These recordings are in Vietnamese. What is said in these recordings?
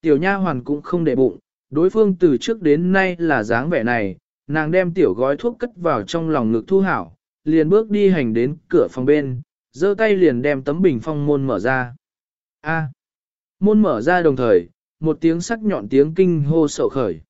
Tiểu nha hoàn cũng không để bụng, đối phương từ trước đến nay là dáng vẻ này, nàng đem tiểu gói thuốc cất vào trong lòng ngực thu hảo, liền bước đi hành đến cửa phòng bên, giơ tay liền đem tấm bình phong môn mở ra. A. môn mở ra đồng thời, một tiếng sắc nhọn tiếng kinh hô sậu khởi.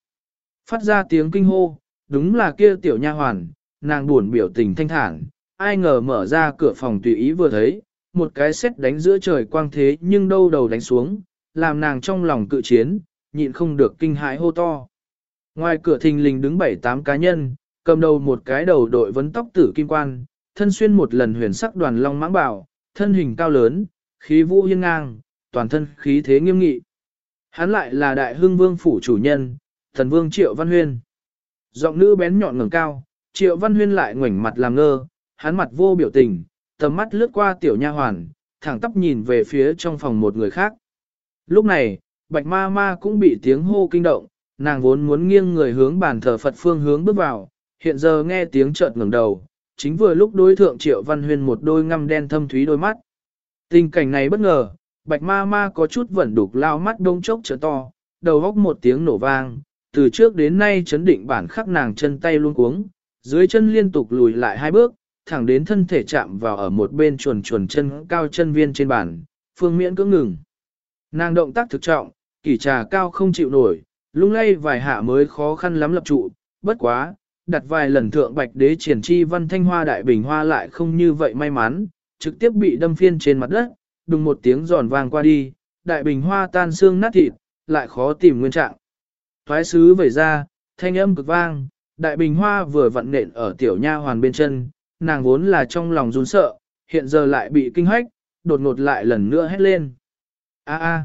Phát ra tiếng kinh hô, đúng là kia tiểu nha hoàn, nàng buồn biểu tình thanh thản, ai ngờ mở ra cửa phòng tùy ý vừa thấy, một cái xét đánh giữa trời quang thế nhưng đâu đầu đánh xuống, làm nàng trong lòng cự chiến, nhịn không được kinh hãi hô to. Ngoài cửa thình lình đứng bảy tám cá nhân, cầm đầu một cái đầu đội vấn tóc tử kim quan, thân xuyên một lần huyền sắc đoàn long mãng bảo, thân hình cao lớn, khí vũ hiên ngang, toàn thân khí thế nghiêm nghị. Hắn lại là đại hưng vương phủ chủ nhân, thần vương Triệu Văn Huyên. Giọng nữ bén nhọn ngẩng cao, Triệu Văn Huyên lại ngoảnh mặt làm ngơ, hắn mặt vô biểu tình, tầm mắt lướt qua tiểu nha hoàn, thẳng tắp nhìn về phía trong phòng một người khác. Lúc này, bạch ma ma cũng bị tiếng hô kinh động, nàng vốn muốn nghiêng người hướng bàn thờ Phật phương hướng bước vào, hiện giờ nghe tiếng chợt ngẩng đầu, chính vừa lúc đối thượng Triệu Văn Huyên một đôi ngăm đen thâm thúy đôi mắt. Tình cảnh này bất ngờ, bạch ma ma có chút vẩn đục lao mắt đông chốc trở to, đầu góc một tiếng nổ vang, từ trước đến nay chấn định bản khắc nàng chân tay luôn cuống, dưới chân liên tục lùi lại hai bước, thẳng đến thân thể chạm vào ở một bên chuồn chuồn chân cao chân viên trên bàn, phương miễn cưỡng ngừng. Nàng động tác thực trọng, kỷ trà cao không chịu nổi, lung lay vài hạ mới khó khăn lắm lập trụ, bất quá, đặt vài lần thượng bạch đế triển chi văn thanh hoa đại bình hoa lại không như vậy may mắn, trực tiếp bị đâm phiên trên mặt đất, đùng một tiếng giòn vang qua đi, đại bình hoa tan xương nát thịt, lại khó tìm nguyên trạng. Thoái sứ vẩy ra, thanh âm cực vang, đại bình hoa vừa vặn nện ở tiểu nha hoàn bên chân, nàng vốn là trong lòng run sợ, hiện giờ lại bị kinh hách, đột ngột lại lần nữa hét lên. A a.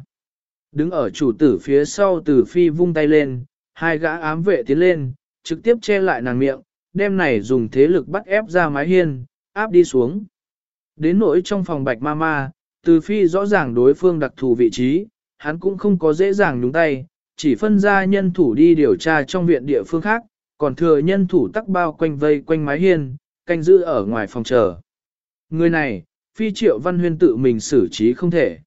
Đứng ở chủ tử phía sau tử phi vung tay lên, hai gã ám vệ tiến lên, trực tiếp che lại nàng miệng, đem này dùng thế lực bắt ép ra mái hiên, áp đi xuống. Đến nỗi trong phòng bạch ma ma, từ phi rõ ràng đối phương đặc thù vị trí, hắn cũng không có dễ dàng nhúng tay, chỉ phân ra nhân thủ đi điều tra trong viện địa phương khác, còn thừa nhân thủ tắc bao quanh vây quanh mái hiên, canh giữ ở ngoài phòng chờ. Người này, phi triệu văn huyên tự mình xử trí không thể.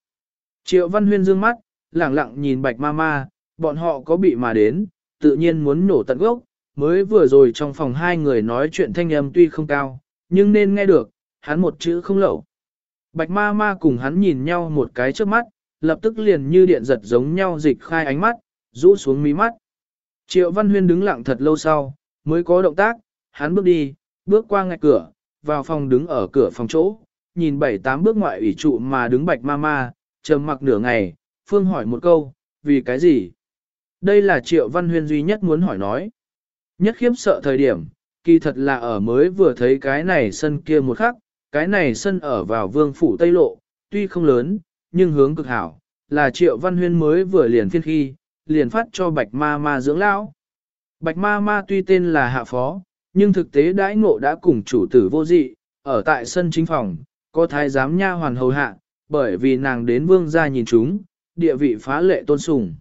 Triệu văn huyên dương mắt, lẳng lặng nhìn bạch ma ma, bọn họ có bị mà đến, tự nhiên muốn nổ tận gốc, mới vừa rồi trong phòng hai người nói chuyện thanh âm tuy không cao, nhưng nên nghe được, hắn một chữ không lậu. Bạch ma ma cùng hắn nhìn nhau một cái trước mắt, lập tức liền như điện giật giống nhau dịch khai ánh mắt, rũ xuống mí mắt. Triệu Văn Huyên đứng lặng thật lâu sau, mới có động tác, hắn bước đi, bước qua ngay cửa, vào phòng đứng ở cửa phòng chỗ, nhìn bảy tám bước ngoại ủy trụ mà đứng bạch ma ma, trầm mặc nửa ngày, Phương hỏi một câu, vì cái gì? Đây là Triệu Văn Huyên duy nhất muốn hỏi nói. Nhất khiếp sợ thời điểm, kỳ thật là ở mới vừa thấy cái này sân kia một khắc, cái này sân ở vào vương phủ Tây Lộ, tuy không lớn, nhưng hướng cực hảo, là Triệu Văn Huyên mới vừa liền phiên khi, liền phát cho Bạch Ma Ma dưỡng lão. Bạch Ma Ma tuy tên là hạ phó, nhưng thực tế đãi ngộ đã cùng chủ tử vô dị, ở tại sân chính phòng, có thái giám nha hoàn hầu hạ, bởi vì nàng đến vương gia nhìn chúng, địa vị phá lệ tôn sùng.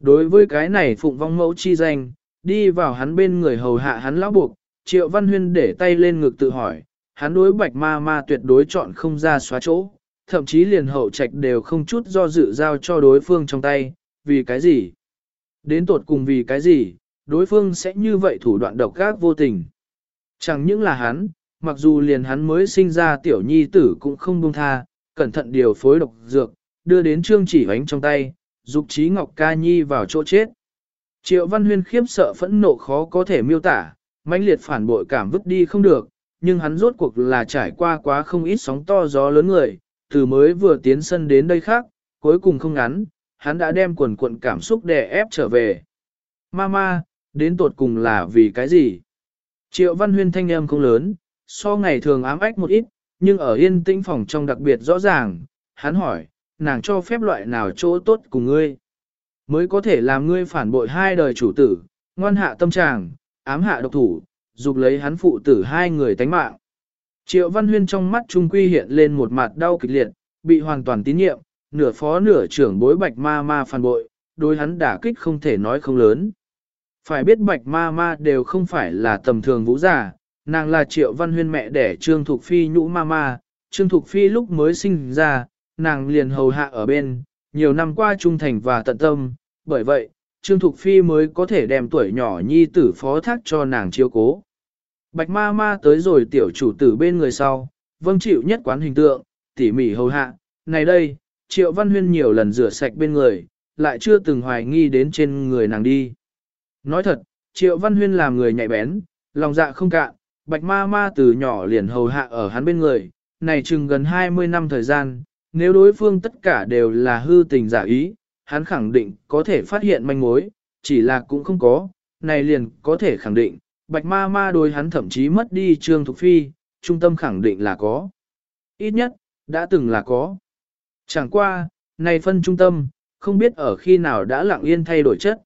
Đối với cái này phụng vong mẫu chi danh, đi vào hắn bên người hầu hạ hắn lão buộc, triệu văn huyên để tay lên ngực tự hỏi, hắn đối bạch ma ma tuyệt đối chọn không ra xóa chỗ, thậm chí liền hậu trạch đều không chút do dự giao cho đối phương trong tay, vì cái gì? Đến tột cùng vì cái gì, đối phương sẽ như vậy thủ đoạn độc ác vô tình. Chẳng những là hắn, mặc dù liền hắn mới sinh ra tiểu nhi tử cũng không buông tha, cẩn thận điều phối độc dược, đưa đến trương chỉ Hoánh trong tay, dục trí ngọc ca nhi vào chỗ chết. Triệu Văn Huyên khiếp sợ phẫn nộ khó có thể miêu tả, mãnh liệt phản bội cảm vứt đi không được, nhưng hắn rốt cuộc là trải qua quá không ít sóng to gió lớn người, từ mới vừa tiến sân đến đây khác, cuối cùng không ngắn, hắn đã đem quần cuộn cảm xúc đè ép trở về. Mama, đến tột cùng là vì cái gì? Triệu Văn Huyên thanh âm không lớn, so ngày thường ám ách một ít, nhưng ở yên tĩnh phòng trong đặc biệt rõ ràng, hắn hỏi, nàng cho phép loại nào chỗ tốt cùng ngươi? Mới có thể làm ngươi phản bội hai đời chủ tử, ngoan hạ tâm trạng, ám hạ độc thủ, dục lấy hắn phụ tử hai người tánh mạng. Triệu Văn Huyên trong mắt trung quy hiện lên một mặt đau kịch liệt, bị hoàn toàn tín nhiệm, nửa phó nửa trưởng bối bạch ma ma phản bội, đối hắn đả kích không thể nói không lớn. Phải biết bạch ma ma đều không phải là tầm thường vũ giả, nàng là triệu văn huyên mẹ đẻ Trương Thục Phi nhũ ma ma, Trương Thục Phi lúc mới sinh ra, nàng liền hầu hạ ở bên, nhiều năm qua trung thành và tận tâm, bởi vậy, Trương Thục Phi mới có thể đem tuổi nhỏ nhi tử phó thác cho nàng chiếu cố. Bạch ma ma tới rồi tiểu chủ tử bên người sau, vâng chịu nhất quán hình tượng, tỉ mỉ hầu hạ, này đây, triệu văn huyên nhiều lần rửa sạch bên người, lại chưa từng hoài nghi đến trên người nàng đi. Nói thật, triệu văn huyên làm người nhạy bén, lòng dạ không cạn, bạch ma ma từ nhỏ liền hầu hạ ở hắn bên người, này chừng gần 20 năm thời gian, nếu đối phương tất cả đều là hư tình giả ý, hắn khẳng định có thể phát hiện manh mối, chỉ là cũng không có, này liền có thể khẳng định, bạch ma ma đối hắn thậm chí mất đi trương thục phi, trung tâm khẳng định là có. Ít nhất, đã từng là có. Chẳng qua, này phân trung tâm, không biết ở khi nào đã lặng yên thay đổi chất.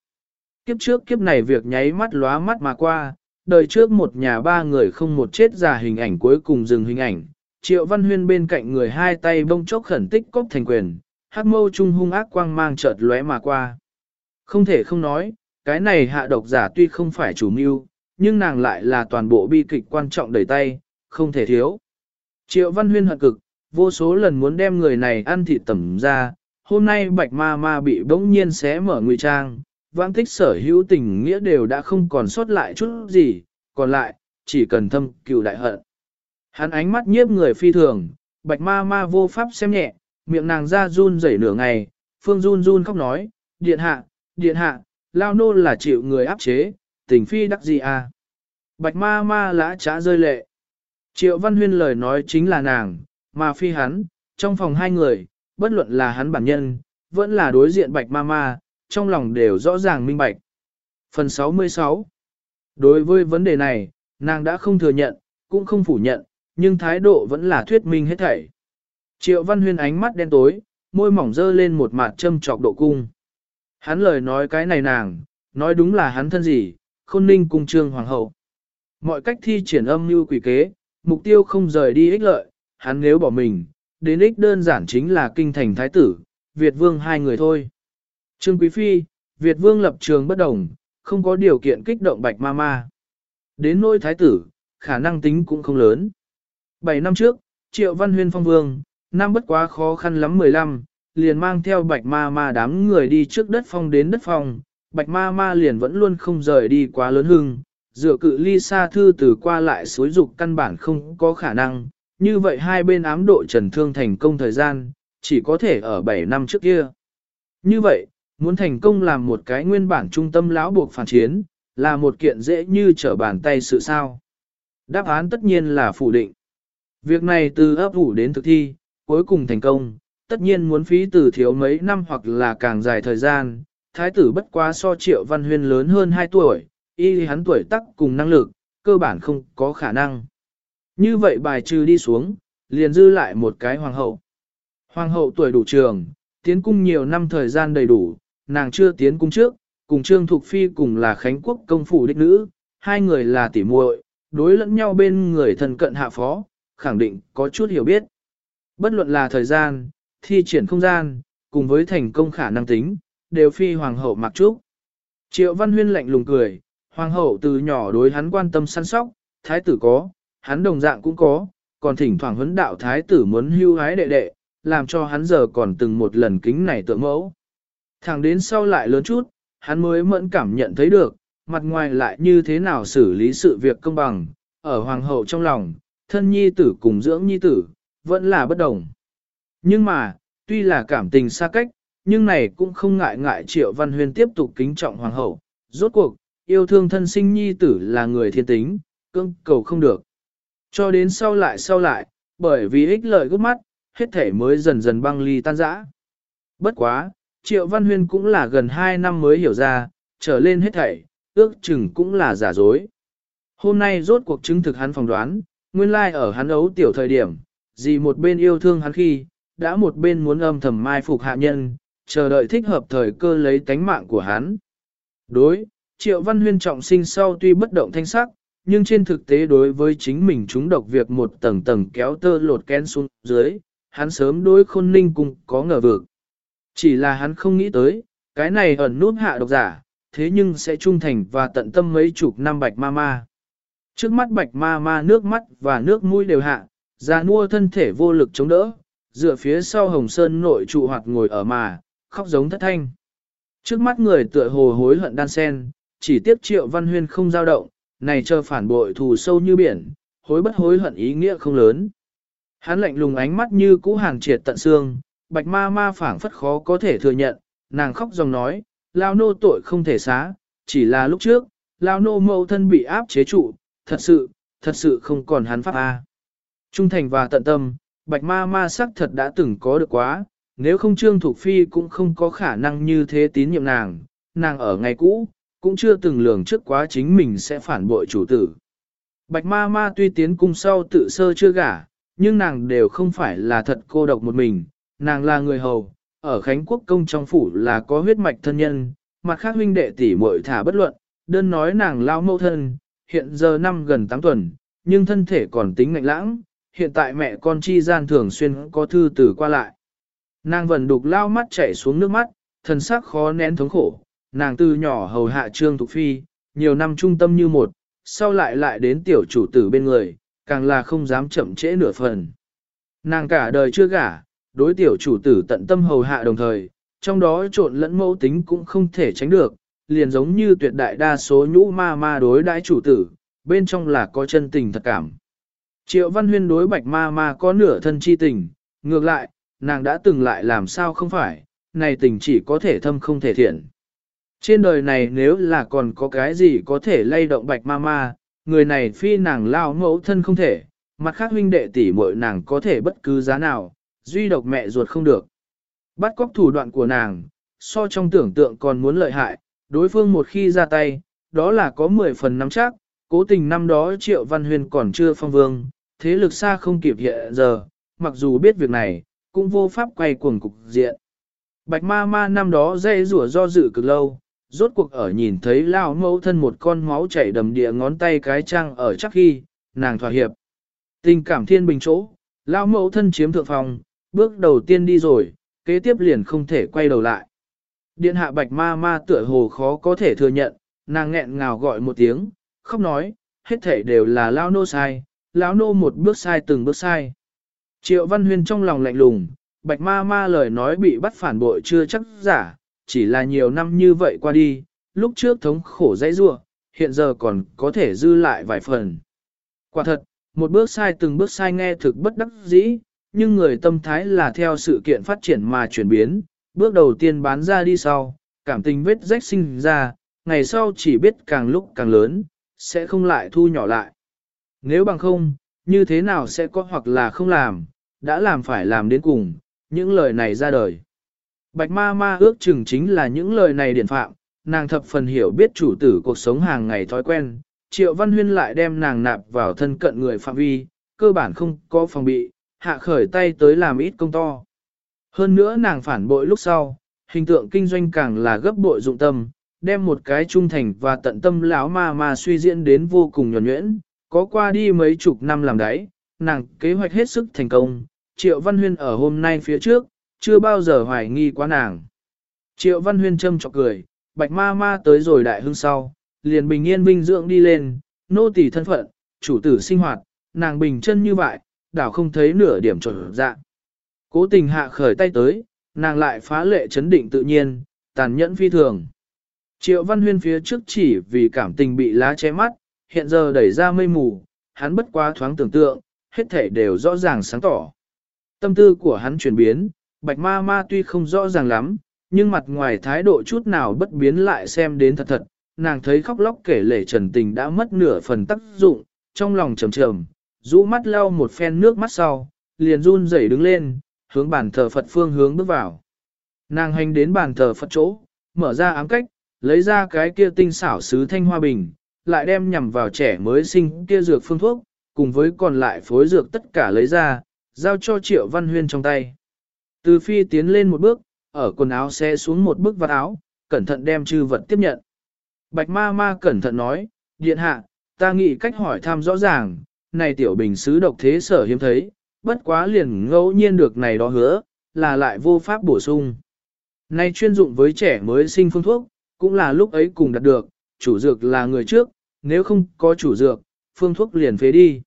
Kiếp trước kiếp này việc nháy mắt lóa mắt mà qua, đời trước một nhà ba người không một chết già hình ảnh cuối cùng dừng hình ảnh. Triệu Văn Huyên bên cạnh người hai tay bông chốc khẩn tích cốc thành quyền, hắc mâu trung hung ác quang mang chợt lóe mà qua. Không thể không nói, cái này hạ độc giả tuy không phải chủ mưu, nhưng nàng lại là toàn bộ bi kịch quan trọng đầy tay, không thể thiếu. Triệu Văn Huyên hận cực, vô số lần muốn đem người này ăn thịt tẩm ra, hôm nay bạch ma ma bị bỗng nhiên xé mở ngụy trang, vãng tích sở hữu tình nghĩa đều đã không còn sót lại chút gì, còn lại, chỉ cần thâm cựu đại hận. Hắn ánh mắt nhiếp người phi thường, bạch ma ma vô pháp xem nhẹ, miệng nàng ra run rẩy nửa ngày, phương run run khóc nói, điện hạ, điện hạ, lao nô là chịu người áp chế, tình phi đắc gì à. Bạch ma ma lã trá rơi lệ. Triệu Văn Huyên lời nói chính là nàng, mà phi hắn, trong phòng hai người, bất luận là hắn bản nhân, vẫn là đối diện bạch ma ma, trong lòng đều rõ ràng minh bạch. Phần 66 Đối với vấn đề này, nàng đã không thừa nhận, cũng không phủ nhận, nhưng thái độ vẫn là thuyết minh hết thảy. Triệu Văn Huyên ánh mắt đen tối, môi mỏng dơ lên một mặt châm trọc độ cung. Hắn lời nói cái này nàng, nói đúng là hắn thân gì, khôn ninh cung trương hoàng hậu. Mọi cách thi triển âm như quỷ kế, mục tiêu không rời đi ích lợi, hắn nếu bỏ mình, đến ích đơn giản chính là kinh thành thái tử, Việt vương hai người thôi. Trương Quý Phi, Việt vương lập trường bất đồng, không có điều kiện kích động bạch ma ma. Đến nỗi thái tử, khả năng tính cũng không lớn. Bảy năm trước, Triệu Văn Huyên phong vương, năm bất quá khó khăn lắm 15, liền mang theo bạch ma ma đám người đi trước đất phong đến đất phong, bạch ma ma liền vẫn luôn không rời đi quá lớn hưng, dựa cự ly xa thư từ qua lại suối dục căn bản không có khả năng, như vậy hai bên ám độ trần thương thành công thời gian, chỉ có thể ở 7 năm trước kia. Như vậy, muốn thành công làm một cái nguyên bản trung tâm lão buộc phản chiến, là một kiện dễ như trở bàn tay sự sao. Đáp án tất nhiên là phủ định. Việc này từ ấp ủ đến thực thi, cuối cùng thành công, tất nhiên muốn phí từ thiếu mấy năm hoặc là càng dài thời gian. Thái tử bất quá so triệu văn huyên lớn hơn 2 tuổi, y hắn tuổi tắc cùng năng lực, cơ bản không có khả năng. Như vậy bài trừ đi xuống, liền dư lại một cái hoàng hậu. Hoàng hậu tuổi đủ trường, tiến cung nhiều năm thời gian đầy đủ, nàng chưa tiến cung trước, cùng Trương Thục Phi cùng là Khánh Quốc công phủ đích nữ, hai người là tỉ muội, đối lẫn nhau bên người thân cận hạ phó, khẳng định có chút hiểu biết. Bất luận là thời gian, thi triển không gian, cùng với thành công khả năng tính, đều phi hoàng hậu mặc trúc. Triệu Văn Huyên lạnh lùng cười, hoàng hậu từ nhỏ đối hắn quan tâm săn sóc, thái tử có, hắn đồng dạng cũng có, còn thỉnh thoảng huấn đạo thái tử muốn hưu hái đệ đệ, làm cho hắn giờ còn từng một lần kính này tượng mẫu. Thẳng đến sau lại lớn chút, hắn mới mẫn cảm nhận thấy được, mặt ngoài lại như thế nào xử lý sự việc công bằng, ở hoàng hậu trong lòng, thân nhi tử cùng dưỡng nhi tử, vẫn là bất đồng. Nhưng mà, tuy là cảm tình xa cách, nhưng này cũng không ngại ngại triệu văn huyên tiếp tục kính trọng hoàng hậu. Rốt cuộc, yêu thương thân sinh nhi tử là người thiên tính, cưng cầu không được. Cho đến sau lại sau lại, bởi vì ích lợi gốc mắt, hết thể mới dần dần băng ly tan rã. Bất quá, Triệu Văn Huyên cũng là gần 2 năm mới hiểu ra, trở lên hết thảy, ước chừng cũng là giả dối. Hôm nay rốt cuộc chứng thực hắn phỏng đoán, nguyên lai like ở hắn ấu tiểu thời điểm, gì một bên yêu thương hắn khi, đã một bên muốn âm thầm mai phục hạ nhân, chờ đợi thích hợp thời cơ lấy tánh mạng của hắn. Đối, Triệu Văn Huyên trọng sinh sau tuy bất động thanh sắc, nhưng trên thực tế đối với chính mình chúng độc việc một tầng tầng kéo tơ lột kén xuống dưới, hắn sớm đối khôn ninh cùng có ngờ vực. Chỉ là hắn không nghĩ tới, cái này ẩn nút hạ độc giả, thế nhưng sẽ trung thành và tận tâm mấy chục năm bạch ma ma. Trước mắt bạch ma ma nước mắt và nước mũi đều hạ, ra nua thân thể vô lực chống đỡ, dựa phía sau hồng sơn nội trụ hoạt ngồi ở mà, khóc giống thất thanh. Trước mắt người tựa hồ hối hận đan sen, chỉ tiếc triệu văn huyên không dao động, này chờ phản bội thù sâu như biển, hối bất hối hận ý nghĩa không lớn. Hắn lạnh lùng ánh mắt như cũ hàng triệt tận xương, bạch ma ma phảng phất khó có thể thừa nhận, nàng khóc dòng nói, lao nô tội không thể xá, chỉ là lúc trước, lao nô mẫu thân bị áp chế trụ, thật sự, thật sự không còn hắn pháp A. Trung thành và tận tâm, bạch ma ma sắc thật đã từng có được quá, nếu không Trương Thục Phi cũng không có khả năng như thế tín nhiệm nàng, nàng ở ngày cũ, cũng chưa từng lường trước quá chính mình sẽ phản bội chủ tử. Bạch ma ma tuy tiến cung sau tự sơ chưa gả, nhưng nàng đều không phải là thật cô độc một mình, nàng là người hầu, ở Khánh Quốc công trong phủ là có huyết mạch thân nhân, mặt khác huynh đệ tỷ muội thả bất luận, đơn nói nàng lao mẫu thân, hiện giờ năm gần 8 tuần, nhưng thân thể còn tính ngạnh lãng, hiện tại mẹ con chi gian thường xuyên có thư từ qua lại. Nàng vẫn đục lao mắt chảy xuống nước mắt, thần sắc khó nén thống khổ, nàng từ nhỏ hầu hạ trương thục phi, nhiều năm trung tâm như một, sau lại lại đến tiểu chủ tử bên người, càng là không dám chậm trễ nửa phần. Nàng cả đời chưa gả, đối tiểu chủ tử tận tâm hầu hạ đồng thời, trong đó trộn lẫn mẫu tính cũng không thể tránh được, liền giống như tuyệt đại đa số nhũ ma ma đối đãi chủ tử, bên trong là có chân tình thật cảm. Triệu Văn Huyên đối bạch ma ma có nửa thân chi tình, ngược lại, nàng đã từng lại làm sao không phải, này tình chỉ có thể thâm không thể thiện. Trên đời này nếu là còn có cái gì có thể lay động bạch ma ma, người này phi nàng lao mẫu thân không thể, mặt khác huynh đệ tỷ muội nàng có thể bất cứ giá nào, duy độc mẹ ruột không được. Bắt cóc thủ đoạn của nàng, so trong tưởng tượng còn muốn lợi hại, đối phương một khi ra tay, đó là có 10 phần nắm chắc, cố tình năm đó Triệu Văn Huyền còn chưa phong vương, thế lực xa không kịp hiện giờ, mặc dù biết việc này, cũng vô pháp quay cuồng cục diện. Bạch ma ma năm đó dây rủa do dự cực lâu, rốt cuộc ở nhìn thấy lao mẫu thân một con máu chảy đầm địa ngón tay cái trăng ở chắc khi, nàng thỏa hiệp. Tình cảm thiên bình chỗ, lao mẫu thân chiếm thượng phòng, bước đầu tiên đi rồi, kế tiếp liền không thể quay đầu lại. Điện hạ bạch ma ma tựa hồ khó có thể thừa nhận, nàng nghẹn ngào gọi một tiếng, khóc nói, hết thể đều là lao nô sai, lão nô một bước sai từng bước sai. Triệu Văn Huyên trong lòng lạnh lùng, bạch ma ma lời nói bị bắt phản bội chưa chắc giả, chỉ là nhiều năm như vậy qua đi, lúc trước thống khổ dãy rua, hiện giờ còn có thể dư lại vài phần. Quả thật, một bước sai từng bước sai nghe thực bất đắc dĩ, nhưng người tâm thái là theo sự kiện phát triển mà chuyển biến, bước đầu tiên bán ra đi sau, cảm tình vết rách sinh ra, ngày sau chỉ biết càng lúc càng lớn, sẽ không lại thu nhỏ lại. Nếu bằng không, như thế nào sẽ có hoặc là không làm, đã làm phải làm đến cùng, những lời này ra đời. Bạch ma ma ước chừng chính là những lời này điển phạm, nàng thập phần hiểu biết chủ tử cuộc sống hàng ngày thói quen, triệu văn huyên lại đem nàng nạp vào thân cận người phạm vi, cơ bản không có phòng bị, hạ khởi tay tới làm ít công to. Hơn nữa nàng phản bội lúc sau, hình tượng kinh doanh càng là gấp bội dụng tâm, đem một cái trung thành và tận tâm lão ma ma suy diễn đến vô cùng nhuẩn nhuyễn, có qua đi mấy chục năm làm đấy, nàng kế hoạch hết sức thành công, Triệu Văn Huyên ở hôm nay phía trước, chưa bao giờ hoài nghi quá nàng. Triệu Văn Huyên châm chọc cười, bạch ma ma tới rồi đại hương sau, liền bình yên vinh dưỡng đi lên, nô tỳ thân phận, chủ tử sinh hoạt, nàng bình chân như vậy, đảo không thấy nửa điểm trộn dạ. Cố tình hạ khởi tay tới, nàng lại phá lệ chấn định tự nhiên, tàn nhẫn phi thường. Triệu Văn Huyên phía trước chỉ vì cảm tình bị lá che mắt, hiện giờ đẩy ra mây mù, hắn bất quá thoáng tưởng tượng, hết thể đều rõ ràng sáng tỏ. Tâm tư của hắn chuyển biến, bạch ma ma tuy không rõ ràng lắm, nhưng mặt ngoài thái độ chút nào bất biến lại xem đến thật thật, nàng thấy khóc lóc kể lể trần tình đã mất nửa phần tác dụng, trong lòng trầm trầm, rũ mắt lau một phen nước mắt sau, liền run rẩy đứng lên, hướng bàn thờ Phật phương hướng bước vào. Nàng hành đến bàn thờ Phật chỗ, mở ra ám cách, lấy ra cái kia tinh xảo sứ thanh hoa bình, lại đem nhằm vào trẻ mới sinh kia dược phương thuốc, cùng với còn lại phối dược tất cả lấy ra, giao cho Triệu Văn Huyên trong tay. Từ phi tiến lên một bước, ở quần áo xe xuống một bước vạt áo, cẩn thận đem chư vật tiếp nhận. Bạch ma ma cẩn thận nói, điện hạ, ta nghĩ cách hỏi thăm rõ ràng, này tiểu bình sứ độc thế sở hiếm thấy, bất quá liền ngẫu nhiên được này đó hứa, là lại vô pháp bổ sung. Này chuyên dụng với trẻ mới sinh phương thuốc, cũng là lúc ấy cùng đạt được, chủ dược là người trước, nếu không có chủ dược, phương thuốc liền phế đi.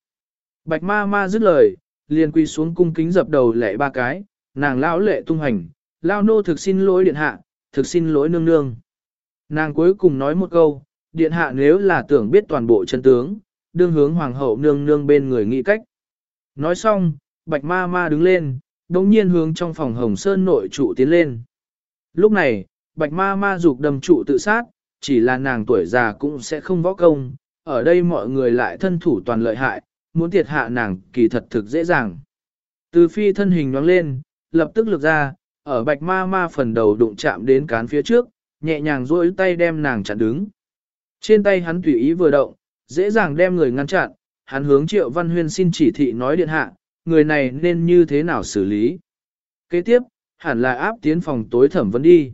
Bạch ma ma dứt lời, liền quy xuống cung kính dập đầu lệ ba cái, nàng lão lệ tung hành, Lao nô thực xin lỗi điện hạ, thực xin lỗi nương nương. Nàng cuối cùng nói một câu, điện hạ nếu là tưởng biết toàn bộ chân tướng, đương hướng hoàng hậu nương nương bên người nghĩ cách. Nói xong, bạch ma ma đứng lên, đồng nhiên hướng trong phòng hồng sơn nội trụ tiến lên. Lúc này, bạch ma ma dục đầm trụ tự sát, chỉ là nàng tuổi già cũng sẽ không võ công, ở đây mọi người lại thân thủ toàn lợi hại, muốn thiệt hạ nàng kỳ thật thực dễ dàng. Từ phi thân hình nhoáng lên, lập tức lực ra, ở bạch ma ma phần đầu đụng chạm đến cán phía trước, nhẹ nhàng duỗi tay đem nàng chặn đứng. Trên tay hắn tùy ý vừa động, dễ dàng đem người ngăn chặn, hắn hướng triệu văn huyên xin chỉ thị nói điện hạ, người này nên như thế nào xử lý. Kế tiếp, hẳn là áp tiến phòng tối thẩm vấn đi.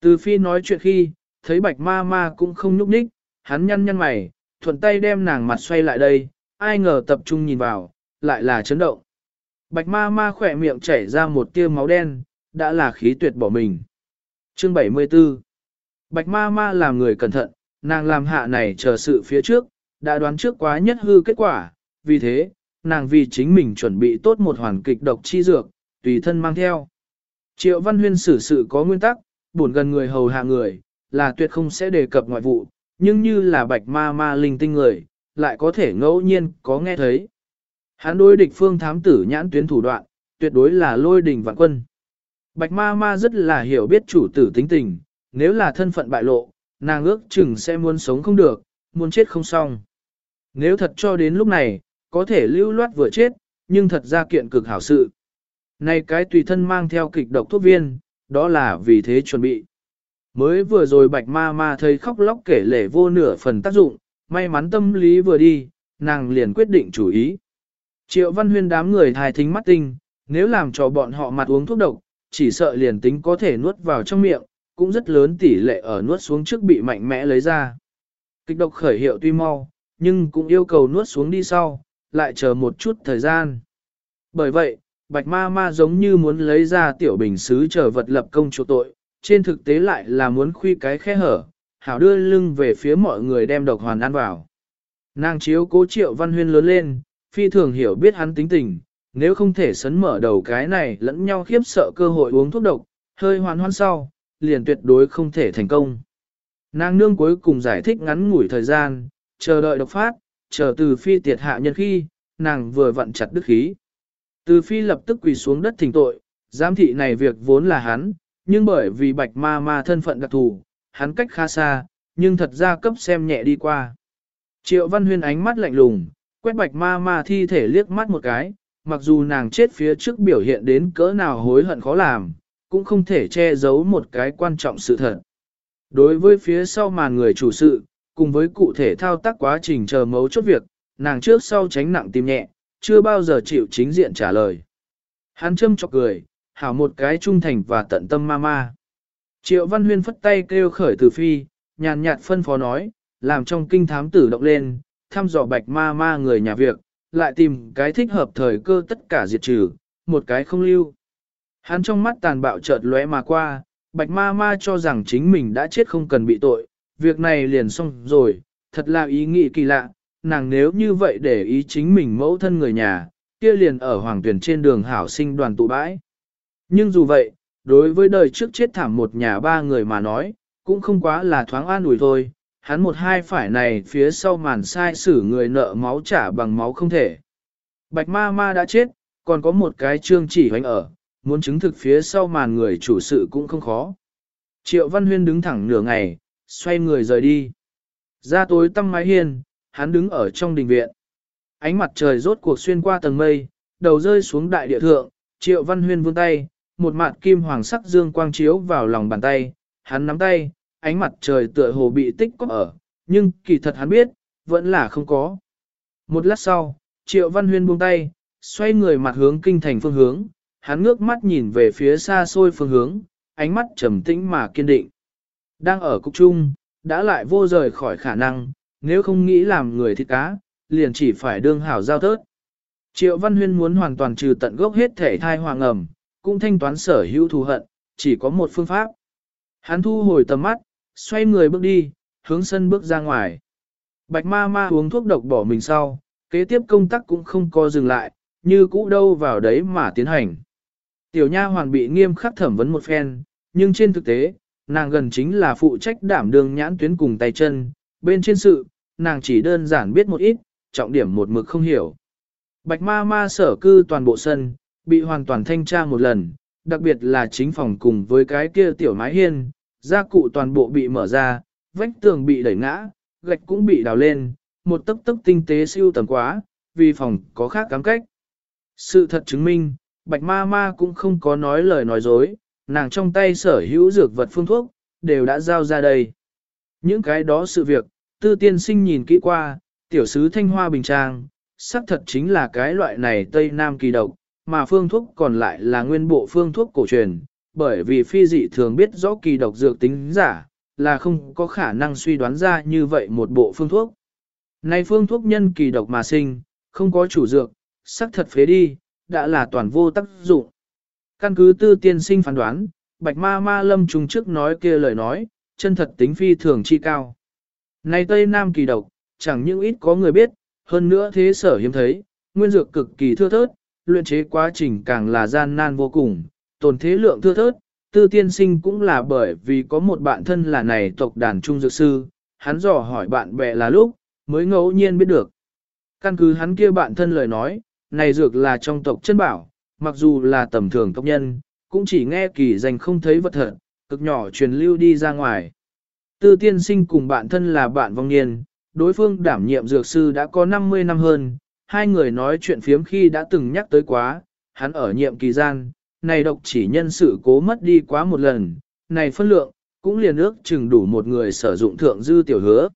Từ phi nói chuyện khi, thấy bạch ma ma cũng không nhúc nhích, hắn nhăn nhăn mày, thuận tay đem nàng mặt xoay lại đây, ai ngờ tập trung nhìn vào, lại là chấn động. Bạch ma ma khỏe miệng chảy ra một tia máu đen, đã là khí tuyệt bỏ mình. Chương 74 Bạch ma ma làm người cẩn thận, nàng làm hạ này chờ sự phía trước, đã đoán trước quá nhất hư kết quả, vì thế, nàng vì chính mình chuẩn bị tốt một hoàn kịch độc chi dược, tùy thân mang theo. Triệu Văn Huyên xử sự có nguyên tắc, buồn gần người hầu hạ người, là tuyệt không sẽ đề cập ngoại vụ, nhưng như là bạch ma ma linh tinh người, lại có thể ngẫu nhiên có nghe thấy. Hắn đối địch phương thám tử nhãn tuyến thủ đoạn, tuyệt đối là lôi đình vạn quân. Bạch ma ma rất là hiểu biết chủ tử tính tình, nếu là thân phận bại lộ, nàng ước chừng sẽ muốn sống không được, muốn chết không xong. Nếu thật cho đến lúc này, có thể lưu loát vừa chết, nhưng thật ra kiện cực hảo sự. Này cái tùy thân mang theo kịch độc thuốc viên, đó là vì thế chuẩn bị. Mới vừa rồi bạch ma ma thấy khóc lóc kể lể vô nửa phần tác dụng, may mắn tâm lý vừa đi, nàng liền quyết định chủ ý. Triệu văn huyên đám người thai thính mắt tinh, nếu làm cho bọn họ mặt uống thuốc độc, chỉ sợ liền tính có thể nuốt vào trong miệng, cũng rất lớn tỷ lệ ở nuốt xuống trước bị mạnh mẽ lấy ra. Kịch độc khởi hiệu tuy mau, nhưng cũng yêu cầu nuốt xuống đi sau, lại chờ một chút thời gian. Bởi vậy, bạch ma ma giống như muốn lấy ra tiểu bình xứ chờ vật lập công chỗ tội, trên thực tế lại là muốn khuy cái khe hở, hảo đưa lưng về phía mọi người đem độc hoàn ăn vào. Nàng chiếu cố triệu văn huyên lớn lên, phi thường hiểu biết hắn tính tình, nếu không thể sấn mở đầu cái này lẫn nhau khiếp sợ cơ hội uống thuốc độc, hơi hoàn hoan sau, liền tuyệt đối không thể thành công. Nàng nương cuối cùng giải thích ngắn ngủi thời gian, chờ đợi độc phát, chờ từ phi tiệt hạ nhân khi, nàng vừa vặn chặt đức khí. Từ phi lập tức quỳ xuống đất thỉnh tội, giám thị này việc vốn là hắn, nhưng bởi vì bạch ma ma thân phận đặc thù, hắn cách khá xa, nhưng thật ra cấp xem nhẹ đi qua. Triệu Văn Huyên ánh mắt lạnh lùng, quét bạch ma ma thi thể liếc mắt một cái, mặc dù nàng chết phía trước biểu hiện đến cỡ nào hối hận khó làm, cũng không thể che giấu một cái quan trọng sự thật. Đối với phía sau mà người chủ sự, cùng với cụ thể thao tác quá trình chờ mấu chốt việc, nàng trước sau tránh nặng tim nhẹ, chưa bao giờ chịu chính diện trả lời. Hắn châm chọc cười, hảo một cái trung thành và tận tâm ma ma. Triệu Văn Huyên phất tay kêu khởi từ phi, nhàn nhạt phân phó nói, làm trong kinh thám tử động lên, thăm dò bạch ma ma người nhà việc, lại tìm cái thích hợp thời cơ tất cả diệt trừ, một cái không lưu. Hắn trong mắt tàn bạo chợt lóe mà qua, bạch ma ma cho rằng chính mình đã chết không cần bị tội, việc này liền xong rồi, thật là ý nghĩ kỳ lạ, nàng nếu như vậy để ý chính mình mẫu thân người nhà, kia liền ở hoàng tuyển trên đường hảo sinh đoàn tụ bãi. Nhưng dù vậy, đối với đời trước chết thảm một nhà ba người mà nói, cũng không quá là thoáng an ủi thôi, hắn một hai phải này phía sau màn sai xử người nợ máu trả bằng máu không thể. Bạch ma ma đã chết, còn có một cái trương chỉ hoành ở, muốn chứng thực phía sau màn người chủ sự cũng không khó. Triệu Văn Huyên đứng thẳng nửa ngày, xoay người rời đi. Ra tối tăm mái hiên, hắn đứng ở trong đình viện. Ánh mặt trời rốt cuộc xuyên qua tầng mây, đầu rơi xuống đại địa thượng, Triệu Văn Huyên vươn tay, một mạt kim hoàng sắc dương quang chiếu vào lòng bàn tay, hắn nắm tay, ánh mặt trời tựa hồ bị tích có ở, nhưng kỳ thật hắn biết, vẫn là không có. Một lát sau, Triệu Văn Huyên buông tay, xoay người mặt hướng kinh thành phương hướng, hắn ngước mắt nhìn về phía xa xôi phương hướng, ánh mắt trầm tĩnh mà kiên định. Đang ở cục trung, đã lại vô rời khỏi khả năng, nếu không nghĩ làm người thịt cá, liền chỉ phải đương hảo giao thớt Triệu Văn Huyên muốn hoàn toàn trừ tận gốc hết thể thai hoàng ẩm, cũng thanh toán sở hữu thù hận, chỉ có một phương pháp. Hắn thu hồi tầm mắt, xoay người bước đi, hướng sân bước ra ngoài. Bạch ma ma uống thuốc độc bỏ mình sau, kế tiếp công tác cũng không co dừng lại, như cũ đâu vào đấy mà tiến hành. Tiểu nha hoàn bị nghiêm khắc thẩm vấn một phen, nhưng trên thực tế, nàng gần chính là phụ trách đảm đương nhãn tuyến cùng tay chân, bên trên sự, nàng chỉ đơn giản biết một ít, trọng điểm một mực không hiểu. Bạch ma ma sở cư toàn bộ sân, bị hoàn toàn thanh tra một lần, đặc biệt là chính phòng cùng với cái kia tiểu mái hiên, gia cụ toàn bộ bị mở ra, vách tường bị đẩy ngã, gạch cũng bị đào lên, một tấc tấc tinh tế siêu tầm quá, vì phòng có khác cám cách. Sự thật chứng minh, bạch ma ma cũng không có nói lời nói dối, nàng trong tay sở hữu dược vật phương thuốc, đều đã giao ra đây. Những cái đó sự việc, tư tiên sinh nhìn kỹ qua, tiểu sứ thanh hoa bình trang, xác thật chính là cái loại này Tây Nam kỳ độc, mà phương thuốc còn lại là nguyên bộ phương thuốc cổ truyền, bởi vì phi dị thường biết rõ kỳ độc dược tính giả, là không có khả năng suy đoán ra như vậy một bộ phương thuốc. Này phương thuốc nhân kỳ độc mà sinh, không có chủ dược, xác thật phế đi, đã là toàn vô tác dụng. Căn cứ tư tiên sinh phán đoán, bạch ma ma lâm trùng trước nói kia lời nói, chân thật tính phi thường chi cao. Này Tây Nam kỳ độc, chẳng những ít có người biết, hơn nữa thế sở hiếm thấy, nguyên dược cực kỳ thưa thớt, luyện chế quá trình càng là gian nan vô cùng, tồn thế lượng thưa thớt, tư tiên sinh cũng là bởi vì có một bạn thân là này tộc đàn trung dược sư, hắn dò hỏi bạn bè là lúc, mới ngẫu nhiên biết được. Căn cứ hắn kia bạn thân lời nói, này dược là trong tộc chân bảo, mặc dù là tầm thường tộc nhân, cũng chỉ nghe kỳ danh không thấy vật thật, cực nhỏ truyền lưu đi ra ngoài. Tư tiên sinh cùng bạn thân là bạn vong niên, đối phương đảm nhiệm dược sư đã có 50 năm hơn, hai người nói chuyện phiếm khi đã từng nhắc tới quá, hắn ở nhiệm kỳ gian, này độc chỉ nhân sự cố mất đi quá một lần, này phân lượng, cũng liền ước chừng đủ một người sử dụng thượng dư tiểu hứa.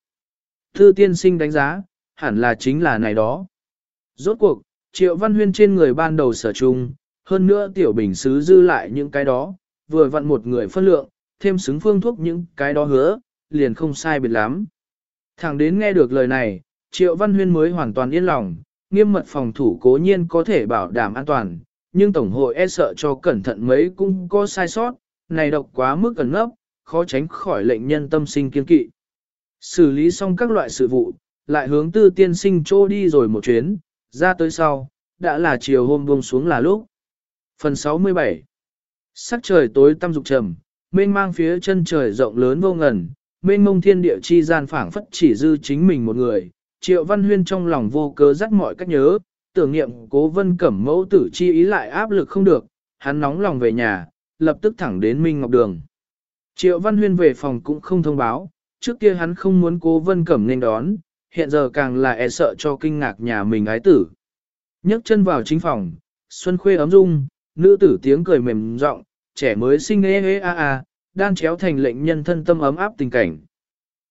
Tư tiên sinh đánh giá, hẳn là chính là này đó. Rốt cuộc, triệu văn huyên trên người ban đầu sở chung, hơn nữa tiểu bình xứ dư lại những cái đó, vừa vặn một người phân lượng, thêm xứng phương thuốc những cái đó hứa, liền không sai biệt lắm. Thẳng đến nghe được lời này, triệu văn huyên mới hoàn toàn yên lòng, nghiêm mật phòng thủ cố nhiên có thể bảo đảm an toàn, nhưng Tổng hội e sợ cho cẩn thận mấy cũng có sai sót, này độc quá mức ẩn ngốc, khó tránh khỏi lệnh nhân tâm sinh kiên kỵ. Xử lý xong các loại sự vụ, lại hướng tư tiên sinh trô đi rồi một chuyến, ra tới sau, đã là chiều hôm buông xuống là lúc. Phần 67 Sắc trời tối tăm dục trầm, mênh mang phía chân trời rộng lớn vô ngần, mênh mông thiên địa chi gian phảng phất chỉ dư chính mình một người. Triệu Văn Huyên trong lòng vô cớ dắt mọi cách nhớ, tưởng niệm cố vân cẩm mẫu tử chi ý lại áp lực không được, hắn nóng lòng về nhà, lập tức thẳng đến Minh Ngọc Đường. Triệu Văn Huyên về phòng cũng không thông báo, trước kia hắn không muốn cố vân cẩm nên đón, hiện giờ càng là e sợ cho kinh ngạc nhà mình ái tử. nhấc chân vào chính phòng, Xuân Khuê ấm dung, nữ tử tiếng cười mềm giọng, trẻ mới sinh ê ê a a, đang chéo thành lệnh nhân thân tâm ấm áp tình cảnh.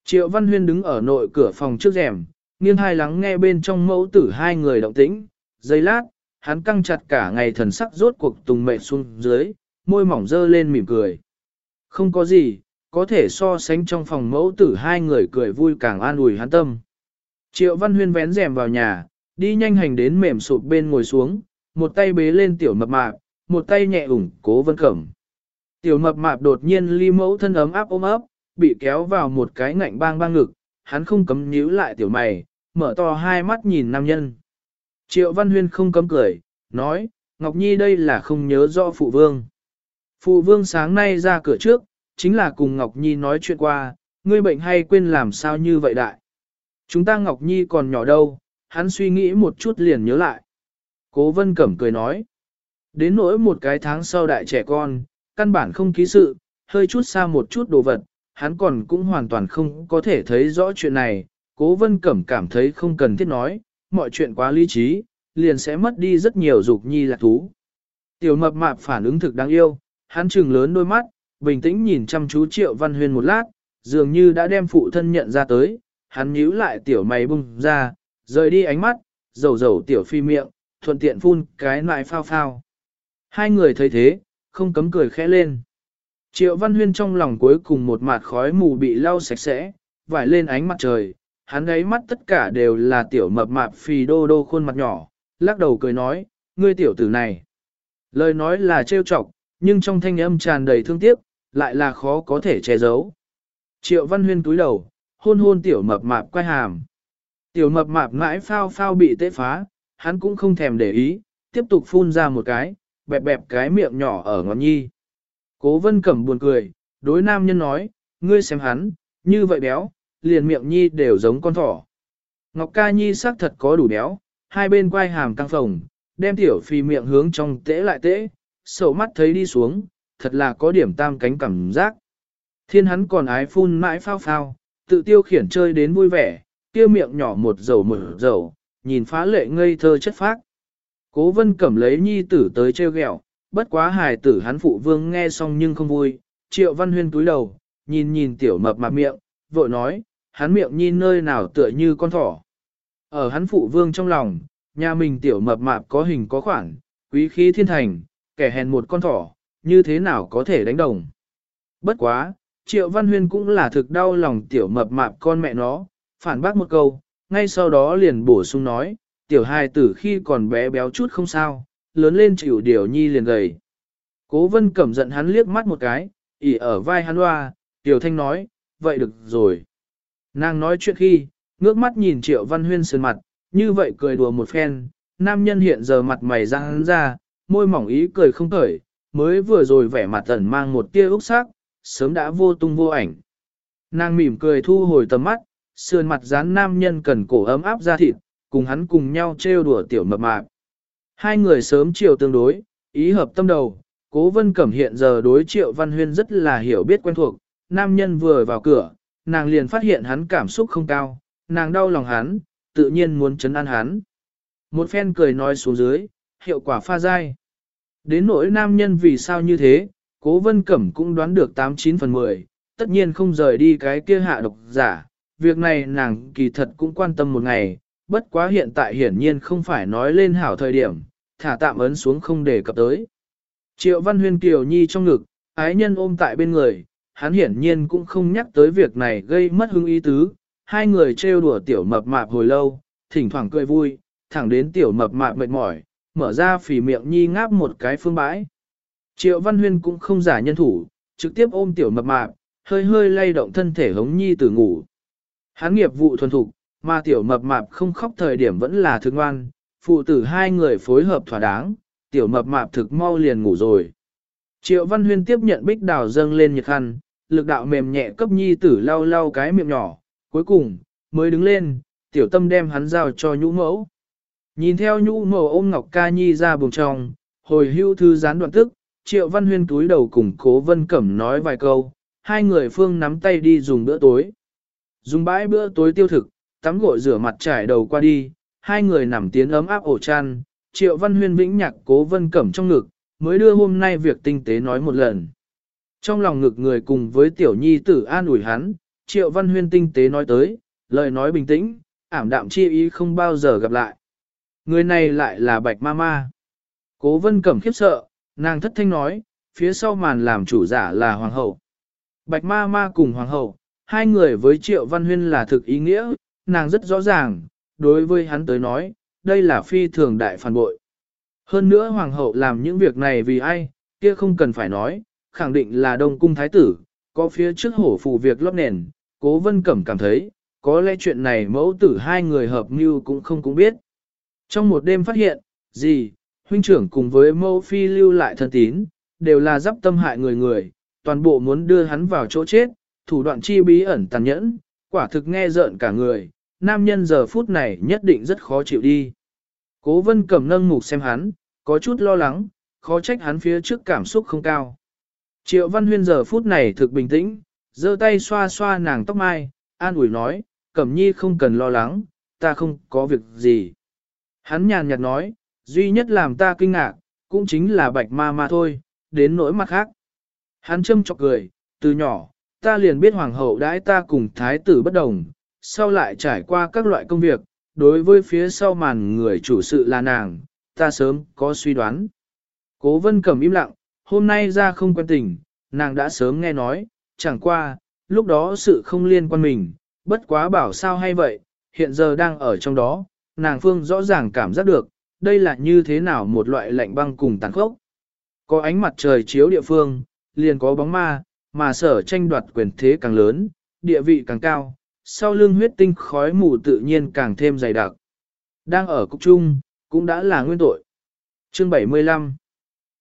Triệu Văn Huyên đứng ở nội cửa phòng trước rèm, nghiêng hai lắng nghe bên trong mẫu tử hai người động tĩnh, giây lát, hắn căng chặt cả ngày thần sắc rốt cuộc tùng mệt xuống dưới, môi mỏng dơ lên mỉm cười. Không có gì, có thể so sánh trong phòng mẫu tử hai người cười vui càng an ủi hắn tâm. Triệu Văn Huyên vén rèm vào nhà, đi nhanh hành đến mềm sụp bên ngồi xuống, một tay bế lên tiểu mập mạp, một tay nhẹ ủng cố vân cẩm. Tiểu mập mạp đột nhiên ly mẫu thân ấm áp ôm ấp, bị kéo vào một cái ngạnh bang bang ngực, hắn không cấm nhíu lại tiểu mày, mở to hai mắt nhìn nam nhân. Triệu Văn Huyên không cấm cười, nói, Ngọc Nhi đây là không nhớ rõ phụ vương. Phụ vương sáng nay ra cửa trước, chính là cùng Ngọc Nhi nói chuyện qua, ngươi bệnh hay quên làm sao như vậy đại. Chúng ta Ngọc Nhi còn nhỏ đâu, hắn suy nghĩ một chút liền nhớ lại. Cố Vân Cẩm cười nói, đến nỗi một cái tháng sau đại trẻ con, căn bản không ký sự, hơi chút xa một chút đồ vật, hắn còn cũng hoàn toàn không có thể thấy rõ chuyện này. Cố Vân Cẩm cảm thấy không cần thiết nói, mọi chuyện quá lý trí, liền sẽ mất đi rất nhiều dục nhi lạc thú. Tiểu mập mạp phản ứng thực đáng yêu, hắn trừng lớn đôi mắt, bình tĩnh nhìn chăm chú Triệu Văn Huyên một lát, dường như đã đem phụ thân nhận ra tới, hắn nhíu lại tiểu mày bung ra, rời đi ánh mắt, dầu dầu tiểu phi miệng, thuận tiện phun cái nại phao phao. Hai người thấy thế, không cấm cười khẽ lên. Triệu Văn Huyên trong lòng cuối cùng một mạt khói mù bị lau sạch sẽ, vải lên ánh mặt trời, hắn ấy mắt tất cả đều là tiểu mập mạp phì đô đô khuôn mặt nhỏ, lắc đầu cười nói, ngươi tiểu tử này. Lời nói là trêu chọc, nhưng trong thanh âm tràn đầy thương tiếc, lại là khó có thể che giấu. Triệu Văn Huyên túi đầu, hôn hôn tiểu mập mạp quay hàm. Tiểu mập mạp mãi phao phao bị tế phá, hắn cũng không thèm để ý, tiếp tục phun ra một cái, bẹp bẹp cái miệng nhỏ ở ngón nhi. Cố vân cẩm buồn cười, đối nam nhân nói, ngươi xem hắn, như vậy béo, liền miệng nhi đều giống con thỏ. Ngọc ca nhi xác thật có đủ béo, hai bên quai hàm căng phồng, đem tiểu phi miệng hướng trong tễ lại tễ, sầu mắt thấy đi xuống, thật là có điểm tam cánh cảm giác. Thiên hắn còn ái phun mãi phao phao, tự tiêu khiển chơi đến vui vẻ, kia miệng nhỏ một dầu một dầu, nhìn phá lệ ngây thơ chất phác. Cố vân cầm lấy nhi tử tới treo ghẹo, bất quá hài tử hắn phụ vương nghe xong nhưng không vui, triệu văn huyên túi đầu, nhìn nhìn tiểu mập mạp miệng, vội nói, hắn miệng nhìn nơi nào tựa như con thỏ. Ở hắn phụ vương trong lòng, nhà mình tiểu mập mạp có hình có khoản, quý khí thiên thành, kẻ hèn một con thỏ, như thế nào có thể đánh đồng. Bất quá, triệu văn huyên cũng là thực đau lòng tiểu mập mạp con mẹ nó, phản bác một câu, ngay sau đó liền bổ sung nói, tiểu hài tử khi còn bé béo chút không sao, lớn lên chịu điều nhi liền gầy. Cố vân cẩm giận hắn liếc mắt một cái, ỉ ở vai hắn hoa, tiểu thanh nói, vậy được rồi. Nàng nói chuyện khi, ngước mắt nhìn triệu văn huyên sơn mặt, như vậy cười đùa một phen, nam nhân hiện giờ mặt mày ra hắn ra, môi mỏng ý cười không khởi, mới vừa rồi vẻ mặt tẩn mang một tia úc sắc, sớm đã vô tung vô ảnh. Nàng mỉm cười thu hồi tầm mắt, sườn mặt dán nam nhân cần cổ ấm áp ra thịt, cùng hắn cùng nhau trêu đùa tiểu mập mạp. Hai người sớm chiều tương đối, ý hợp tâm đầu, cố vân cẩm hiện giờ đối triệu văn huyên rất là hiểu biết quen thuộc, nam nhân vừa vào cửa, nàng liền phát hiện hắn cảm xúc không cao, nàng đau lòng hắn, tự nhiên muốn chấn an hắn. Một phen cười nói xuống dưới, hiệu quả pha dai. Đến nỗi nam nhân vì sao như thế, cố vân cẩm cũng đoán được 89 phần 10, tất nhiên không rời đi cái kia hạ độc giả. Việc này nàng kỳ thật cũng quan tâm một ngày, bất quá hiện tại hiển nhiên không phải nói lên hảo thời điểm, thả tạm ấn xuống không để cập tới. Triệu Văn Huyên Kiều Nhi trong ngực, ái nhân ôm tại bên người, hắn hiển nhiên cũng không nhắc tới việc này gây mất hứng ý tứ, hai người trêu đùa tiểu mập mạp hồi lâu, thỉnh thoảng cười vui, thẳng đến tiểu mập mạp mệt mỏi, mở ra phì miệng nhi ngáp một cái phương bãi. Triệu Văn Huyên cũng không giả nhân thủ, trực tiếp ôm tiểu mập mạp, hơi hơi lay động thân thể hống nhi từ ngủ. Hắn nghiệp vụ thuần thục, mà tiểu mập mạp không khóc thời điểm vẫn là thương ngoan, phụ tử hai người phối hợp thỏa đáng, tiểu mập mạp thực mau liền ngủ rồi. Triệu Văn Huyên tiếp nhận bích đào dâng lên nhiệt khăn, lực đạo mềm nhẹ cấp nhi tử lau lau cái miệng nhỏ, cuối cùng, mới đứng lên, tiểu tâm đem hắn giao cho nhũ mẫu. Nhìn theo nhũ mẫu ôm Ngọc Ca Nhi ra buồng trong, hồi hưu thư gián đoạn tức, Triệu Văn Huyên túi đầu cùng Cố Vân Cẩm nói vài câu, hai người phương nắm tay đi dùng bữa tối. Dùng bãi bữa tối tiêu thực, tắm gội rửa mặt trải đầu qua đi, hai người nằm tiến ấm áp ổ chăn, Triệu Văn Huyên vĩnh nhạc Cố Vân Cẩm trong ngực, mới đưa hôm nay việc tinh tế nói một lần. Trong lòng ngực người cùng với tiểu nhi tử an ủi hắn, Triệu Văn Huyên tinh tế nói tới, lời nói bình tĩnh, ảm đạm chi ý không bao giờ gặp lại. Người này lại là Bạch Ma Ma. Cố Vân Cẩm khiếp sợ, nàng thất thanh nói, phía sau màn làm chủ giả là Hoàng hậu. Bạch Ma Ma cùng Hoàng hậu, hai người với Triệu Văn Huyên là thực ý nghĩa, nàng rất rõ ràng, đối với hắn tới nói, đây là phi thường đại phản bội. Hơn nữa Hoàng hậu làm những việc này vì ai, kia không cần phải nói, khẳng định là Đông Cung Thái Tử, có phía trước hổ phù việc lót nền, Cố Vân Cẩm cảm thấy, có lẽ chuyện này mẫu tử hai người hợp mưu cũng không cũng biết. Trong một đêm phát hiện, gì, huynh trưởng cùng với mẫu phi lưu lại thân tín, đều là giáp tâm hại người người, toàn bộ muốn đưa hắn vào chỗ chết, thủ đoạn chi bí ẩn tàn nhẫn, quả thực nghe rợn cả người, nam nhân giờ phút này nhất định rất khó chịu đi. Cố vân cầm nâng mục xem hắn, có chút lo lắng, khó trách hắn phía trước cảm xúc không cao. Triệu Văn Huyên giờ phút này thực bình tĩnh, giơ tay xoa xoa nàng tóc mai, an ủi nói, Cẩm Nhi không cần lo lắng, ta không có việc gì. Hắn nhàn nhạt nói, duy nhất làm ta kinh ngạc, cũng chính là bạch ma ma thôi, đến nỗi mặt khác. Hắn châm chọc cười, từ nhỏ, ta liền biết hoàng hậu đãi ta cùng thái tử bất đồng, sau lại trải qua các loại công việc, đối với phía sau màn người chủ sự là nàng, ta sớm có suy đoán. Cố vân cầm im lặng, hôm nay ra không quan tình, nàng đã sớm nghe nói, chẳng qua, lúc đó sự không liên quan mình, bất quá bảo sao hay vậy, hiện giờ đang ở trong đó, nàng phương rõ ràng cảm giác được, đây là như thế nào một loại lạnh băng cùng tàn khốc. Có ánh mặt trời chiếu địa phương, liền có bóng ma, mà sở tranh đoạt quyền thế càng lớn, địa vị càng cao, sau lưng huyết tinh khói mù tự nhiên càng thêm dày đặc. Đang ở cục trung, cũng đã là nguyên tội. Chương 75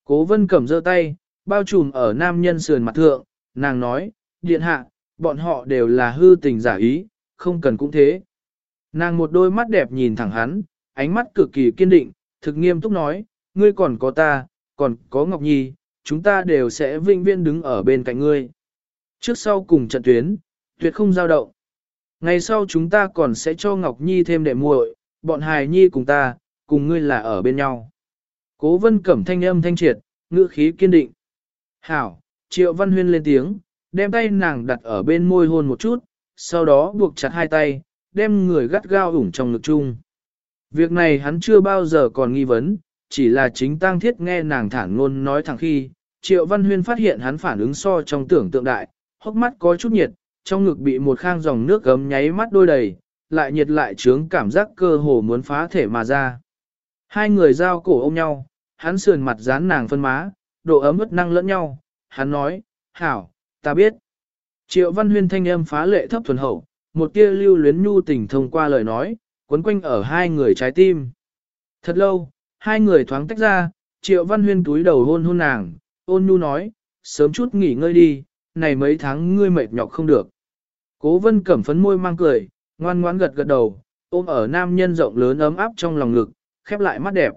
Cố vân cầm giơ tay, bao trùm ở nam nhân sườn mặt thượng, nàng nói, điện hạ, bọn họ đều là hư tình giả ý, không cần cũng thế. Nàng một đôi mắt đẹp nhìn thẳng hắn, ánh mắt cực kỳ kiên định, thực nghiêm túc nói, ngươi còn có ta, còn có Ngọc Nhi, chúng ta đều sẽ vinh viên đứng ở bên cạnh ngươi. Trước sau cùng trận tuyến, tuyệt không giao động. Ngày sau chúng ta còn sẽ cho Ngọc Nhi thêm đệ muội, bọn hài nhi cùng ta, cùng ngươi là ở bên nhau. Cố vân cẩm thanh âm thanh triệt, ngữ khí kiên định. Hảo, triệu văn huyên lên tiếng, đem tay nàng đặt ở bên môi hôn một chút, sau đó buộc chặt hai tay, đem người gắt gao ủng trong ngực chung. Việc này hắn chưa bao giờ còn nghi vấn, chỉ là chính tang thiết nghe nàng thản ngôn nói thẳng khi, triệu văn huyên phát hiện hắn phản ứng so trong tưởng tượng đại, hốc mắt có chút nhiệt, trong ngực bị một khang dòng nước gấm nháy mắt đôi đầy, lại nhiệt lại trướng cảm giác cơ hồ muốn phá thể mà ra. Hai người giao cổ ôm nhau, hắn sườn mặt dán nàng phân má, độ ấm ướt năng lẫn nhau, hắn nói, hảo, ta biết. Triệu văn huyên thanh âm phá lệ thấp thuần hậu, một tia lưu luyến nhu tình thông qua lời nói, quấn quanh ở hai người trái tim. Thật lâu, hai người thoáng tách ra, triệu văn huyên túi đầu hôn hôn nàng, ôn nhu nói, sớm chút nghỉ ngơi đi, này mấy tháng ngươi mệt nhọc không được. Cố vân cẩm phấn môi mang cười, ngoan ngoãn gật gật đầu, ôm ở nam nhân rộng lớn ấm áp trong lòng ngực, khép lại mắt đẹp.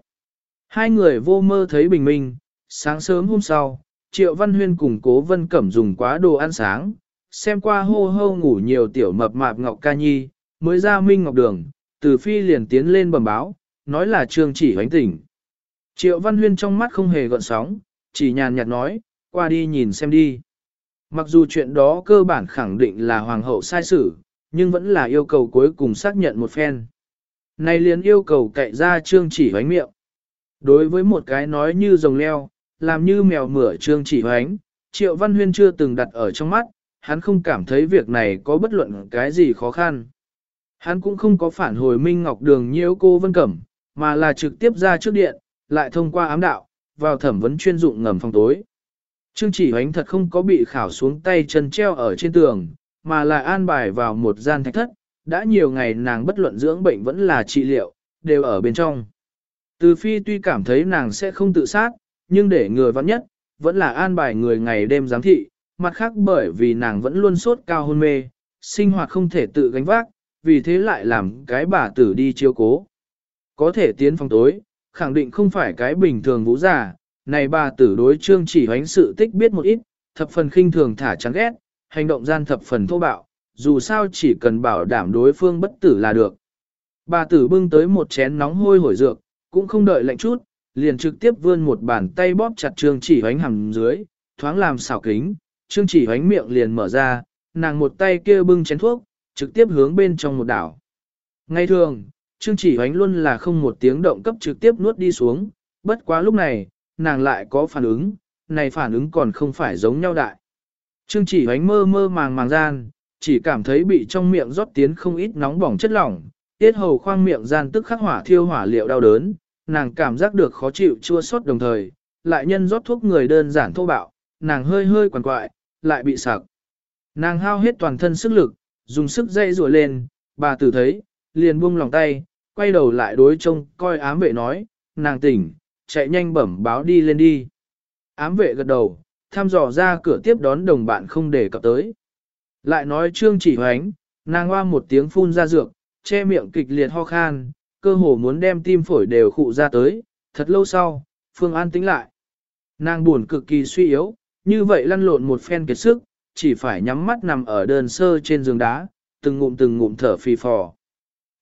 Hai người vô mơ thấy bình minh, sáng sớm hôm sau, Triệu Văn Huyên cùng Cố Vân Cẩm dùng quá đồ ăn sáng, xem qua hô hô ngủ nhiều tiểu mập mạp Ngọc Ca Nhi, mới ra Minh Ngọc Đường, từ phi liền tiến lên bẩm báo, nói là trương chỉ hoánh tỉnh. Triệu Văn Huyên trong mắt không hề gợn sóng, chỉ nhàn nhạt nói, qua đi nhìn xem đi. Mặc dù chuyện đó cơ bản khẳng định là hoàng hậu sai xử, nhưng vẫn là yêu cầu cuối cùng xác nhận một phen. Này liền yêu cầu cậy ra trương chỉ hoánh miệng. Đối với một cái nói như rồng leo, làm như mèo mửa trương chỉ hoánh, Triệu Văn Huyên chưa từng đặt ở trong mắt, hắn không cảm thấy việc này có bất luận cái gì khó khăn. Hắn cũng không có phản hồi Minh Ngọc Đường nhiễu cô Vân Cẩm, mà là trực tiếp ra trước điện, lại thông qua ám đạo, vào thẩm vấn chuyên dụng ngầm phòng tối. Trương chỉ hoánh thật không có bị khảo xuống tay chân treo ở trên tường, mà là an bài vào một gian thạch thất, đã nhiều ngày nàng bất luận dưỡng bệnh vẫn là trị liệu, đều ở bên trong. Từ phi tuy cảm thấy nàng sẽ không tự sát, nhưng để người vắng nhất, vẫn là an bài người ngày đêm giám thị, mặt khác bởi vì nàng vẫn luôn sốt cao hôn mê, sinh hoạt không thể tự gánh vác, vì thế lại làm cái bà tử đi chiếu cố. Có thể tiến phòng tối, khẳng định không phải cái bình thường vũ giả, này bà tử đối trương chỉ hoánh sự tích biết một ít, thập phần khinh thường thả chán ghét, hành động gian thập phần thô bạo, dù sao chỉ cần bảo đảm đối phương bất tử là được. Bà tử bưng tới một chén nóng hôi hổi dược, cũng không đợi lạnh chút, liền trực tiếp vươn một bàn tay bóp chặt trương chỉ hoánh hầm dưới, thoáng làm xảo kính, trương chỉ hoánh miệng liền mở ra, nàng một tay kia bưng chén thuốc, trực tiếp hướng bên trong một đảo. Ngay thường, trương chỉ hoánh luôn là không một tiếng động cấp trực tiếp nuốt đi xuống, bất quá lúc này, nàng lại có phản ứng, này phản ứng còn không phải giống nhau đại. Trương chỉ hoánh mơ mơ màng màng gian, chỉ cảm thấy bị trong miệng rót tiến không ít nóng bỏng chất lỏng, tiết hầu khoang miệng gian tức khắc hỏa thiêu hỏa liệu đau đớn, nàng cảm giác được khó chịu chua xót đồng thời, lại nhân rót thuốc người đơn giản thô bạo, nàng hơi hơi quằn quại, lại bị sặc. Nàng hao hết toàn thân sức lực, dùng sức dây rùa lên, bà tử thấy, liền buông lòng tay, quay đầu lại đối trông coi ám vệ nói, nàng tỉnh, chạy nhanh bẩm báo đi lên đi. Ám vệ gật đầu, thăm dò ra cửa tiếp đón đồng bạn không để cập tới. Lại nói trương chỉ hoánh, nàng hoa một tiếng phun ra dược, che miệng kịch liệt ho khan, cơ hồ muốn đem tim phổi đều khụ ra tới, thật lâu sau, Phương An tính lại. Nàng buồn cực kỳ suy yếu, như vậy lăn lộn một phen kiệt sức, chỉ phải nhắm mắt nằm ở đơn sơ trên giường đá, từng ngụm từng ngụm thở phì phò.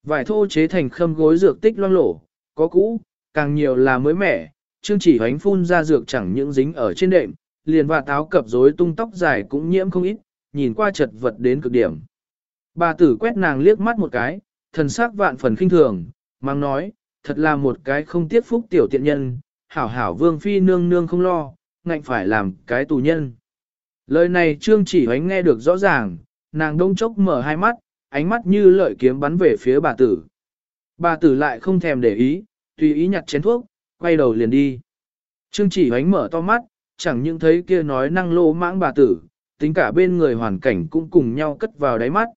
Vải thô chế thành khâm gối dược tích loang lổ, có cũ, càng nhiều là mới mẻ, chương chỉ hoánh phun ra dược chẳng những dính ở trên đệm, liền và táo cập rối tung tóc dài cũng nhiễm không ít, nhìn qua chật vật đến cực điểm. Bà tử quét nàng liếc mắt một cái, thần sắc vạn phần khinh thường, mang nói, thật là một cái không tiếc phúc tiểu tiện nhân, hảo hảo vương phi nương nương không lo, ngạnh phải làm cái tù nhân. Lời này trương chỉ hoánh nghe được rõ ràng, nàng đông chốc mở hai mắt, ánh mắt như lợi kiếm bắn về phía bà tử. Bà tử lại không thèm để ý, tùy ý nhặt chén thuốc, quay đầu liền đi. Trương chỉ hoánh mở to mắt, chẳng những thấy kia nói năng lô mãng bà tử, tính cả bên người hoàn cảnh cũng cùng nhau cất vào đáy mắt.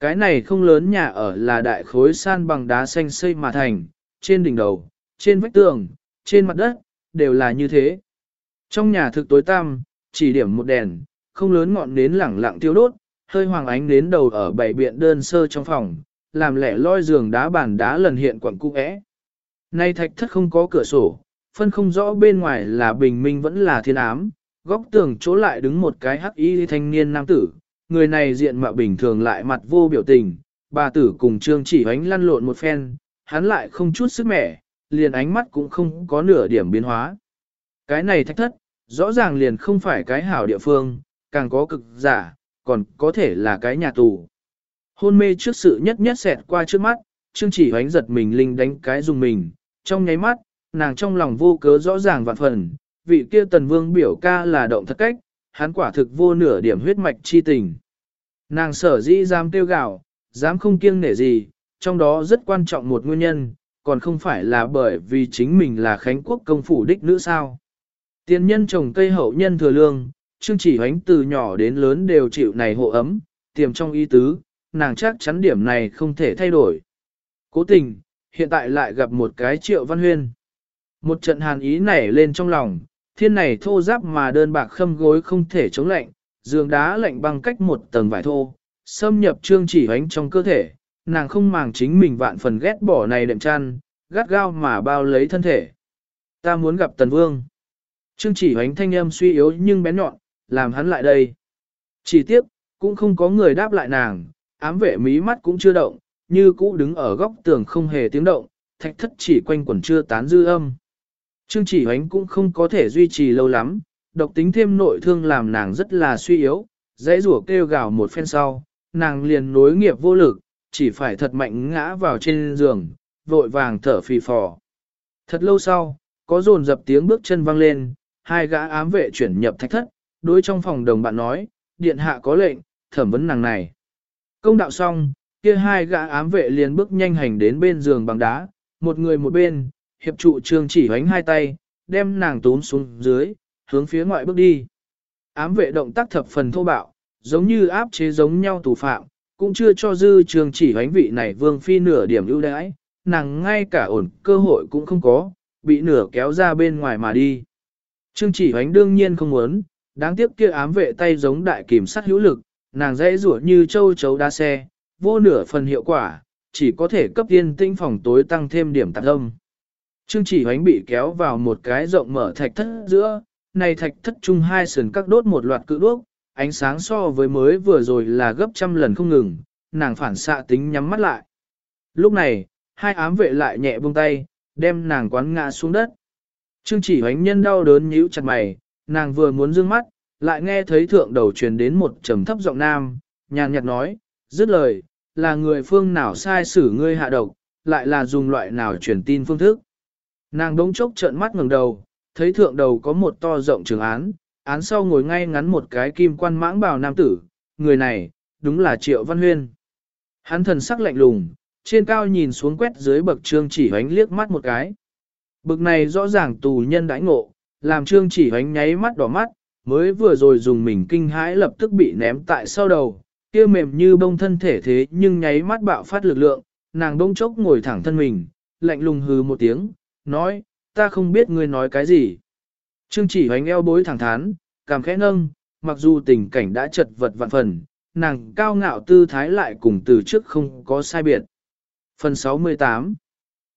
Cái này không lớn nhà ở là đại khối san bằng đá xanh xây mà thành, trên đỉnh đầu, trên vách tường, trên mặt đất, đều là như thế. Trong nhà thực tối tăm, chỉ điểm một đèn, không lớn ngọn nến lẳng lặng tiêu đốt, hơi hoàng ánh nến đầu ở bảy biện đơn sơ trong phòng, làm lẻ loi giường đá bàn đá lần hiện quặng cung ẽ. Nay thạch thất không có cửa sổ, phân không rõ bên ngoài là bình minh vẫn là thiên ám, góc tường chỗ lại đứng một cái hắc y thanh niên nam tử, người này diện mạo bình thường lại mặt vô biểu tình, bà tử cùng trương chỉ ánh lăn lộn một phen, hắn lại không chút sức mẻ, liền ánh mắt cũng không có nửa điểm biến hóa. Cái này thách thất, rõ ràng liền không phải cái hảo địa phương, càng có cực giả, còn có thể là cái nhà tù. Hôn mê trước sự nhất nhất xẹt qua trước mắt, Trương chỉ hoánh giật mình linh đánh cái dùng mình, trong nháy mắt, nàng trong lòng vô cớ rõ ràng vạn phần, vị kia tần vương biểu ca là động thật cách, hắn quả thực vô nửa điểm huyết mạch chi tình. Nàng sở dĩ dám tiêu gạo, dám không kiêng nể gì, trong đó rất quan trọng một nguyên nhân, còn không phải là bởi vì chính mình là Khánh Quốc công phủ đích nữ sao. Tiên nhân trồng cây hậu nhân thừa lương, Trương chỉ hoánh từ nhỏ đến lớn đều chịu này hộ ấm, tiềm trong ý tứ, nàng chắc chắn điểm này không thể thay đổi. Cố tình, hiện tại lại gặp một cái triệu văn huyên. Một trận hàn ý nảy lên trong lòng, thiên này thô giáp mà đơn bạc khâm gối không thể chống lạnh, giường đá lạnh băng cách một tầng vải thô, xâm nhập trương chỉ hoánh trong cơ thể, nàng không màng chính mình vạn phần ghét bỏ này đệm chăn, gắt gao mà bao lấy thân thể. Ta muốn gặp tần vương. Trương chỉ hoánh thanh âm suy yếu nhưng bén nhọn, làm hắn lại đây. Chỉ tiếc, cũng không có người đáp lại nàng, ám vệ mí mắt cũng chưa động, như cũ đứng ở góc tường không hề tiếng động, thạch thất chỉ quanh quẩn chưa tán dư âm. Trương chỉ hoánh cũng không có thể duy trì lâu lắm, độc tính thêm nội thương làm nàng rất là suy yếu, dãy rủa kêu gào một phen sau, nàng liền nối nghiệp vô lực, chỉ phải thật mạnh ngã vào trên giường, vội vàng thở phì phò. Thật lâu sau, có dồn dập tiếng bước chân vang lên, hai gã ám vệ chuyển nhập thạch thất, đối trong phòng đồng bạn nói, điện hạ có lệnh, thẩm vấn nàng này. Công đạo xong, kia hai gã ám vệ liền bước nhanh hành đến bên giường bằng đá, một người một bên, hiệp trụ trường chỉ hoánh hai tay, đem nàng tốn xuống dưới, hướng phía ngoại bước đi. Ám vệ động tác thập phần thô bạo, giống như áp chế giống nhau tù phạm, cũng chưa cho dư trường chỉ hoánh vị này vương phi nửa điểm ưu đãi, nàng ngay cả ổn cơ hội cũng không có, bị nửa kéo ra bên ngoài mà đi. Trương chỉ hoánh đương nhiên không muốn, đáng tiếc kia ám vệ tay giống đại kìm sát hữu lực, nàng dễ rủa như châu chấu đa xe, vô nửa phần hiệu quả, chỉ có thể cấp tiên tinh phòng tối tăng thêm điểm tạc âm. Trương chỉ hoánh bị kéo vào một cái rộng mở thạch thất giữa, này thạch thất chung hai sườn các đốt một loạt cự đuốc, ánh sáng so với mới vừa rồi là gấp trăm lần không ngừng, nàng phản xạ tính nhắm mắt lại. Lúc này, hai ám vệ lại nhẹ buông tay, đem nàng quán ngã xuống đất. Trương chỉ hoánh nhân đau đớn nhíu chặt mày, nàng vừa muốn dương mắt, lại nghe thấy thượng đầu truyền đến một trầm thấp giọng nam, nhàn nhạt nói, dứt lời, là người phương nào sai xử ngươi hạ độc, lại là dùng loại nào truyền tin phương thức. Nàng đống chốc trợn mắt ngẩng đầu, thấy thượng đầu có một to rộng trường án, án sau ngồi ngay ngắn một cái kim quan mãng bào nam tử, người này, đúng là Triệu Văn Huyên. Hắn thần sắc lạnh lùng, trên cao nhìn xuống quét dưới bậc trương chỉ hoánh liếc mắt một cái. Bực này rõ ràng tù nhân đãi ngộ, làm trương chỉ hoánh nháy mắt đỏ mắt, mới vừa rồi dùng mình kinh hãi lập tức bị ném tại sau đầu, kia mềm như bông thân thể thế nhưng nháy mắt bạo phát lực lượng, nàng bông chốc ngồi thẳng thân mình, lạnh lùng hừ một tiếng, nói, ta không biết ngươi nói cái gì. Trương chỉ hoánh eo bối thẳng thắn, cảm khẽ nâng, mặc dù tình cảnh đã chật vật vạn phần, nàng cao ngạo tư thái lại cùng từ trước không có sai biệt. Phần 68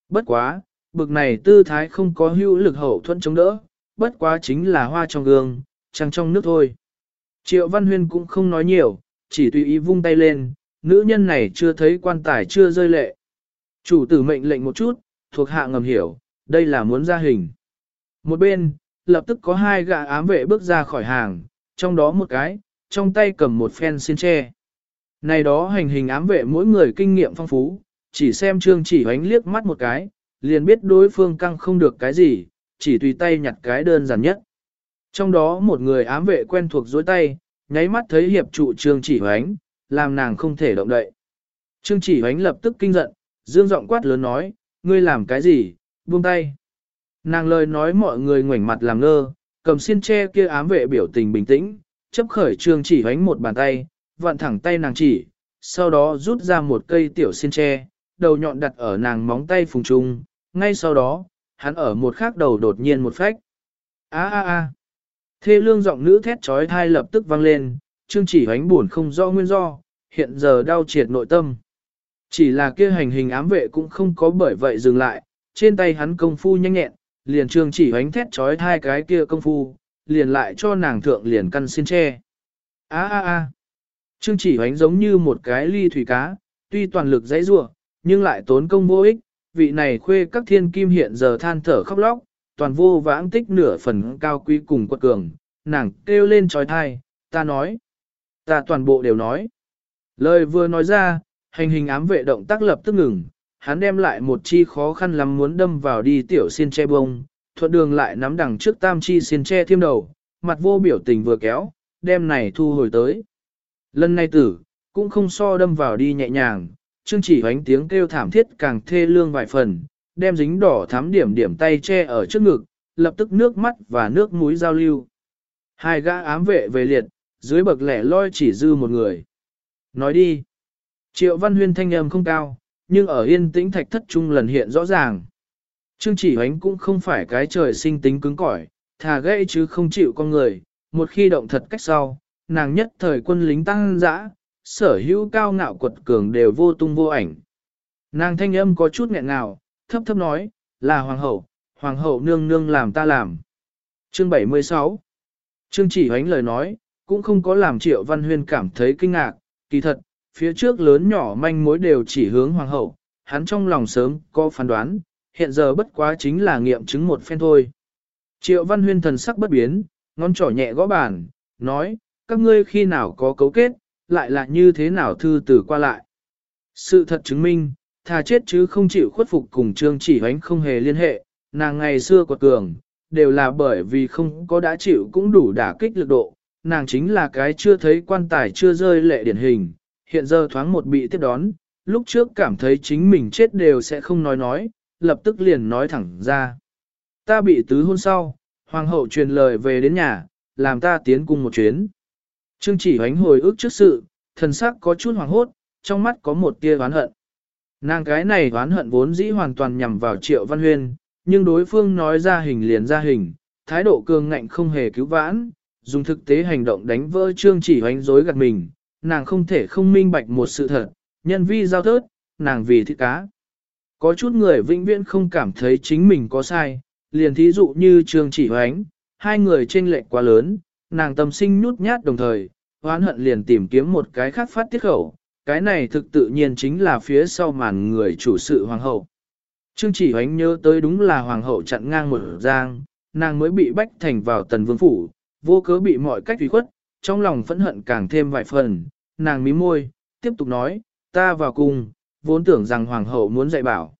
Bất quá, bực này tư thái không có hữu lực hậu thuẫn chống đỡ, bất quá chính là hoa trong gương, trăng trong nước thôi. Triệu Văn Huyên cũng không nói nhiều, chỉ tùy ý vung tay lên, nữ nhân này chưa thấy quan tài chưa rơi lệ. Chủ tử mệnh lệnh một chút, thuộc hạ ngầm hiểu, đây là muốn ra hình. Một bên, lập tức có hai gã ám vệ bước ra khỏi hàng, trong đó một cái, trong tay cầm một phen xin tre. Này đó hành hình ám vệ mỗi người kinh nghiệm phong phú, chỉ xem trương chỉ hoánh liếc mắt một cái, liền biết đối phương căng không được cái gì, chỉ tùy tay nhặt cái đơn giản nhất. Trong đó một người ám vệ quen thuộc dối tay, nháy mắt thấy hiệp trụ trương chỉ hoánh, làm nàng không thể động đậy. Trương chỉ hoánh lập tức kinh giận, dương giọng quát lớn nói, ngươi làm cái gì, buông tay. Nàng lời nói mọi người ngoảnh mặt làm ngơ, cầm xiên tre kia ám vệ biểu tình bình tĩnh, chấp khởi trương chỉ hoánh một bàn tay, vặn thẳng tay nàng chỉ, sau đó rút ra một cây tiểu xiên tre, đầu nhọn đặt ở nàng móng tay phùng trung, ngay sau đó, hắn ở một khắc đầu đột nhiên một phách. A a a. Thê lương giọng nữ thét trói thai lập tức vang lên, Trương chỉ hoánh buồn không do nguyên do, hiện giờ đau triệt nội tâm. Chỉ là kia hành hình ám vệ cũng không có bởi vậy dừng lại, trên tay hắn công phu nhanh nhẹn, liền trương chỉ hoánh thét trói thai cái kia công phu, liền lại cho nàng thượng liền căn xin tre. Á á á, trương chỉ hoánh giống như một cái ly thủy cá, tuy toàn lực dãy rua, nhưng lại tốn công vô ích, vị này khuê các thiên kim hiện giờ than thở khóc lóc, toàn vô vãng tích nửa phần cao quý cùng quật cường, nàng kêu lên trói thai, ta nói, ta toàn bộ đều nói. Lời vừa nói ra, hành hình ám vệ động tác lập tức ngừng, hắn đem lại một chi khó khăn lắm muốn đâm vào đi tiểu xin che bông, thuận đường lại nắm đằng trước tam chi xin che thiêm đầu, mặt vô biểu tình vừa kéo, đem này thu hồi tới. Lần này tử, cũng không so đâm vào đi nhẹ nhàng, Trương chỉ hoánh tiếng kêu thảm thiết càng thê lương vài phần, đem dính đỏ thắm điểm điểm tay che ở trước ngực, lập tức nước mắt và nước mũi giao lưu. Hai gã ám vệ về liệt, dưới bậc lẻ loi chỉ dư một người. Nói đi. Triệu Văn Huyên thanh âm không cao, nhưng ở yên tĩnh thạch thất trung lần hiện rõ ràng. Trương chỉ hoánh cũng không phải cái trời sinh tính cứng cỏi, thà gãy chứ không chịu con người, một khi động thật cách sau, nàng nhất thời quân lính tăng dã, sở hữu cao ngạo quật cường đều vô tung vô ảnh. Nàng thanh âm có chút nghẹn ngào, thấp thấp nói, là hoàng hậu, hoàng hậu nương nương làm ta làm. Chương 76 chương chỉ hoánh lời nói, cũng không có làm triệu văn huyên cảm thấy kinh ngạc, kỳ thật, phía trước lớn nhỏ manh mối đều chỉ hướng hoàng hậu, hắn trong lòng sớm có phán đoán, hiện giờ bất quá chính là nghiệm chứng một phen thôi. Triệu Văn Huyên thần sắc bất biến, ngón trỏ nhẹ gõ bàn, nói, các ngươi khi nào có cấu kết, lại là như thế nào thư tử qua lại. Sự thật chứng minh, thà chết chứ không chịu khuất phục cùng trương chỉ hoánh không hề liên hệ, nàng ngày xưa quật cường, đều là bởi vì không có đã chịu cũng đủ đả kích lực độ, nàng chính là cái chưa thấy quan tài chưa rơi lệ điển hình, hiện giờ thoáng một bị tiếp đón, lúc trước cảm thấy chính mình chết đều sẽ không nói nói, lập tức liền nói thẳng ra. Ta bị tứ hôn sau, hoàng hậu truyền lời về đến nhà, làm ta tiến cung một chuyến. Trương chỉ hoánh hồi ức trước sự, thần sắc có chút hoàng hốt, trong mắt có một tia oán hận. Nàng cái này oán hận vốn dĩ hoàn toàn nhằm vào triệu văn huyên, nhưng đối phương nói ra hình liền ra hình, thái độ cường ngạnh không hề cứu vãn, dùng thực tế hành động đánh vỡ trương chỉ hoánh dối gạt mình, nàng không thể không minh bạch một sự thật, nhân vi giao thớt, nàng vì thịt cá. Có chút người vĩnh viễn không cảm thấy chính mình có sai, liền thí dụ như Trương Chỉ Hoánh, hai người chênh lệch quá lớn, nàng tâm sinh nhút nhát đồng thời, hoán hận liền tìm kiếm một cái khác phát tiết khẩu, cái này thực tự nhiên chính là phía sau màn người chủ sự hoàng hậu. Trương Chỉ Hoánh nhớ tới đúng là hoàng hậu chặn ngang một giang, nàng mới bị bách thành vào tần vương phủ, vô cớ bị mọi cách uy khuất, trong lòng phẫn hận càng thêm vài phần, nàng mím môi, tiếp tục nói, ta vào cùng, vốn tưởng rằng hoàng hậu muốn dạy bảo.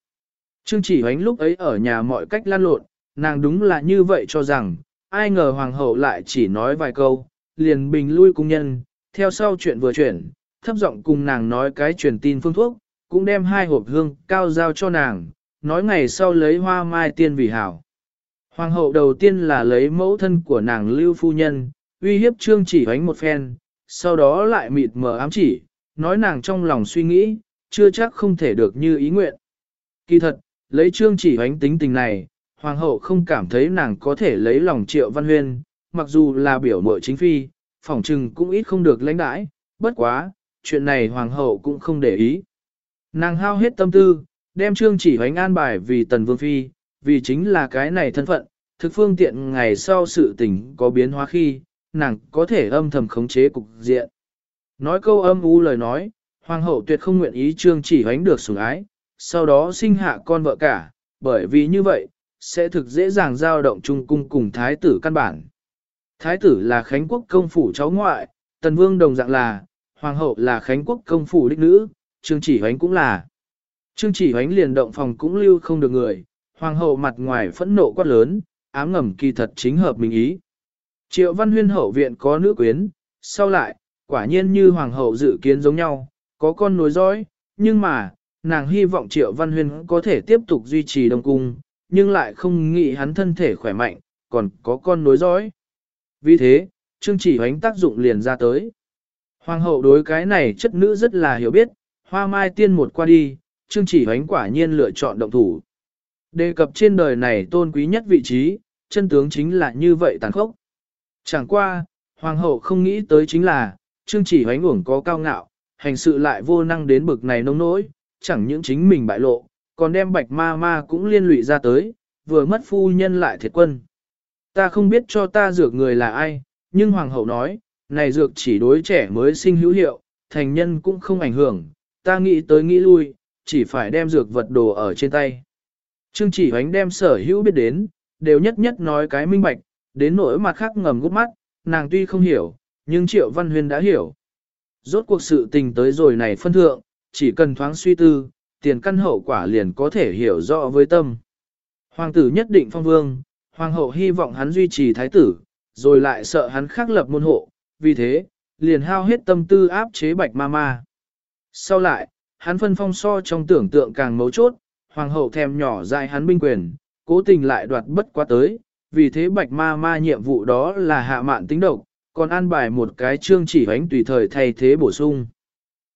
Trương chỉ hoánh lúc ấy ở nhà mọi cách lan lộn, nàng đúng là như vậy cho rằng, ai ngờ hoàng hậu lại chỉ nói vài câu, liền bình lui cung nhân, theo sau chuyện vừa chuyển, thấp giọng cùng nàng nói cái truyền tin phương thuốc, cũng đem hai hộp hương cao giao cho nàng, nói ngày sau lấy hoa mai tiên vì hảo. Hoàng hậu đầu tiên là lấy mẫu thân của nàng lưu phu nhân, uy hiếp trương chỉ hoánh một phen, sau đó lại mịt mờ ám chỉ, nói nàng trong lòng suy nghĩ, chưa chắc không thể được như ý nguyện. Kỳ thật, lấy trương chỉ hoánh tính tình này, hoàng hậu không cảm thấy nàng có thể lấy lòng triệu văn huyên, mặc dù là biểu mội chính phi, phỏng trừng cũng ít không được lãnh đãi, bất quá, chuyện này hoàng hậu cũng không để ý. Nàng hao hết tâm tư, đem trương chỉ hoánh an bài vì tần vương phi, vì chính là cái này thân phận, thực phương tiện ngày sau sự tình có biến hóa khi, nàng có thể âm thầm khống chế cục diện. Nói câu âm u lời nói, hoàng hậu tuyệt không nguyện ý trương chỉ hoánh được sủng ái, sau đó sinh hạ con vợ cả, bởi vì như vậy, sẽ thực dễ dàng giao động trung cung cùng thái tử căn bản. Thái tử là Khánh Quốc công phủ cháu ngoại, tần vương đồng dạng là, hoàng hậu là Khánh Quốc công phủ đích nữ, trương chỉ hoánh cũng là. Trương chỉ hoánh liền động phòng cũng lưu không được người, hoàng hậu mặt ngoài phẫn nộ quát lớn, ám ngầm kỳ thật chính hợp mình ý. Triệu văn huyên hậu viện có nữ quyến, sau lại, quả nhiên như hoàng hậu dự kiến giống nhau, có con nối dõi, nhưng mà, nàng hy vọng triệu văn huyên có thể tiếp tục duy trì đông cung, nhưng lại không nghĩ hắn thân thể khỏe mạnh, còn có con nối dõi. Vì thế, trương chỉ hoánh tác dụng liền ra tới. Hoàng hậu đối cái này chất nữ rất là hiểu biết, hoa mai tiên một qua đi, trương chỉ hoánh quả nhiên lựa chọn động thủ. Đề cập trên đời này tôn quý nhất vị trí, chân tướng chính là như vậy tàn khốc. Chẳng qua, hoàng hậu không nghĩ tới chính là, trương chỉ hoánh uổng có cao ngạo, hành sự lại vô năng đến bực này nông nỗi, chẳng những chính mình bại lộ, còn đem bạch ma ma cũng liên lụy ra tới, vừa mất phu nhân lại thiệt quân. Ta không biết cho ta dược người là ai, nhưng hoàng hậu nói, này dược chỉ đối trẻ mới sinh hữu hiệu, thành nhân cũng không ảnh hưởng, ta nghĩ tới nghĩ lui, chỉ phải đem dược vật đồ ở trên tay. Trương chỉ hoánh đem sở hữu biết đến, đều nhất nhất nói cái minh bạch, đến nỗi mặt khác ngầm gút mắt, nàng tuy không hiểu, nhưng Triệu Văn huyền đã hiểu. Rốt cuộc sự tình tới rồi này phân thượng, chỉ cần thoáng suy tư, tiền căn hậu quả liền có thể hiểu rõ với tâm. Hoàng tử nhất định phong vương, hoàng hậu hy vọng hắn duy trì thái tử, rồi lại sợ hắn khắc lập môn hộ, vì thế, liền hao hết tâm tư áp chế bạch ma ma. Sau lại, hắn phân phong so trong tưởng tượng càng mấu chốt, hoàng hậu thèm nhỏ dại hắn binh quyền, cố tình lại đoạt bất quá tới, vì thế bạch ma ma nhiệm vụ đó là hạ mạn tính độc, còn an bài một cái chương chỉ hoánh tùy thời thay thế bổ sung.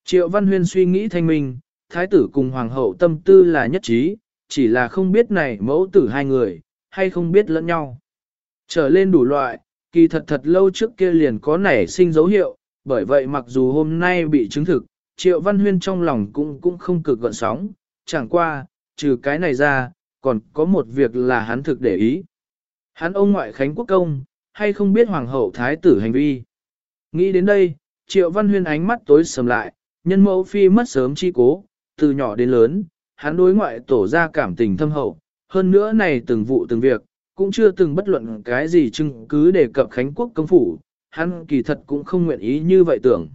Triệu Văn Huyên suy nghĩ thanh minh, thái tử cùng hoàng hậu tâm tư là nhất trí, chỉ là không biết này mẫu tử hai người, hay không biết lẫn nhau. Trở lên đủ loại, kỳ thật thật lâu trước kia liền có nảy sinh dấu hiệu, bởi vậy mặc dù hôm nay bị chứng thực, Triệu Văn Huyên trong lòng cũng cũng không cực gọn sóng, chẳng qua, trừ cái này ra, còn có một việc là hắn thực để ý. Hắn ông ngoại Khánh Quốc Công, hay không biết Hoàng hậu Thái tử hành vi. Nghĩ đến đây, Triệu Văn Huyên ánh mắt tối sầm lại, nhân mẫu phi mất sớm chi cố, từ nhỏ đến lớn, hắn đối ngoại tổ ra cảm tình thâm hậu, hơn nữa này từng vụ từng việc, cũng chưa từng bất luận cái gì chứng cứ đề cập Khánh Quốc công phủ, hắn kỳ thật cũng không nguyện ý như vậy tưởng.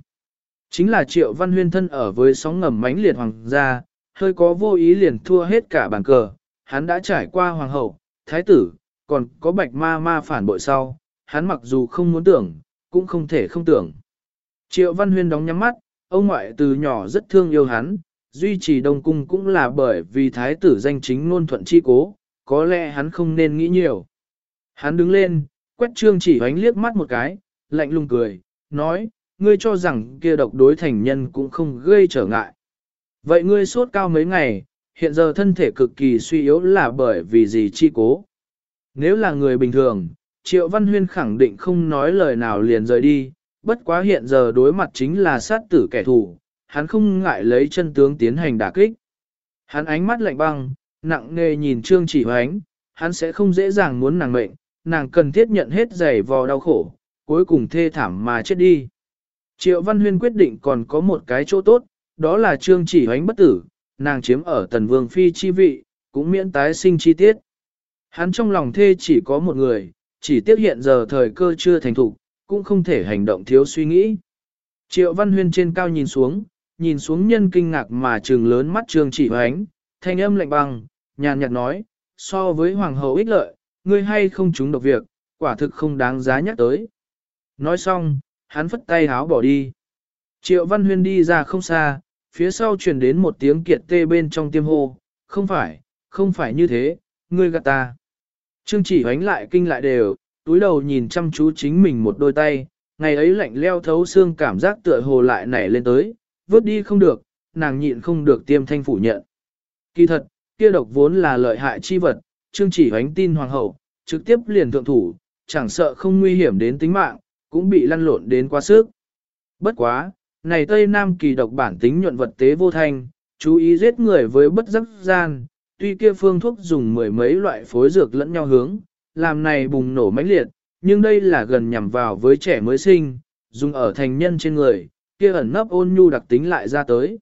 Chính là Triệu Văn Huyên thân ở với sóng ngầm mãnh liệt hoàng gia, hơi có vô ý liền thua hết cả bàn cờ, hắn đã trải qua hoàng hậu, thái tử, còn có bạch ma ma phản bội sau, hắn mặc dù không muốn tưởng, cũng không thể không tưởng. Triệu Văn Huyên đóng nhắm mắt, ông ngoại từ nhỏ rất thương yêu hắn, duy trì đông cung cũng là bởi vì thái tử danh chính ngôn thuận chi cố, có lẽ hắn không nên nghĩ nhiều. Hắn đứng lên, quét trương chỉ hoánh liếc mắt một cái, lạnh lùng cười, nói, ngươi cho rằng kia độc đối thành nhân cũng không gây trở ngại. Vậy ngươi sốt cao mấy ngày, hiện giờ thân thể cực kỳ suy yếu là bởi vì gì chi cố. Nếu là người bình thường, Triệu Văn Huyên khẳng định không nói lời nào liền rời đi, bất quá hiện giờ đối mặt chính là sát tử kẻ thù, hắn không ngại lấy chân tướng tiến hành đả kích. Hắn ánh mắt lạnh băng, nặng nề nhìn Trương Chỉ Hoánh, hắn sẽ không dễ dàng muốn nàng mệnh, nàng cần thiết nhận hết giày vò đau khổ, cuối cùng thê thảm mà chết đi. Triệu Văn Huyên quyết định còn có một cái chỗ tốt, đó là Trương Chỉ Hoánh bất tử, nàng chiếm ở Tần Vương Phi chi vị, cũng miễn tái sinh chi tiết. Hắn trong lòng thê chỉ có một người, chỉ tiếc hiện giờ thời cơ chưa thành thục, cũng không thể hành động thiếu suy nghĩ. Triệu Văn Huyên trên cao nhìn xuống, nhìn xuống nhân kinh ngạc mà trừng lớn mắt Trương Chỉ Hoánh, thanh âm lạnh băng, nhàn nhạt nói, so với hoàng hậu ích lợi, ngươi hay không trúng độc việc, quả thực không đáng giá nhắc tới. Nói xong, hắn phất tay háo bỏ đi. Triệu Văn Huyên đi ra không xa, phía sau truyền đến một tiếng kiệt tê bên trong tiêm hô, không phải, không phải như thế, ngươi gạt ta. Trương chỉ hoánh lại kinh lại đều, túi đầu nhìn chăm chú chính mình một đôi tay, ngày ấy lạnh leo thấu xương cảm giác tựa hồ lại nảy lên tới, vớt đi không được, nàng nhịn không được tiêm thanh phủ nhận. Kỳ thật, kia độc vốn là lợi hại chi vật, Trương chỉ hoánh tin hoàng hậu, trực tiếp liền thượng thủ, chẳng sợ không nguy hiểm đến tính mạng, cũng bị lăn lộn đến quá sức. Bất quá, này Tây Nam kỳ độc bản tính nhuận vật tế vô thanh, chú ý giết người với bất giác gian, tuy kia phương thuốc dùng mười mấy loại phối dược lẫn nhau hướng, làm này bùng nổ mãnh liệt, nhưng đây là gần nhằm vào với trẻ mới sinh, dùng ở thành nhân trên người, kia ẩn nấp ôn nhu đặc tính lại ra tới.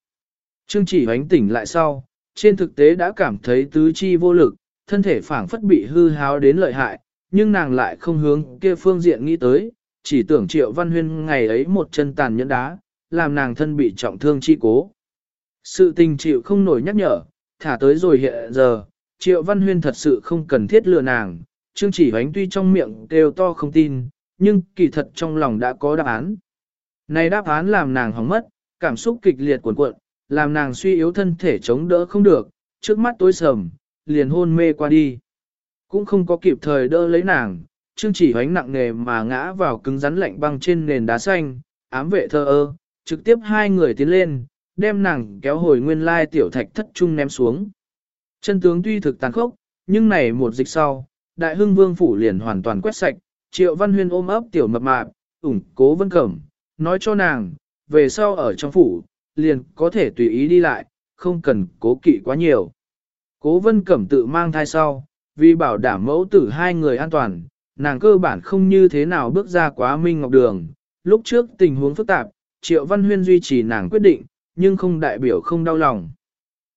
Trương chỉ hoánh tỉnh lại sau, trên thực tế đã cảm thấy tứ chi vô lực, thân thể phảng phất bị hư háo đến lợi hại, nhưng nàng lại không hướng kia phương diện nghĩ tới, chỉ tưởng triệu văn huyên ngày ấy một chân tàn nhẫn đá, làm nàng thân bị trọng thương chi cố. Sự tình chịu không nổi nhắc nhở, thả tới rồi hiện giờ, triệu văn huyên thật sự không cần thiết lừa nàng, Trương chỉ hoánh tuy trong miệng đều to không tin, nhưng kỳ thật trong lòng đã có đáp án. Này đáp án làm nàng hóng mất, cảm xúc kịch liệt cuộn cuộn, làm nàng suy yếu thân thể chống đỡ không được, trước mắt tối sầm, liền hôn mê qua đi. Cũng không có kịp thời đỡ lấy nàng, chương chỉ hoánh nặng nề mà ngã vào cứng rắn lạnh băng trên nền đá xanh, ám vệ thơ ơ, trực tiếp hai người tiến lên, đem nàng kéo hồi nguyên lai tiểu thạch thất trung ném xuống. Chân tướng tuy thực tàn khốc, nhưng này một dịch sau, đại hưng vương phủ liền hoàn toàn quét sạch, Triệu Văn Huyên ôm ấp tiểu mập mạp, ủng cố Vân Cẩm, nói cho nàng, về sau ở trong phủ, liền có thể tùy ý đi lại, không cần cố kỵ quá nhiều. Cố Vân Cẩm tự mang thai sau, vì bảo đảm mẫu tử hai người an toàn, nàng cơ bản không như thế nào bước ra quá minh ngọc đường. Lúc trước tình huống phức tạp, Triệu Văn Huyên duy trì nàng quyết định, nhưng không đại biểu không đau lòng.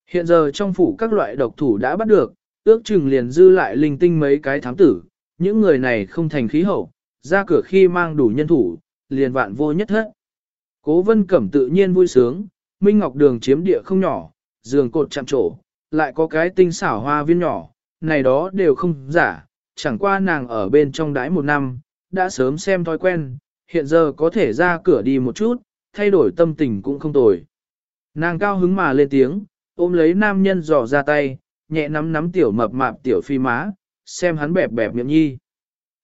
Hiện giờ trong phủ các loại độc thủ đã bắt được, ước chừng liền dư lại linh tinh mấy cái thám tử, những người này không thành khí hậu, ra cửa khi mang đủ nhân thủ, liền vạn vô nhất hết. Cố vân cẩm tự nhiên vui sướng, Minh Ngọc Đường chiếm địa không nhỏ, giường cột chạm trổ, lại có cái tinh xảo hoa viên nhỏ, này đó đều không giả, chẳng qua nàng ở bên trong đái một năm, đã sớm xem thói quen, hiện giờ có thể ra cửa đi một chút, thay đổi tâm tình cũng không tồi. Nàng cao hứng mà lên tiếng, ôm lấy nam nhân dò ra tay, nhẹ nắm nắm tiểu mập mạp tiểu phi má, xem hắn bẹp bẹp miệng nhi.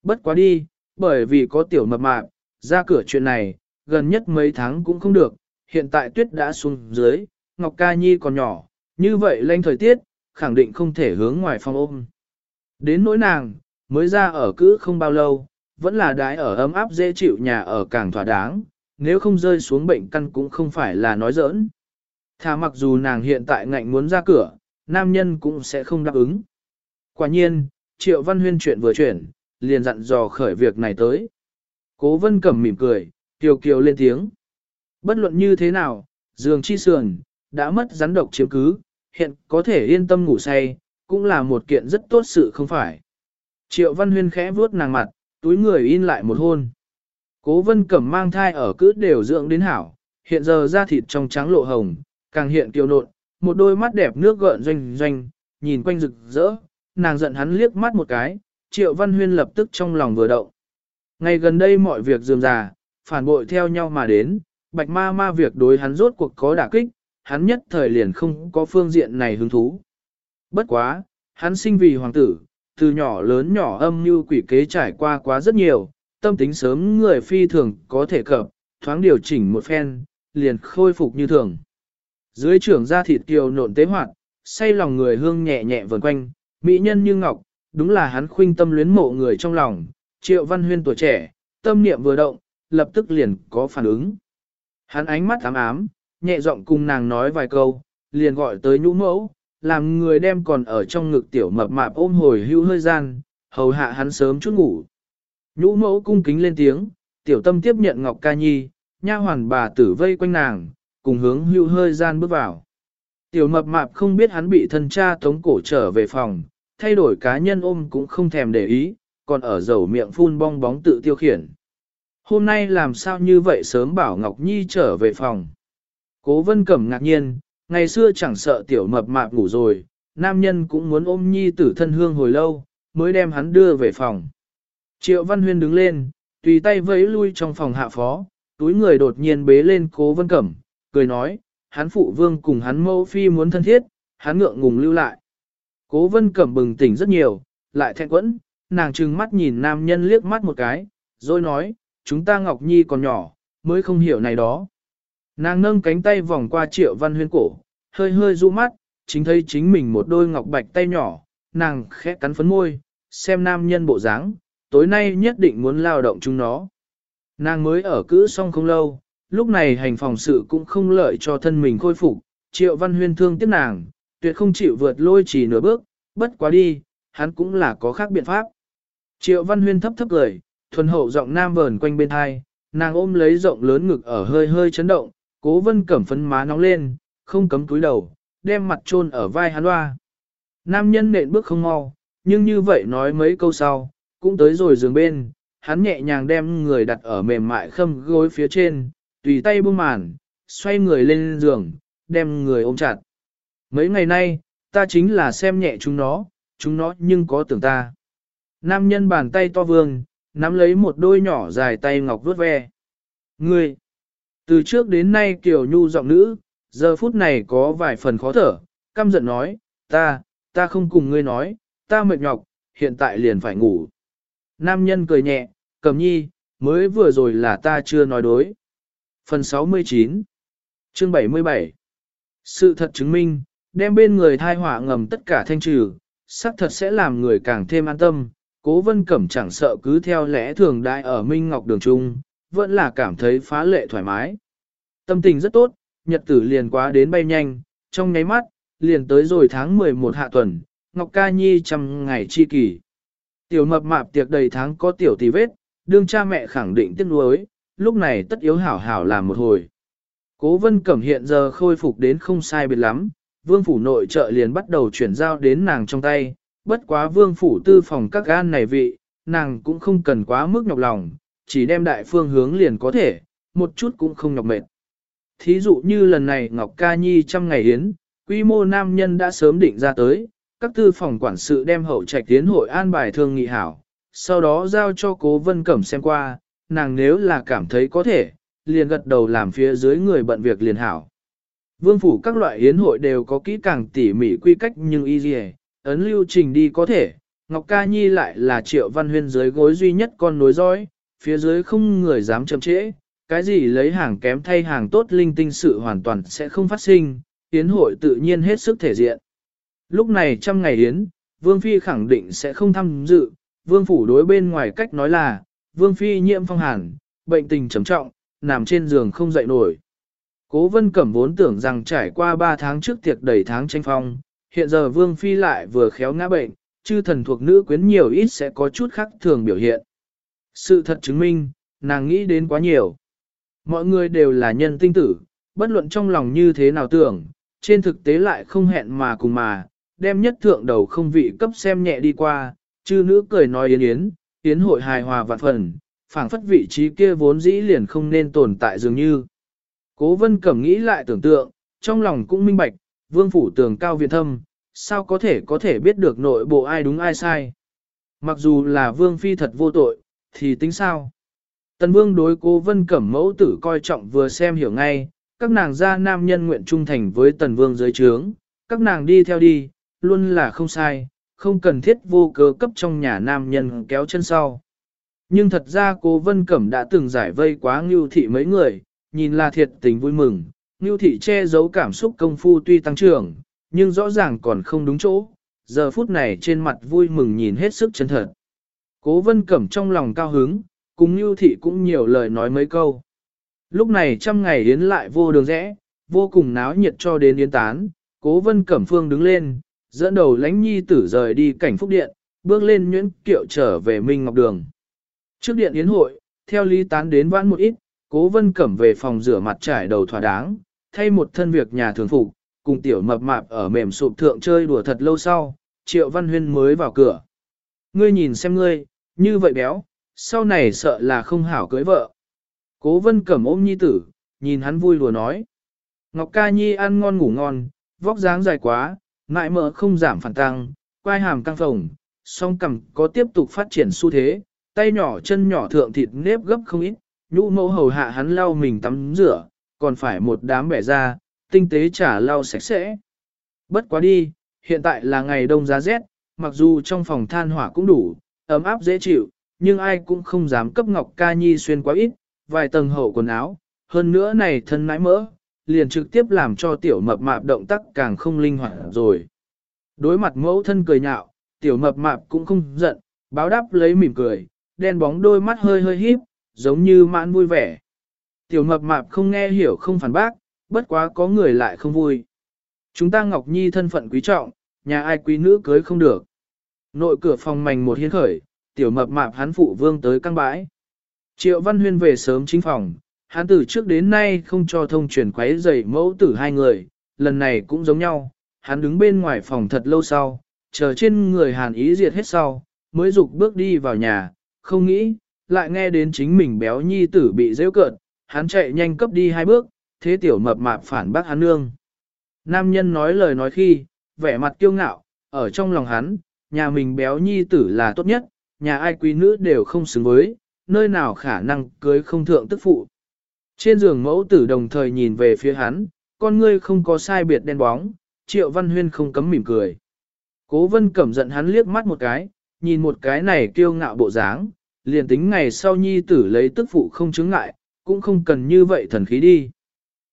Bất quá đi, bởi vì có tiểu mập mạp, ra cửa chuyện này, gần nhất mấy tháng cũng không được, hiện tại tuyết đã xuống dưới, Ngọc Ca Nhi còn nhỏ, như vậy lên thời tiết, khẳng định không thể hướng ngoài phòng ôm. Đến nỗi nàng, mới ra ở cữ không bao lâu, vẫn là đái ở ấm áp dễ chịu nhà ở càng thỏa đáng, nếu không rơi xuống bệnh căn cũng không phải là nói giỡn. Thà mặc dù nàng hiện tại ngạnh muốn ra cửa, nam nhân cũng sẽ không đáp ứng. Quả nhiên, Triệu Văn Huyên chuyện vừa chuyển, liền dặn dò khởi việc này tới. Cố Vân Cẩm mỉm cười, kiều kiều lên tiếng. Bất luận như thế nào, giường chi sườn, đã mất rắn độc chiếm cứ, hiện có thể yên tâm ngủ say, cũng là một kiện rất tốt sự không phải. Triệu Văn Huyên khẽ vuốt nàng mặt, túi người in lại một hôn. Cố Vân Cẩm mang thai ở cứ đều dưỡng đến hảo, hiện giờ da thịt trong trắng lộ hồng, càng hiện kiều nộn, một đôi mắt đẹp nước gợn doanh doanh, nhìn quanh rực rỡ, nàng giận hắn liếc mắt một cái, Triệu Văn Huyên lập tức trong lòng vừa động. Ngày gần đây mọi việc dườm già, phản bội theo nhau mà đến, bạch ma ma việc đối hắn rốt cuộc có đả kích, hắn nhất thời liền không có phương diện này hứng thú. Bất quá, hắn sinh vì hoàng tử, từ nhỏ lớn nhỏ âm như quỷ kế trải qua quá rất nhiều, tâm tính sớm người phi thường có thể cập, thoáng điều chỉnh một phen, liền khôi phục như thường. Dưới trưởng da thịt kiều nộn tế hoạt, say lòng người hương nhẹ nhẹ vần quanh, mỹ nhân như ngọc, đúng là hắn khuynh tâm luyến mộ người trong lòng, triệu văn huyên tuổi trẻ, tâm niệm vừa động, lập tức liền có phản ứng. Hắn ánh mắt ám ám, nhẹ giọng cùng nàng nói vài câu, liền gọi tới nhũ mẫu, làm người đem còn ở trong ngực tiểu mập mạp ôm hồi hưu hơi gian, hầu hạ hắn sớm chút ngủ. Nhũ mẫu cung kính lên tiếng, tiểu tâm tiếp nhận Ngọc Ca Nhi, nha hoàn bà tử vây quanh nàng, cùng hướng hưu hơi gian bước vào. Tiểu mập mạp không biết hắn bị thân cha tống cổ trở về phòng, thay đổi cá nhân ôm cũng không thèm để ý, còn ở dầu miệng phun bong bóng tự tiêu khiển. Hôm nay làm sao như vậy sớm bảo Ngọc Nhi trở về phòng. Cố vân cẩm ngạc nhiên, ngày xưa chẳng sợ tiểu mập mạp ngủ rồi, nam nhân cũng muốn ôm Nhi tử thân hương hồi lâu, mới đem hắn đưa về phòng. Triệu Văn Huyên đứng lên, tùy tay vẫy lui trong phòng hạ phó, túi người đột nhiên bế lên cố vân cẩm, cười nói, hắn phụ vương cùng hắn mẫu phi muốn thân thiết, hắn ngượng ngùng lưu lại. Cố vân cẩm bừng tỉnh rất nhiều, lại thẹn quẫn, nàng trừng mắt nhìn nam nhân liếc mắt một cái, rồi nói, chúng ta Ngọc Nhi còn nhỏ, mới không hiểu này đó. Nàng nâng cánh tay vòng qua triệu văn huyên cổ, hơi hơi ru mắt, chính thấy chính mình một đôi ngọc bạch tay nhỏ, nàng khẽ cắn phấn môi, xem nam nhân bộ dáng, tối nay nhất định muốn lao động chúng nó. Nàng mới ở cữ xong không lâu, lúc này hành phòng sự cũng không lợi cho thân mình khôi phục, triệu văn huyên thương tiếc nàng, tuyệt không chịu vượt lôi chỉ nửa bước, bất quá đi, hắn cũng là có khác biện pháp. Triệu văn huyên thấp thấp cười, thuần hậu giọng nam vờn quanh bên hai, nàng ôm lấy rộng lớn ngực ở hơi hơi chấn động, cố vân cẩm phấn má nóng lên, không cấm túi đầu, đem mặt chôn ở vai hắn loa. Nam nhân nện bước không mau, nhưng như vậy nói mấy câu sau, cũng tới rồi giường bên, hắn nhẹ nhàng đem người đặt ở mềm mại khâm gối phía trên, tùy tay buông màn, xoay người lên giường, đem người ôm chặt. Mấy ngày nay, ta chính là xem nhẹ chúng nó, chúng nó nhưng có tưởng ta. Nam nhân bàn tay to vương, nắm lấy một đôi nhỏ dài tay ngọc vuốt ve. Ngươi, từ trước đến nay kiểu nhu giọng nữ, giờ phút này có vài phần khó thở, căm giận nói, ta, ta không cùng ngươi nói, ta mệt nhọc, hiện tại liền phải ngủ. Nam nhân cười nhẹ, cầm nhi, mới vừa rồi là ta chưa nói đối. Phần 69 Chương 77 Sự thật chứng minh, đem bên người thai họa ngầm tất cả thanh trừ, xác thật sẽ làm người càng thêm an tâm, Cố vân cẩm chẳng sợ cứ theo lẽ thường đại ở Minh Ngọc Đường Trung, vẫn là cảm thấy phá lệ thoải mái. Tâm tình rất tốt, nhật tử liền quá đến bay nhanh, trong nháy mắt, liền tới rồi tháng 11 hạ tuần, Ngọc Ca Nhi trăm ngày chi kỳ. Tiểu mập mạp tiệc đầy tháng có tiểu tì vết, đương cha mẹ khẳng định tiếc nuối, lúc này tất yếu hảo hảo làm một hồi. Cố vân cẩm hiện giờ khôi phục đến không sai biệt lắm, vương phủ nội trợ liền bắt đầu chuyển giao đến nàng trong tay, bất quá vương phủ tư phòng các gan này vị, nàng cũng không cần quá mức nhọc lòng, chỉ đem đại phương hướng liền có thể, một chút cũng không nhọc mệt. Thí dụ như lần này Ngọc Ca Nhi trăm ngày yến, quy mô nam nhân đã sớm định ra tới, các tư phòng quản sự đem hậu trạch tiến hội an bài thương nghị hảo, sau đó giao cho cố vân cẩm xem qua, nàng nếu là cảm thấy có thể, liền gật đầu làm phía dưới người bận việc liền hảo. Vương phủ các loại hiến hội đều có kỹ càng tỉ mỉ quy cách nhưng y dì ấn lưu trình đi có thể, Ngọc Ca Nhi lại là triệu văn huyên dưới gối duy nhất con nối dõi, phía dưới không người dám chậm trễ, cái gì lấy hàng kém thay hàng tốt linh tinh sự hoàn toàn sẽ không phát sinh, hiến hội tự nhiên hết sức thể diện. Lúc này trăm ngày hiến, Vương Phi khẳng định sẽ không tham dự, Vương Phủ đối bên ngoài cách nói là, Vương Phi nhiễm phong hàn, bệnh tình trầm trọng, nằm trên giường không dậy nổi. Cố vân cẩm vốn tưởng rằng trải qua 3 tháng trước tiệc đầy tháng tranh phong, hiện giờ Vương Phi lại vừa khéo ngã bệnh, chư thần thuộc nữ quyến nhiều ít sẽ có chút khác thường biểu hiện. Sự thật chứng minh, nàng nghĩ đến quá nhiều. Mọi người đều là nhân tinh tử, bất luận trong lòng như thế nào tưởng, trên thực tế lại không hẹn mà cùng mà, đem nhất thượng đầu không vị cấp xem nhẹ đi qua, chư nữ cười nói yến yến, yến hội hài hòa vạn phần, phảng phất vị trí kia vốn dĩ liền không nên tồn tại dường như. Cố vân cẩm nghĩ lại tưởng tượng, trong lòng cũng minh bạch, vương phủ tường cao viện thâm, sao có thể có thể biết được nội bộ ai đúng ai sai. Mặc dù là vương phi thật vô tội, thì tính sao? Tần vương đối cố vân cẩm mẫu tử coi trọng vừa xem hiểu ngay, các nàng gia nam nhân nguyện trung thành với tần vương dưới trướng, các nàng đi theo đi, luôn là không sai, không cần thiết vô cớ cấp trong nhà nam nhân kéo chân sau. Nhưng thật ra cố Vân Cẩm đã từng giải vây quá ngưu thị mấy người, nhìn là thiệt tình vui mừng, ngưu thị che giấu cảm xúc công phu tuy tăng trưởng, nhưng rõ ràng còn không đúng chỗ, giờ phút này trên mặt vui mừng nhìn hết sức chân thật. Cố Vân Cẩm trong lòng cao hứng, cùng ngưu thị cũng nhiều lời nói mấy câu. Lúc này trăm ngày yến lại vô đường rẽ, vô cùng náo nhiệt cho đến yến tán, cố Vân Cẩm Phương đứng lên, dẫn đầu lãnh nhi tử rời đi cảnh phúc điện, bước lên nhuyễn kiệu trở về Minh Ngọc Đường. Trước điện yến hội, theo lý tán đến vãn một ít, cố vân cẩm về phòng rửa mặt trải đầu thỏa đáng, thay một thân việc nhà thường phục, cùng tiểu mập mạp ở mềm sụp thượng chơi đùa thật lâu sau, triệu văn huyên mới vào cửa. Ngươi nhìn xem ngươi, như vậy béo, sau này sợ là không hảo cưới vợ. Cố vân cẩm ôm nhi tử, nhìn hắn vui lùa nói. Ngọc ca nhi ăn ngon ngủ ngon, vóc dáng dài quá, ngại mỡ không giảm phản tăng, quai hàm căng phồng, song cằm có tiếp tục phát triển xu thế, tay nhỏ chân nhỏ thượng thịt nếp gấp không ít, nhũ mẫu hầu hạ hắn lau mình tắm rửa, còn phải một đám bẻ ra, tinh tế trả lau sạch sẽ. Bất quá đi, hiện tại là ngày đông giá rét, mặc dù trong phòng than hỏa cũng đủ, ấm áp dễ chịu, nhưng ai cũng không dám cấp Ngọc Ca Nhi xuyên quá ít, vài tầng hậu quần áo, hơn nữa này thân nãi mỡ, liền trực tiếp làm cho tiểu mập mạp động tác càng không linh hoạt rồi. Đối mặt mẫu thân cười nhạo, tiểu mập mạp cũng không giận, báo đáp lấy mỉm cười, đen bóng đôi mắt hơi hơi híp, giống như mãn vui vẻ. Tiểu mập mạp không nghe hiểu không phản bác, bất quá có người lại không vui. Chúng ta Ngọc Nhi thân phận quý trọng, nhà ai quý nữ cưới không được. Nội cửa phòng mảnh một hiến khởi, tiểu mập mạp hắn phụ vương tới căng bãi. Triệu Văn Huyên về sớm chính phòng, hắn từ trước đến nay không cho thông truyền quấy dày mẫu tử hai người, lần này cũng giống nhau, hắn đứng bên ngoài phòng thật lâu sau, chờ trên người hàn ý diệt hết sau, mới dục bước đi vào nhà, không nghĩ, lại nghe đến chính mình béo nhi tử bị rêu cợt, hắn chạy nhanh cấp đi hai bước, thế tiểu mập mạp phản bác hắn nương. Nam nhân nói lời nói khi, vẻ mặt kiêu ngạo, ở trong lòng hắn, nhà mình béo nhi tử là tốt nhất, nhà ai quý nữ đều không xứng với, nơi nào khả năng cưới không thượng tức phụ. Trên giường mẫu tử đồng thời nhìn về phía hắn, con ngươi không có sai biệt đen bóng, triệu văn huyên không cấm mỉm cười. Cố vân cẩm giận hắn liếc mắt một cái, nhìn một cái này kiêu ngạo bộ dáng, liền tính ngày sau nhi tử lấy tức phụ không chứng ngại, cũng không cần như vậy thần khí đi.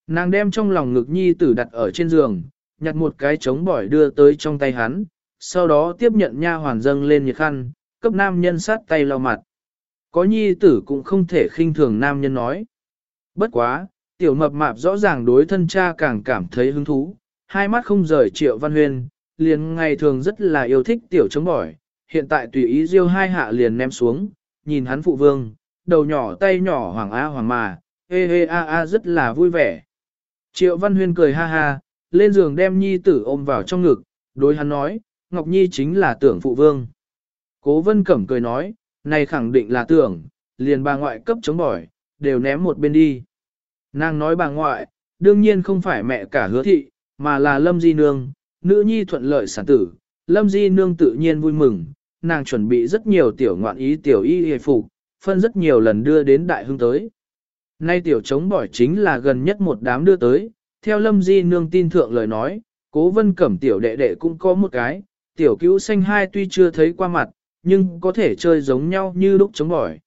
Nàng đem trong lòng ngực nhi tử đặt ở trên giường, nhặt một cái trống bỏi đưa tới trong tay hắn, sau đó tiếp nhận nha hoàn dâng lên nhiệt khăn, cấp nam nhân sát tay lau mặt. Có nhi tử cũng không thể khinh thường nam nhân nói. Bất quá, tiểu mập mạp rõ ràng đối thân cha càng cảm thấy hứng thú, hai mắt không rời triệu văn huyên, liền ngày thường rất là yêu thích tiểu chống bỏi, hiện tại tùy ý riêu hai hạ liền ném xuống, nhìn hắn phụ vương, đầu nhỏ tay nhỏ hoàng a hoàng mà, hê hê a a rất là vui vẻ. Triệu văn huyên cười ha ha, lên giường đem nhi tử ôm vào trong ngực, đối hắn nói, Ngọc Nhi chính là tưởng phụ vương. Cố vân cẩm cười nói, này khẳng định là tưởng, liền bà ngoại cấp chống bỏi, đều ném một bên đi. Nàng nói bà ngoại, đương nhiên không phải mẹ cả hứa thị, mà là Lâm Di Nương, nữ nhi thuận lợi sản tử. Lâm Di Nương tự nhiên vui mừng, nàng chuẩn bị rất nhiều tiểu ngoạn ý tiểu y hề phục, phân rất nhiều lần đưa đến đại hương tới. Nay tiểu chống bỏi chính là gần nhất một đám đưa tới, theo Lâm Di Nương tin thượng lời nói, cố vân cẩm tiểu đệ đệ cũng có một cái, tiểu cứu xanh hai tuy chưa thấy qua mặt, nhưng có thể chơi giống nhau như lúc chống bỏi.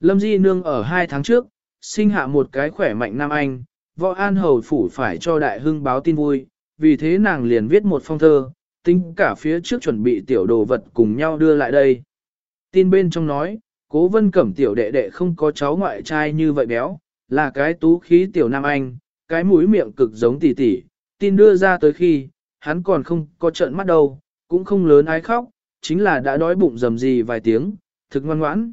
Lâm Di Nương ở hai tháng trước, sinh hạ một cái khỏe mạnh nam anh, võ an hầu phủ phải cho đại hưng báo tin vui, vì thế nàng liền viết một phong thơ, tính cả phía trước chuẩn bị tiểu đồ vật cùng nhau đưa lại đây. Tin bên trong nói, cố vân cẩm tiểu đệ đệ không có cháu ngoại trai như vậy béo, là cái tú khí tiểu nam anh, cái mũi miệng cực giống tỷ tỷ, tin đưa ra tới khi, hắn còn không có trợn mắt đâu, cũng không lớn ai khóc, chính là đã đói bụng rầm gì vài tiếng, thực ngoan ngoãn.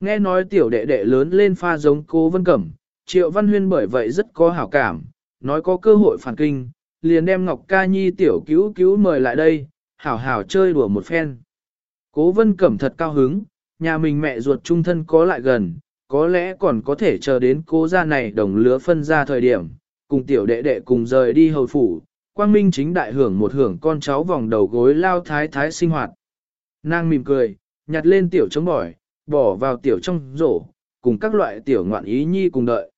Nghe nói tiểu đệ đệ lớn lên pha giống cố Vân Cẩm, Triệu Văn Huyên bởi vậy rất có hảo cảm, nói có cơ hội phản kinh, liền đem Ngọc Ca Nhi tiểu cứu cứu mời lại đây, hảo hảo chơi đùa một phen. Cố Vân Cẩm thật cao hứng, nhà mình mẹ ruột trung thân có lại gần, có lẽ còn có thể chờ đến cố gia này đồng lứa phân ra thời điểm, cùng tiểu đệ đệ cùng rời đi hầu phủ, quang minh chính đại hưởng một hưởng con cháu vòng đầu gối lao thái thái sinh hoạt. Nàng mỉm cười, nhặt lên tiểu chống bỏi, bỏ vào tiểu trong rổ, cùng các loại tiểu ngoạn ý nhi cùng đợi.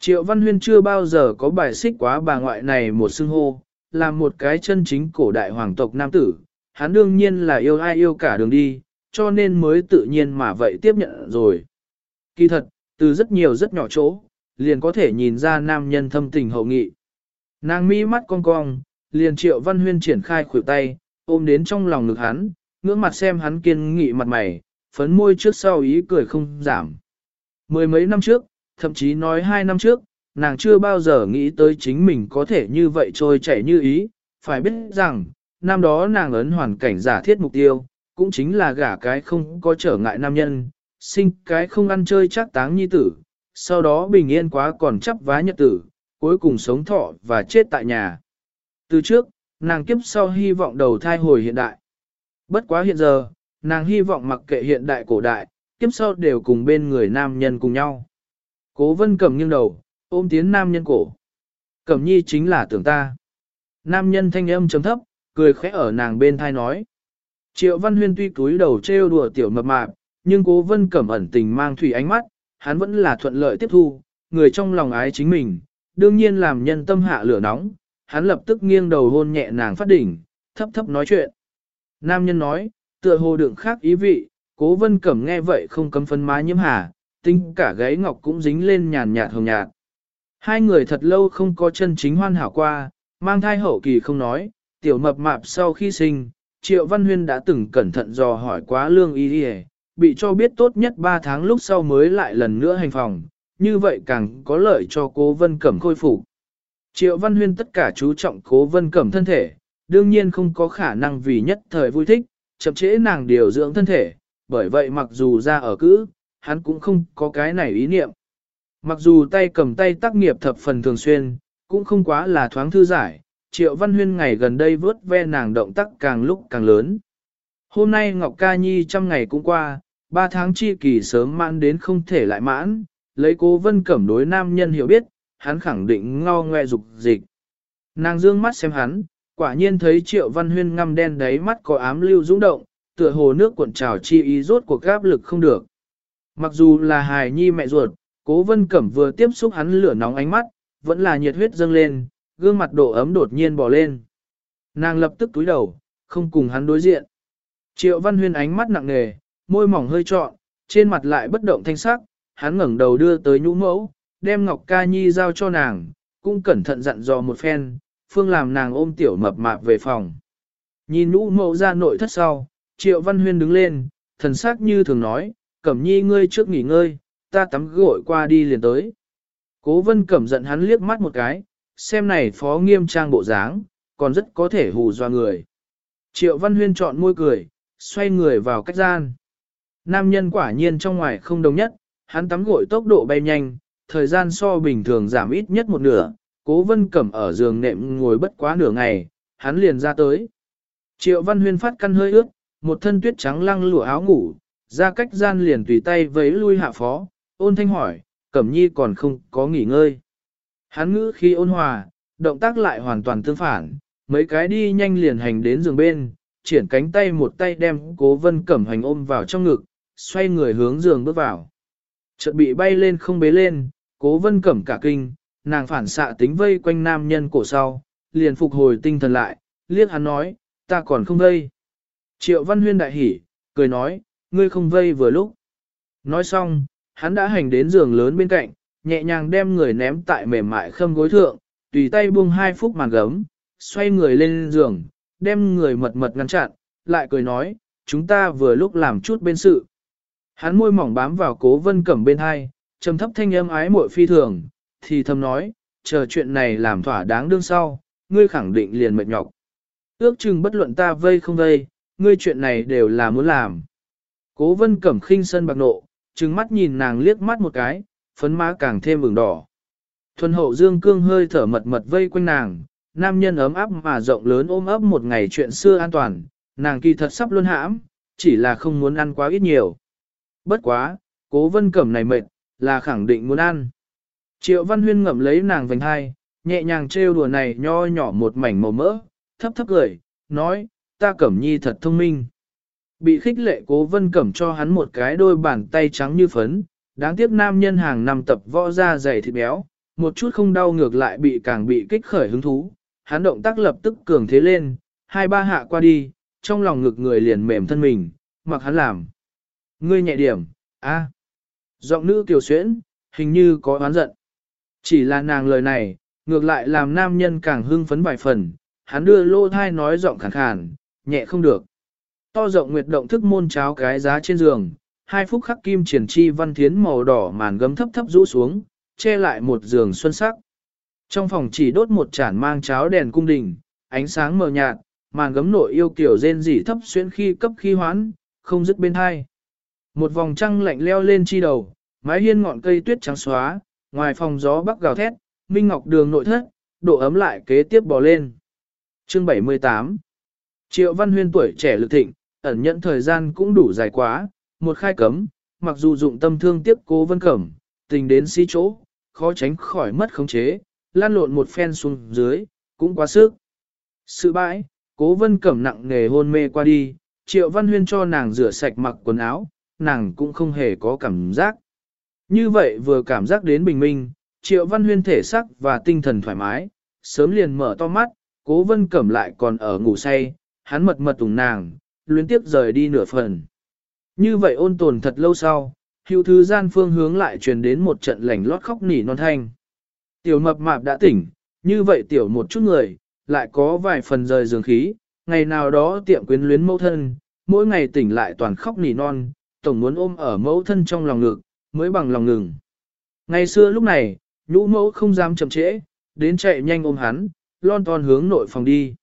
Triệu Văn Huyên chưa bao giờ có bài xích quá bà ngoại này một xưng hô, là một cái chân chính cổ đại hoàng tộc nam tử, hắn đương nhiên là yêu ai yêu cả đường đi, cho nên mới tự nhiên mà vậy tiếp nhận rồi. Kỳ thật, từ rất nhiều rất nhỏ chỗ, liền có thể nhìn ra nam nhân thâm tình hậu nghị. Nàng mi mắt cong cong, liền triệu văn huyên triển khai khuỷu tay, ôm đến trong lòng ngực hắn, ngưỡng mặt xem hắn kiên nghị mặt mày, phấn môi trước sau ý cười không giảm. Mười mấy năm trước, thậm chí nói hai năm trước, nàng chưa bao giờ nghĩ tới chính mình có thể như vậy trôi chảy như ý, phải biết rằng, năm đó nàng ấn hoàn cảnh giả thiết mục tiêu, cũng chính là gả cái không có trở ngại nam nhân, sinh cái không ăn chơi chắc táng nhi tử, sau đó bình yên quá còn chấp vá nhật tử, cuối cùng sống thọ và chết tại nhà. Từ trước, nàng kiếp sau hy vọng đầu thai hồi hiện đại. Bất quá hiện giờ, nàng hy vọng mặc kệ hiện đại cổ đại, kiếp sau đều cùng bên người nam nhân cùng nhau. Cố vân cầm nghiêng đầu, ôm tiến nam nhân cổ. Cẩm nhi chính là tưởng ta. Nam nhân thanh âm chấm thấp, cười khẽ ở nàng bên thai nói. Triệu Văn Huyên tuy cúi đầu trêu đùa tiểu mập mạp, nhưng cố vân cẩm ẩn tình mang thủy ánh mắt, hắn vẫn là thuận lợi tiếp thu, người trong lòng ái chính mình, đương nhiên làm nhân tâm hạ lửa nóng, hắn lập tức nghiêng đầu hôn nhẹ nàng phát đỉnh, thấp thấp nói chuyện. Nam nhân nói, tựa hồ đựng khác ý vị, cố vân cẩm nghe vậy không cấm phân má nhiễm hà, tinh cả gáy ngọc cũng dính lên nhàn nhạt hồng nhạt. Hai người thật lâu không có chân chính hoan hảo qua, mang thai hậu kỳ không nói, tiểu mập mạp sau khi sinh, Triệu Văn Huyên đã từng cẩn thận dò hỏi quá lương y đi bị cho biết tốt nhất 3 tháng lúc sau mới lại lần nữa hành phòng, như vậy càng có lợi cho cố vân cẩm khôi phục. Triệu Văn Huyên tất cả chú trọng cố vân cẩm thân thể, đương nhiên không có khả năng vì nhất thời vui thích, chậm trễ nàng điều dưỡng thân thể, bởi vậy mặc dù ra ở cữ, hắn cũng không có cái này ý niệm. Mặc dù tay cầm tay tác nghiệp thập phần thường xuyên, cũng không quá là thoáng thư giải, Triệu Văn Huyên ngày gần đây vớt ve nàng động tác càng lúc càng lớn. Hôm nay Ngọc Ca Nhi trăm ngày cũng qua, ba tháng chi kỳ sớm mãn đến không thể lại mãn, lấy cố vân cẩm đối nam nhân hiểu biết, hắn khẳng định ngao ngoe dục dịch. Nàng dương mắt xem hắn, quả nhiên thấy triệu văn huyên ngăm đen đáy mắt có ám lưu dũng động, tựa hồ nước cuộn trào chi ý rốt cuộc gáp lực không được. Mặc dù là hài nhi mẹ ruột, cố vân cẩm vừa tiếp xúc hắn lửa nóng ánh mắt, vẫn là nhiệt huyết dâng lên, gương mặt độ ấm đột nhiên bỏ lên. Nàng lập tức túi đầu, không cùng hắn đối diện. Triệu văn huyên ánh mắt nặng nề, môi mỏng hơi trọn, trên mặt lại bất động thanh sắc, hắn ngẩng đầu đưa tới nhũ mẫu, đem Ngọc Ca Nhi giao cho nàng, cũng cẩn thận dặn dò một phen, phương làm nàng ôm tiểu mập mạp về phòng. Nhìn nhũ mẫu ra nội thất sau, Triệu Văn Huyên đứng lên, thần sắc như thường nói, Cẩm Nhi ngươi trước nghỉ ngơi, ta tắm gội qua đi liền tới. Cố vân cẩm giận hắn liếc mắt một cái, xem này phó nghiêm trang bộ dáng, còn rất có thể hù doa người. Triệu Văn Huyên chọn môi cười, xoay người vào cách gian. Nam nhân quả nhiên trong ngoài không đồng nhất, hắn tắm gội tốc độ bay nhanh, thời gian so bình thường giảm ít nhất một nửa, cố vân cẩm ở giường nệm ngồi bất quá nửa ngày, hắn liền ra tới. Triệu Văn Huyên phát căn hơi ướt, một thân tuyết trắng lăng lụa áo ngủ, ra cách gian liền tùy tay vấy lui hạ phó, ôn thanh hỏi, Cẩm Nhi còn không có nghỉ ngơi. Hắn ngữ khi ôn hòa, động tác lại hoàn toàn tương phản, mấy cái đi nhanh liền hành đến giường bên, triển cánh tay một tay đem cố vân cẩm hành ôm vào trong ngực, xoay người hướng giường bước vào. Chợt bị bay lên không bế lên, cố vân cẩm cả kinh, nàng phản xạ tính vây quanh nam nhân cổ sau, liền phục hồi tinh thần lại, liếc hắn nói, ta còn không vây. Triệu văn huyên đại hỉ, cười nói, ngươi không vây vừa lúc. Nói xong, hắn đã hành đến giường lớn bên cạnh, nhẹ nhàng đem người ném tại mềm mại khâm gối thượng, tùy tay buông hai phút màn gấm, xoay người lên giường, đem người mật mật ngăn chặn, lại cười nói, chúng ta vừa lúc làm chút bên sự. Hắn môi mỏng bám vào cố vân cẩm bên hai, trầm thấp thanh âm ái muội phi thường, thì thầm nói, chờ chuyện này làm thỏa đáng đương sau, ngươi khẳng định liền mệt nhọc. Ước chừng bất luận ta vây không vây, ngươi chuyện này đều là muốn làm. Cố vân cẩm khinh sân bạc nộ, trừng mắt nhìn nàng liếc mắt một cái, phấn má càng thêm ửng đỏ. Thuần hậu dương cương hơi thở mật mật vây quanh nàng, nam nhân ấm áp mà rộng lớn ôm ấp một ngày chuyện xưa an toàn, nàng kỳ thật sắp luôn hãm, chỉ là không muốn ăn quá ít nhiều. Bất quá, cố vân cẩm này mệt, là khẳng định muốn ăn. Triệu văn huyên ngậm lấy nàng vành hai, nhẹ nhàng trêu đùa này nho nhỏ một mảnh màu mỡ, thấp thấp cười, nói, ta cẩm nhi thật thông minh. Bị khích lệ cố vân cẩm cho hắn một cái đôi bàn tay trắng như phấn, đáng tiếc nam nhân hàng năm tập võ ra dày thịt béo, một chút không đau ngược lại bị càng bị kích khởi hứng thú, hắn động tác lập tức cường thế lên, hai ba hạ qua đi, trong lòng ngực người liền mềm thân mình, mặc hắn làm. Ngươi nhẹ điểm, a. À. Giọng nữ kiều xuyễn, hình như có oán giận. Chỉ là nàng lời này, ngược lại làm nam nhân càng hưng phấn vài phần, hắn đưa lô thai nói giọng khàn khàn, nhẹ không được. To rộng nguyệt động thức môn cháo cái giá trên giường, hai phút khắc kim triển chi văn thiến màu đỏ màn gấm thấp thấp rũ xuống, che lại một giường xuân sắc. Trong phòng chỉ đốt một chản mang cháo đèn cung đình, ánh sáng mờ nhạt, màn gấm nội yêu kiểu rên rỉ thấp xuyên khi cấp khi hoán, không dứt bên hai. Một vòng trăng lạnh leo lên chi đầu, mái hiên ngọn cây tuyết trắng xóa, ngoài phòng gió bắc gào thét, minh ngọc đường nội thất, độ ấm lại kế tiếp bò lên. Chương 78 Triệu Văn Huyên tuổi trẻ lực thịnh, ẩn nhận thời gian cũng đủ dài quá, một khai cấm, mặc dù dụng tâm thương tiếc cố vân cẩm, tình đến si chỗ, khó tránh khỏi mất khống chế, lan lộn một phen xuống dưới, cũng quá sức. Sự bãi, cố vân cẩm nặng nề hôn mê qua đi, triệu văn huyên cho nàng rửa sạch mặc quần áo, nàng cũng không hề có cảm giác. Như vậy vừa cảm giác đến bình minh, triệu văn huyên thể sắc và tinh thần thoải mái, sớm liền mở to mắt, cố vân cẩm lại còn ở ngủ say, hắn mật mật tùng nàng, luyến tiếp rời đi nửa phần. Như vậy ôn tồn thật lâu sau, hữu thứ gian phương hướng lại truyền đến một trận lảnh lót khóc nỉ non thanh. Tiểu mập mạp đã tỉnh, như vậy tiểu một chút người, lại có vài phần rời giường khí, ngày nào đó tiệm quyến luyến mẫu thân, mỗi ngày tỉnh lại toàn khóc nỉ non, tổng muốn ôm ở mẫu thân trong lòng ngực, mới bằng lòng ngừng. Ngày xưa lúc này, nhũ mẫu không dám chậm trễ, đến chạy nhanh ôm hắn, lon ton hướng nội phòng đi.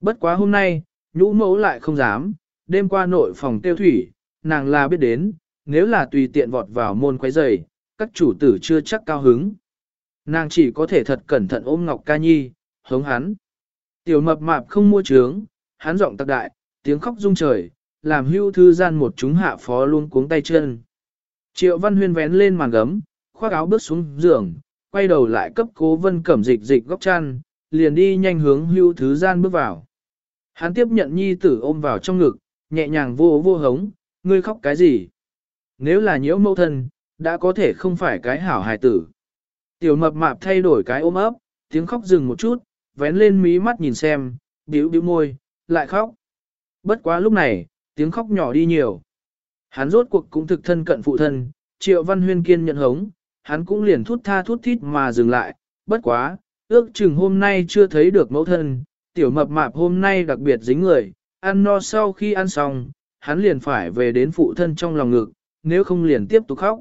Bất quá hôm nay, nhũ mẫu lại không dám, đêm qua nội phòng tiêu thủy, nàng là biết đến, nếu là tùy tiện vọt vào môn quấy giày, các chủ tử chưa chắc cao hứng. Nàng chỉ có thể thật cẩn thận ôm Ngọc Ca Nhi, hống hắn. Tiểu mập mạp không mua trướng, hắn giọng tạc đại, tiếng khóc rung trời, làm hưu thư gian một chúng hạ phó luôn cuống tay chân. Triệu Văn Huyên vén lên màn gấm, khoác áo bước xuống giường, quay đầu lại cấp cố vân cẩm dịch dịch góc chăn, liền đi nhanh hướng hưu thứ gian bước vào. Hắn tiếp nhận nhi tử ôm vào trong ngực, nhẹ nhàng vô vô hống, ngươi khóc cái gì? Nếu là nhiễu mẫu thân, đã có thể không phải cái hảo hài tử. Tiểu mập mạp thay đổi cái ôm ấp, tiếng khóc dừng một chút, vén lên mí mắt nhìn xem, bĩu bĩu môi, lại khóc. Bất quá lúc này, tiếng khóc nhỏ đi nhiều. Hắn rốt cuộc cũng thực thân cận phụ thân, triệu văn huyên kiên nhận hống, hắn cũng liền thút tha thút thít mà dừng lại, bất quá, ước chừng hôm nay chưa thấy được mẫu thân, tiểu mập mạp hôm nay đặc biệt dính người, ăn no sau khi ăn xong, hắn liền phải về đến phụ thân trong lòng ngực, nếu không liền tiếp tục khóc.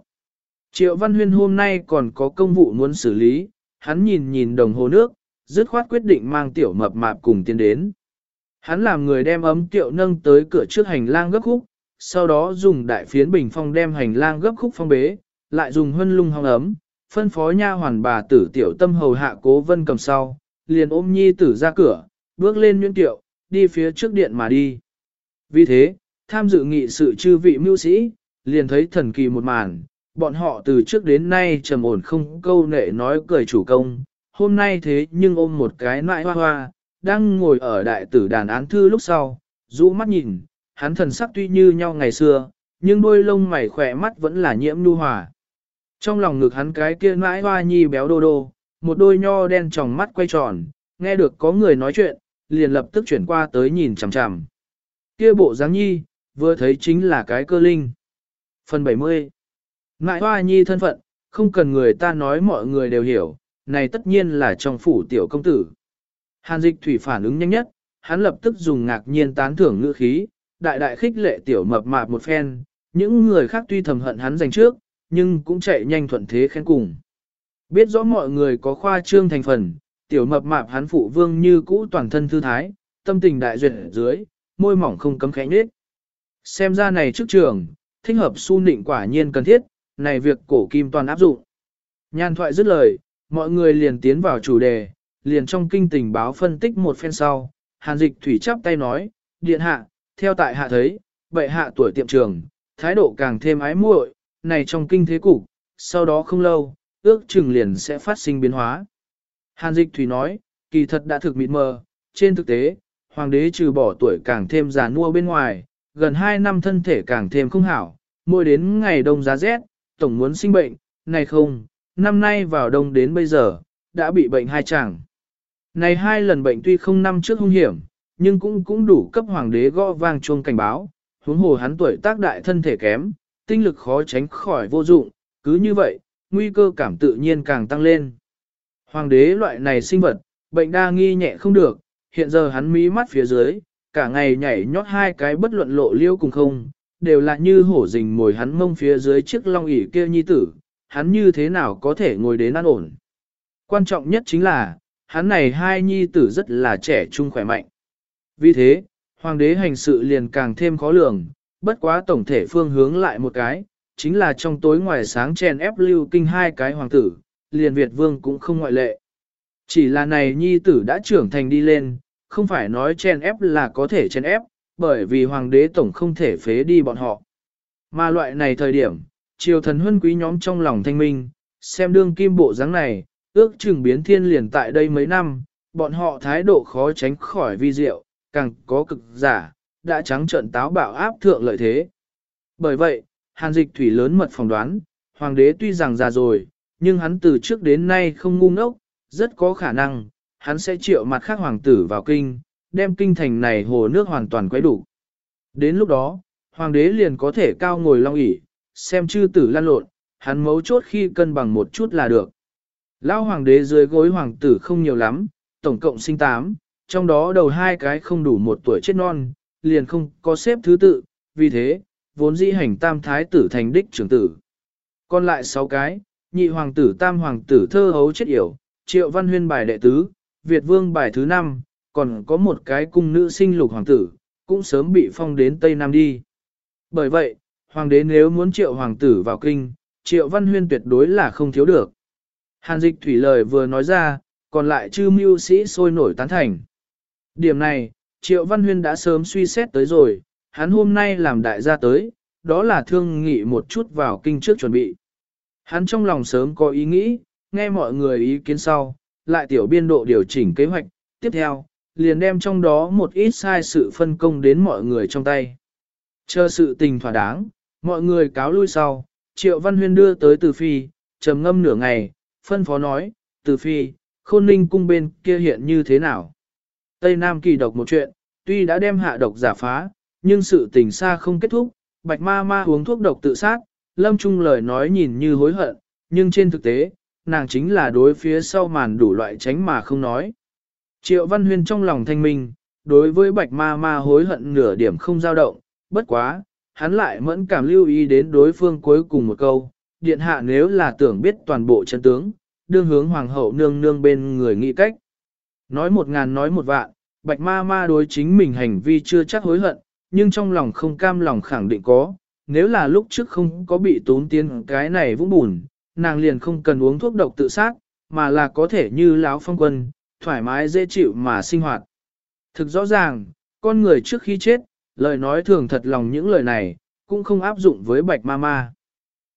Triệu Văn Huyên hôm nay còn có công vụ muốn xử lý, hắn nhìn nhìn đồng hồ nước, dứt khoát quyết định mang tiểu mập mạp cùng tiến đến. Hắn làm người đem ấm tiệu nâng tới cửa trước hành lang gấp khúc, sau đó dùng đại phiến bình phong đem hành lang gấp khúc phong bế, lại dùng huân lung hong ấm, phân phó nha hoàn bà tử tiểu tâm hầu hạ cố vân cầm sau, liền ôm nhi tử ra cửa, bước lên nhuyễn tiệu, đi phía trước điện mà đi. Vì thế, tham dự nghị sự chư vị mưu sĩ, liền thấy thần kỳ một màn, bọn họ từ trước đến nay trầm ổn không câu nệ nói cười chủ công, hôm nay thế nhưng ôm một cái nại hoa hoa, đang ngồi ở đại tử đàn án thư lúc sau, rũ mắt nhìn, hắn thần sắc tuy như nhau ngày xưa, nhưng đôi lông mày khỏe mắt vẫn là nhiễm nu hòa. Trong lòng ngực hắn cái kia nãi hoa nhi béo đô đô, một đôi nho đen tròng mắt quay tròn, nghe được có người nói chuyện, liền lập tức chuyển qua tới nhìn chằm chằm. Kia bộ dáng nhi, vừa thấy chính là cái cơ linh. Phần 70 Ngại hoa nhi thân phận, không cần người ta nói mọi người đều hiểu, này tất nhiên là trong phủ tiểu công tử. Hàn dịch thủy phản ứng nhanh nhất, hắn lập tức dùng ngạc nhiên tán thưởng ngữ khí, đại đại khích lệ tiểu mập mạp một phen, những người khác tuy thầm hận hắn giành trước, nhưng cũng chạy nhanh thuận thế khen cùng. Biết rõ mọi người có khoa trương thành phần, tiểu mập mạp hắn phụ vương như cũ toàn thân thư thái, tâm tình đại duyệt dưới, môi mỏng không cấm khẽ nhếch. Xem ra này trước trường, thích hợp su nịnh quả nhiên cần thiết, này việc cổ kim toàn áp dụng. Nhan thoại dứt lời, mọi người liền tiến vào chủ đề, liền trong kinh tình báo phân tích một phen sau, hàn dịch thủy chắp tay nói, điện hạ, theo tại hạ thấy, bệ hạ tuổi tiệm trường, thái độ càng thêm ái muội, này trong kinh thế cục, sau đó không lâu, ước chừng liền sẽ phát sinh biến hóa. Hàn dịch thủy nói, kỳ thật đã thực mịt mờ, trên thực tế, hoàng đế trừ bỏ tuổi càng thêm già nua bên ngoài, gần 2 năm thân thể càng thêm không hảo, mỗi đến ngày đông giá rét, tổng muốn sinh bệnh, này không, năm nay vào đông đến bây giờ, đã bị bệnh hai chàng. Này hai lần bệnh tuy không năm trước hung hiểm, nhưng cũng cũng đủ cấp hoàng đế gõ vang chuông cảnh báo, huống hồ hắn tuổi tác đại thân thể kém, tinh lực khó tránh khỏi vô dụng, cứ như vậy, nguy cơ cảm tự nhiên càng tăng lên. Hoàng đế loại này sinh vật, bệnh đa nghi nhẹ không được, hiện giờ hắn mí mắt phía dưới, cả ngày nhảy nhót hai cái bất luận lộ liêu cùng không, đều là như hổ rình ngồi hắn mông phía dưới chiếc long ỷ kia nhi tử, hắn như thế nào có thể ngồi đến an ổn. Quan trọng nhất chính là, hắn này hai nhi tử rất là trẻ trung khỏe mạnh. Vì thế, hoàng đế hành sự liền càng thêm khó lường, bất quá tổng thể phương hướng lại một cái, chính là trong tối ngoài sáng chèn ép lưu kinh hai cái hoàng tử, liền Việt vương cũng không ngoại lệ. Chỉ là này nhi tử đã trưởng thành đi lên, không phải nói chen ép là có thể chen ép, bởi vì hoàng đế tổng không thể phế đi bọn họ. Mà loại này thời điểm, triều thần huân quý nhóm trong lòng thanh minh, xem đương kim bộ dáng này, ước chừng biến thiên liền tại đây mấy năm, bọn họ thái độ khó tránh khỏi vi diệu, càng có cực giả, đã trắng trận táo bạo áp thượng lợi thế. Bởi vậy, hàn dịch thủy lớn mật phỏng đoán, hoàng đế tuy rằng già rồi, nhưng hắn từ trước đến nay không ngu ngốc, rất có khả năng, hắn sẽ triệu mặt khác hoàng tử vào kinh, đem kinh thành này hồ nước hoàn toàn quấy đủ. Đến lúc đó, hoàng đế liền có thể cao ngồi long ỷ, xem chư tử lan lộn, hắn mấu chốt khi cân bằng một chút là được. Lão hoàng đế dưới gối hoàng tử không nhiều lắm, tổng cộng sinh tám, trong đó đầu hai cái không đủ một tuổi chết non, liền không có xếp thứ tự, vì thế, vốn dĩ hành tam thái tử thành đích trưởng tử. Còn lại sáu cái, nhị hoàng tử tam hoàng tử thơ hấu chết yểu, triệu văn huyên bài đệ tứ, Việt vương bài thứ năm, còn có một cái cung nữ sinh lục hoàng tử, cũng sớm bị phong đến Tây Nam đi. Bởi vậy, hoàng đế nếu muốn triệu hoàng tử vào kinh, triệu văn huyên tuyệt đối là không thiếu được. Hàn dịch thủy lời vừa nói ra, còn lại chư mưu sĩ sôi nổi tán thành. Điểm này, triệu văn huyên đã sớm suy xét tới rồi, hắn hôm nay làm đại gia tới, đó là thương nghị một chút vào kinh trước chuẩn bị. Hắn trong lòng sớm có ý nghĩ, nghe mọi người ý kiến sau, lại tiểu biên độ điều chỉnh kế hoạch, tiếp theo, liền đem trong đó một ít sai sự phân công đến mọi người trong tay. Chờ sự tình thỏa đáng, mọi người cáo lui sau, Triệu Văn Huyên đưa tới Từ Phi, trầm ngâm nửa ngày, phân phó nói, Từ Phi, khôn ninh cung bên kia hiện như thế nào? Tây Nam kỳ độc một chuyện, tuy đã đem hạ độc giả phá, nhưng sự tình xa không kết thúc, bạch ma ma uống thuốc độc tự sát, lâm trung lời nói nhìn như hối hận, nhưng trên thực tế, nàng chính là đối phía sau màn đủ loại tránh mà không nói. Triệu Văn Huyên trong lòng thanh minh, đối với bạch ma ma hối hận nửa điểm không dao động, bất quá, hắn lại mẫn cảm lưu ý đến đối phương cuối cùng một câu, điện hạ nếu là tưởng biết toàn bộ chân tướng, đương hướng hoàng hậu nương nương bên người nghĩ cách. Nói một ngàn nói một vạn, bạch ma ma đối chính mình hành vi chưa chắc hối hận, nhưng trong lòng không cam lòng khẳng định có, nếu là lúc trước không có bị tốn tiến cái này vũng bùn, nàng liền không cần uống thuốc độc tự sát, mà là có thể như lão phong quân, thoải mái dễ chịu mà sinh hoạt. Thực rõ ràng, con người trước khi chết, lời nói thường thật lòng những lời này, cũng không áp dụng với bạch ma ma.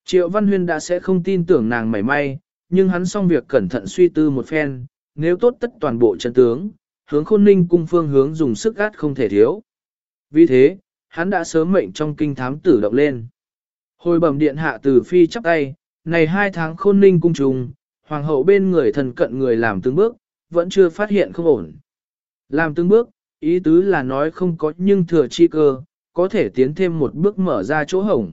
Triệu Văn Huyên đã sẽ không tin tưởng nàng mảy may, nhưng hắn xong việc cẩn thận suy tư một phen, nếu tốt tất toàn bộ chân tướng, hướng khôn ninh cung phương hướng dùng sức gắt không thể thiếu. Vì thế, hắn đã sớm mệnh trong kinh thám tử động lên. Hồi bẩm điện hạ từ phi chắp tay, này hai tháng khôn ninh cung trùng, hoàng hậu bên người thần cận người làm từng bước, vẫn chưa phát hiện không ổn. Làm từng bước, ý tứ là nói không có nhưng thừa chi cơ, có thể tiến thêm một bước mở ra chỗ hổng.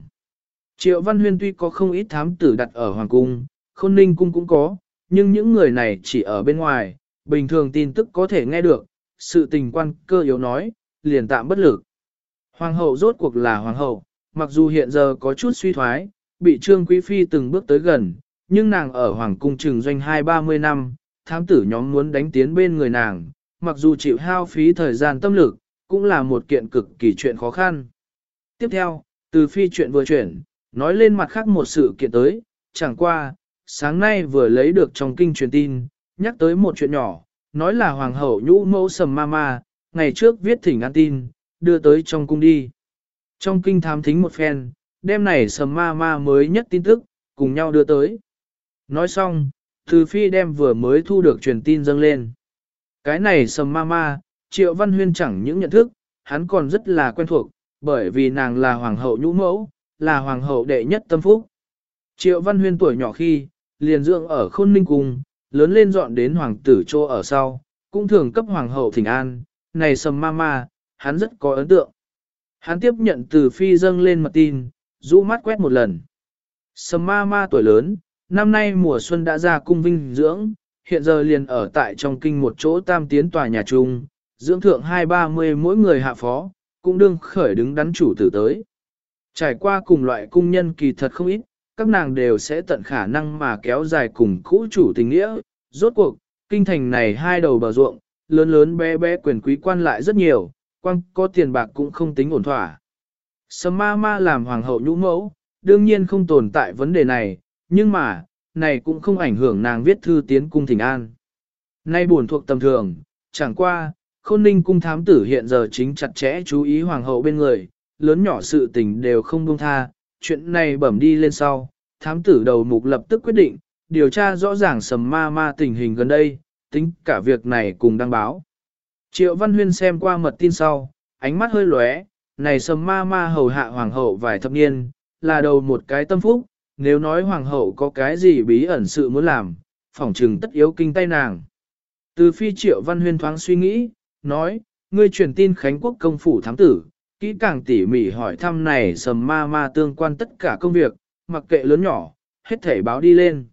Triệu Văn Huyên tuy có không ít thám tử đặt ở Hoàng Cung, Khôn Ninh Cung cũng có, nhưng những người này chỉ ở bên ngoài, bình thường tin tức có thể nghe được, sự tình quan cơ yếu nói, liền tạm bất lực. Hoàng hậu rốt cuộc là hoàng hậu, mặc dù hiện giờ có chút suy thoái, bị Trương Quý Phi từng bước tới gần, nhưng nàng ở Hoàng Cung trừng doanh hai ba mươi năm, thám tử nhóm muốn đánh tiến bên người nàng, mặc dù chịu hao phí thời gian tâm lực, cũng là một kiện cực kỳ chuyện khó khăn. Tiếp theo, từ phi chuyện vừa chuyển, nói lên mặt khác một sự kiện tới, chẳng qua, sáng nay vừa lấy được trong kinh truyền tin, nhắc tới một chuyện nhỏ, nói là hoàng hậu nhũ mẫu sầm ma ma, ngày trước viết thỉnh an tin, đưa tới trong cung đi. Trong kinh thám thính một phen, đêm này sầm ma ma mới nhất tin tức, cùng nhau đưa tới. Nói xong, từ phi đem vừa mới thu được truyền tin dâng lên. Cái này sầm ma ma, triệu văn huyên chẳng những nhận thức, hắn còn rất là quen thuộc, bởi vì nàng là hoàng hậu nhũ mẫu, là hoàng hậu đệ nhất tâm phúc. Triệu văn huyên tuổi nhỏ khi, liền dưỡng ở khôn ninh cung, lớn lên dọn đến hoàng tử chô ở sau, cũng thường cấp hoàng hậu thỉnh an, này sầm ma ma, hắn rất có ấn tượng. Hắn tiếp nhận từ phi dâng lên mật tin, rũ mắt quét một lần. Sầm ma ma tuổi lớn, năm nay mùa xuân đã ra cung vinh dưỡng, hiện giờ liền ở tại trong kinh một chỗ tam tiến tòa nhà trung, dưỡng thượng hai ba mươi mỗi người hạ phó, cũng đương khởi đứng đắn chủ tử tới. Trải qua cùng loại cung nhân kỳ thật không ít, các nàng đều sẽ tận khả năng mà kéo dài cùng cũ chủ tình nghĩa. Rốt cuộc, kinh thành này hai đầu bờ ruộng, lớn lớn bé bé quyền quý quan lại rất nhiều, quan có tiền bạc cũng không tính ổn thỏa. Sầm ma ma làm hoàng hậu nhũ mẫu, đương nhiên không tồn tại vấn đề này, nhưng mà, này cũng không ảnh hưởng nàng viết thư tiến cung thỉnh an. Nay buồn thuộc tầm thường, chẳng qua, khôn ninh cung thám tử hiện giờ chính chặt chẽ chú ý hoàng hậu bên người, lớn nhỏ sự tình đều không buông tha, chuyện này bẩm đi lên sau, thám tử đầu mục lập tức quyết định, điều tra rõ ràng sầm ma ma tình hình gần đây, tính cả việc này cùng đăng báo. Triệu Văn Huyên xem qua mật tin sau, ánh mắt hơi lóe, này sầm ma ma hầu hạ hoàng hậu vài thập niên, là đầu một cái tâm phúc, nếu nói hoàng hậu có cái gì bí ẩn sự muốn làm, phỏng trừng tất yếu kinh tay nàng. Từ phi triệu Văn Huyên thoáng suy nghĩ, nói, ngươi truyền tin Khánh Quốc công phủ thám tử, kỹ càng tỉ mỉ hỏi thăm này sầm ma ma tương quan tất cả công việc, mặc kệ lớn nhỏ, hết thể báo đi lên.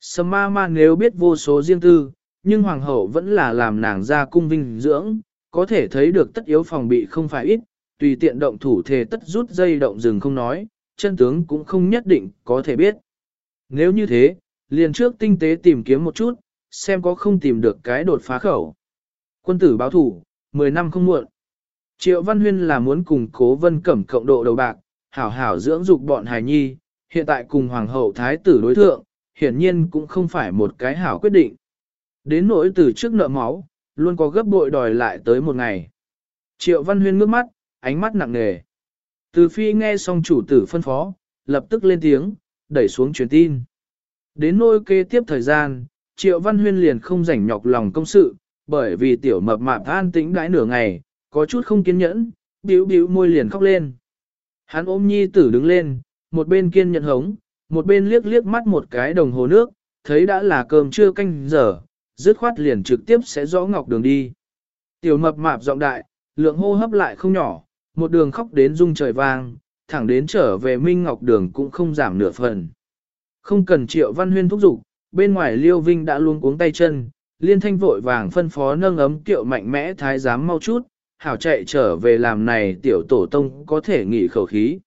Sầm ma ma nếu biết vô số riêng tư, nhưng hoàng hậu vẫn là làm nàng ra cung vinh dưỡng, có thể thấy được tất yếu phòng bị không phải ít, tùy tiện động thủ thể tất rút dây động rừng không nói, chân tướng cũng không nhất định có thể biết. Nếu như thế, liền trước tinh tế tìm kiếm một chút, xem có không tìm được cái đột phá khẩu. Quân tử báo thủ, 10 năm không muộn. Triệu Văn Huyên là muốn cùng cố vân cẩm cộng độ đầu bạc, hảo hảo dưỡng dục bọn hài nhi, hiện tại cùng hoàng hậu thái tử đối thượng, hiển nhiên cũng không phải một cái hảo quyết định. Đến nỗi từ trước nợ máu, luôn có gấp bội đòi lại tới một ngày. Triệu Văn Huyên ngước mắt, ánh mắt nặng nề. Từ phi nghe xong chủ tử phân phó, lập tức lên tiếng, đẩy xuống truyền tin. Đến nôi kế tiếp thời gian, Triệu Văn Huyên liền không rảnh nhọc lòng công sự, bởi vì tiểu mập mạp an tĩnh đãi nửa ngày, có chút không kiên nhẫn, bĩu bĩu môi liền khóc lên. Hắn ôm nhi tử đứng lên, một bên kiên nhận hống, một bên liếc liếc mắt một cái đồng hồ nước, thấy đã là cơm trưa canh giờ, dứt khoát liền trực tiếp sẽ rõ ngọc đường đi. Tiểu mập mạp giọng đại, lượng hô hấp lại không nhỏ, một đường khóc đến rung trời vang, thẳng đến trở về Minh Ngọc Đường cũng không giảm nửa phần. Không cần triệu văn huyên thúc giục, bên ngoài Liêu Vinh đã luôn cuống tay chân, liên thanh vội vàng phân phó nâng ấm kiệu mạnh mẽ thái giám mau chút, hảo chạy trở về làm này tiểu tổ tông có thể nghỉ khẩu khí.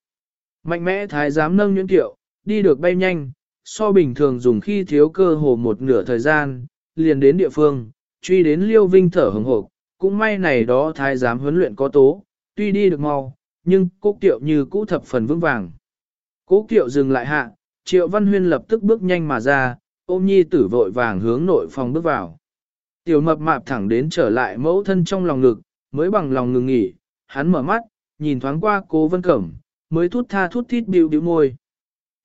Mạnh mẽ thái giám nâng nhuyễn kiệu, đi được bay nhanh, so bình thường dùng khi thiếu cơ hồ một nửa thời gian, liền đến địa phương, truy đến liêu vinh thở hồng hộp, cũng may này đó thái giám huấn luyện có tố, tuy đi được mau, nhưng cố kiệu như cũ thập phần vững vàng. Cố kiệu dừng lại hạ, triệu văn huyên lập tức bước nhanh mà ra, ôm nhi tử vội vàng hướng nội phòng bước vào. Tiểu mập mạp thẳng đến trở lại mẫu thân trong lòng ngực, mới bằng lòng ngừng nghỉ, hắn mở mắt, nhìn thoáng qua cố vân cẩm, mới thút tha thút thít bĩu bĩu môi.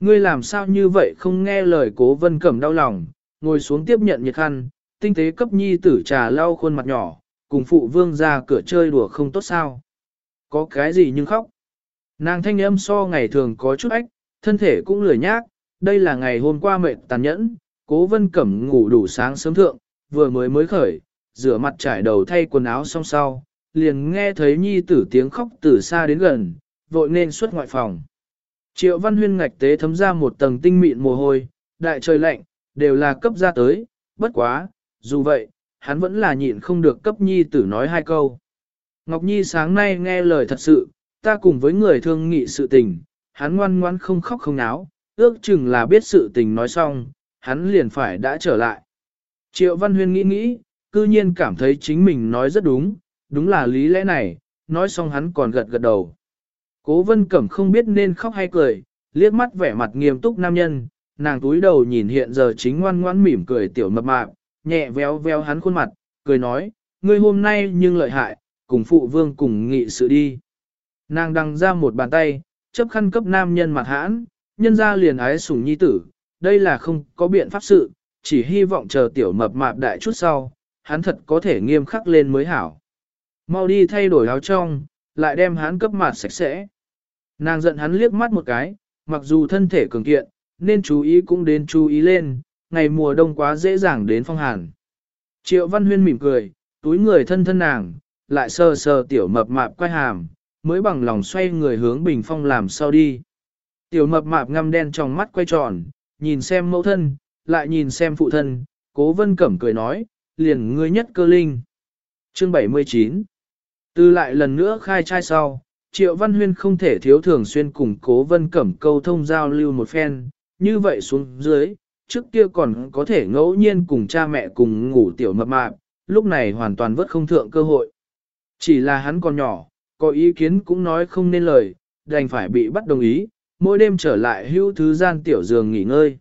Ngươi làm sao như vậy không nghe lời cố vân cẩm đau lòng, ngồi xuống tiếp nhận nhiệt khăn, tinh tế cấp nhi tử trà lau khuôn mặt nhỏ, cùng phụ vương ra cửa chơi đùa không tốt sao. Có cái gì nhưng khóc. Nàng thanh âm so ngày thường có chút ách, thân thể cũng lười nhác, đây là ngày hôm qua mệt tàn nhẫn, cố vân cẩm ngủ đủ sáng sớm thượng, vừa mới mới khởi, rửa mặt trải đầu thay quần áo xong sau, liền nghe thấy nhi tử tiếng khóc từ xa đến gần, vội nên xuất ngoại phòng. Triệu văn huyên ngạch tế thấm ra một tầng tinh mịn mồ hôi, đại trời lạnh, đều là cấp ra tới, bất quá, dù vậy, hắn vẫn là nhịn không được cấp nhi tử nói hai câu. Ngọc Nhi sáng nay nghe lời thật sự, ta cùng với người thương nghị sự tình, hắn ngoan ngoan không khóc không náo, ước chừng là biết sự tình nói xong, hắn liền phải đã trở lại. Triệu Văn Huyên nghĩ nghĩ, cư nhiên cảm thấy chính mình nói rất đúng, đúng là lý lẽ này, nói xong hắn còn gật gật đầu. Cố Vân Cẩm không biết nên khóc hay cười, liếc mắt vẻ mặt nghiêm túc nam nhân, nàng túi đầu nhìn hiện giờ chính ngoan ngoan mỉm cười tiểu mập mạp, nhẹ véo véo hắn khuôn mặt, cười nói, ngươi hôm nay nhưng lợi hại, cùng phụ vương cùng nghị sự đi. Nàng đăng ra một bàn tay, chấp khăn cấp nam nhân mặt hãn, nhân ra liền ái sủng nhi tử, đây là không có biện pháp sự, chỉ hy vọng chờ tiểu mập mạp đại chút sau, hắn thật có thể nghiêm khắc lên mới hảo. Mau đi thay đổi áo trong, lại đem hắn cấp mặt sạch sẽ. Nàng giận hắn liếc mắt một cái, mặc dù thân thể cường kiện, nên chú ý cũng đến chú ý lên, ngày mùa đông quá dễ dàng đến phong hàn. Triệu Văn Huyên mỉm cười, túi người thân thân nàng, lại sờ sờ tiểu mập mạp quay hàm, mới bằng lòng xoay người hướng bình phong làm sao đi. Tiểu mập mạp ngăm đen trong mắt quay tròn, nhìn xem mẫu thân, lại nhìn xem phụ thân, cố vân cẩm cười nói, liền ngươi nhất cơ linh. Chương 79 Từ lại lần nữa khai trai sau, Triệu Văn Huyên không thể thiếu thường xuyên cùng cố vân cẩm câu thông giao lưu một phen, như vậy xuống dưới, trước kia còn có thể ngẫu nhiên cùng cha mẹ cùng ngủ tiểu mập mạp, lúc này hoàn toàn vớt không thượng cơ hội. Chỉ là hắn còn nhỏ, có ý kiến cũng nói không nên lời, đành phải bị bắt đồng ý, mỗi đêm trở lại hưu thứ gian tiểu giường nghỉ ngơi.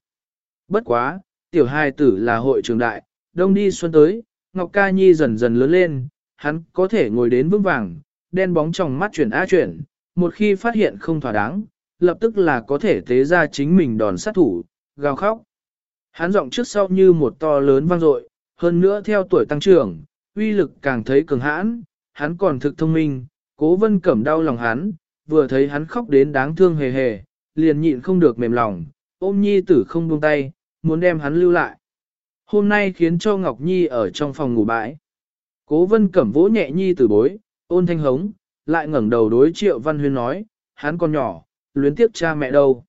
Bất quá, tiểu hai tử là hội trường đại, đông đi xuân tới, Ngọc Ca Nhi dần dần lớn lên, hắn có thể ngồi đến vững vàng, đen bóng trong mắt chuyển á chuyển, một khi phát hiện không thỏa đáng, lập tức là có thể tế ra chính mình đòn sát thủ, gào khóc. Hắn giọng trước sau như một to lớn vang dội, hơn nữa theo tuổi tăng trưởng, uy lực càng thấy cường hãn, hắn còn thực thông minh, cố vân cẩm đau lòng hắn, vừa thấy hắn khóc đến đáng thương hề hề, liền nhịn không được mềm lòng, ôm nhi tử không buông tay, muốn đem hắn lưu lại. Hôm nay khiến cho Ngọc Nhi ở trong phòng ngủ bãi. Cố vân cẩm vỗ nhẹ nhi tử bối, ôn thanh hống, lại ngẩng đầu đối triệu văn huyên nói, hắn còn nhỏ, luyến tiếp cha mẹ đâu.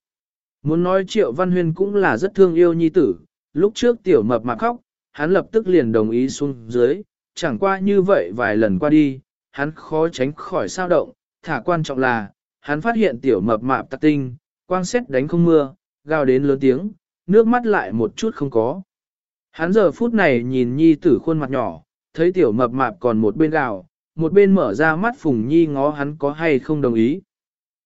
Muốn nói triệu văn huyên cũng là rất thương yêu nhi tử, lúc trước tiểu mập mà khóc, hắn lập tức liền đồng ý xuống dưới, chẳng qua như vậy vài lần qua đi, hắn khó tránh khỏi sao động, thả quan trọng là, hắn phát hiện tiểu mập mạp tạc tinh, quang xét đánh không mưa, gào đến lớn tiếng, nước mắt lại một chút không có. Hắn giờ phút này nhìn nhi tử khuôn mặt nhỏ, thấy tiểu mập mạp còn một bên gào, một bên mở ra mắt phùng nhi ngó hắn có hay không đồng ý.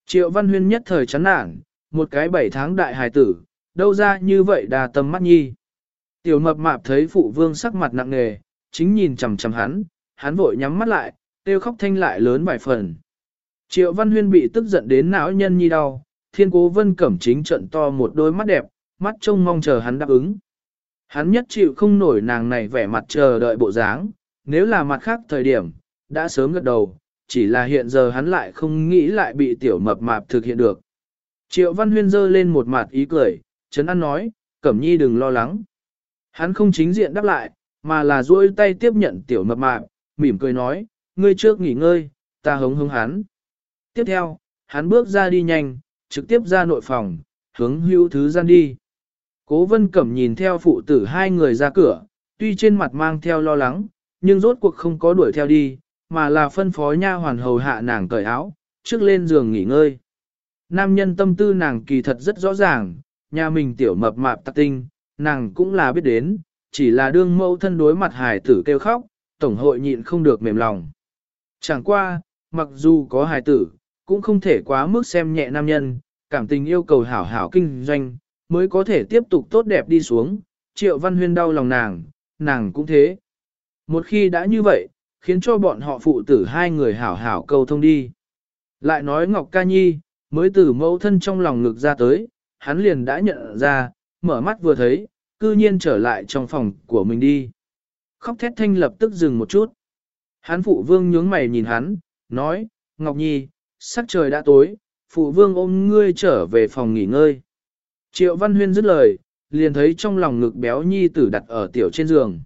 Triệu Văn Huyên nhất thời chán nản, một cái bảy tháng đại hài tử, đâu ra như vậy đà tâm mắt nhi. Tiểu mập mạp thấy phụ vương sắc mặt nặng nề, chính nhìn chằm chằm hắn, hắn vội nhắm mắt lại, tiêu khóc thanh lại lớn vài phần. Triệu Văn Huyên bị tức giận đến não nhân nhi đau, thiên cố vân cẩm chính trận to một đôi mắt đẹp, mắt trông mong chờ hắn đáp ứng. Hắn nhất chịu không nổi nàng này vẻ mặt chờ đợi bộ dáng, nếu là mặt khác thời điểm, đã sớm gật đầu, chỉ là hiện giờ hắn lại không nghĩ lại bị tiểu mập mạp thực hiện được. Triệu Văn Huyên giơ lên một mặt ý cười, Trấn An nói, Cẩm Nhi đừng lo lắng. Hắn không chính diện đáp lại, mà là duỗi tay tiếp nhận tiểu mập mạp, mỉm cười nói, ngươi trước nghỉ ngơi, ta hống hống hắn. Tiếp theo, hắn bước ra đi nhanh, trực tiếp ra nội phòng, hướng hưu thứ gian đi. Cố vân cẩm nhìn theo phụ tử hai người ra cửa, tuy trên mặt mang theo lo lắng, nhưng rốt cuộc không có đuổi theo đi, mà là phân phó nha hoàn hầu hạ nàng cởi áo, trước lên giường nghỉ ngơi. Nam nhân tâm tư nàng kỳ thật rất rõ ràng, nhà mình tiểu mập mạp tạc tinh, nàng cũng là biết đến, chỉ là đương mẫu thân đối mặt hài tử kêu khóc, tổng hội nhịn không được mềm lòng. Chẳng qua, mặc dù có hài tử, cũng không thể quá mức xem nhẹ nam nhân, cảm tình yêu cầu hảo hảo kinh doanh, mới có thể tiếp tục tốt đẹp đi xuống, triệu văn huyên đau lòng nàng, nàng cũng thế. Một khi đã như vậy, khiến cho bọn họ phụ tử hai người hảo hảo câu thông đi. Lại nói Ngọc Ca Nhi, mới từ mẫu thân trong lòng ngực ra tới, hắn liền đã nhận ra, mở mắt vừa thấy, cư nhiên trở lại trong phòng của mình đi. Khóc thét thanh lập tức dừng một chút. Hắn phụ vương nhướng mày nhìn hắn, nói, Ngọc Nhi, sắc trời đã tối, phụ vương ôm ngươi trở về phòng nghỉ ngơi. Triệu Văn Huyên dứt lời, liền thấy trong lòng ngực béo nhi tử đặt ở tiểu trên giường.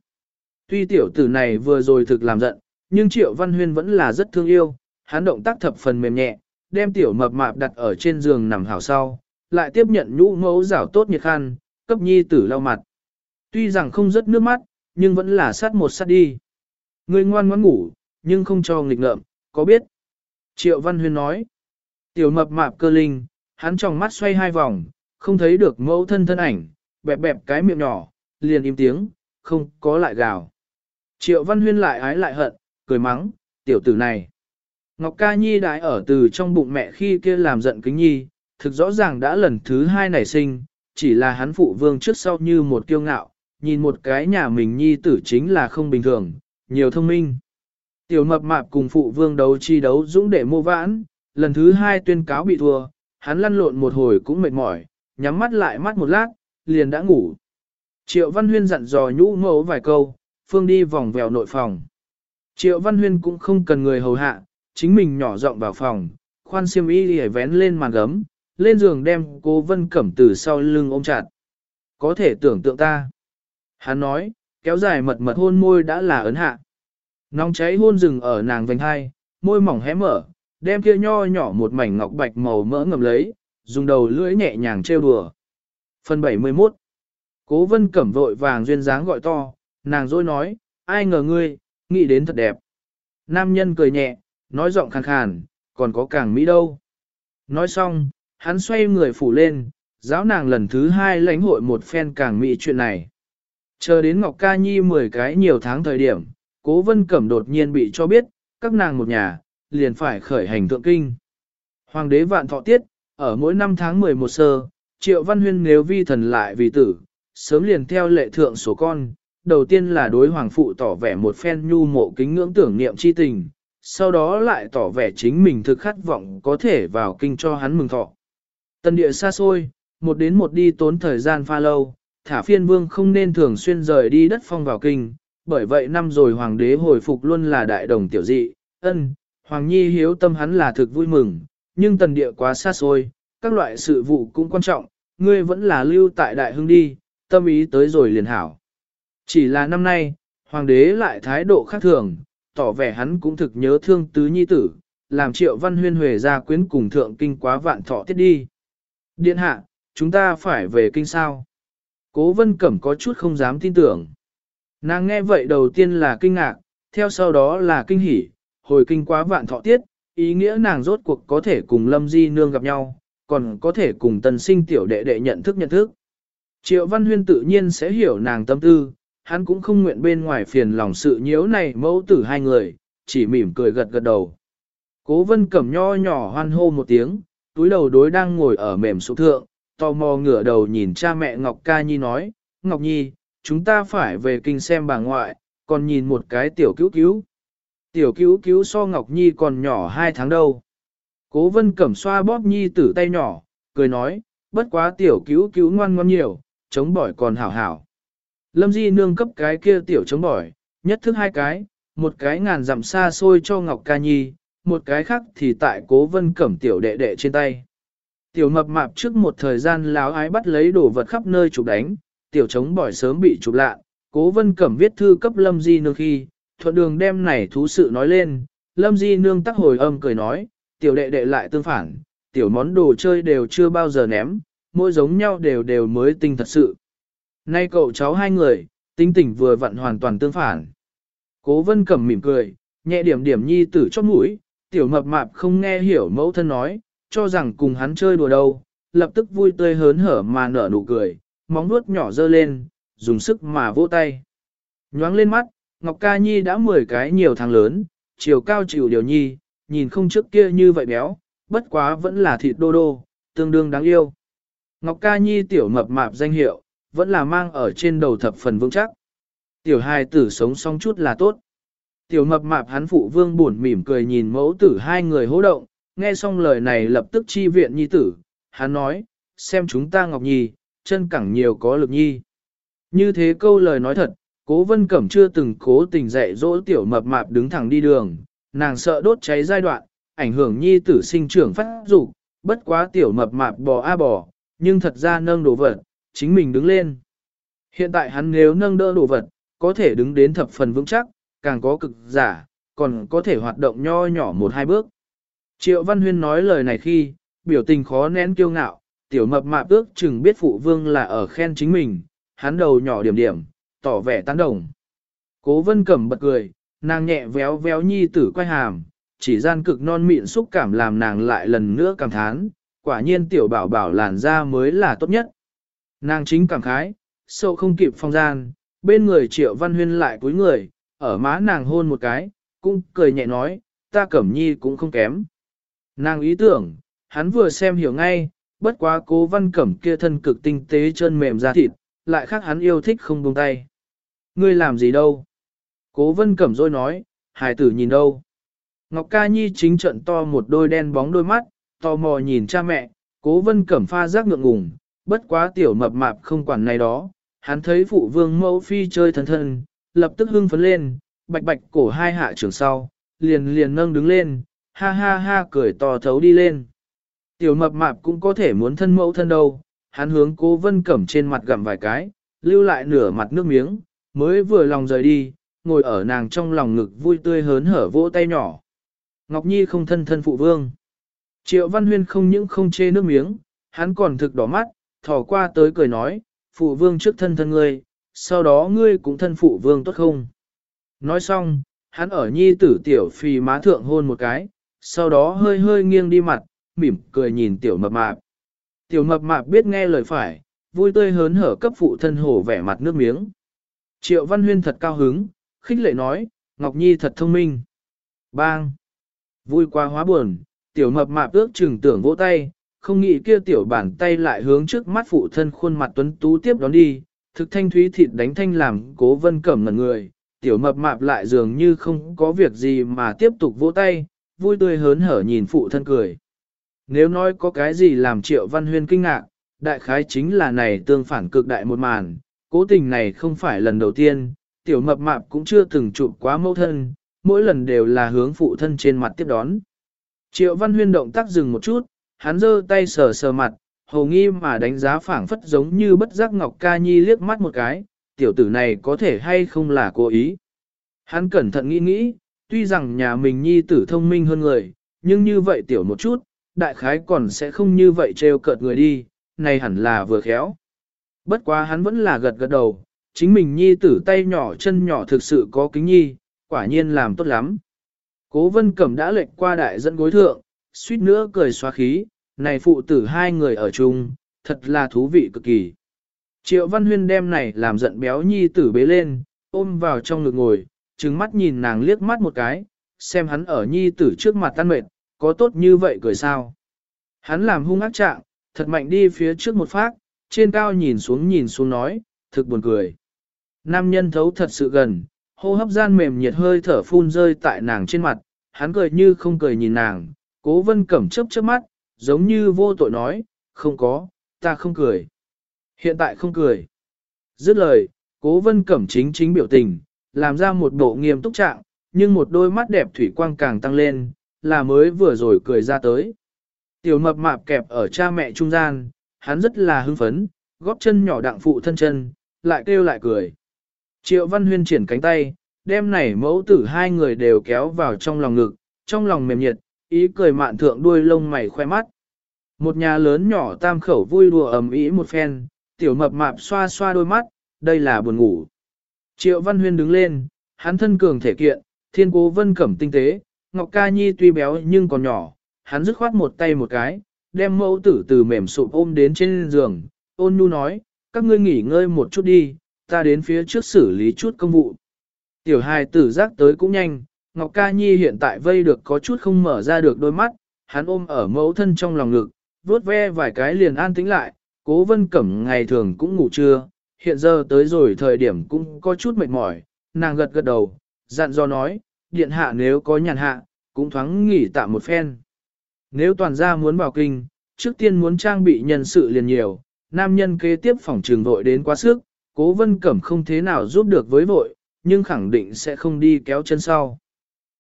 Tuy tiểu tử này vừa rồi thực làm giận, nhưng Triệu Văn Huyên vẫn là rất thương yêu, hắn động tác thập phần mềm nhẹ, đem tiểu mập mạp đặt ở trên giường nằm hảo sau, lại tiếp nhận nhũ mẫu rảo tốt nhiệt khăn, cấp nhi tử lau mặt. Tuy rằng không rất nước mắt, nhưng vẫn là sát một sát đi. Ngươi ngoan ngoãn ngủ, nhưng không cho nghịch ngợm, có biết? Triệu Văn Huyên nói. Tiểu mập mạp cơ linh, hắn trong mắt xoay hai vòng, không thấy được mẫu thân thân ảnh, bẹp bẹp cái miệng nhỏ, liền im tiếng, không có lại gào. Triệu Văn Huyên lại ái lại hận, cười mắng, tiểu tử này. Ngọc Ca Nhi đại ở từ trong bụng mẹ khi kia làm giận kính nhi, thực rõ ràng đã lần thứ hai nảy sinh, chỉ là hắn phụ vương trước sau như một kiêu ngạo, nhìn một cái nhà mình nhi tử chính là không bình thường, nhiều thông minh. Tiểu mập mạp cùng phụ vương đấu chi đấu dũng để mô vãn, lần thứ hai tuyên cáo bị thua, hắn lăn lộn một hồi cũng mệt mỏi, nhắm mắt lại mắt một lát, liền đã ngủ. Triệu Văn Huyên dặn dò nhũ mẫu vài câu, phương đi vòng vèo nội phòng. Triệu Văn Huyên cũng không cần người hầu hạ, chính mình nhỏ giọng vào phòng, khoan xiêm y để vén lên màn gấm, lên giường đem cô Vân Cẩm từ sau lưng ôm chặt. Có thể tưởng tượng ta. Hắn nói, kéo dài mật mật hôn môi đã là ấn hạ. Nóng cháy hôn rừng ở nàng vành hai, môi mỏng hé mở, đem kia nho nhỏ một mảnh ngọc bạch màu mỡ ngầm lấy, dùng đầu lưỡi nhẹ nhàng trêu đùa. Phần 71 Cố vân cẩm vội vàng duyên dáng gọi to, nàng dối nói, ai ngờ ngươi, nghĩ đến thật đẹp. Nam nhân cười nhẹ, nói giọng khàn khàn, còn có càng mỹ đâu. Nói xong, hắn xoay người phủ lên, giáo nàng lần thứ hai lãnh hội một phen càng mị chuyện này. Chờ đến Ngọc Ca Nhi 10 cái nhiều tháng thời điểm, cố vân cẩm đột nhiên bị cho biết, các nàng một nhà, liền phải khởi hành thượng kinh. Hoàng đế vạn thọ tiết, ở mỗi năm tháng 11 sơ, triệu văn huyên nếu vi thần lại vì tử, sớm liền theo lệ thượng số con, đầu tiên là đối hoàng phụ tỏ vẻ một phen nhu mộ kính ngưỡng tưởng niệm chi tình, sau đó lại tỏ vẻ chính mình thực khát vọng có thể vào kinh cho hắn mừng thọ. Tần địa xa xôi, một đến một đi tốn thời gian pha lâu, thả phiên vương không nên thường xuyên rời đi đất phong vào kinh, bởi vậy năm rồi hoàng đế hồi phục luôn là đại đồng tiểu dị, ân, hoàng nhi hiếu tâm hắn là thực vui mừng, nhưng tần địa quá xa xôi, các loại sự vụ cũng quan trọng, ngươi vẫn là lưu tại đại hưng đi, tâm ý tới rồi liền hảo. Chỉ là năm nay, hoàng đế lại thái độ khác thường, tỏ vẻ hắn cũng thực nhớ thương tứ nhi tử, làm triệu văn huyên huề ra quyến cùng thượng kinh quá vạn thọ tiết đi. Điện hạ, chúng ta phải về kinh sao? Cố vân cẩm có chút không dám tin tưởng. Nàng nghe vậy đầu tiên là kinh ngạc, theo sau đó là kinh hỉ, hồi kinh quá vạn thọ tiết, ý nghĩa nàng rốt cuộc có thể cùng Lâm Di Nương gặp nhau, còn có thể cùng tần sinh tiểu đệ đệ nhận thức nhận thức. Triệu Văn Huyên tự nhiên sẽ hiểu nàng tâm tư, hắn cũng không nguyện bên ngoài phiền lòng sự nhiễu này mẫu tử hai người, chỉ mỉm cười gật gật đầu. Cố vân cẩm nho nhỏ hoan hô một tiếng, túi đầu đối đang ngồi ở mềm sụp thượng, tò mò ngửa đầu nhìn cha mẹ Ngọc Ca Nhi nói, Ngọc Nhi, chúng ta phải về kinh xem bà ngoại, còn nhìn một cái tiểu cứu cứu. Tiểu cứu cứu so Ngọc Nhi còn nhỏ hai tháng đâu. Cố vân cẩm xoa bóp Nhi tử tay nhỏ, cười nói, bất quá tiểu cứu cứu ngoan ngoan nhiều, chống bỏi còn hảo hảo. Lâm Di nương cấp cái kia tiểu chống bỏi, nhất thức hai cái, một cái ngàn dặm xa xôi cho Ngọc Ca Nhi, một cái khác thì tại cố vân cẩm tiểu đệ đệ trên tay. Tiểu mập mạp trước một thời gian láo ái bắt lấy đồ vật khắp nơi chụp đánh, tiểu chống bỏi sớm bị chụp lạ, cố vân cẩm viết thư cấp Lâm Di nương khi, thuận đường đem này thú sự nói lên, Lâm Di nương tắc hồi âm cười nói, tiểu đệ đệ lại tương phản, tiểu món đồ chơi đều chưa bao giờ ném, mỗi giống nhau đều đều mới tinh thật sự. Nay cậu cháu hai người, tinh tỉnh vừa vặn hoàn toàn tương phản. Cố vân cẩm mỉm cười, nhẹ điểm điểm nhi tử chót mũi, tiểu mập mạp không nghe hiểu mẫu thân nói, cho rằng cùng hắn chơi đùa đâu, lập tức vui tươi hớn hở mà nở nụ cười, móng vuốt nhỏ dơ lên, dùng sức mà vỗ tay. Nhoáng lên mắt, Ngọc Ca Nhi đã 10 cái nhiều tháng lớn, chiều cao chịu điều nhi, nhìn không trước kia như vậy béo, bất quá vẫn là thịt đô đô, tương đương đáng yêu. Ngọc Ca Nhi tiểu mập mạp danh hiệu, vẫn là mang ở trên đầu thập phần vững chắc. Tiểu hài tử sống xong chút là tốt. Tiểu mập mạp hắn phụ vương buồn mỉm cười nhìn mẫu tử hai người hỗ động, nghe xong lời này lập tức chi viện nhi tử, hắn nói, xem chúng ta Ngọc Nhi, chân cẳng nhiều có lực nhi. Như thế câu lời nói thật, cố vân cẩm chưa từng cố tình dạy dỗ tiểu mập mạp đứng thẳng đi đường, nàng sợ đốt cháy giai đoạn, ảnh hưởng nhi tử sinh trưởng phát dục bất quá tiểu mập mạp bò a bò, nhưng thật ra nâng đồ vật, chính mình đứng lên. Hiện tại hắn nếu nâng đỡ đồ vật, có thể đứng đến thập phần vững chắc, càng có cực giả, còn có thể hoạt động nho nhỏ một hai bước. Triệu Văn Huyên nói lời này khi, biểu tình khó nén kiêu ngạo, tiểu mập mạp ước chừng biết phụ vương là ở khen chính mình, hắn đầu nhỏ điểm điểm, tỏ vẻ tán đồng. Cố vân cẩm bật cười, nàng nhẹ véo véo nhi tử quay hàm, chỉ gian cực non mịn xúc cảm làm nàng lại lần nữa cảm thán, quả nhiên tiểu bảo bảo làn da mới là tốt nhất. Nàng chính cảm khái, sâu không kịp phong gian, bên người triệu văn huyên lại cúi người, ở má nàng hôn một cái, cũng cười nhẹ nói, ta cẩm nhi cũng không kém. Nàng ý tưởng, hắn vừa xem hiểu ngay, bất quá cố văn cẩm kia thân cực tinh tế chân mềm da thịt, lại khác hắn yêu thích không buông tay. Ngươi làm gì đâu? Cố vân cẩm rồi nói, hài tử nhìn đâu? Ngọc ca nhi chính trận to một đôi đen bóng đôi mắt, tò mò nhìn cha mẹ, cố vân cẩm pha giác ngượng ngùng, bất quá tiểu mập mạp không quản này đó, hắn thấy phụ vương mẫu phi chơi thân thân, lập tức hưng phấn lên, bạch bạch cổ hai hạ trường sau, liền liền nâng đứng lên, ha ha ha cười to thấu đi lên. Tiểu mập mạp cũng có thể muốn thân mẫu thân đâu, hắn hướng cố vân cẩm trên mặt gặm vài cái, lưu lại nửa mặt nước miếng, mới vừa lòng rời đi, ngồi ở nàng trong lòng ngực vui tươi hớn hở vỗ tay nhỏ. Ngọc Nhi không thân thân phụ vương. Triệu Văn Huyên không những không chê nước miếng, hắn còn thực đỏ mắt, thò qua tới cười nói, phụ vương trước thân thân ngươi, sau đó ngươi cũng thân phụ vương tốt không? Nói xong, hắn ở nhi tử tiểu phì má thượng hôn một cái, sau đó hơi hơi nghiêng đi mặt, mỉm cười nhìn tiểu mập mạp. Tiểu mập mạp biết nghe lời phải, vui tươi hớn hở cấp phụ thân hổ vẻ mặt nước miếng. Triệu Văn Huyên thật cao hứng, khích lệ nói, Ngọc Nhi thật thông minh. Bang! Vui qua hóa buồn, tiểu mập mạp ước chừng tưởng vỗ tay, không nghĩ kia tiểu bàn tay lại hướng trước mắt phụ thân khuôn mặt tuấn tú tiếp đón đi, thực thanh thúy thịt đánh thanh làm cố vân cẩm ngẩn người, tiểu mập mạp lại dường như không có việc gì mà tiếp tục vỗ tay, vui tươi hớn hở nhìn phụ thân cười. Nếu nói có cái gì làm triệu văn huyên kinh ngạc, đại khái chính là này tương phản cực đại một màn, cố tình này không phải lần đầu tiên, tiểu mập mạp cũng chưa từng chụp quá mẫu thân, mỗi lần đều là hướng phụ thân trên mặt tiếp đón. Triệu văn huyên động tác dừng một chút, hắn giơ tay sờ sờ mặt, hầu nghi mà đánh giá phảng phất giống như bất giác Ngọc Ca Nhi liếc mắt một cái, tiểu tử này có thể hay không là cố ý. Hắn cẩn thận nghĩ nghĩ, tuy rằng nhà mình Nhi tử thông minh hơn người, nhưng như vậy tiểu một chút, đại khái còn sẽ không như vậy trêu cợt người đi, này hẳn là vừa khéo. Bất quá hắn vẫn là gật gật đầu, chính mình Nhi tử tay nhỏ chân nhỏ thực sự có kính Nhi, quả nhiên làm tốt lắm. Cố vân cẩm đã lệnh qua đại dẫn gối thượng, suýt nữa cười xóa khí, này phụ tử hai người ở chung, thật là thú vị cực kỳ. Triệu Văn Huyên đem này làm giận béo nhi tử bế lên, ôm vào trong ngực ngồi, trừng mắt nhìn nàng liếc mắt một cái, xem hắn ở nhi tử trước mặt tan mệt, có tốt như vậy cười sao. Hắn làm hung ác trạng, thật mạnh đi phía trước một phát, trên cao nhìn xuống nhìn xuống nói, thực buồn cười. Nam nhân thấu thật sự gần, hô hấp gian mềm nhiệt hơi thở phun rơi tại nàng trên mặt, hắn cười như không cười nhìn nàng, cố vân cẩm chớp chớp mắt, giống như vô tội nói, không có, ta không cười. Hiện tại không cười. Dứt lời, cố vân cẩm chính chính biểu tình, làm ra một bộ nghiêm túc trạng, nhưng một đôi mắt đẹp thủy quang càng tăng lên, là mới vừa rồi cười ra tới. Tiểu mập mạp kẹp ở cha mẹ trung gian, hắn rất là hưng phấn, góp chân nhỏ đặng phụ thân chân, lại kêu lại cười. Triệu Văn Huyên triển cánh tay, đem này mẫu tử hai người đều kéo vào trong lòng ngực, trong lòng mềm nhiệt, ý cười mạn thượng đuôi lông mày khoe mắt. Một nhà lớn nhỏ tam khẩu vui đùa ầm ĩ một phen, tiểu mập mạp xoa xoa đôi mắt, đây là buồn ngủ. Triệu Văn Huyên đứng lên, hắn thân cường thể kiện, Thiên cố vân cẩm tinh tế, Ngọc Ca Nhi tuy béo nhưng còn nhỏ, hắn dứt khoát một tay một cái, đem mẫu tử từ mềm sụp ôm đến trên giường, ôn nhu nói, các ngươi nghỉ ngơi một chút đi, ta đến phía trước xử lý chút công vụ. Tiểu hài tử giác tới cũng nhanh, Ngọc Ca Nhi hiện tại vây được có chút không mở ra được đôi mắt, hắn ôm ở mẫu thân trong lòng ngực, vuốt ve vài cái liền an tĩnh lại, cố vân cẩm ngày thường cũng ngủ trưa, hiện giờ tới rồi thời điểm cũng có chút mệt mỏi, nàng gật gật đầu, dặn dò nói, điện hạ nếu có nhàn hạ, cũng thoáng nghỉ tạm một phen. Nếu toàn gia muốn vào kinh, trước tiên muốn trang bị nhân sự liền nhiều, nam nhân kế tiếp phòng trường vội đến quá sức, cố vân cẩm không thế nào giúp được với vội, nhưng khẳng định sẽ không đi kéo chân sau.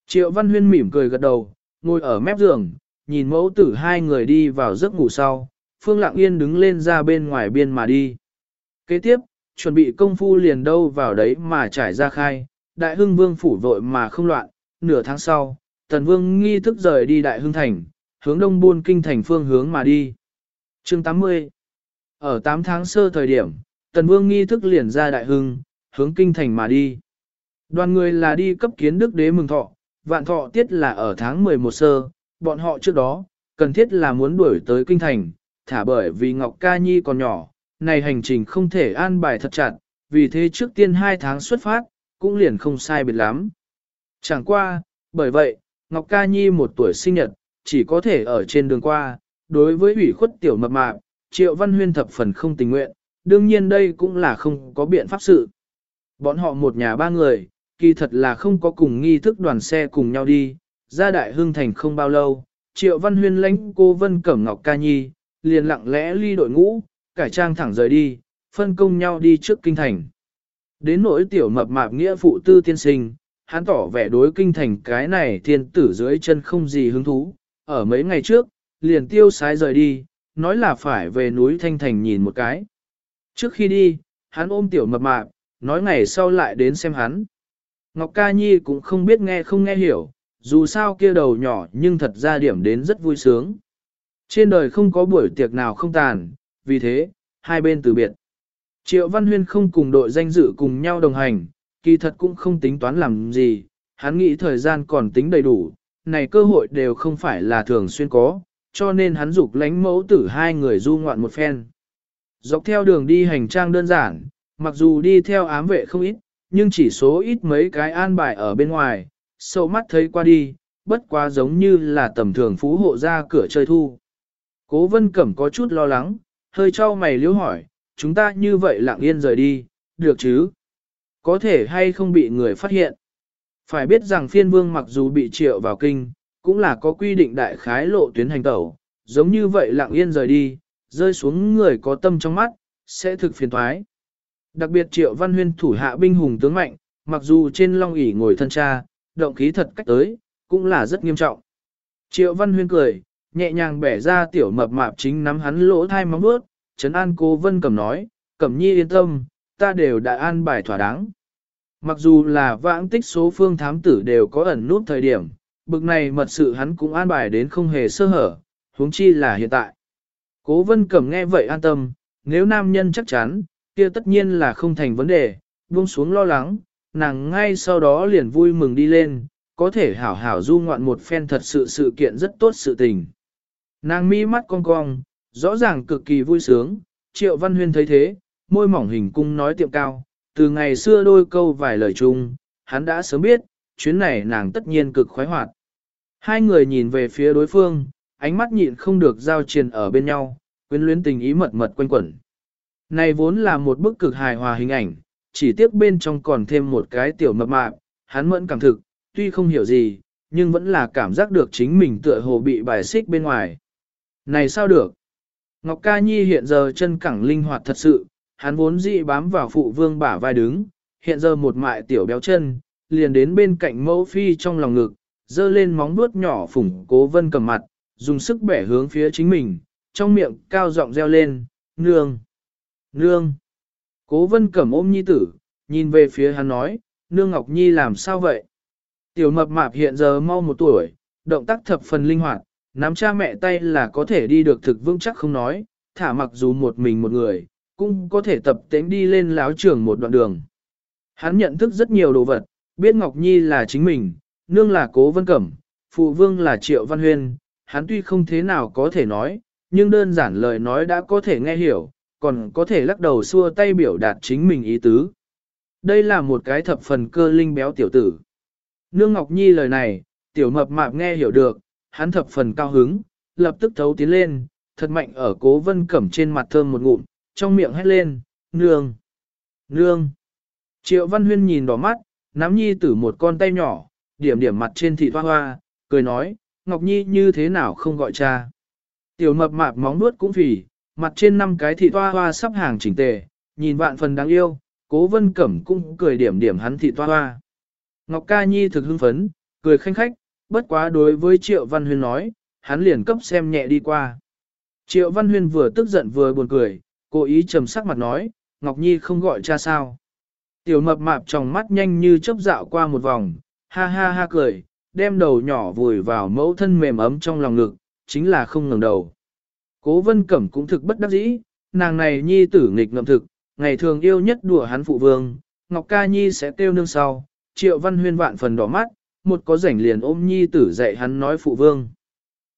Triệu Văn Huyên mỉm cười gật đầu, ngồi ở mép giường, nhìn mẫu tử hai người đi vào giấc ngủ sau, Phương Lặng Yên đứng lên ra bên ngoài biên mà đi. Kế tiếp, chuẩn bị công phu liền đâu vào đấy mà trải ra khai, đại hưng vương phủ vội mà không loạn, nửa tháng sau, tần vương nghi thức rời đi đại hưng thành, hướng đông buôn kinh thành phương hướng mà đi. Chương 80 Ở 8 tháng sơ thời điểm, tần vương nghi thức liền ra đại hưng, hướng kinh thành mà đi. Đoàn người là đi cấp kiến đức đế mừng thọ, vạn thọ tiết là ở tháng 11 sơ, bọn họ trước đó, cần thiết là muốn đuổi tới kinh thành, thả bởi vì Ngọc Ca Nhi còn nhỏ, này hành trình không thể an bài thật chặt, vì thế trước tiên 2 tháng xuất phát, cũng liền không sai biệt lắm. Chẳng qua, bởi vậy, Ngọc Ca Nhi một tuổi sinh nhật, chỉ có thể ở trên đường qua, đối với ủy khuất tiểu mập mạp, Triệu Văn Huyên thập phần không tình nguyện, đương nhiên đây cũng là không có biện pháp sự. Bọn họ một nhà ba người, kỳ thật là không có cùng nghi thức đoàn xe cùng nhau đi, ra đại hương thành không bao lâu, Triệu Văn Huyên lãnh cô Vân Cẩm Ngọc Ca Nhi, liền lặng lẽ ly đội ngũ, cải trang thẳng rời đi, phân công nhau đi trước kinh thành. Đến nỗi tiểu mập mạp nghĩa phụ tư tiên sinh, hắn tỏ vẻ đối kinh thành cái này thiên tử dưới chân không gì hứng thú, ở mấy ngày trước, liền tiêu sái rời đi, nói là phải về núi Thanh Thành nhìn một cái. Trước khi đi, hắn ôm tiểu mập mạp, nói ngày sau lại đến xem hắn. Ngọc Ca Nhi cũng không biết nghe không nghe hiểu, dù sao kia đầu nhỏ nhưng thật ra điểm đến rất vui sướng. Trên đời không có buổi tiệc nào không tàn, vì thế, hai bên từ biệt. Triệu Văn Huyên không cùng đội danh dự cùng nhau đồng hành, kỳ thật cũng không tính toán làm gì, hắn nghĩ thời gian còn tính đầy đủ, này cơ hội đều không phải là thường xuyên có, cho nên hắn dục lánh mẫu tử hai người du ngoạn một phen. Dọc theo đường đi hành trang đơn giản, mặc dù đi theo ám vệ không ít, nhưng chỉ số ít mấy cái an bài ở bên ngoài, sâu mắt thấy qua đi, bất quá giống như là tầm thường phú hộ ra cửa chơi thu. Cố vân cẩm có chút lo lắng, hơi cho mày liếu hỏi, chúng ta như vậy lặng yên rời đi, được chứ? Có thể hay không bị người phát hiện? Phải biết rằng phiên vương mặc dù bị triệu vào kinh, cũng là có quy định đại khái lộ tuyến hành tẩu, giống như vậy lặng yên rời đi, rơi xuống người có tâm trong mắt, sẽ thực phiền thoái. Đặc biệt triệu văn huyên thủ hạ binh hùng tướng mạnh, mặc dù trên long ỷ ngồi thân cha, động khí thật cách tới, cũng là rất nghiêm trọng. Triệu văn huyên cười, nhẹ nhàng bẻ ra tiểu mập mạp chính nắm hắn lỗ thai móng bước, Trấn An cô Vân cầm nói, Cẩm nhi yên tâm, ta đều đã an bài thỏa đáng. Mặc dù là vãng tích số phương thám tử đều có ẩn nút thời điểm, bực này mật sự hắn cũng an bài đến không hề sơ hở, huống chi là hiện tại. Cố Vân Cẩm nghe vậy an tâm, nếu nam nhân chắc chắn, kia tất nhiên là không thành vấn đề, buông xuống lo lắng, nàng ngay sau đó liền vui mừng đi lên, có thể hảo hảo du ngoạn một phen thật sự sự kiện rất tốt sự tình. Nàng mi mắt cong cong, rõ ràng cực kỳ vui sướng, triệu văn huyên thấy thế, môi mỏng hình cung nói tiệm cao, từ ngày xưa đôi câu vài lời chung, hắn đã sớm biết, chuyến này nàng tất nhiên cực khoái hoạt. Hai người nhìn về phía đối phương, ánh mắt nhịn không được giao triền ở bên nhau, quyến luyến tình ý mật mật quanh quẩn. Này vốn là một bức cực hài hòa hình ảnh, chỉ tiếc bên trong còn thêm một cái tiểu mập mạp, hắn mẫn cảm thực, tuy không hiểu gì, nhưng vẫn là cảm giác được chính mình tựa hồ bị bài xích bên ngoài. Này sao được? Ngọc Ca Nhi hiện giờ chân cẳng linh hoạt thật sự, hắn vốn dị bám vào phụ vương bả vai đứng, hiện giờ một mại tiểu béo chân, liền đến bên cạnh mẫu phi trong lòng ngực, dơ lên móng vuốt nhỏ phủng cố vân cầm mặt, dùng sức bẻ hướng phía chính mình, trong miệng cao giọng reo lên, nương, nương. Cố vân cẩm ôm nhi tử, nhìn về phía hắn nói, nương Ngọc Nhi làm sao vậy? Tiểu mập mạp hiện giờ mau một tuổi, động tác thập phần linh hoạt, nắm cha mẹ tay là có thể đi được thực vững chắc không nói, thả mặc dù một mình một người, cũng có thể tập tính đi lên láo trường một đoạn đường. Hắn nhận thức rất nhiều đồ vật, biết Ngọc Nhi là chính mình, nương là cố vân cẩm, phụ vương là triệu văn huyên, hắn tuy không thế nào có thể nói, nhưng đơn giản lời nói đã có thể nghe hiểu, còn có thể lắc đầu xua tay biểu đạt chính mình ý tứ. Đây là một cái thập phần cơ linh béo tiểu tử. Nương Ngọc Nhi lời này, tiểu mập mạp nghe hiểu được, hắn thập phần cao hứng, lập tức thấu tiến lên, thật mạnh ở cố vân cẩm trên mặt thơm một ngụm, trong miệng hét lên, nương, nương. Triệu Văn Huyên nhìn đỏ mắt, nắm Nhi tử một con tay nhỏ, điểm điểm mặt trên thị hoa hoa, cười nói, Ngọc Nhi như thế nào không gọi cha. Tiểu mập mạp móng nuốt cũng phì, mặt trên năm cái thị toa hoa sắp hàng chỉnh tề, nhìn vạn phần đáng yêu, cố vân cẩm cũng cười điểm điểm hắn thị toa hoa. Ngọc Ca Nhi thực hưng phấn, cười khanh khách, bất quá đối với Triệu Văn Huyên nói, hắn liền cấp xem nhẹ đi qua. Triệu Văn Huyên vừa tức giận vừa buồn cười, cố ý trầm sắc mặt nói, Ngọc Nhi không gọi cha sao. Tiểu mập mạp trong mắt nhanh như chớp dạo qua một vòng, ha ha ha cười, đem đầu nhỏ vùi vào mẫu thân mềm ấm trong lòng ngực, chính là không ngẩng đầu. Cố vân cẩm cũng thực bất đắc dĩ, nàng này nhi tử nghịch ngậm thực, ngày thường yêu nhất đùa hắn phụ vương, Ngọc Ca Nhi sẽ kêu nương sau, triệu văn huyên vạn phần đỏ mắt, một có rảnh liền ôm nhi tử dạy hắn nói phụ vương.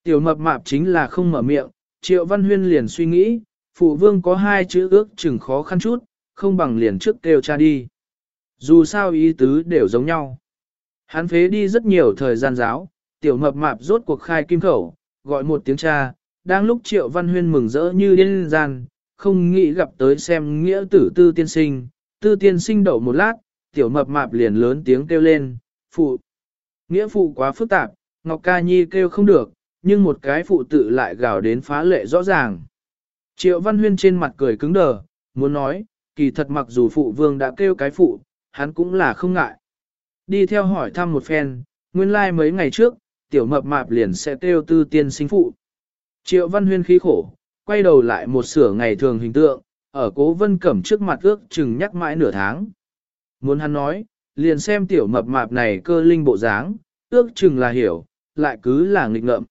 Tiểu mập mạp chính là không mở miệng, triệu văn huyên liền suy nghĩ, phụ vương có hai chữ ước chừng khó khăn chút, không bằng liền trước kêu cha đi. Dù sao ý tứ đều giống nhau. Hắn phế đi rất nhiều thời gian giáo, tiểu mập mạp rốt cuộc khai kim khẩu, gọi một tiếng cha, đang lúc triệu văn huyên mừng rỡ như điên gian, không nghĩ gặp tới xem nghĩa tử tư tiên sinh, tư tiên sinh đậu một lát, tiểu mập mạp liền lớn tiếng kêu lên, phụ. Nghĩa phụ quá phức tạp, Ngọc Ca Nhi kêu không được, nhưng một cái phụ tự lại gào đến phá lệ rõ ràng. Triệu Văn Huyên trên mặt cười cứng đờ, muốn nói, kỳ thật mặc dù phụ vương đã kêu cái phụ, hắn cũng là không ngại. Đi theo hỏi thăm một phen, nguyên lai like mấy ngày trước, tiểu mập mạp liền sẽ kêu tư tiên sinh phụ. Triệu Văn Huyên khí khổ, quay đầu lại một sửa ngày thường hình tượng, ở cố vân cẩm trước mặt ước chừng nhắc mãi nửa tháng. Muốn hắn nói, liền xem tiểu mập mạp này cơ linh bộ dáng, ước chừng là hiểu, lại cứ là nghịch ngợm.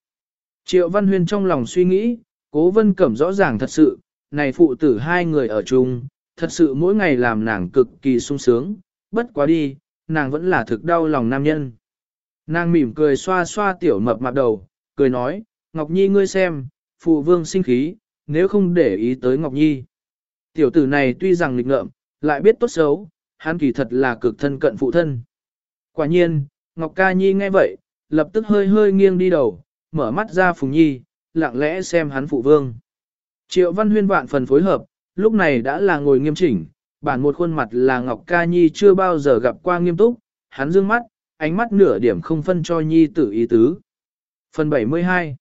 Triệu Văn Huyên trong lòng suy nghĩ, cố vân cẩm rõ ràng thật sự, này phụ tử hai người ở chung, thật sự mỗi ngày làm nàng cực kỳ sung sướng, bất quá đi, nàng vẫn là thực đau lòng nam nhân. Nàng mỉm cười xoa xoa tiểu mập mạp đầu, cười nói, Ngọc Nhi ngươi xem, phụ vương sinh khí, nếu không để ý tới Ngọc Nhi. Tiểu tử này tuy rằng nghịch ngợm, lại biết tốt xấu, hắn kỳ thật là cực thân cận phụ thân. Quả nhiên, Ngọc Ca Nhi nghe vậy, lập tức hơi hơi nghiêng đi đầu, mở mắt ra Phùng Nhi, lặng lẽ xem hắn phụ vương. Triệu Văn Huyên vạn phần phối hợp, lúc này đã là ngồi nghiêm chỉnh, bản một khuôn mặt là Ngọc Ca Nhi chưa bao giờ gặp qua nghiêm túc, hắn dương mắt, ánh mắt nửa điểm không phân cho Nhi tử ý tứ. Phần 72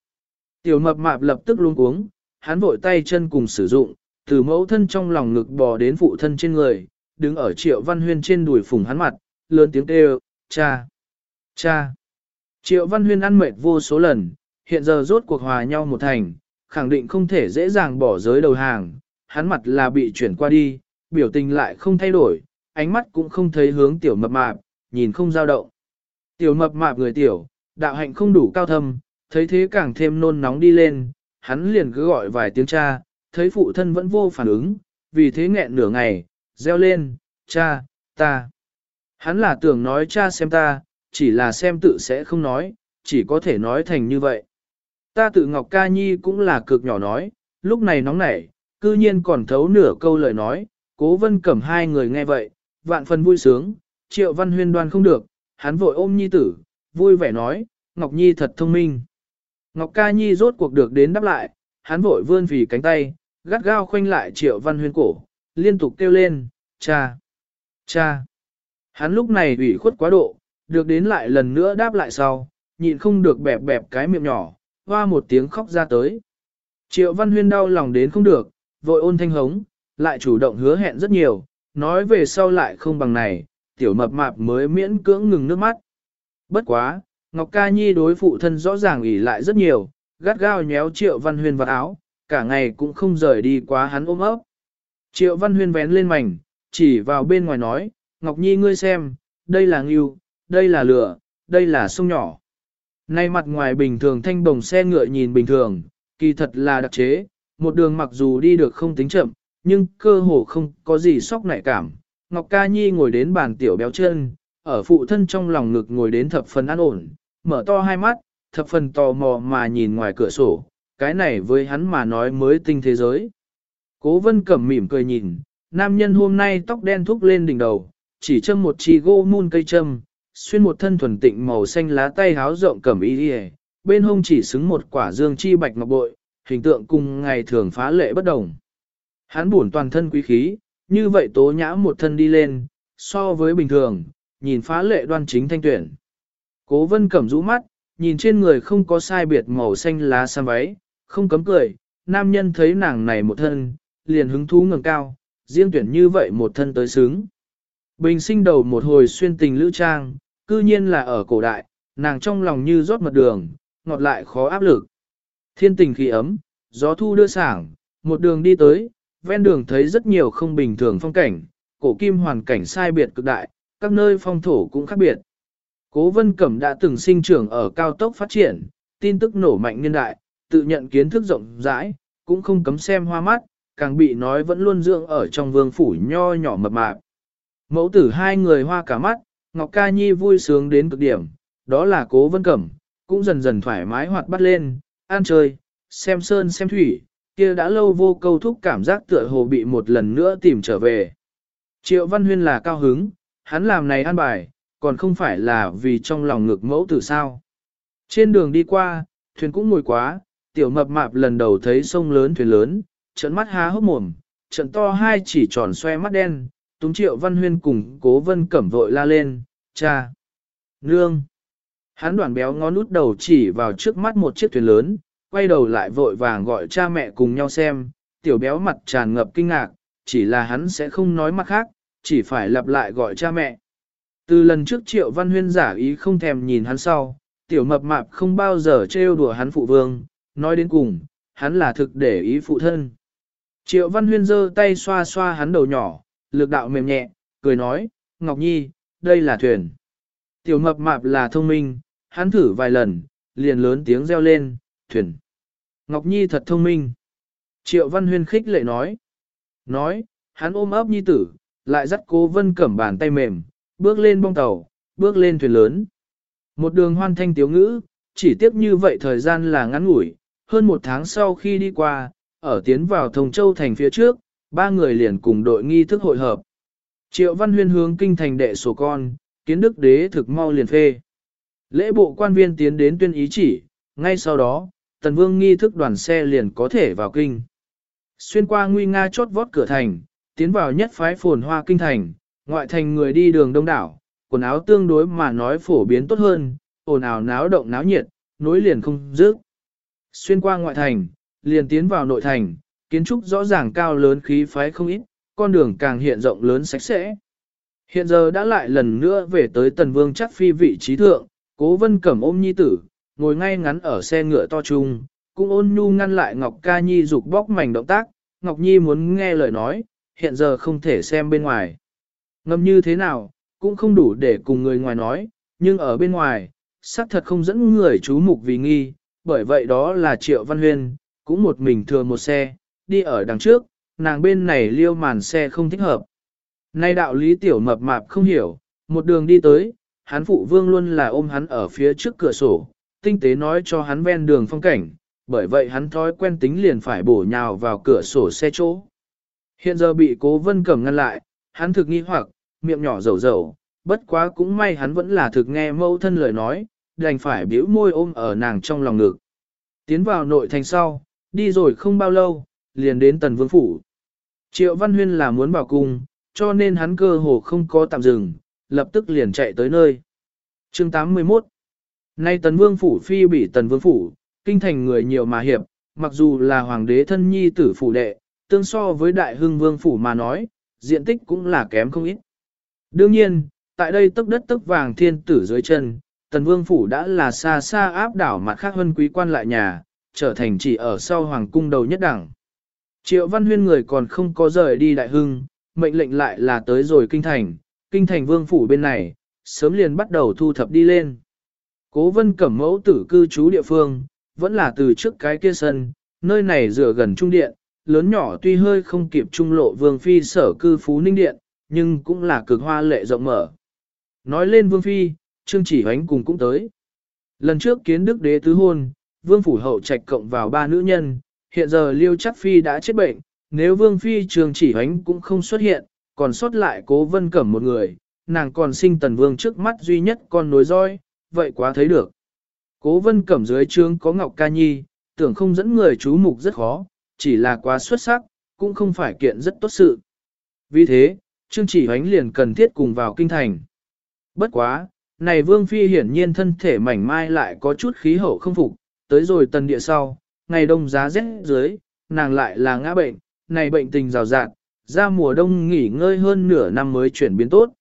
Tiểu mập mạp lập tức luống cuống, hắn vội tay chân cùng sử dụng, từ mẫu thân trong lòng ngực bò đến phụ thân trên người, đứng ở triệu văn huyên trên đùi phùng hắn mặt, lớn tiếng kêu, cha, cha. Triệu văn huyên ăn mệt vô số lần, hiện giờ rốt cuộc hòa nhau một thành, khẳng định không thể dễ dàng bỏ giới đầu hàng, hắn mặt là bị chuyển qua đi, biểu tình lại không thay đổi, ánh mắt cũng không thấy hướng tiểu mập mạp, nhìn không dao động. Tiểu mập mạp người tiểu, đạo hạnh không đủ cao thâm, thấy thế càng thêm nôn nóng đi lên, hắn liền cứ gọi vài tiếng cha, thấy phụ thân vẫn vô phản ứng, vì thế nghẹn nửa ngày, reo lên, cha, ta. Hắn là tưởng nói cha xem ta, chỉ là xem tự sẽ không nói, chỉ có thể nói thành như vậy. Ta tự Ngọc Ca Nhi cũng là cực nhỏ nói, lúc này nóng nảy, cư nhiên còn thấu nửa câu lời nói, cố vân cẩm hai người nghe vậy, vạn phần vui sướng, triệu văn huyên đoan không được, hắn vội ôm nhi tử, vui vẻ nói, Ngọc Nhi thật thông minh. Ngọc Ca Nhi rốt cuộc được đến đáp lại, hắn vội vươn vì cánh tay, gắt gao khoanh lại triệu văn huyên cổ, liên tục kêu lên, cha, cha. Hắn lúc này ủy khuất quá độ, được đến lại lần nữa đáp lại sau, nhịn không được bẹp bẹp cái miệng nhỏ, hoa một tiếng khóc ra tới. Triệu văn huyên đau lòng đến không được, vội ôn thanh hống, lại chủ động hứa hẹn rất nhiều, nói về sau lại không bằng này, tiểu mập mạp mới miễn cưỡng ngừng nước mắt. Bất quá, Ngọc Ca Nhi đối phụ thân rõ ràng ủy lại rất nhiều, gắt gao nhéo Triệu Văn Huyên vào áo, cả ngày cũng không rời đi quá hắn ôm ấp. Triệu Văn Huyên vén lên mảnh, chỉ vào bên ngoài nói, Ngọc Nhi ngươi xem, đây là ngưu, đây là lửa, đây là sông nhỏ. Nay mặt ngoài bình thường thanh bồng xe ngựa nhìn bình thường, kỳ thật là đặc chế, một đường mặc dù đi được không tính chậm, nhưng cơ hồ không có gì sóc nảy cảm. Ngọc Ca Nhi ngồi đến bàn tiểu béo chân, ở phụ thân trong lòng ngực ngồi đến thập phần an ổn, mở to hai mắt, thập phần tò mò mà nhìn ngoài cửa sổ, cái này với hắn mà nói mới tinh thế giới. Cố vân cẩm mỉm cười nhìn, nam nhân hôm nay tóc đen thúc lên đỉnh đầu, chỉ châm một chi gỗ mun cây châm, xuyên một thân thuần tịnh màu xanh lá tay háo rộng cẩm y đi bên hông chỉ xứng một quả dương chi bạch ngọc bội, hình tượng cùng ngày thường phá lệ bất đồng. Hắn buồn toàn thân quý khí, như vậy tố nhã một thân đi lên, so với bình thường, nhìn phá lệ đoan chính thanh tuyển. Cố vân cẩm rũ mắt, nhìn trên người không có sai biệt màu xanh lá xăm váy, không cấm cười, nam nhân thấy nàng này một thân, liền hứng thú ngẩng cao, riêng tuyển như vậy một thân tới sướng. Bình sinh đầu một hồi xuyên tình lữ trang, cư nhiên là ở cổ đại, nàng trong lòng như rót mật đường, ngọt lại khó áp lực. Thiên tình khí ấm, gió thu đưa sảng, một đường đi tới, ven đường thấy rất nhiều không bình thường phong cảnh, cổ kim hoàn cảnh sai biệt cực đại, các nơi phong thổ cũng khác biệt. Cố Vân Cẩm đã từng sinh trưởng ở cao tốc phát triển, tin tức nổ mạnh niên đại, tự nhận kiến thức rộng rãi, cũng không cấm xem hoa mắt, càng bị nói vẫn luôn dưỡng ở trong vương phủ nho nhỏ mập mạp. Mẫu tử hai người hoa cả mắt, Ngọc Ca Nhi vui sướng đến cực điểm, đó là Cố Vân Cẩm, cũng dần dần thoải mái hoạt bắt lên, ăn chơi, xem sơn xem thủy, kia đã lâu vô câu thúc cảm giác tựa hồ bị một lần nữa tìm trở về. Triệu Văn Huyên là cao hứng, hắn làm này ăn bài, còn không phải là vì trong lòng ngực mẫu tử sao. Trên đường đi qua, thuyền cũng ngồi quá, tiểu mập mạp lần đầu thấy sông lớn thuyền lớn, trận mắt há hốc mồm, trận to hai chỉ tròn xoe mắt đen, túng triệu văn huyên cùng cố vân cẩm vội la lên, cha, nương. Hắn đoạn béo ngón út đầu chỉ vào trước mắt một chiếc thuyền lớn, quay đầu lại vội vàng gọi cha mẹ cùng nhau xem, tiểu béo mặt tràn ngập kinh ngạc, chỉ là hắn sẽ không nói mặt khác, chỉ phải lặp lại gọi cha mẹ. Từ lần trước triệu văn huyên giả ý không thèm nhìn hắn sau, tiểu mập mạp không bao giờ trêu đùa hắn phụ vương, nói đến cùng, hắn là thực để ý phụ thân. Triệu văn huyên giơ tay xoa xoa hắn đầu nhỏ, lực đạo mềm nhẹ, cười nói, Ngọc Nhi, đây là thuyền. Tiểu mập mạp là thông minh, hắn thử vài lần, liền lớn tiếng reo lên, thuyền. Ngọc Nhi thật thông minh. Triệu văn huyên khích lệ nói. Nói, hắn ôm ấp nhi tử, lại dắt cố vân cẩm bàn tay mềm, bước lên bong tàu, bước lên thuyền lớn. Một đường hoan thanh tiếu ngữ, chỉ tiếp như vậy thời gian là ngắn ngủi, hơn một tháng sau khi đi qua, ở tiến vào Thông Châu thành phía trước, ba người liền cùng đội nghi thức hội hợp. Triệu Văn Huyên hướng kinh thành đệ sổ con, kiến đức đế thực mau liền phê. Lễ bộ quan viên tiến đến tuyên ý chỉ, ngay sau đó, tần vương nghi thức đoàn xe liền có thể vào kinh. Xuyên qua nguy nga chốt vót cửa thành, tiến vào nhất phái phồn hoa kinh thành, ngoại thành người đi đường đông đảo, quần áo tương đối mà nói phổ biến tốt hơn, ồn ào náo động náo nhiệt, nối liền không dứt. Xuyên qua ngoại thành, liền tiến vào nội thành, kiến trúc rõ ràng cao lớn khí phái không ít, con đường càng hiện rộng lớn sạch sẽ. Hiện giờ đã lại lần nữa về tới tần vương chắc phi vị trí thượng, cố vân cẩm ôm nhi tử, ngồi ngay ngắn ở xe ngựa to trung, cũng ôn nhu ngăn lại Ngọc Ca Nhi dục bóc mảnh động tác, Ngọc Nhi muốn nghe lời nói, hiện giờ không thể xem bên ngoài. Ngâm như thế nào, cũng không đủ để cùng người ngoài nói, nhưng ở bên ngoài, xác thật không dẫn người chú mục vì nghi, bởi vậy đó là Triệu Văn Huyên, cũng một mình thừa một xe, đi ở đằng trước, nàng bên này liêu màn xe không thích hợp. Nay đạo lý tiểu mập mạp không hiểu, một đường đi tới, hắn phụ vương luôn là ôm hắn ở phía trước cửa sổ, tinh tế nói cho hắn ven đường phong cảnh, bởi vậy hắn thói quen tính liền phải bổ nhào vào cửa sổ xe chỗ. Hiện giờ bị cố vân cẩm ngăn lại, hắn thực nghi hoặc, miệng nhỏ dầu dầu, bất quá cũng may hắn vẫn là thực nghe mâu thân lời nói, đành phải biểu môi ôm ở nàng trong lòng ngực. Tiến vào nội thành sau, đi rồi không bao lâu, liền đến tần vương phủ. Triệu Văn Huyên là muốn vào cung, cho nên hắn cơ hồ không có tạm dừng, lập tức liền chạy tới nơi. chương 81 Nay tần vương phủ phi bị tần vương phủ, kinh thành người nhiều mà hiệp, mặc dù là hoàng đế thân nhi tử phủ đệ, tương so với đại hưng vương phủ mà nói, diện tích cũng là kém không ít. Đương nhiên, tại đây tức đất tức vàng thiên tử dưới chân, tần vương phủ đã là xa xa áp đảo mặt khác hơn quý quan lại nhà, trở thành chỉ ở sau hoàng cung đầu nhất đẳng. Triệu văn huyên người còn không có rời đi đại hưng, mệnh lệnh lại là tới rồi kinh thành, kinh thành vương phủ bên này, sớm liền bắt đầu thu thập đi lên. Cố vân cẩm mẫu tử cư trú địa phương, vẫn là từ trước cái kia sân, nơi này dựa gần trung điện, lớn nhỏ tuy hơi không kịp trung lộ vương phi sở cư phú ninh điện, nhưng cũng là cực hoa lệ rộng mở. nói lên vương phi, trương chỉ hoánh cùng cũng tới. Lần trước kiến đức đế tứ hôn, vương phủ hậu trạch cộng vào ba nữ nhân, hiện giờ liêu chắc phi đã chết bệnh, nếu vương phi trương chỉ hoánh cũng không xuất hiện, còn sót lại cố vân cẩm một người, nàng còn sinh tần vương trước mắt duy nhất con nối roi, vậy quá thấy được. Cố vân cẩm dưới trương có ngọc ca nhi, tưởng không dẫn người chú mục rất khó, chỉ là quá xuất sắc, cũng không phải kiện rất tốt sự. Vì thế, Trương Chỉ Hoánh liền cần thiết cùng vào kinh thành. Bất quá, này Vương Phi hiển nhiên thân thể mảnh mai lại có chút khí hậu không phục, tới rồi tần địa sau, ngày đông giá rét dưới, nàng lại là ngã bệnh, này bệnh tình rào rạt, ra mùa đông nghỉ ngơi hơn nửa năm mới chuyển biến tốt.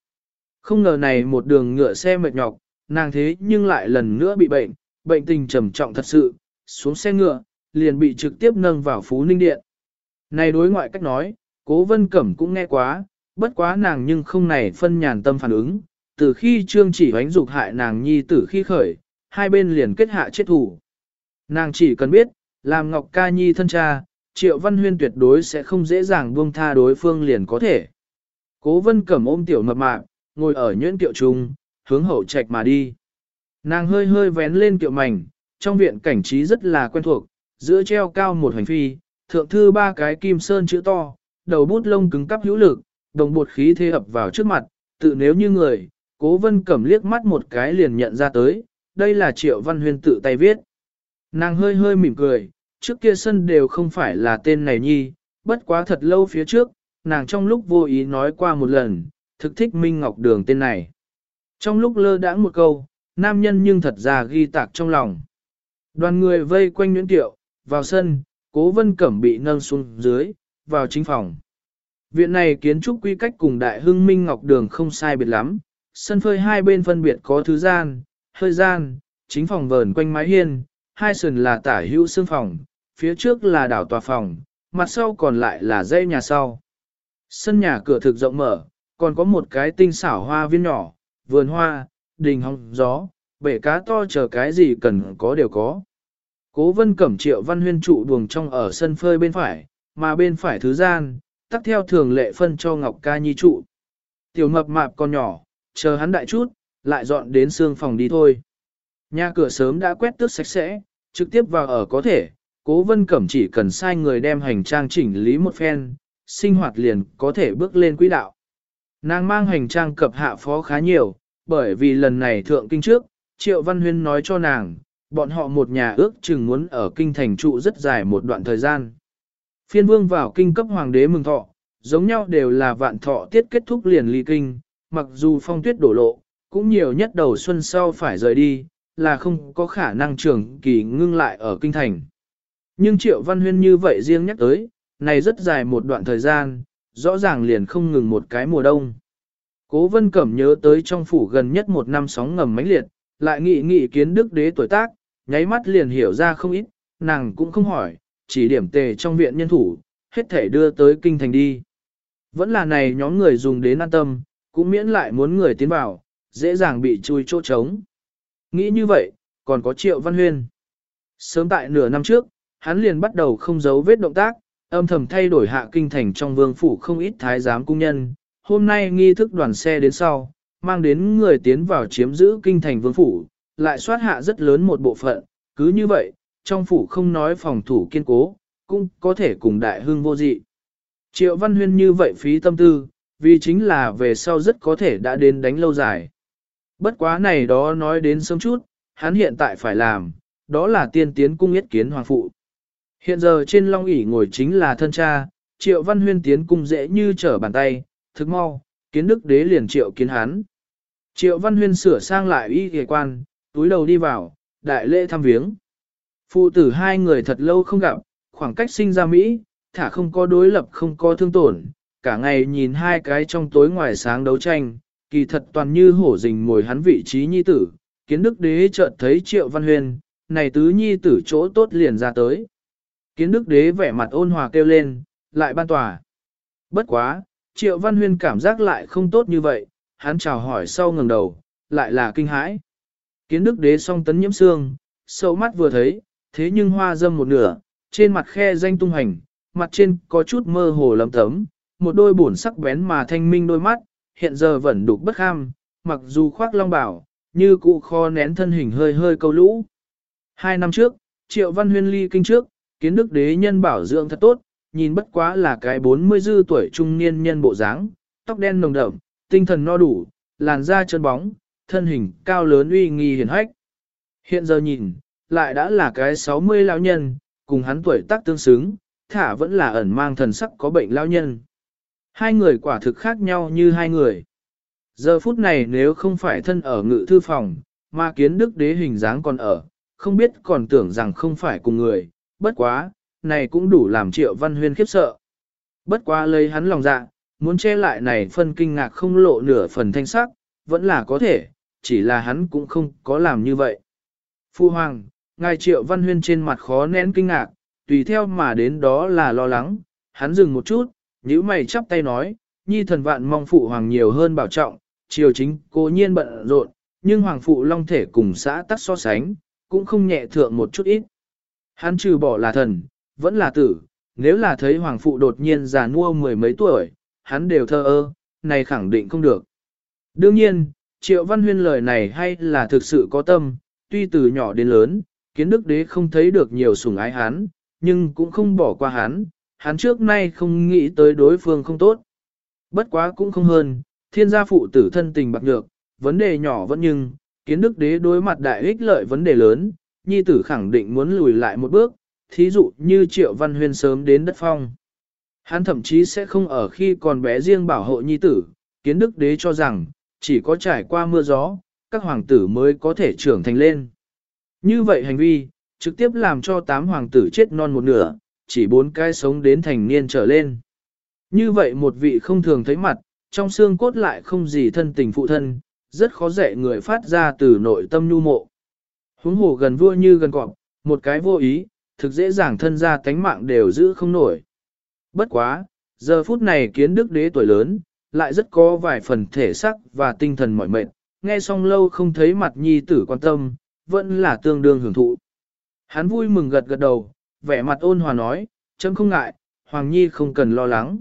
Không ngờ này một đường ngựa xe mệt nhọc, nàng thế nhưng lại lần nữa bị bệnh, bệnh tình trầm trọng thật sự, xuống xe ngựa, liền bị trực tiếp nâng vào Phú Ninh Điện. Này đối ngoại cách nói, cố vân cẩm cũng nghe quá, bất quá nàng nhưng không này phân nhàn tâm phản ứng, từ khi trương chỉ hoánh dục hại nàng nhi tử khi khởi, hai bên liền kết hạ chết thủ. Nàng chỉ cần biết, làm Ngọc Ca Nhi thân cha, Triệu Văn Huyên tuyệt đối sẽ không dễ dàng buông tha đối phương liền có thể. Cố vân cẩm ôm tiểu mập mạp, ngồi ở nhuyễn tiệu trung, hướng hậu trạch mà đi. Nàng hơi hơi vén lên kiệu mảnh, trong viện cảnh trí rất là quen thuộc, giữa treo cao một hành phi, thượng thư ba cái kim sơn chữ to, đầu bút lông cứng cắp hữu lực, đồng bột khí thế ập vào trước mặt, tự nếu như người, cố vân cẩm liếc mắt một cái liền nhận ra tới, đây là triệu văn huyên tự tay viết. Nàng hơi hơi mỉm cười, trước kia sân đều không phải là tên này nhi, bất quá thật lâu phía trước, nàng trong lúc vô ý nói qua một lần, thực thích Minh Ngọc Đường tên này. Trong lúc lơ đãng một câu, nam nhân nhưng thật ra ghi tạc trong lòng. Đoàn người vây quanh Nguyễn Tiệu, vào sân, cố vân cẩm bị nâng xuống dưới, vào chính phòng. Viện này kiến trúc quy cách cùng đại hưng Minh Ngọc Đường không sai biệt lắm, sân phơi hai bên phân biệt có thứ gian, hơi gian, chính phòng vờn quanh mái hiên, hai sườn là tả hữu xương phòng, phía trước là đảo tòa phòng, mặt sau còn lại là dãy nhà sau. Sân nhà cửa thực rộng mở, còn có một cái tinh xảo hoa viên nhỏ, vườn hoa, đình hong gió, bể cá to chờ cái gì cần có đều có. Cố vân cẩm triệu văn huyên trụ buồng trong ở sân phơi bên phải, mà bên phải thứ gian, tắt theo thường lệ phân cho Ngọc Ca Nhi trụ. Tiểu mập mạp còn nhỏ, chờ hắn đại chút, lại dọn đến xương phòng đi thôi. Nhà cửa sớm đã quét tước sạch sẽ, trực tiếp vào ở có thể, cố vân cẩm chỉ cần sai người đem hành trang chỉnh lý một phen, sinh hoạt liền có thể bước lên quỹ đạo. Nàng mang hành trang cập hạ phó khá nhiều, bởi vì lần này thượng kinh trước, Triệu Văn Huyên nói cho nàng, bọn họ một nhà ước chừng muốn ở kinh thành trụ rất dài một đoạn thời gian. Phiên vương vào kinh cấp hoàng đế mừng thọ, giống nhau đều là vạn thọ tiết kết thúc liền ly kinh, mặc dù phong tuyết đổ lộ, cũng nhiều nhất đầu xuân sau phải rời đi, là không có khả năng trường kỳ ngưng lại ở kinh thành. Nhưng Triệu Văn Huyên như vậy riêng nhắc tới, này rất dài một đoạn thời gian, rõ ràng liền không ngừng một cái mùa đông. Cố Vân Cẩm nhớ tới trong phủ gần nhất một năm sóng ngầm mãnh liệt, lại nghị nghị kiến đức đế tuổi tác, nháy mắt liền hiểu ra không ít, nàng cũng không hỏi, chỉ điểm tề trong viện nhân thủ, hết thể đưa tới kinh thành đi. Vẫn là này nhóm người dùng đến an tâm, cũng miễn lại muốn người tiến vào, dễ dàng bị chui chỗ trống. Nghĩ như vậy, còn có triệu văn huyên. Sớm tại nửa năm trước, hắn liền bắt đầu không giấu vết động tác, âm thầm thay đổi hạ kinh thành trong vương phủ không ít thái giám cung nhân. Hôm nay nghi thức đoàn xe đến sau, mang đến người tiến vào chiếm giữ kinh thành vương phủ, lại soát hạ rất lớn một bộ phận, cứ như vậy, trong phủ không nói phòng thủ kiên cố, cũng có thể cùng đại hương vô dị. Triệu Văn Huyên như vậy phí tâm tư, vì chính là về sau rất có thể đã đến đánh lâu dài. Bất quá này đó nói đến sớm chút, hắn hiện tại phải làm, đó là tiên tiến cung yết kiến hoàng phụ. Hiện giờ trên long ỷ ngồi chính là thân cha, triệu văn huyên tiến cung dễ như trở bàn tay, thức mau, kiến đức đế liền triệu kiến hắn. Triệu văn huyên sửa sang lại y ghề quan, túi đầu đi vào, đại lễ thăm viếng. Phụ tử hai người thật lâu không gặp, khoảng cách sinh ra Mỹ, thả không có đối lập không có thương tổn, cả ngày nhìn hai cái trong tối ngoài sáng đấu tranh, kỳ thật toàn như hổ rình ngồi hắn vị trí nhi tử, kiến đức đế chợt thấy triệu văn huyền, này tứ nhi tử chỗ tốt liền ra tới. Kiến đức đế vẻ mặt ôn hòa kêu lên, lại ban tòa. Bất quá, triệu văn huyên cảm giác lại không tốt như vậy, hắn chào hỏi sau ngẩng đầu, lại là kinh hãi. Kiến đức đế song tấn nhiễm xương, sâu mắt vừa thấy, thế nhưng hoa dâm một nửa, trên mặt khe danh tung hành, mặt trên có chút mơ hồ lấm tấm, một đôi bổn sắc bén mà thanh minh đôi mắt, hiện giờ vẫn đục bất ham, mặc dù khoác long bảo, như cụ kho nén thân hình hơi hơi câu lũ. Hai năm trước, Triệu Văn Huyên ly kinh trước, kiến đức đế nhân bảo dưỡng thật tốt, nhìn bất quá là cái 40 dư tuổi trung niên nhân bộ dáng, tóc đen nồng đậm, tinh thần no đủ, làn da chân bóng, thân hình cao lớn uy nghi hiền hách. Hiện giờ nhìn, lại đã là cái 60 lão nhân, cùng hắn tuổi tác tương xứng, thả vẫn là ẩn mang thần sắc có bệnh lão nhân. Hai người quả thực khác nhau như hai người. Giờ phút này nếu không phải thân ở ngự thư phòng, mà kiến đức đế hình dáng còn ở, không biết còn tưởng rằng không phải cùng người, bất quá, này cũng đủ làm triệu văn huyên khiếp sợ. Bất quá lấy hắn lòng dạ, muốn che lại này phân kinh ngạc không lộ nửa phần thanh sắc, vẫn là có thể, chỉ là hắn cũng không có làm như vậy. Phu Hoàng, ngài triệu văn huyên trên mặt khó nén kinh ngạc, tùy theo mà đến đó là lo lắng, hắn dừng một chút, nhíu mày chắp tay nói, nhi thần vạn mong Phụ Hoàng nhiều hơn bảo trọng, triều chính cố nhiên bận rộn, nhưng Hoàng Phụ Long thể cùng xã tắc so sánh, cũng không nhẹ thượng một chút ít. Hắn trừ bỏ là thần, vẫn là tử, nếu là thấy Hoàng Phụ đột nhiên già nua mười mấy tuổi, hắn đều thơ ơ, này khẳng định không được. Đương nhiên, Triệu Văn Huyên lời này hay là thực sự có tâm, tuy từ nhỏ đến lớn, kiến đức đế không thấy được nhiều sủng ái hắn, nhưng cũng không bỏ qua hắn, hắn trước nay không nghĩ tới đối phương không tốt. Bất quá cũng không hơn, thiên gia phụ tử thân tình bạc nhược, vấn đề nhỏ vẫn nhưng, kiến đức đế đối mặt đại ích lợi vấn đề lớn, nhi tử khẳng định muốn lùi lại một bước, thí dụ như triệu văn huyên sớm đến đất phong. Hắn thậm chí sẽ không ở khi còn bé riêng bảo hộ nhi tử, kiến đức đế cho rằng, chỉ có trải qua mưa gió, các hoàng tử mới có thể trưởng thành lên. Như vậy hành vi, trực tiếp làm cho tám hoàng tử chết non một nửa, chỉ bốn cái sống đến thành niên trở lên. Như vậy một vị không thường thấy mặt, trong xương cốt lại không gì thân tình phụ thân, rất khó dạy người phát ra từ nội tâm nhu mộ. Huống hồ gần vua như gần cọp, một cái vô ý, thực dễ dàng thân ra tánh mạng đều giữ không nổi. Bất quá, giờ phút này kiến đức đế tuổi lớn, lại rất có vài phần thể sắc và tinh thần mỏi mệt, nghe xong lâu không thấy mặt nhi tử quan tâm, vẫn là tương đương hưởng thụ. Hắn vui mừng gật gật đầu, vẻ mặt ôn hòa nói, chấm không ngại, Hoàng Nhi không cần lo lắng.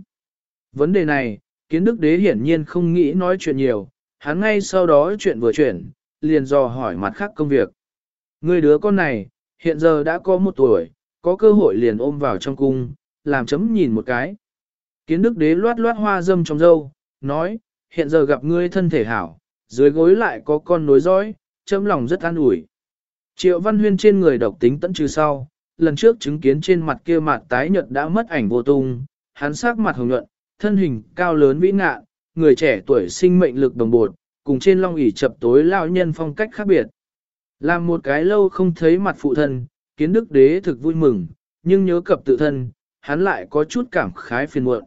Vấn đề này, kiến đức đế hiển nhiên không nghĩ nói chuyện nhiều, hắn ngay sau đó chuyện vừa chuyển, liền dò hỏi mặt khác công việc. Người đứa con này, hiện giờ đã có một tuổi, có cơ hội liền ôm vào trong cung, làm chấm nhìn một cái. Kiến đức đế loát loát hoa dâm trong dâu, nói, hiện giờ gặp ngươi thân thể hảo, dưới gối lại có con nối dõi, chấm lòng rất an ủi. Triệu Văn Huyên trên người độc tính tận trừ sau, lần trước chứng kiến trên mặt kia mặt tái nhợt đã mất ảnh vô tung, hắn sắc mặt hồng nhuận, thân hình cao lớn vĩ ngạ, người trẻ tuổi sinh mệnh lực đồng bột, cùng trên long ỷ chập tối lão nhân phong cách khác biệt. Làm một cái lâu không thấy mặt phụ thân, kiến đức đế thực vui mừng, nhưng nhớ cập tự thân, hắn lại có chút cảm khái phiền muộn.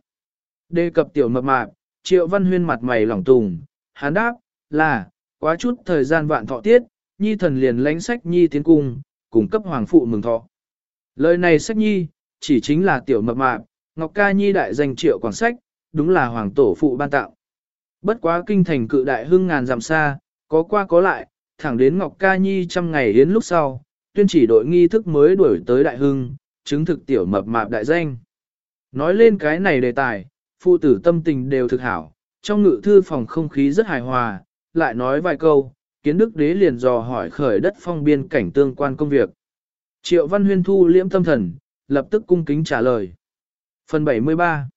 Đề cập tiểu mập mạp, triệu văn huyên mặt mày lỏng tùng, hắn đáp, là, quá chút thời gian vạn thọ tiết, nhi thần liền lánh sách nhi tiến cung, cung cấp hoàng phụ mừng thọ. Lời này sách nhi, chỉ chính là tiểu mập mạp, Ngọc Ca Nhi đại danh triệu quảng sách, đúng là hoàng tổ phụ ban tạo. Bất quá kinh thành cự đại hưng ngàn dặm xa, có qua có lại, thẳng đến Ngọc Ca Nhi trăm ngày đến lúc sau, tuyên chỉ đội nghi thức mới đuổi tới đại hưng, chứng thực tiểu mập mạp đại danh. Nói lên cái này đề tài, phụ tử tâm tình đều thực hảo, trong ngự thư phòng không khí rất hài hòa, lại nói vài câu, kiến đức đế liền dò hỏi khởi đất phong biên cảnh tương quan công việc. Triệu Văn Huyên thu liễm tâm thần, lập tức cung kính trả lời. Phần 73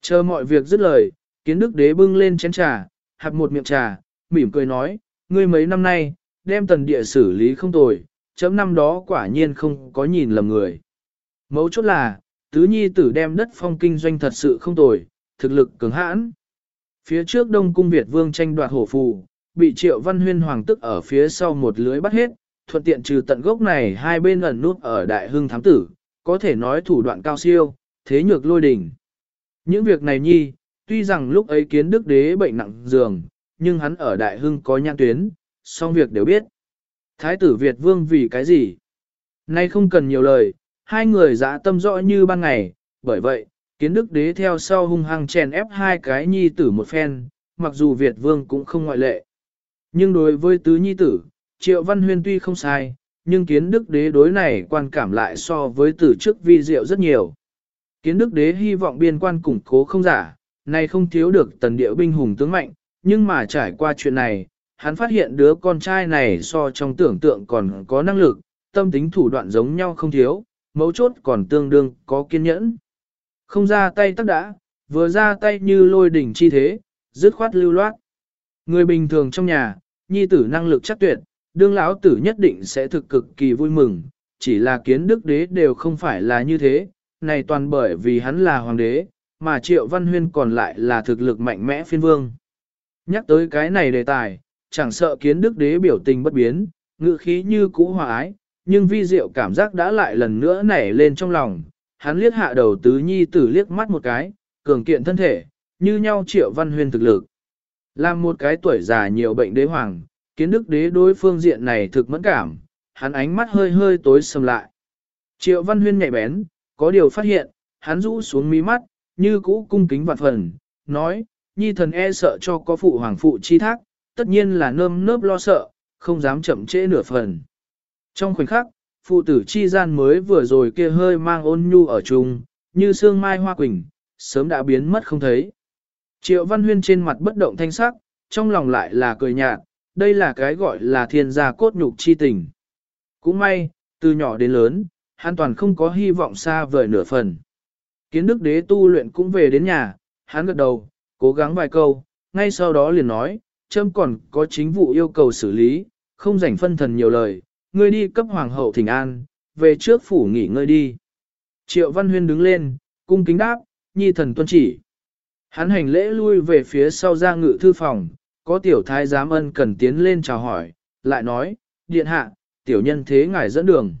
Chờ mọi việc dứt lời, kiến đức đế bưng lên chén trà, hạp một miệng trà, mỉm cười nói, ngươi mấy năm nay, đem tần địa xử lý không tồi, chấm năm đó quả nhiên không có nhìn lầm người. Mấu chốt là, tứ nhi tử đem đất phong kinh doanh thật sự không tồi, thực lực cứng hãn. Phía trước Đông Cung Việt Vương tranh đoạt hổ phù, bị Triệu Văn Huyên hoàng tức ở phía sau một lưới bắt hết, thuận tiện trừ tận gốc này hai bên ẩn nút ở Đại Hưng Thám Tử, có thể nói thủ đoạn cao siêu, thế nhược lôi đỉnh. Những việc này nhi, tuy rằng lúc ấy kiến đức đế bệnh nặng giường, nhưng hắn ở Đại Hưng có nhãn tuyến, song việc đều biết. Thái tử Việt Vương vì cái gì? Nay không cần nhiều lời, hai người dã tâm rõ như ban ngày, bởi vậy, kiến đức đế theo sau hung hăng chèn ép hai cái nhi tử một phen, mặc dù Việt vương cũng không ngoại lệ. Nhưng đối với tứ nhi tử, triệu văn huyên tuy không sai, nhưng kiến đức đế đối này quan cảm lại so với tử trước vi diệu rất nhiều. Kiến đức đế hy vọng biên quan củng cố không giả, nay không thiếu được tần địa binh hùng tướng mạnh, nhưng mà trải qua chuyện này, hắn phát hiện đứa con trai này so trong tưởng tượng còn có năng lực, tâm tính thủ đoạn giống nhau không thiếu, mấu chốt còn tương đương có kiên nhẫn. Không ra tay tắc đã, vừa ra tay như lôi đỉnh chi thế, dứt khoát lưu loát. Người bình thường trong nhà, nhi tử năng lực chắc tuyệt, đương lão tử nhất định sẽ thực cực kỳ vui mừng, chỉ là kiến đức đế đều không phải là như thế, này toàn bởi vì hắn là hoàng đế, mà triệu văn huyên còn lại là thực lực mạnh mẽ phiên vương. Nhắc tới cái này đề tài, chẳng sợ kiến đức đế biểu tình bất biến, ngự khí như cũ hòa ái, nhưng vi diệu cảm giác đã lại lần nữa nảy lên trong lòng, hắn liếc hạ đầu tứ nhi tử liếc mắt một cái, cường kiện thân thể, như nhau triệu văn huyên thực lực. Làm một cái tuổi già nhiều bệnh đế hoàng, kiến đức đế đối phương diện này thực mẫn cảm, hắn ánh mắt hơi hơi tối sầm lại. Triệu văn huyên nhạy bén, có điều phát hiện, hắn rũ xuống mí mắt, như cũ cung kính vạn phần, nói, nhi thần e sợ cho có phụ hoàng phụ chi thác, tất nhiên là nơm nớp lo sợ, không dám chậm trễ nửa phần. Trong khoảnh khắc, phụ tử chi gian mới vừa rồi kia hơi mang ôn nhu ở chung, như sương mai hoa quỳnh, sớm đã biến mất không thấy. Triệu Văn Huyên trên mặt bất động thanh sắc, trong lòng lại là cười nhạt, đây là cái gọi là thiên gia cốt nhục chi tình. Cũng may, từ nhỏ đến lớn, hắn toàn không có hy vọng xa vời nửa phần. Kiến đức đế tu luyện cũng về đến nhà, hắn gật đầu, cố gắng vài câu, ngay sau đó liền nói, châm còn có chính vụ yêu cầu xử lý, không rảnh phân thần nhiều lời, ngươi đi cấp hoàng hậu thỉnh an, về trước phủ nghỉ ngơi đi. Triệu Văn Huyên đứng lên, cung kính đáp, nhi thần tuân chỉ. Hắn hành lễ lui về phía sau ra ngự thư phòng, có tiểu thái giám ân cần tiến lên chào hỏi, lại nói, điện hạ, tiểu nhân thế ngài dẫn đường.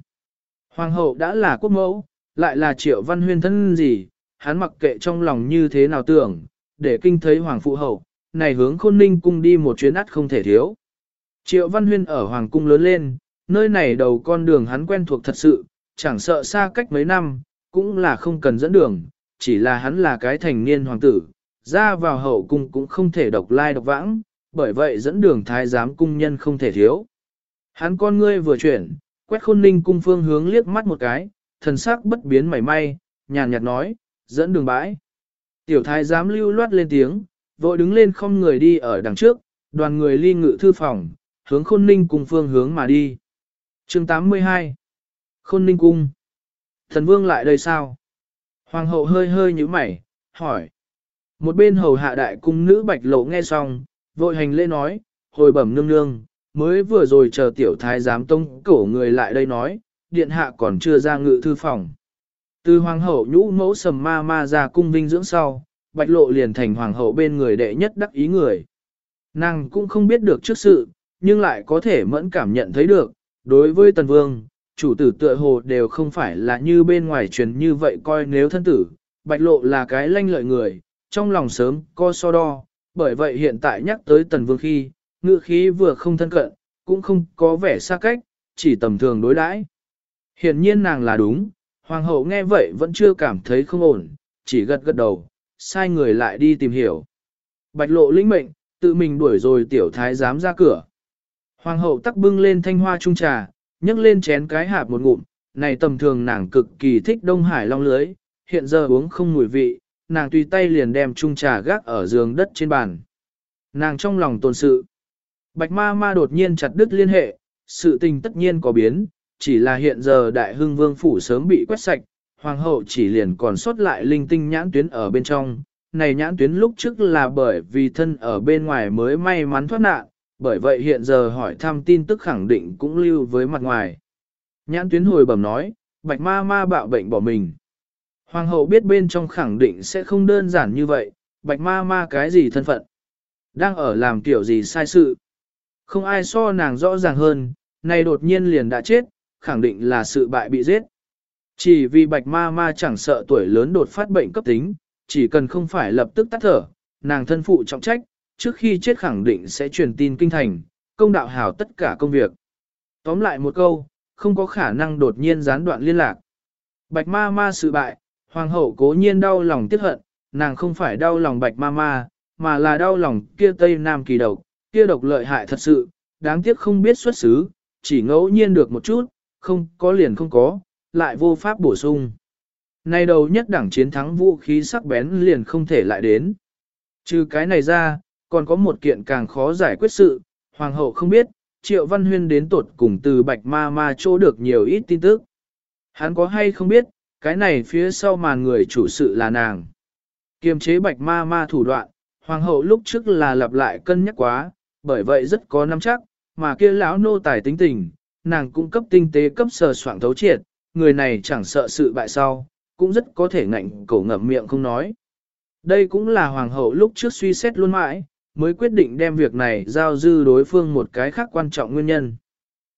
Hoàng hậu đã là quốc mẫu, lại là triệu văn huyên thân gì, hắn mặc kệ trong lòng như thế nào tưởng, để kinh thấy hoàng phụ hậu, này hướng khôn ninh cung đi một chuyến ắt không thể thiếu. Triệu văn huyên ở hoàng cung lớn lên, nơi này đầu con đường hắn quen thuộc thật sự, chẳng sợ xa cách mấy năm, cũng là không cần dẫn đường, chỉ là hắn là cái thành niên hoàng tử, ra vào hậu cung cũng không thể độc lai độc vãng, bởi vậy dẫn đường thái giám cung nhân không thể thiếu. Hắn con ngươi vừa chuyển, quét khôn ninh cung phương hướng liếc mắt một cái, thần sắc bất biến mảy may, nhàn nhạt nói, dẫn đường bãi. Tiểu thái giám lưu loát lên tiếng, vội đứng lên không người đi ở đằng trước, đoàn người ly ngự thư phòng, hướng khôn ninh cung phương hướng mà đi chương 82 Khôn ninh cung Thần vương lại đây sao? Hoàng hậu hơi hơi nhíu mày, hỏi. Một bên hầu hạ đại cung nữ bạch lộ nghe xong, vội hành lễ nói, hồi bẩm nương nương, mới vừa rồi chờ tiểu thái giám tông cổ người lại đây nói, điện hạ còn chưa ra ngự thư phòng. Từ hoàng hậu nhũ mẫu sầm ma ma ra cung vinh dưỡng sau, bạch lộ liền thành hoàng hậu bên người đệ nhất đắc ý người. Nàng cũng không biết được trước sự, nhưng lại có thể mẫn cảm nhận thấy được, đối với tần vương, chủ tử tựa hồ đều không phải là như bên ngoài truyền như vậy coi nếu thân tử, bạch lộ là cái lanh lợi người, trong lòng sớm co so đo, bởi vậy hiện tại nhắc tới tần vương khi, ngự khí vừa không thân cận, cũng không có vẻ xa cách, chỉ tầm thường đối đãi. Hiện nhiên nàng là đúng, hoàng hậu nghe vậy vẫn chưa cảm thấy không ổn, chỉ gật gật đầu, sai người lại đi tìm hiểu. Bạch lộ lĩnh mệnh, tự mình đuổi rồi tiểu thái dám ra cửa. Hoàng hậu tắc bưng lên thanh hoa trung trà, nhấc lên chén cái hạp một ngụm, này tầm thường nàng cực kỳ thích Đông Hải long lưới, hiện giờ uống không mùi vị, nàng tùy tay liền đem trung trà gác ở giường đất trên bàn. Nàng trong lòng tồn sự. Bạch ma ma đột nhiên chặt đứt liên hệ, sự tình tất nhiên có biến, chỉ là hiện giờ đại hưng vương phủ sớm bị quét sạch, hoàng hậu chỉ liền còn sót lại linh tinh nhãn tuyến ở bên trong. Này nhãn tuyến lúc trước là bởi vì thân ở bên ngoài mới may mắn thoát nạn, bởi vậy hiện giờ hỏi thăm tin tức khẳng định cũng lưu với mặt ngoài. Nhãn tuyến hồi bẩm nói, bạch ma ma bạo bệnh bỏ mình. Hoàng hậu biết bên trong khẳng định sẽ không đơn giản như vậy, bạch ma ma cái gì thân phận. Đang ở làm kiểu gì sai sự. Không ai so nàng rõ ràng hơn, này đột nhiên liền đã chết, khẳng định là sự bại bị giết. Chỉ vì bạch ma ma chẳng sợ tuổi lớn đột phát bệnh cấp tính, chỉ cần không phải lập tức tắt thở, nàng thân phụ trọng trách, trước khi chết khẳng định sẽ truyền tin kinh thành, công đạo hảo tất cả công việc. Tóm lại một câu, không có khả năng đột nhiên gián đoạn liên lạc. Bạch ma ma sự bại, hoàng hậu cố nhiên đau lòng tiếc hận, nàng không phải đau lòng bạch ma ma, mà là đau lòng kia tây nam kỳ độc, kia độc lợi hại thật sự, đáng tiếc không biết xuất xứ, chỉ ngẫu nhiên được một chút, không có liền không có, lại vô pháp bổ sung. Nay đầu nhất đẳng chiến thắng vũ khí sắc bén liền không thể lại đến. Trừ cái này ra, còn có một kiện càng khó giải quyết sự, hoàng hậu không biết, triệu văn huyên đến tột cùng từ bạch ma ma chỗ được nhiều ít tin tức. Hắn có hay không biết, cái này phía sau màn người chủ sự là nàng. Kiềm chế bạch ma ma thủ đoạn, hoàng hậu lúc trước là lặp lại cân nhắc quá, bởi vậy rất có nắm chắc, mà kia lão nô tài tính tình, nàng cung cấp tinh tế cấp sờ soạn thấu triệt, người này chẳng sợ sự bại sau, cũng rất có thể ngạnh cổ ngậm miệng không nói. Đây cũng là hoàng hậu lúc trước suy xét luôn mãi, mới quyết định đem việc này giao dư đối phương một cái khác quan trọng nguyên nhân.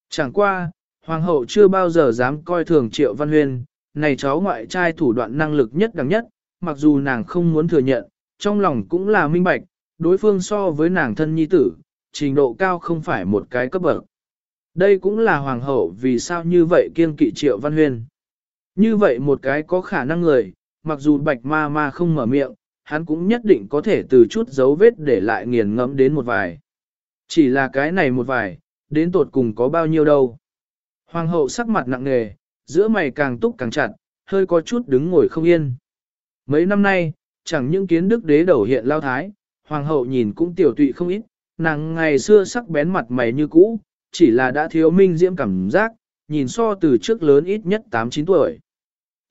Chẳng qua, hoàng hậu chưa bao giờ dám coi thường triệu văn huyên, này cháu ngoại trai thủ đoạn năng lực nhất đẳng nhất, mặc dù nàng không muốn thừa nhận, trong lòng cũng là minh bạch, đối phương so với nàng thân nhi tử, trình độ cao không phải một cái cấp bậc. Đây cũng là hoàng hậu vì sao như vậy kiên kỵ triệu văn huyên. Như vậy một cái có khả năng người, mặc dù bạch ma ma không mở miệng, hắn cũng nhất định có thể từ chút dấu vết để lại nghiền ngẫm đến một vài. Chỉ là cái này một vài, đến tột cùng có bao nhiêu đâu. Hoàng hậu sắc mặt nặng nề, giữa mày càng túc càng chặt, hơi có chút đứng ngồi không yên. Mấy năm nay, chẳng những kiến đức đế đầu hiện lao thái, hoàng hậu nhìn cũng tiểu tụy không ít, nàng ngày xưa sắc bén mặt mày như cũ, chỉ là đã thiếu minh diễm cảm giác, nhìn so từ trước lớn ít nhất 8-9 tuổi.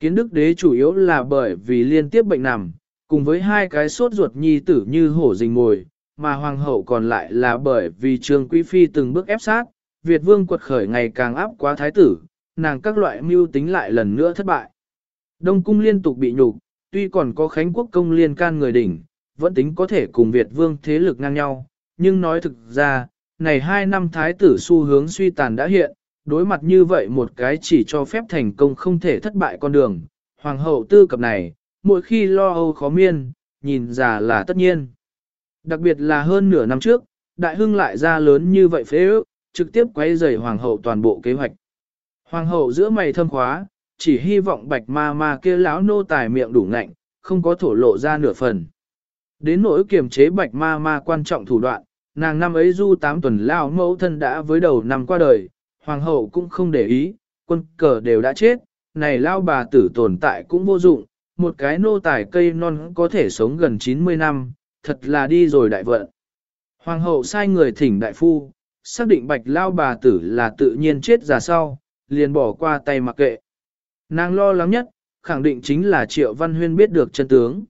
Kiến đức đế chủ yếu là bởi vì liên tiếp bệnh nằm, cùng với hai cái sốt ruột nhi tử như hổ rình ngồi, mà hoàng hậu còn lại là bởi vì trương quý phi từng bước ép sát, Việt vương quật khởi ngày càng áp quá thái tử, nàng các loại mưu tính lại lần nữa thất bại. Đông cung liên tục bị nhục, tuy còn có Khánh quốc công liên can người đỉnh, vẫn tính có thể cùng Việt vương thế lực ngang nhau, nhưng nói thực ra, này hai năm thái tử xu hướng suy tàn đã hiện, đối mặt như vậy một cái chỉ cho phép thành công không thể thất bại con đường, hoàng hậu tư cập này, mỗi khi lo âu khó miên, nhìn già là tất nhiên. Đặc biệt là hơn nửa năm trước, đại hưng lại ra lớn như vậy phế ước, trực tiếp quay rầy hoàng hậu toàn bộ kế hoạch. Hoàng hậu giữa mày thâm khóa, chỉ hy vọng bạch ma ma kia lão nô tài miệng đủ ngạnh, không có thổ lộ ra nửa phần. Đến nỗi kiềm chế bạch ma ma quan trọng thủ đoạn, nàng năm ấy du tám tuần lao mẫu thân đã với đầu năm qua đời, hoàng hậu cũng không để ý, quân cờ đều đã chết, này lao bà tử tồn tại cũng vô dụng, một cái nô tài cây non có thể sống gần 90 năm, thật là đi rồi đại vận. Hoàng hậu sai người thỉnh đại phu, xác định bạch lao bà tử là tự nhiên chết già sau, liền bỏ qua tay mặc kệ. Nàng lo lắng nhất, khẳng định chính là Triệu Văn Huyên biết được chân tướng.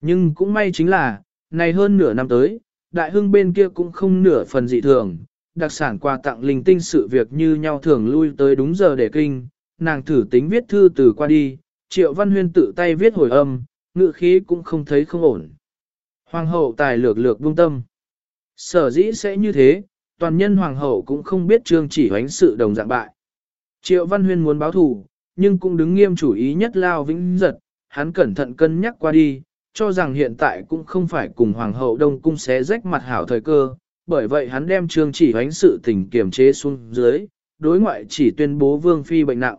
Nhưng cũng may chính là, này hơn nửa năm tới, đại hưng bên kia cũng không nửa phần dị thường, đặc sản quà tặng linh tinh sự việc như nhau thường lui tới đúng giờ để kinh, nàng thử tính viết thư từ qua đi, Triệu Văn Huyên tự tay viết hồi âm, ngự khí cũng không thấy không ổn. Hoàng hậu tài lược lược buông tâm. Sở dĩ sẽ như thế, toàn nhân hoàng hậu cũng không biết trương chỉ hoánh sự đồng dạng bại. Triệu Văn Huyên muốn báo thù, nhưng cũng đứng nghiêm chủ ý nhất lao vĩnh giật, hắn cẩn thận cân nhắc qua đi, cho rằng hiện tại cũng không phải cùng hoàng hậu đông cung xé rách mặt hảo thời cơ, bởi vậy hắn đem trương chỉ hoánh sự tình kiềm chế xuống dưới, đối ngoại chỉ tuyên bố vương phi bệnh nặng.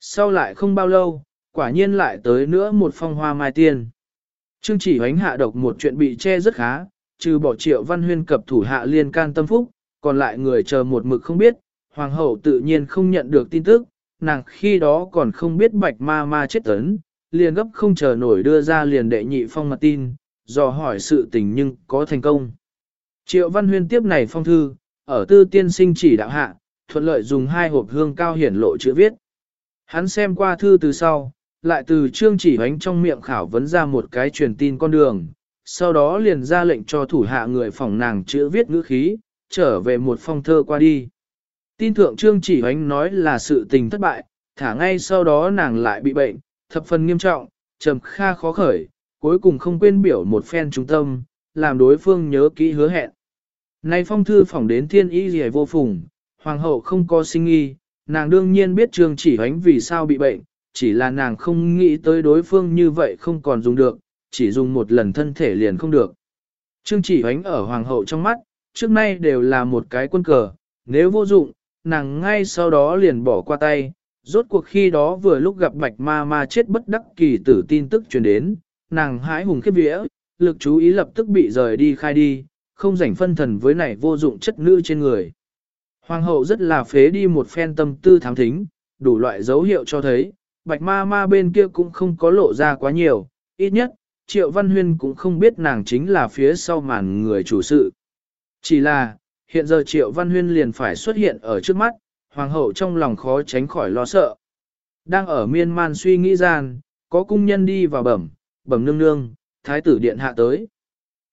Sau lại không bao lâu, quả nhiên lại tới nữa một phong hoa mai tiên. Trương chỉ hoánh hạ độc một chuyện bị che rất khá, trừ bỏ triệu văn huyên cập thủ hạ liên can tâm phúc, còn lại người chờ một mực không biết, hoàng hậu tự nhiên không nhận được tin tức, nàng khi đó còn không biết bạch ma ma chết tấn, liền gấp không chờ nổi đưa ra liền đệ nhị phong mặt tin, dò hỏi sự tình nhưng có thành công. Triệu văn huyên tiếp này phong thư, ở tư tiên sinh chỉ đạo hạ, thuận lợi dùng hai hộp hương cao hiển lộ chữ viết. Hắn xem qua thư từ sau, lại từ trương chỉ hoánh trong miệng khảo vấn ra một cái truyền tin con đường, sau đó liền ra lệnh cho thủ hạ người phòng nàng chữ viết ngữ khí, trở về một phong thơ qua đi. Tin thượng trương chỉ hoánh nói là sự tình thất bại, thả ngay sau đó nàng lại bị bệnh, thập phần nghiêm trọng, trầm kha khó khởi, cuối cùng không quên biểu một phen trung tâm, làm đối phương nhớ kỹ hứa hẹn. Nay phong thư phỏng đến thiên y gì vô phùng, hoàng hậu không có sinh nghi, nàng đương nhiên biết trương chỉ hoánh vì sao bị bệnh, chỉ là nàng không nghĩ tới đối phương như vậy không còn dùng được, chỉ dùng một lần thân thể liền không được. Trương chỉ hoánh ở hoàng hậu trong mắt, trước nay đều là một cái quân cờ, nếu vô dụng, nàng ngay sau đó liền bỏ qua tay, rốt cuộc khi đó vừa lúc gặp bạch ma ma chết bất đắc kỳ tử tin tức truyền đến, nàng hãi hùng khiếp vía, lực chú ý lập tức bị rời đi khai đi, không rảnh phân thần với này vô dụng chất nữ trên người. Hoàng hậu rất là phế đi một phen tâm tư thám thính, đủ loại dấu hiệu cho thấy, bạch ma ma bên kia cũng không có lộ ra quá nhiều, ít nhất, Triệu Văn Huyên cũng không biết nàng chính là phía sau màn người chủ sự. Chỉ là, hiện giờ Triệu Văn Huyên liền phải xuất hiện ở trước mắt, hoàng hậu trong lòng khó tránh khỏi lo sợ. Đang ở miên man suy nghĩ gian, có cung nhân đi vào bẩm, bẩm nương nương, thái tử điện hạ tới.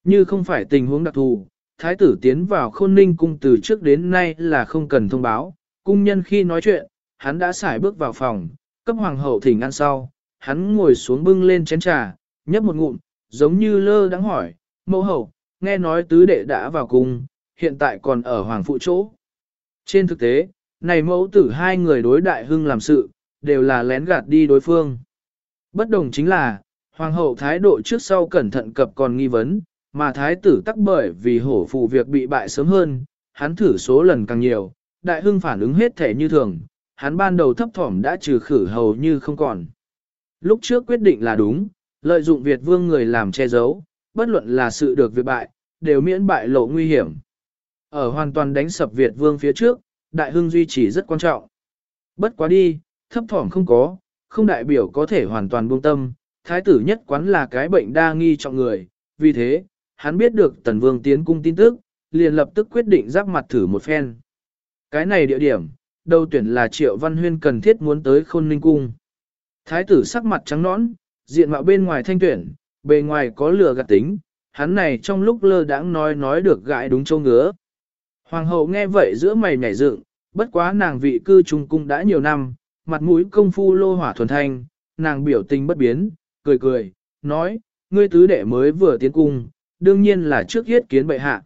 Như không phải tình huống đặc thù, thái tử tiến vào khôn ninh cung từ trước đến nay là không cần thông báo, cung nhân khi nói chuyện, hắn đã xài bước vào phòng, cấp hoàng hậu thỉnh ăn sau, hắn ngồi xuống bưng lên chén trà, nhấp một ngụm, giống như lơ đắng hỏi, mẫu hậu, nghe nói tứ đệ đã vào cung, hiện tại còn ở hoàng phụ chỗ. Trên thực tế, này mẫu tử hai người đối đại hưng làm sự, đều là lén gạt đi đối phương. Bất đồng chính là, hoàng hậu thái độ trước sau cẩn thận cập còn nghi vấn, mà thái tử tắc bởi vì hổ phù việc bị bại sớm hơn, hắn thử số lần càng nhiều, đại hưng phản ứng hết thể như thường, hắn ban đầu thấp thỏm đã trừ khử hầu như không còn. Lúc trước quyết định là đúng, lợi dụng Việt vương người làm che giấu, bất luận là sự được việc bại, đều miễn bại lộ nguy hiểm. Ở hoàn toàn đánh sập Việt vương phía trước, đại hưng duy trì rất quan trọng. Bất quá đi, thấp thỏm không có, không đại biểu có thể hoàn toàn buông tâm, thái tử nhất quán là cái bệnh đa nghi trọng người, vì thế, hắn biết được tần vương tiến cung tin tức, liền lập tức quyết định giáp mặt thử một phen. Cái này địa điểm, đầu tuyển là triệu văn huyên cần thiết muốn tới khôn ninh cung. Thái tử sắc mặt trắng nõn, diện mạo bên ngoài thanh tuyển, bề ngoài có lửa gạt tính, hắn này trong lúc lơ đãng nói nói được gãi đúng châu ngứa. Hoàng hậu nghe vậy giữa mày nhảy dựng, bất quá nàng vị cư trung cung đã nhiều năm, mặt mũi công phu lô hỏa thuần thanh, nàng biểu tình bất biến, cười cười, nói, ngươi tứ đệ mới vừa tiến cung, đương nhiên là trước yết kiến bệ hạ.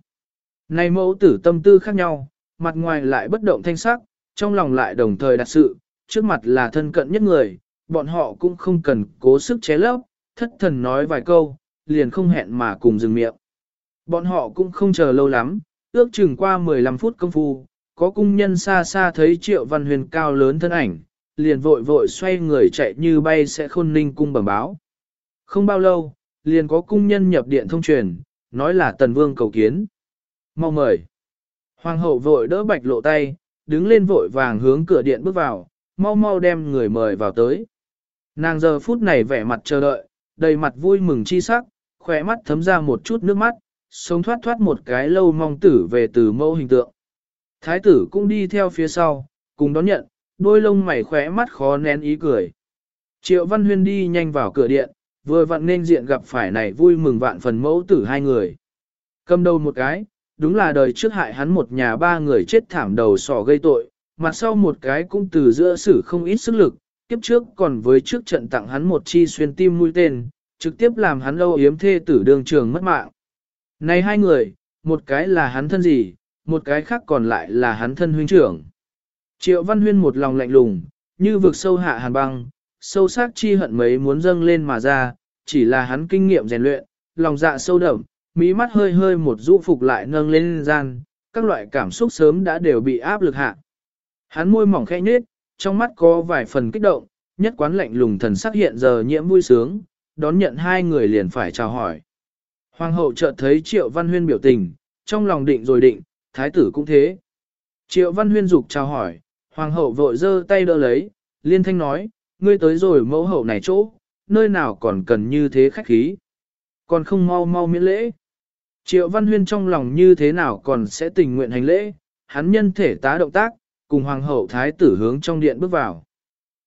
Này mẫu tử tâm tư khác nhau, mặt ngoài lại bất động thanh sắc, trong lòng lại đồng thời đặt sự, trước mặt là thân cận nhất người, bọn họ cũng không cần cố sức ché lấp, thất thần nói vài câu, liền không hẹn mà cùng dừng miệng. Bọn họ cũng không chờ lâu lắm, ước chừng qua 15 phút công phu, có cung nhân xa xa thấy triệu văn huyền cao lớn thân ảnh, liền vội vội xoay người chạy như bay sẽ khôn ninh cung bẩm báo. Không bao lâu, liền có cung nhân nhập điện thông truyền, nói là tần vương cầu kiến. Mau mời. Hoàng hậu vội đỡ bạch lộ tay, đứng lên vội vàng hướng cửa điện bước vào, mau mau đem người mời vào tới. Nàng giờ phút này vẻ mặt chờ đợi, đầy mặt vui mừng chi sắc, khỏe mắt thấm ra một chút nước mắt, sống thoát thoát một cái lâu mong tử về từ mẫu hình tượng. Thái tử cũng đi theo phía sau, cùng đón nhận, đôi lông mày khỏe mắt khó nén ý cười. Triệu Văn Huyên đi nhanh vào cửa điện, vừa vặn nên diện gặp phải này vui mừng vạn phần mẫu tử hai người. Cầm đầu một cái, đúng là đời trước hại hắn một nhà ba người chết thảm đầu sỏ gây tội, mặt sau một cái cũng từ giữa sử không ít sức lực, kiếp trước còn với trước trận tặng hắn một chi xuyên tim mũi tên, trực tiếp làm hắn lâu yếm thê tử đường trường mất mạng. Này hai người, một cái là hắn thân gì, một cái khác còn lại là hắn thân huynh trưởng. Triệu Văn Huyên một lòng lạnh lùng, như vực sâu hạ hàn băng, sâu sắc chi hận mấy muốn dâng lên mà ra, chỉ là hắn kinh nghiệm rèn luyện, lòng dạ sâu đậm, mí mắt hơi hơi một rũ phục lại nâng lên gian, các loại cảm xúc sớm đã đều bị áp lực hạ. Hắn môi mỏng khẽ nhếch, trong mắt có vài phần kích động, nhất quán lạnh lùng thần sắc hiện giờ nhiễm vui sướng, đón nhận hai người liền phải chào hỏi. Hoàng hậu chợt thấy Triệu Văn Huyên biểu tình, trong lòng định rồi định, thái tử cũng thế. Triệu Văn Huyên dục chào hỏi, hoàng hậu vội giơ tay đỡ lấy, liên thanh nói, ngươi tới rồi mẫu hậu này chỗ, nơi nào còn cần như thế khách khí. Còn không mau mau miễn lễ. Triệu Văn Huyên trong lòng như thế nào còn sẽ tình nguyện hành lễ, hắn nhân thể tá động tác, cùng hoàng hậu thái tử hướng trong điện bước vào.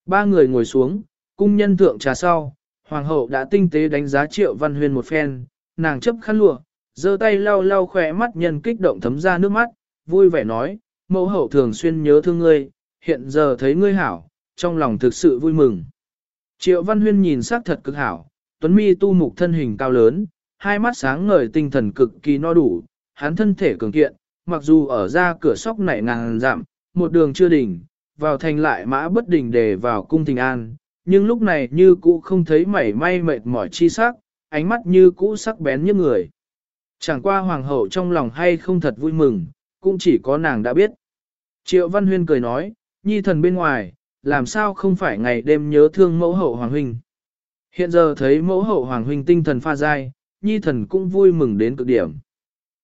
Ba người ngồi xuống, cung nhân thượng trà sau, hoàng hậu đã tinh tế đánh giá Triệu Văn Huyên một phen, nàng chấp khăn lụa, giơ tay lau lau khỏe mắt nhân kích động thấm ra nước mắt, vui vẻ nói, mẫu hậu thường xuyên nhớ thương ngươi, hiện giờ thấy ngươi hảo, trong lòng thực sự vui mừng. Triệu Văn Huyên nhìn sắc thật cực hảo, Tuấn Mi tu mục thân hình cao lớn, hai mắt sáng ngời tinh thần cực kỳ no đủ, hắn thân thể cường kiện, mặc dù ở ra cửa sóc nảy ngàn giảm một đường chưa đỉnh, vào thành lại mã bất đỉnh để vào cung tình an, nhưng lúc này như cũ không thấy mảy may mệt mỏi chi sắc, ánh mắt như cũ sắc bén như người. Chẳng qua hoàng hậu trong lòng hay không thật vui mừng, cũng chỉ có nàng đã biết. Triệu Văn Huyên cười nói, nhi thần bên ngoài, làm sao không phải ngày đêm nhớ thương mẫu hậu hoàng huynh. Hiện giờ thấy mẫu hậu hoàng huynh tinh thần pha dai, nhi thần cũng vui mừng đến cực điểm.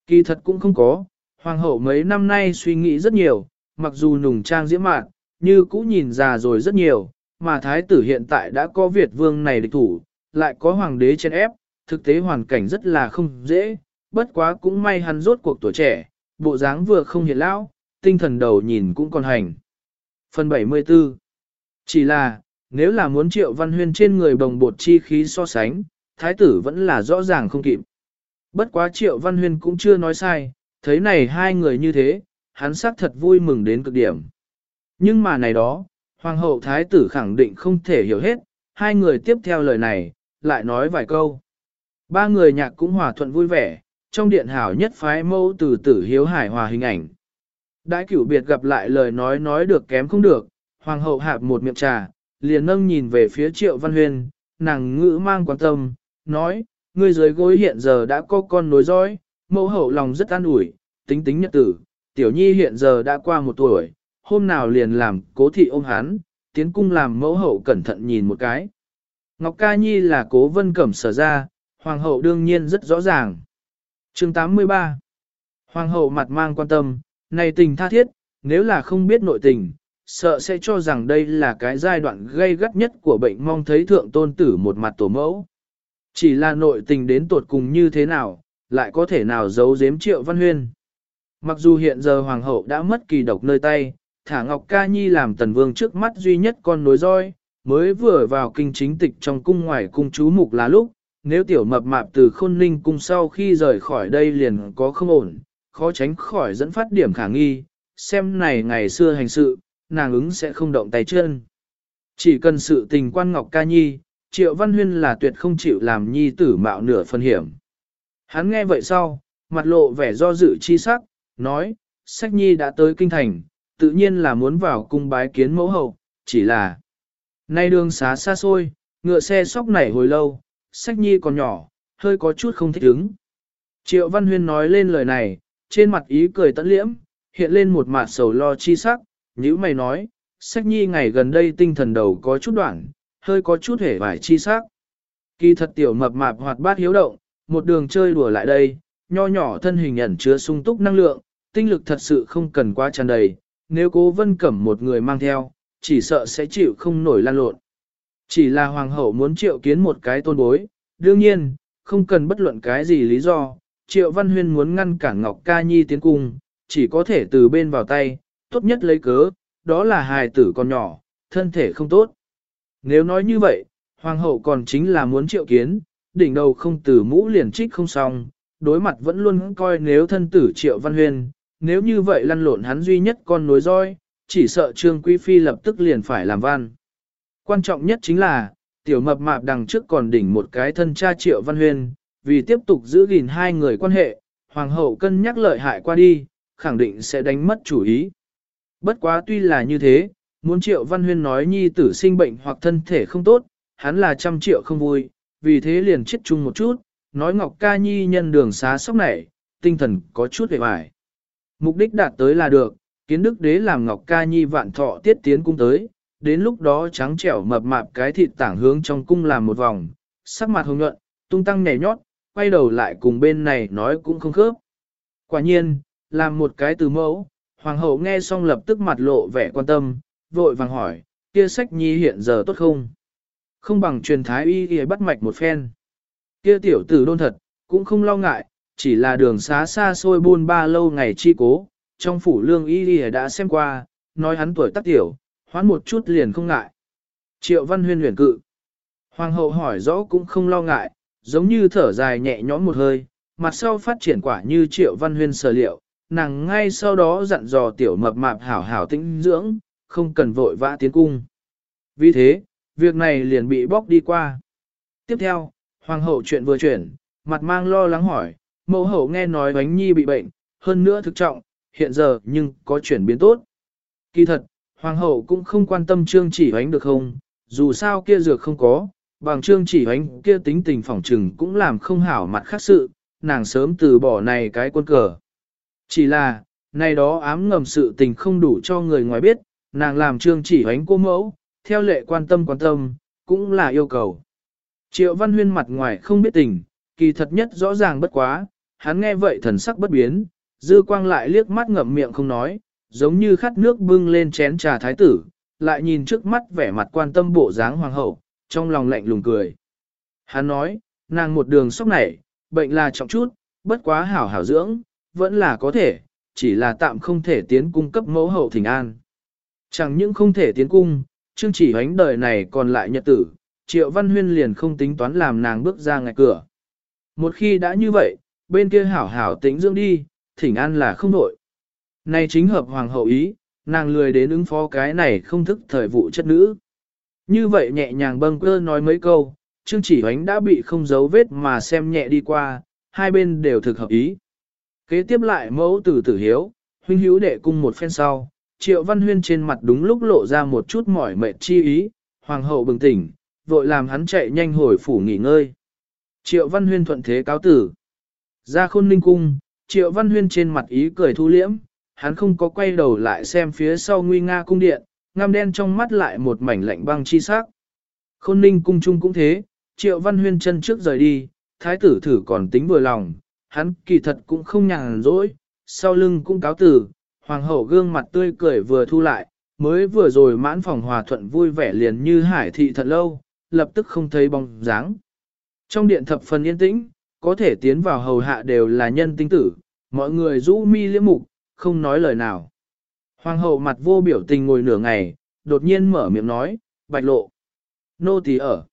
Kỳ thật cũng không có, hoàng hậu mấy năm nay suy nghĩ rất nhiều, mặc dù nùng trang diễm mạn, như cũ nhìn già rồi rất nhiều, mà thái tử hiện tại đã có Việt vương này địch thủ, lại có hoàng đế chen ép, thực tế hoàn cảnh rất là không dễ, bất quá cũng may hắn rốt cuộc tuổi trẻ, bộ dáng vừa không hiện lão, tinh thần đầu nhìn cũng còn hành. Phần 74 Chỉ là, nếu là muốn triệu văn huyên trên người bồng bột chi khí so sánh, thái tử vẫn là rõ ràng không kịp. Bất quá triệu văn huyên cũng chưa nói sai, thấy này hai người như thế, hắn xác thật vui mừng đến cực điểm. Nhưng mà này đó, hoàng hậu thái tử khẳng định không thể hiểu hết, hai người tiếp theo lời này, lại nói vài câu. Ba người nhạc cũng hòa thuận vui vẻ, trong điện hảo nhất phái mâu từ tử hiếu hải hòa hình ảnh. Đại cửu biệt gặp lại lời nói nói được kém không được, hoàng hậu hạp một miệng trà, liền nâng nhìn về phía triệu văn huyên, nàng ngữ mang quan tâm, nói, ngươi dưới gối hiện giờ đã có con nối dõi, mẫu hậu lòng rất an ủi, tính tính nhật tử, tiểu nhi hiện giờ đã qua một tuổi, hôm nào liền làm cố thị ôm hắn, tiến cung làm mẫu hậu cẩn thận nhìn một cái. Ngọc Ca Nhi là cố vân cẩm sở ra, hoàng hậu đương nhiên rất rõ ràng. chương 83 Hoàng hậu mặt mang quan tâm, này tình tha thiết, nếu là không biết nội tình, sợ sẽ cho rằng đây là cái giai đoạn gây gắt nhất của bệnh mong thấy thượng tôn tử một mặt tổ mẫu. Chỉ là nội tình đến tột cùng như thế nào, lại có thể nào giấu giếm triệu văn huyên. Mặc dù hiện giờ hoàng hậu đã mất kỳ độc nơi tay, thả Ngọc Ca Nhi làm tần vương trước mắt duy nhất con nối roi, mới vừa vào kinh chính tịch trong cung ngoài cung chú mục là lúc, nếu tiểu mập mạp từ khôn ninh cung sau khi rời khỏi đây liền có không ổn, khó tránh khỏi dẫn phát điểm khả nghi, xem này ngày xưa hành sự, nàng ứng sẽ không động tay chân. Chỉ cần sự tình quan Ngọc Ca Nhi, Triệu Văn Huyên là tuyệt không chịu làm Nhi tử mạo nửa phân hiểm. Hắn nghe vậy sau, mặt lộ vẻ do dự chi sắc, nói, Sách Nhi đã tới kinh thành, tự nhiên là muốn vào cung bái kiến mẫu hậu, chỉ là nay đường xá xa xôi, ngựa xe sóc nảy hồi lâu, Sách Nhi còn nhỏ, hơi có chút không thích ứng. Triệu Văn Huyên nói lên lời này, trên mặt ý cười tận liễm, hiện lên một mặt sầu lo chi sắc, nhữ mày nói, sách nhi ngày gần đây tinh thần đầu có chút đoạn, hơi có chút hể vải chi sắc. Kỳ thật tiểu mập mạp hoạt bát hiếu động, một đường chơi đùa lại đây, nho nhỏ thân hình ẩn chứa sung túc năng lượng, tinh lực thật sự không cần quá tràn đầy, nếu cố vân cẩm một người mang theo, chỉ sợ sẽ chịu không nổi lan lộn. Chỉ là hoàng hậu muốn triệu kiến một cái tôn bối, đương nhiên, không cần bất luận cái gì lý do, triệu văn huyên muốn ngăn cản Ngọc Ca Nhi tiến cung, chỉ có thể từ bên vào tay, tốt nhất lấy cớ, đó là hài tử còn nhỏ, thân thể không tốt. Nếu nói như vậy, hoàng hậu còn chính là muốn triệu kiến, đỉnh đầu không tử mũ liền trích không xong, đối mặt vẫn luôn coi nếu thân tử triệu văn huyền, nếu như vậy lăn lộn hắn duy nhất con nối roi, chỉ sợ trương quý phi lập tức liền phải làm văn. Quan trọng nhất chính là, tiểu mập mạp đằng trước còn đỉnh một cái thân cha triệu văn huyền, vì tiếp tục giữ gìn hai người quan hệ, hoàng hậu cân nhắc lợi hại qua đi, khẳng định sẽ đánh mất chủ ý. Bất quá tuy là như thế, muốn triệu văn huyên nói nhi tử sinh bệnh hoặc thân thể không tốt, hắn là trăm triệu không vui, vì thế liền chết chung một chút, nói Ngọc Ca Nhi nhân đường xá sóc này, tinh thần có chút hề vải. Mục đích đạt tới là được, kiến đức đế làm Ngọc Ca Nhi vạn thọ tiết tiến cung tới, đến lúc đó trắng trẻo mập mạp cái thịt tảng hướng trong cung làm một vòng, sắc mặt hồng nhuận, tung tăng nhảy nhót, quay đầu lại cùng bên này nói cũng không khớp. Quả nhiên, làm một cái từ mẫu, Hoàng hậu nghe xong lập tức mặt lộ vẻ quan tâm, vội vàng hỏi, kia sách nhi hiện giờ tốt không? Không bằng truyền thái y y bắt mạch một phen. Kia tiểu tử đôn thật, cũng không lo ngại, chỉ là đường xá xa xôi buôn ba lâu ngày chi cố, trong phủ lương y y đã xem qua, nói hắn tuổi tác tiểu, hoán một chút liền không ngại. Triệu văn huyên huyền cự. Hoàng hậu hỏi rõ cũng không lo ngại, giống như thở dài nhẹ nhõm một hơi, mặt sau phát triển quả như triệu văn huyên sở liệu, nàng ngay sau đó dặn dò tiểu mập mạp hảo hảo tĩnh dưỡng, không cần vội vã tiến cung. Vì thế, việc này liền bị bóc đi qua. Tiếp theo, hoàng hậu chuyện vừa chuyển, mặt mang lo lắng hỏi, mẫu hậu nghe nói bánh nhi bị bệnh, hơn nữa thực trọng, hiện giờ nhưng có chuyển biến tốt. Kỳ thật, hoàng hậu cũng không quan tâm trương chỉ bánh được không, dù sao kia dược không có, bằng trương chỉ bánh kia tính tình phỏng trừng cũng làm không hảo mặt khác sự, nàng sớm từ bỏ này cái quân cờ. Chỉ là, này đó ám ngầm sự tình không đủ cho người ngoài biết, nàng làm trương chỉ hoánh cô mẫu, theo lệ quan tâm quan tâm, cũng là yêu cầu. Triệu Văn Huyên mặt ngoài không biết tình, kỳ thật nhất rõ ràng bất quá, hắn nghe vậy thần sắc bất biến, dư quang lại liếc mắt ngậm miệng không nói, giống như khát nước bưng lên chén trà thái tử, lại nhìn trước mắt vẻ mặt quan tâm bộ dáng hoàng hậu, trong lòng lạnh lùng cười. Hắn nói, nàng một đường sốc nảy, bệnh là trọng chút, bất quá hảo hảo dưỡng, vẫn là có thể, chỉ là tạm không thể tiến cung cấp mẫu hậu thỉnh an. Chẳng những không thể tiến cung, chương chỉ hoánh đời này còn lại nhật tử, triệu văn huyên liền không tính toán làm nàng bước ra ngạch cửa. Một khi đã như vậy, bên kia hảo hảo tĩnh dưỡng đi, thỉnh an là không nội. Này chính hợp hoàng hậu ý, nàng lười đến ứng phó cái này không thức thời vụ chất nữ. Như vậy nhẹ nhàng bâng cơ nói mấy câu, chương chỉ hoánh đã bị không giấu vết mà xem nhẹ đi qua, hai bên đều thực hợp ý. Kế tiếp lại mẫu tử tử hiếu, huynh hữu đệ cung một phen sau, triệu văn huyên trên mặt đúng lúc lộ ra một chút mỏi mệt chi ý, hoàng hậu bừng tỉnh, vội làm hắn chạy nhanh hồi phủ nghỉ ngơi. Triệu văn huyên thuận thế cáo tử. Ra khôn ninh cung, triệu văn huyên trên mặt ý cười thu liễm, hắn không có quay đầu lại xem phía sau nguy nga cung điện, ngăm đen trong mắt lại một mảnh lạnh băng chi sắc. Khôn ninh cung chung cũng thế, triệu văn huyên chân trước rời đi, thái tử thử còn tính vừa lòng, hắn kỳ thật cũng không nhàn rỗi, sau lưng cũng cáo tử, hoàng hậu gương mặt tươi cười vừa thu lại, mới vừa rồi mãn phòng hòa thuận vui vẻ liền như hải thị thật lâu, lập tức không thấy bóng dáng. Trong điện thập phần yên tĩnh, có thể tiến vào hầu hạ đều là nhân tinh tử, mọi người rũ mi liễm mục, không nói lời nào. Hoàng hậu mặt vô biểu tình ngồi nửa ngày, đột nhiên mở miệng nói, bạch lộ. Nô tỳ ở.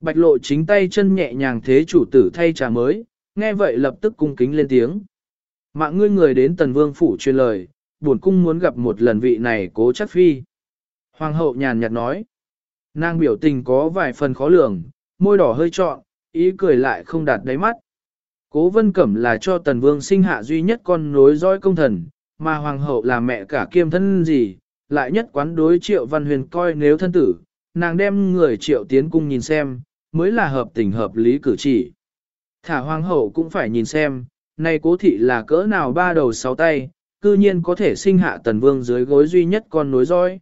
Bạch lộ chính tay chân nhẹ nhàng thế chủ tử thay trà mới, nghe vậy lập tức cung kính lên tiếng. Mạng ngươi người đến tần vương phủ truyền lời, buồn cung muốn gặp một lần vị này cố chắc phi. Hoàng hậu nhàn nhạt nói. Nàng biểu tình có vài phần khó lường, môi đỏ hơi trọn, ý cười lại không đạt đáy mắt. Cố vân cẩm là cho tần vương sinh hạ duy nhất con nối dõi công thần, mà hoàng hậu là mẹ cả kiêm thân gì, lại nhất quán đối triệu văn huyền coi nếu thân tử, nàng đem người triệu tiến cung nhìn xem, mới là hợp tình hợp lý cử chỉ. Thả hoàng hậu cũng phải nhìn xem, này cố thị là cỡ nào ba đầu sáu tay, cư nhiên có thể sinh hạ tần vương dưới gối duy nhất con nối dõi.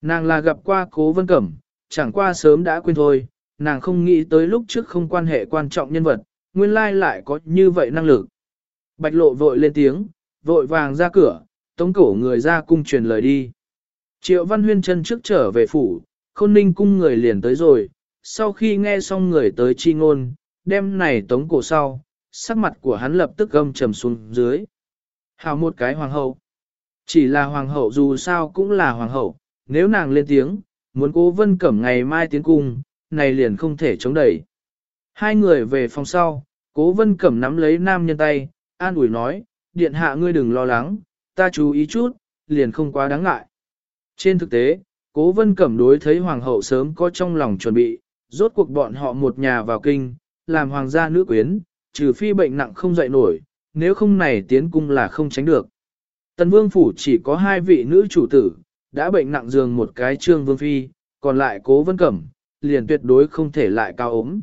Nàng là gặp qua cố vân cẩm, chẳng qua sớm đã quên thôi, nàng không nghĩ tới lúc trước không quan hệ quan trọng nhân vật, nguyên lai lại có như vậy năng lực. Bạch lộ vội lên tiếng, vội vàng ra cửa, tống cổ người ra cung truyền lời đi. Triệu Văn Huyên chân trước trở về phủ, khôn ninh cung người liền tới rồi, sau khi nghe xong người tới chi ngôn, đem này tống cổ sau, sắc mặt của hắn lập tức gâm trầm xuống dưới. Hào một cái hoàng hậu. Chỉ là hoàng hậu dù sao cũng là hoàng hậu, nếu nàng lên tiếng, muốn cố vân cẩm ngày mai tiến cung, này liền không thể chống đẩy. Hai người về phòng sau, cố vân cẩm nắm lấy nam nhân tay, an ủi nói, điện hạ ngươi đừng lo lắng, ta chú ý chút, liền không quá đáng ngại. Trên thực tế, cố vân cẩm đối thấy hoàng hậu sớm có trong lòng chuẩn bị, rốt cuộc bọn họ một nhà vào kinh, làm hoàng gia nữ quyến, trừ phi bệnh nặng không dậy nổi, nếu không này tiến cung là không tránh được. Tần vương phủ chỉ có hai vị nữ chủ tử, đã bệnh nặng giường một cái trương vương phi, còn lại cố vân cẩm, liền tuyệt đối không thể lại cao ốm.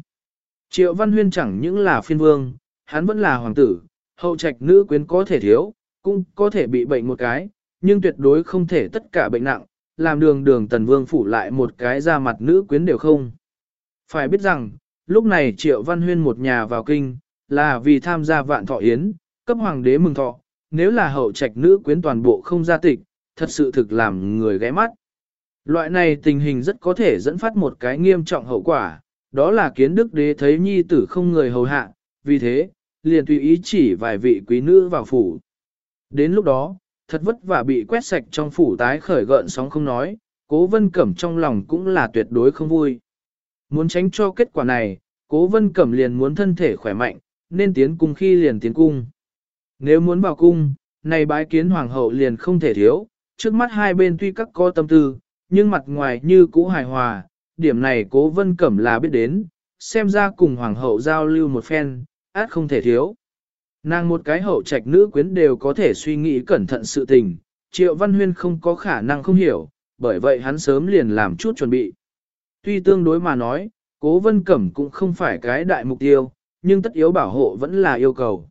Triệu văn huyên chẳng những là phiên vương, hắn vẫn là hoàng tử, hậu trạch nữ quyến có thể thiếu, cũng có thể bị bệnh một cái, nhưng tuyệt đối không thể tất cả bệnh nặng, làm đường đường tần vương phủ lại một cái ra mặt nữ quyến đều không. Phải biết rằng, lúc này triệu văn huyên một nhà vào kinh, là vì tham gia vạn thọ yến, cấp hoàng đế mừng thọ, nếu là hậu trạch nữ quyến toàn bộ không ra tịch, thật sự thực làm người ghé mắt. Loại này tình hình rất có thể dẫn phát một cái nghiêm trọng hậu quả, đó là kiến đức đế thấy nhi tử không người hầu hạ, vì thế, liền tùy ý chỉ vài vị quý nữ vào phủ. Đến lúc đó, thật vất vả bị quét sạch trong phủ tái khởi gợn sóng không nói, cố vân cẩm trong lòng cũng là tuyệt đối không vui. Muốn tránh cho kết quả này, cố vân cẩm liền muốn thân thể khỏe mạnh, nên tiến cung khi liền tiến cung. Nếu muốn vào cung, này bái kiến hoàng hậu liền không thể thiếu, trước mắt hai bên tuy các có tâm tư, nhưng mặt ngoài như cũ hài hòa, điểm này cố vân cẩm là biết đến, xem ra cùng hoàng hậu giao lưu một phen, át không thể thiếu. Nàng một cái hậu trạch nữ quyến đều có thể suy nghĩ cẩn thận sự tình, triệu văn huyên không có khả năng không hiểu, bởi vậy hắn sớm liền làm chút chuẩn bị. Tuy tương đối mà nói, cố vân cẩm cũng không phải cái đại mục tiêu, nhưng tất yếu bảo hộ vẫn là yêu cầu.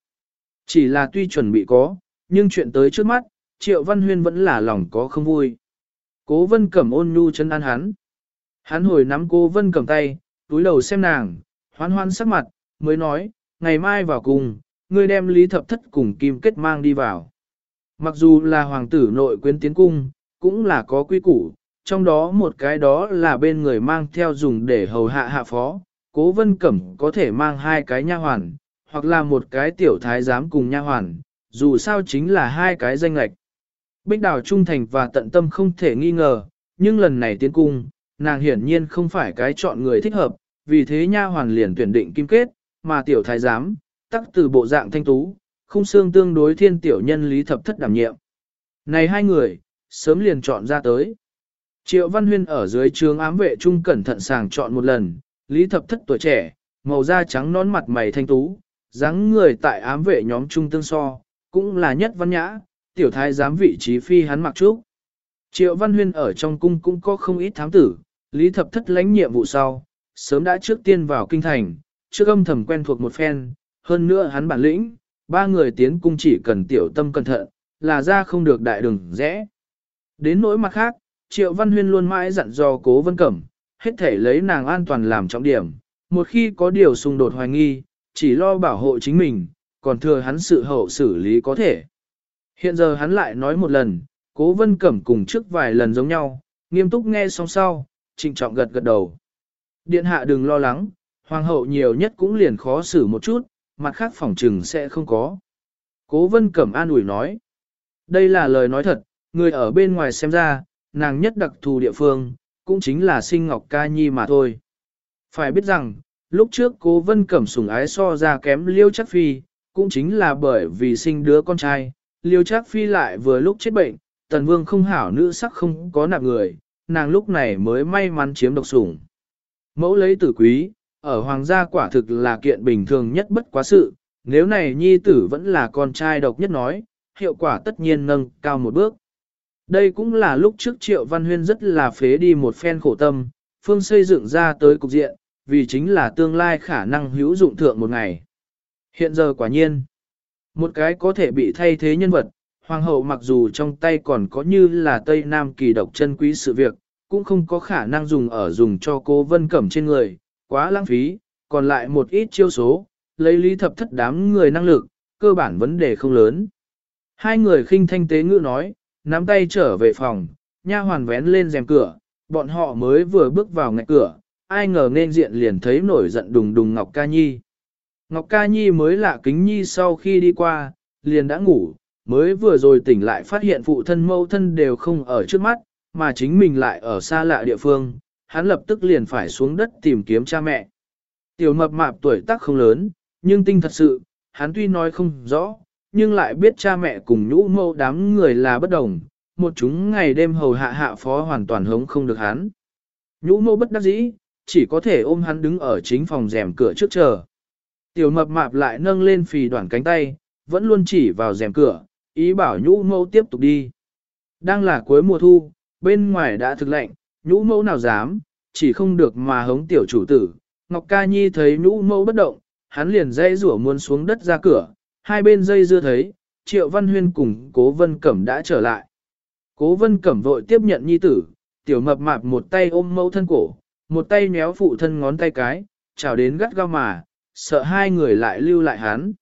Chỉ là tuy chuẩn bị có, nhưng chuyện tới trước mắt, triệu văn huyên vẫn là lòng có không vui. Cố vân cẩm ôn nhu chân an hắn. Hắn hồi nắm cố vân cẩm tay, túi đầu xem nàng, hoan hoan sắc mặt, mới nói, ngày mai vào cùng, ngươi đem lý thập thất cùng kim kết mang đi vào. Mặc dù là hoàng tử nội quyến tiến cung, cũng là có quy củ, trong đó một cái đó là bên người mang theo dùng để hầu hạ hạ phó, cố vân cẩm có thể mang hai cái nha hoàn, hoặc là một cái tiểu thái giám cùng nha hoàn, dù sao chính là hai cái danh lệch. Bích đào trung thành và tận tâm không thể nghi ngờ, nhưng lần này tiến cung, nàng hiển nhiên không phải cái chọn người thích hợp, vì thế nha hoàn liền tuyển định kim kết, mà tiểu thái giám, tắc từ bộ dạng thanh tú, không xương tương đối thiên tiểu nhân lý thập thất đảm nhiệm. Này hai người, sớm liền chọn ra tới. Triệu Văn Huyên ở dưới trường ám vệ trung cẩn thận sàng chọn một lần, lý thập thất tuổi trẻ, màu da trắng nón mặt mày thanh tú, dáng người tại ám vệ nhóm trung tương so, cũng là nhất văn nhã, tiểu thái giám vị trí phi hắn mặc trúc. Triệu Văn Huyên ở trong cung cũng có không ít thám tử, lý thập thất lãnh nhiệm vụ sau, sớm đã trước tiên vào kinh thành, trước âm thầm quen thuộc một phen, hơn nữa hắn bản lĩnh, ba người tiến cung chỉ cần tiểu tâm cẩn thận, là ra không được đại đường rẽ. Đến nỗi mặt khác, Triệu Văn Huyên luôn mãi dặn dò cố vân cẩm, hết thể lấy nàng an toàn làm trọng điểm, một khi có điều xung đột hoài nghi, chỉ lo bảo hộ chính mình, còn thừa hắn sự hậu xử lý có thể. Hiện giờ hắn lại nói một lần, cố vân cẩm cùng trước vài lần giống nhau, nghiêm túc nghe xong sau, trịnh trọng gật gật đầu. Điện hạ đừng lo lắng, hoàng hậu nhiều nhất cũng liền khó xử một chút, mặt khác phòng trừng sẽ không có. Cố vân cẩm an ủi nói. Đây là lời nói thật, người ở bên ngoài xem ra, nàng nhất đặc thù địa phương, cũng chính là sinh ngọc ca nhi mà thôi. Phải biết rằng, lúc trước cố vân cẩm sủng ái so ra kém liêu chắc phi, cũng chính là bởi vì sinh đứa con trai, liêu chắc phi lại vừa lúc chết bệnh, tần vương không hảo nữ sắc không có nạp người, nàng lúc này mới may mắn chiếm độc sủng. Mẫu lấy tử quý, ở hoàng gia quả thực là kiện bình thường nhất bất quá sự, nếu này nhi tử vẫn là con trai độc nhất nói, hiệu quả tất nhiên nâng cao một bước. Đây cũng là lúc trước Triệu Văn Huyên rất là phế đi một phen khổ tâm, phương xây dựng ra tới cục diện, vì chính là tương lai khả năng hữu dụng thượng một ngày. Hiện giờ quả nhiên, một cái có thể bị thay thế nhân vật, hoàng hậu mặc dù trong tay còn có như là Tây Nam kỳ độc chân quý sự việc, cũng không có khả năng dùng ở dùng cho cô vân cẩm trên người, quá lãng phí, còn lại một ít chiêu số, lấy lý thập thất đám người năng lực, cơ bản vấn đề không lớn. Hai người khinh thanh tế ngữ nói, nắm tay trở về phòng, nha hoàn vén lên rèm cửa, bọn họ mới vừa bước vào ngạch cửa, ai ngờ nên diện liền thấy nổi giận đùng đùng Ngọc Ca Nhi. Ngọc Ca Nhi mới lạ kính nhi sau khi đi qua, liền đã ngủ, mới vừa rồi tỉnh lại phát hiện phụ thân mâu thân đều không ở trước mắt, mà chính mình lại ở xa lạ địa phương, hắn lập tức liền phải xuống đất tìm kiếm cha mẹ. Tiểu mập mạp tuổi tác không lớn, nhưng tinh thật sự, hắn tuy nói không rõ, nhưng lại biết cha mẹ cùng nhũ mâu đám người là bất đồng, một chúng ngày đêm hầu hạ hạ phó hoàn toàn hống không được hắn. Nhũ mâu bất đắc dĩ, chỉ có thể ôm hắn đứng ở chính phòng rèm cửa trước chờ. Tiểu mập mạp lại nâng lên phì đoạn cánh tay, vẫn luôn chỉ vào rèm cửa, ý bảo nhũ mâu tiếp tục đi. Đang là cuối mùa thu, bên ngoài đã thực lạnh, nhũ mâu nào dám, chỉ không được mà hống tiểu chủ tử. Ngọc Ca Nhi thấy nhũ mâu bất động, hắn liền dây rủa muốn xuống đất ra cửa, hai bên dây dưa thấy, Triệu Văn Huyên cùng Cố Vân Cẩm đã trở lại. Cố Vân Cẩm vội tiếp nhận nhi tử, tiểu mập mạp một tay ôm mẫu thân cổ, một tay méo phụ thân ngón tay cái, chào đến gắt gao mà, sợ hai người lại lưu lại hắn.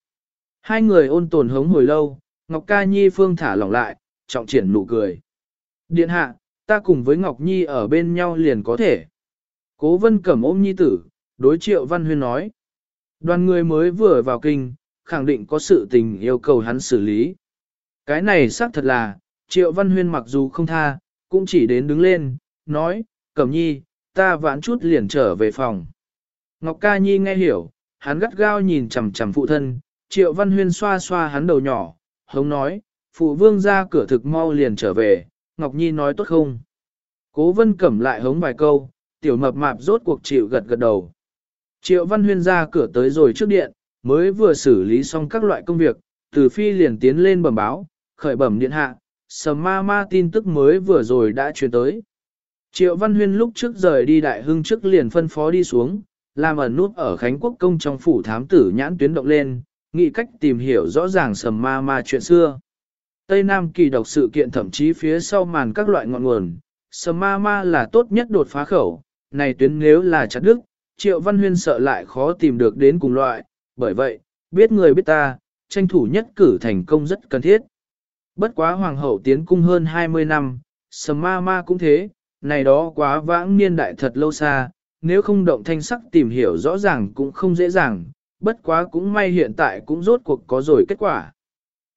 Hai người ôn tồn hống hồi lâu, Ngọc Ca Nhi phương thả lỏng lại, trọng triển nụ cười. Điện hạ, ta cùng với Ngọc Nhi ở bên nhau liền có thể. Cố Vân Cẩm ôm nhi tử, đối Triệu Văn Huyên nói. Đoàn người mới vừa vào kinh, khẳng định có sự tình yêu cầu hắn xử lý. Cái này xác thật là, Triệu Văn Huyên mặc dù không tha, cũng chỉ đến đứng lên, nói, Cẩm Nhi, ta vãn chút liền trở về phòng. Ngọc Ca Nhi nghe hiểu, hắn gắt gao nhìn chằm chằm phụ thân, Triệu Văn Huyên xoa xoa hắn đầu nhỏ, hống nói, phụ vương ra cửa thực mau liền trở về, Ngọc Nhi nói tốt không? Cố Vân Cẩm lại hống vài câu, tiểu mập mạp rốt cuộc chịu gật gật đầu. Triệu Văn Huyên ra cửa tới rồi trước điện, mới vừa xử lý xong các loại công việc, từ phi liền tiến lên bẩm báo, khởi bẩm điện hạ, sầm ma ma tin tức mới vừa rồi đã truyền tới. Triệu Văn Huyên lúc trước rời đi đại hưng trước liền phân phó đi xuống, làm ẩn nút ở Khánh Quốc Công trong phủ thám tử nhãn tuyến động lên, nghĩ cách tìm hiểu rõ ràng sầm ma ma chuyện xưa. Tây Nam kỳ độc sự kiện thậm chí phía sau màn các loại ngọn nguồn, sầm ma ma là tốt nhất đột phá khẩu, này tuyến nếu là chặt đức, Triệu Văn Huyên sợ lại khó tìm được đến cùng loại, bởi vậy, biết người biết ta, tranh thủ nhất cử thành công rất cần thiết. Bất quá hoàng hậu tiến cung hơn 20 năm, sầm ma ma cũng thế, này đó quá vãng niên đại thật lâu xa, nếu không động thanh sắc tìm hiểu rõ ràng cũng không dễ dàng, bất quá cũng may hiện tại cũng rốt cuộc có rồi kết quả.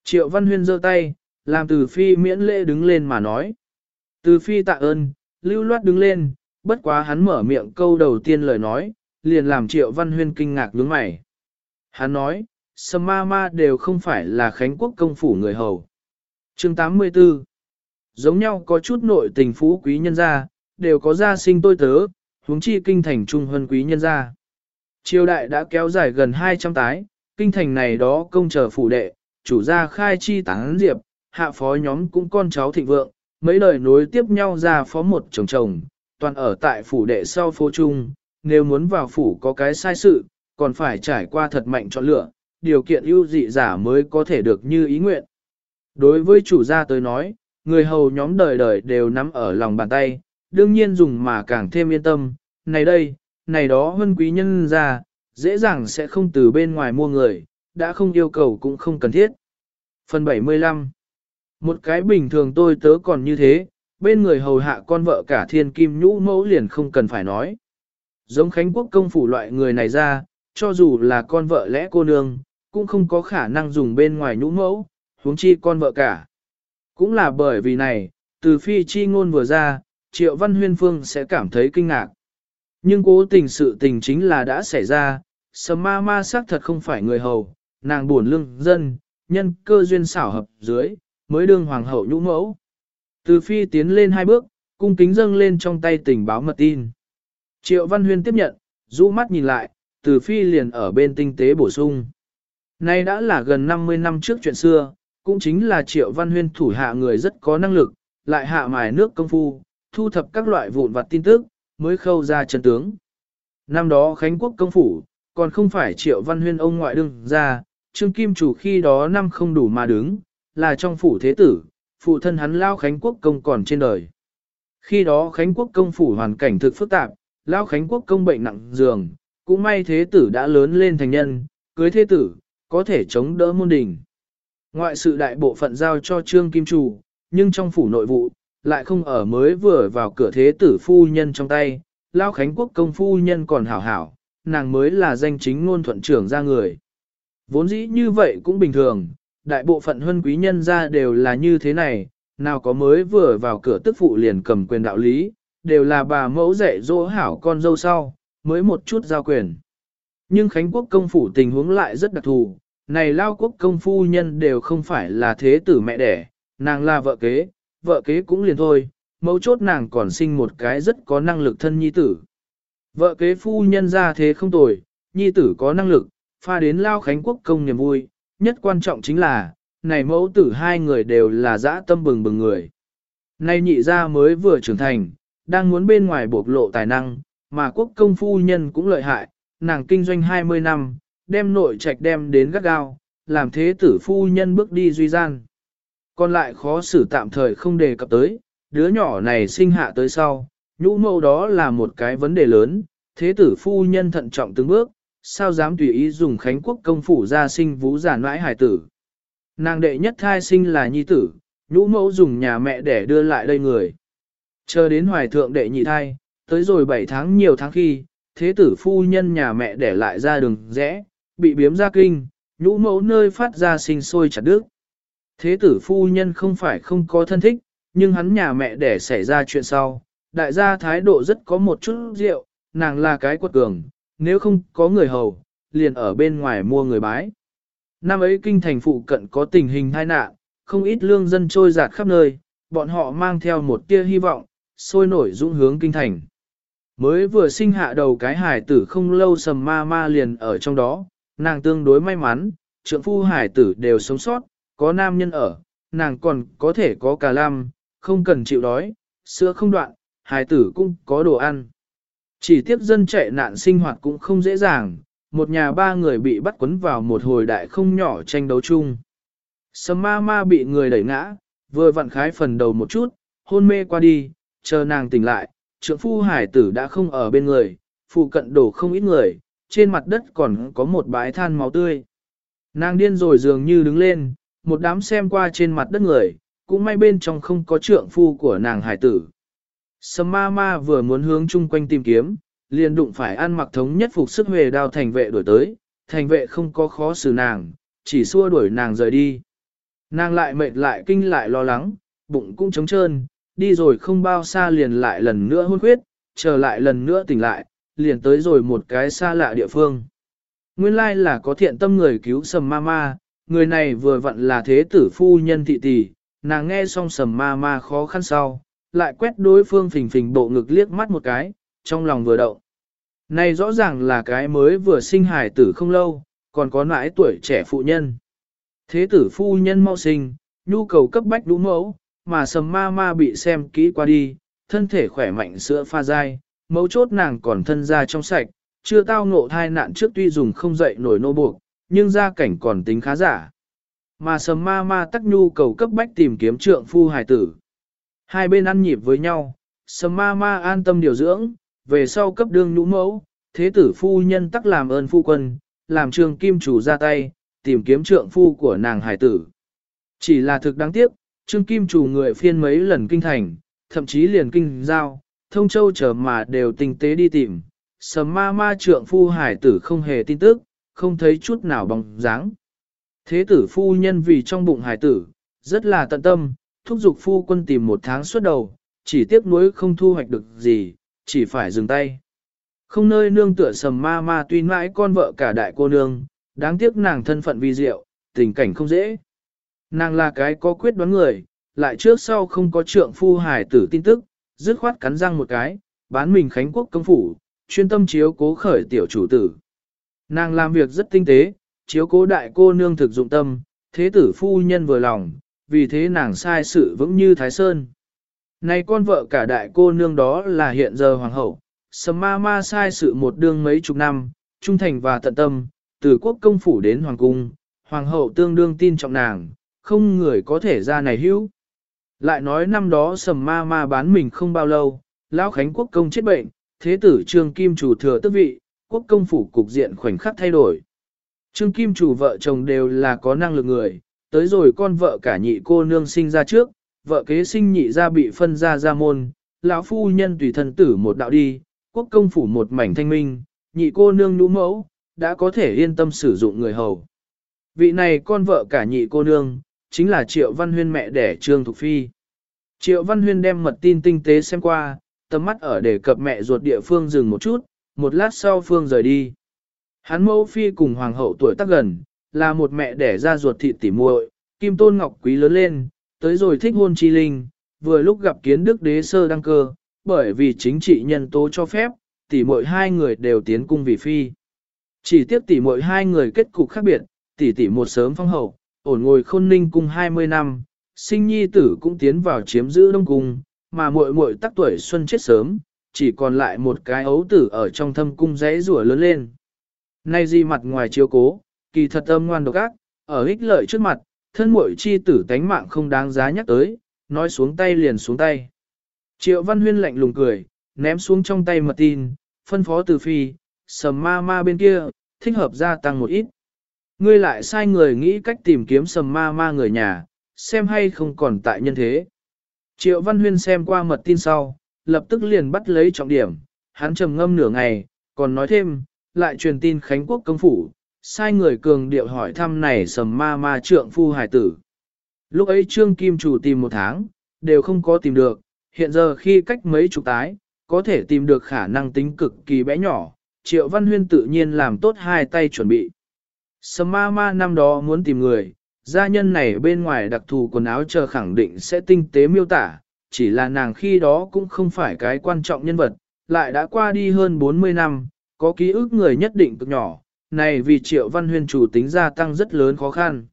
Triệu Văn Huyên giơ tay, làm từ phi miễn lễ đứng lên mà nói. Từ phi tạ ơn, lưu loát đứng lên, bất quá hắn mở miệng câu đầu tiên lời nói, liền làm triệu văn huyên kinh ngạc nhướng mày. Hắn nói, sâm ma ma đều không phải là khánh quốc công phủ người hầu. chương 84 Giống nhau có chút nội tình phú quý nhân gia, đều có gia sinh tôi tớ, huống chi kinh thành trung huân quý nhân gia. Triều đại đã kéo dài gần 200 tái, kinh thành này đó công trở phủ đệ, chủ gia khai chi tán diệp, hạ phó nhóm cũng con cháu thịnh vượng, mấy đời nối tiếp nhau ra phó một chồng chồng, toàn ở tại phủ đệ sau phố trung, nếu muốn vào phủ có cái sai sự, còn phải trải qua thật mạnh chọn lựa, điều kiện ưu dị giả mới có thể được như ý nguyện. Đối với chủ gia tới nói, người hầu nhóm đời đời đều nắm ở lòng bàn tay, đương nhiên dùng mà càng thêm yên tâm, này đây, này đó hơn quý nhân ra, dễ dàng sẽ không từ bên ngoài mua người, đã không yêu cầu cũng không cần thiết. Phần 75 Một cái bình thường tôi tớ còn như thế, bên người hầu hạ con vợ cả thiên kim nhũ mẫu liền không cần phải nói. Giống Khánh Quốc công phủ loại người này ra, cho dù là con vợ lẽ cô nương, cũng không có khả năng dùng bên ngoài nhũ mẫu, huống chi con vợ cả. Cũng là bởi vì này, từ phi chi ngôn vừa ra, triệu văn huyên phương sẽ cảm thấy kinh ngạc. Nhưng cố tình sự tình chính là đã xảy ra, sầm ma ma xác thật không phải người hầu, nàng buồn lương dân, nhân cơ duyên xảo hợp dưới, mới đương hoàng hậu nhũ mẫu. Từ phi tiến lên hai bước, cung kính dâng lên trong tay tình báo mật tin. Triệu Văn Huyên tiếp nhận, rũ mắt nhìn lại, từ phi liền ở bên tinh tế bổ sung. Nay đã là gần 50 năm trước chuyện xưa, cũng chính là Triệu Văn Huyên thủ hạ người rất có năng lực, lại hạ mài nước công phu, thu thập các loại vụn vặt tin tức, mới khâu ra chân tướng. Năm đó Khánh Quốc công phủ, còn không phải Triệu Văn Huyên ông ngoại đương ra, Trương Kim chủ khi đó năm không đủ mà đứng, là trong phủ thế tử, phụ thân hắn Lao Khánh Quốc công còn trên đời. Khi đó Khánh Quốc công phủ hoàn cảnh thực phức tạp, Lao Khánh Quốc công bệnh nặng giường, cũng may thế tử đã lớn lên thành nhân, cưới thế tử, có thể chống đỡ môn đình. Ngoại sự đại bộ phận giao cho Trương Kim Chủ, nhưng trong phủ nội vụ, lại không ở mới vừa vào cửa thế tử phu nhân trong tay, Lao Khánh Quốc công phu nhân còn hảo hảo, nàng mới là danh chính ngôn thuận trưởng ra người. Vốn dĩ như vậy cũng bình thường, đại bộ phận huân quý nhân ra đều là như thế này, nào có mới vừa vào cửa tức phụ liền cầm quyền đạo lý, đều là bà mẫu dạy dỗ hảo con dâu sau, mới một chút giao quyền. Nhưng Khánh Quốc công phủ tình huống lại rất đặc thù, này lao quốc công phu nhân đều không phải là thế tử mẹ đẻ, nàng là vợ kế, vợ kế cũng liền thôi, mấu chốt nàng còn sinh một cái rất có năng lực thân nhi tử. Vợ kế phu nhân ra thế không tồi, nhi tử có năng lực, pha đến lao Khánh Quốc công niềm vui, nhất quan trọng chính là, này mẫu tử hai người đều là dã tâm bừng bừng người. Nay nhị ra mới vừa trưởng thành, đang muốn bên ngoài bộc lộ tài năng, mà quốc công phu nhân cũng lợi hại, nàng kinh doanh 20 năm, đem nội trạch đem đến gắt gao, làm thế tử phu nhân bước đi duy gian. Còn lại khó xử tạm thời không đề cập tới, đứa nhỏ này sinh hạ tới sau, nhũ mẫu đó là một cái vấn đề lớn, thế tử phu nhân thận trọng từng bước, sao dám tùy ý dùng khánh quốc công phủ ra sinh vũ giả nãi hải tử. Nàng đệ nhất thai sinh là nhi tử, nhũ mẫu dùng nhà mẹ để đưa lại đây người. Chờ đến hoài thượng đệ nhị thai, tới rồi 7 tháng nhiều tháng khi, thế tử phu nhân nhà mẹ để lại ra đường rẽ, bị biếm ra kinh, nhũ mẫu nơi phát ra sinh sôi chặt đứt. Thế tử phu nhân không phải không có thân thích, nhưng hắn nhà mẹ để xảy ra chuyện sau, đại gia thái độ rất có một chút rượu, nàng là cái quật cường, nếu không có người hầu, liền ở bên ngoài mua người bái. Năm ấy kinh thành phụ cận có tình hình tai nạn, không ít lương dân trôi giạt khắp nơi, bọn họ mang theo một tia hy vọng, sôi nổi dũng hướng kinh thành. Mới vừa sinh hạ đầu cái hải tử không lâu sầm ma ma liền ở trong đó, nàng tương đối may mắn, trượng phu hải tử đều sống sót, có nam nhân ở, nàng còn có thể có cả lam, không cần chịu đói, sữa không đoạn, hải tử cũng có đồ ăn. Chỉ tiếp dân chạy nạn sinh hoạt cũng không dễ dàng, một nhà ba người bị bắt quấn vào một hồi đại không nhỏ tranh đấu chung. Sầm ma ma bị người đẩy ngã, vừa vặn khái phần đầu một chút, hôn mê qua đi, chờ nàng tỉnh lại, trượng phu hải tử đã không ở bên người, phụ cận đổ không ít người, trên mặt đất còn có một bãi than máu tươi. Nàng điên rồi dường như đứng lên, một đám xem qua trên mặt đất người, cũng may bên trong không có trượng phu của nàng hải tử. Sầm ma ma vừa muốn hướng chung quanh tìm kiếm, liền đụng phải ăn mặc thống nhất phục sức huề đao thành vệ đuổi tới, thành vệ không có khó xử nàng, chỉ xua đuổi nàng rời đi. Nàng lại mệt lại kinh lại lo lắng, bụng cũng trống trơn, đi rồi không bao xa liền lại lần nữa hôn khuyết, trở lại lần nữa tỉnh lại, liền tới rồi một cái xa lạ địa phương. Nguyên lai là có thiện tâm người cứu sầm ma ma, người này vừa vặn là thế tử phu nhân thị tỷ, nàng nghe xong sầm ma ma khó khăn sau, lại quét đối phương phình phình bộ ngực liếc mắt một cái, trong lòng vừa động. Này rõ ràng là cái mới vừa sinh hài tử không lâu, còn có nãi tuổi trẻ phụ nhân. Thế tử phu nhân mau sinh, nhu cầu cấp bách đúng mẫu, mà sầm ma ma bị xem kỹ qua đi, thân thể khỏe mạnh sữa pha dai, mẫu chốt nàng còn thân ra trong sạch, chưa tao ngộ thai nạn trước tuy dùng không dậy nổi nô buộc, nhưng gia cảnh còn tính khá giả. Mà sầm ma ma tắc nhu cầu cấp bách tìm kiếm trượng phu hài tử. Hai bên ăn nhịp với nhau, sầm ma ma an tâm điều dưỡng, về sau cấp đương nhũ mẫu, thế tử phu nhân tắc làm ơn phu quân, làm trường kim chủ ra tay, tìm kiếm trượng phu của nàng hài tử. Chỉ là thực đáng tiếc, trương kim chủ người phiên mấy lần kinh thành, thậm chí liền kinh giao, thông châu chờ mà đều tinh tế đi tìm, sầm ma ma trượng phu hải tử không hề tin tức, không thấy chút nào bóng dáng. Thế tử phu nhân vì trong bụng hải tử, rất là tận tâm, thúc giục phu quân tìm một tháng suốt đầu, chỉ tiếc nuối không thu hoạch được gì, chỉ phải dừng tay. Không nơi nương tựa sầm ma ma tuy mãi con vợ cả đại cô nương, đáng tiếc nàng thân phận vi diệu, tình cảnh không dễ. Nàng là cái có quyết đoán người, lại trước sau không có trượng phu hải tử tin tức, dứt khoát cắn răng một cái, bán mình khánh quốc công phủ, chuyên tâm chiếu cố khởi tiểu chủ tử. Nàng làm việc rất tinh tế, chiếu cố đại cô nương thực dụng tâm, thế tử phu nhân vừa lòng, vì thế nàng sai sự vững như Thái Sơn. Này con vợ cả đại cô nương đó là hiện giờ hoàng hậu, sầm ma ma sai sự một đương mấy chục năm, trung thành và tận tâm, từ quốc công phủ đến hoàng cung, hoàng hậu tương đương tin trọng nàng, không người có thể ra này hữu. Lại nói năm đó sầm ma ma bán mình không bao lâu, lão khánh quốc công chết bệnh, thế tử trương kim chủ thừa tước vị, quốc công phủ cục diện khoảnh khắc thay đổi. Trương kim chủ vợ chồng đều là có năng lực người, tới rồi con vợ cả nhị cô nương sinh ra trước, vợ kế sinh nhị ra bị phân ra ra môn, lão phu nhân tùy thân tử một đạo đi, quốc công phủ một mảnh thanh minh, nhị cô nương nhũ mẫu, đã có thể yên tâm sử dụng người hầu. Vị này con vợ cả nhị cô nương, chính là Triệu Văn Huyên mẹ đẻ Trương Thục Phi. Triệu Văn Huyên đem mật tin tinh tế xem qua, tầm mắt ở để cập mẹ ruột địa phương dừng một chút, một lát sau Phương rời đi. Hắn mẫu phi cùng hoàng hậu tuổi tác gần, là một mẹ đẻ ra ruột thịt tỉ muội, kim tôn ngọc quý lớn lên, tới rồi thích hôn chi linh, vừa lúc gặp kiến đức đế sơ đăng cơ, bởi vì chính trị nhân tố cho phép, tỉ muội hai người đều tiến cung vì phi. Chỉ tiếc tỉ muội hai người kết cục khác biệt, tỷ tỷ một sớm phong hậu, ổn ngồi khôn ninh cung 20 năm, sinh nhi tử cũng tiến vào chiếm giữ đông cung, mà muội muội tắc tuổi xuân chết sớm, chỉ còn lại một cái ấu tử ở trong thâm cung rẽ rủa lớn lên. Nay di mặt ngoài chiếu cố, kỳ thật âm ngoan độc ác, ở ích lợi trước mặt, thân muội chi tử tánh mạng không đáng giá nhắc tới, nói xuống tay liền xuống tay. Triệu Văn Huyên lạnh lùng cười, ném xuống trong tay mật tin, phân phó từ phi, sầm ma ma bên kia, thích hợp gia tăng một ít. Ngươi lại sai người nghĩ cách tìm kiếm sầm ma ma người nhà, xem hay không còn tại nhân thế. Triệu Văn Huyên xem qua mật tin sau, lập tức liền bắt lấy trọng điểm, hắn trầm ngâm nửa ngày, còn nói thêm, lại truyền tin Khánh Quốc công phủ, sai người cường điệu hỏi thăm này sầm ma ma trượng phu hải tử. Lúc ấy Trương Kim Chủ tìm một tháng, đều không có tìm được, hiện giờ khi cách mấy chục tái, có thể tìm được khả năng tính cực kỳ bé nhỏ, Triệu Văn Huyên tự nhiên làm tốt hai tay chuẩn bị. Sầm ma ma năm đó muốn tìm người, gia nhân này bên ngoài đặc thù quần áo chờ khẳng định sẽ tinh tế miêu tả, chỉ là nàng khi đó cũng không phải cái quan trọng nhân vật, lại đã qua đi hơn 40 năm, có ký ức người nhất định cực nhỏ, này vì triệu văn huyên chủ tính gia tăng rất lớn khó khăn.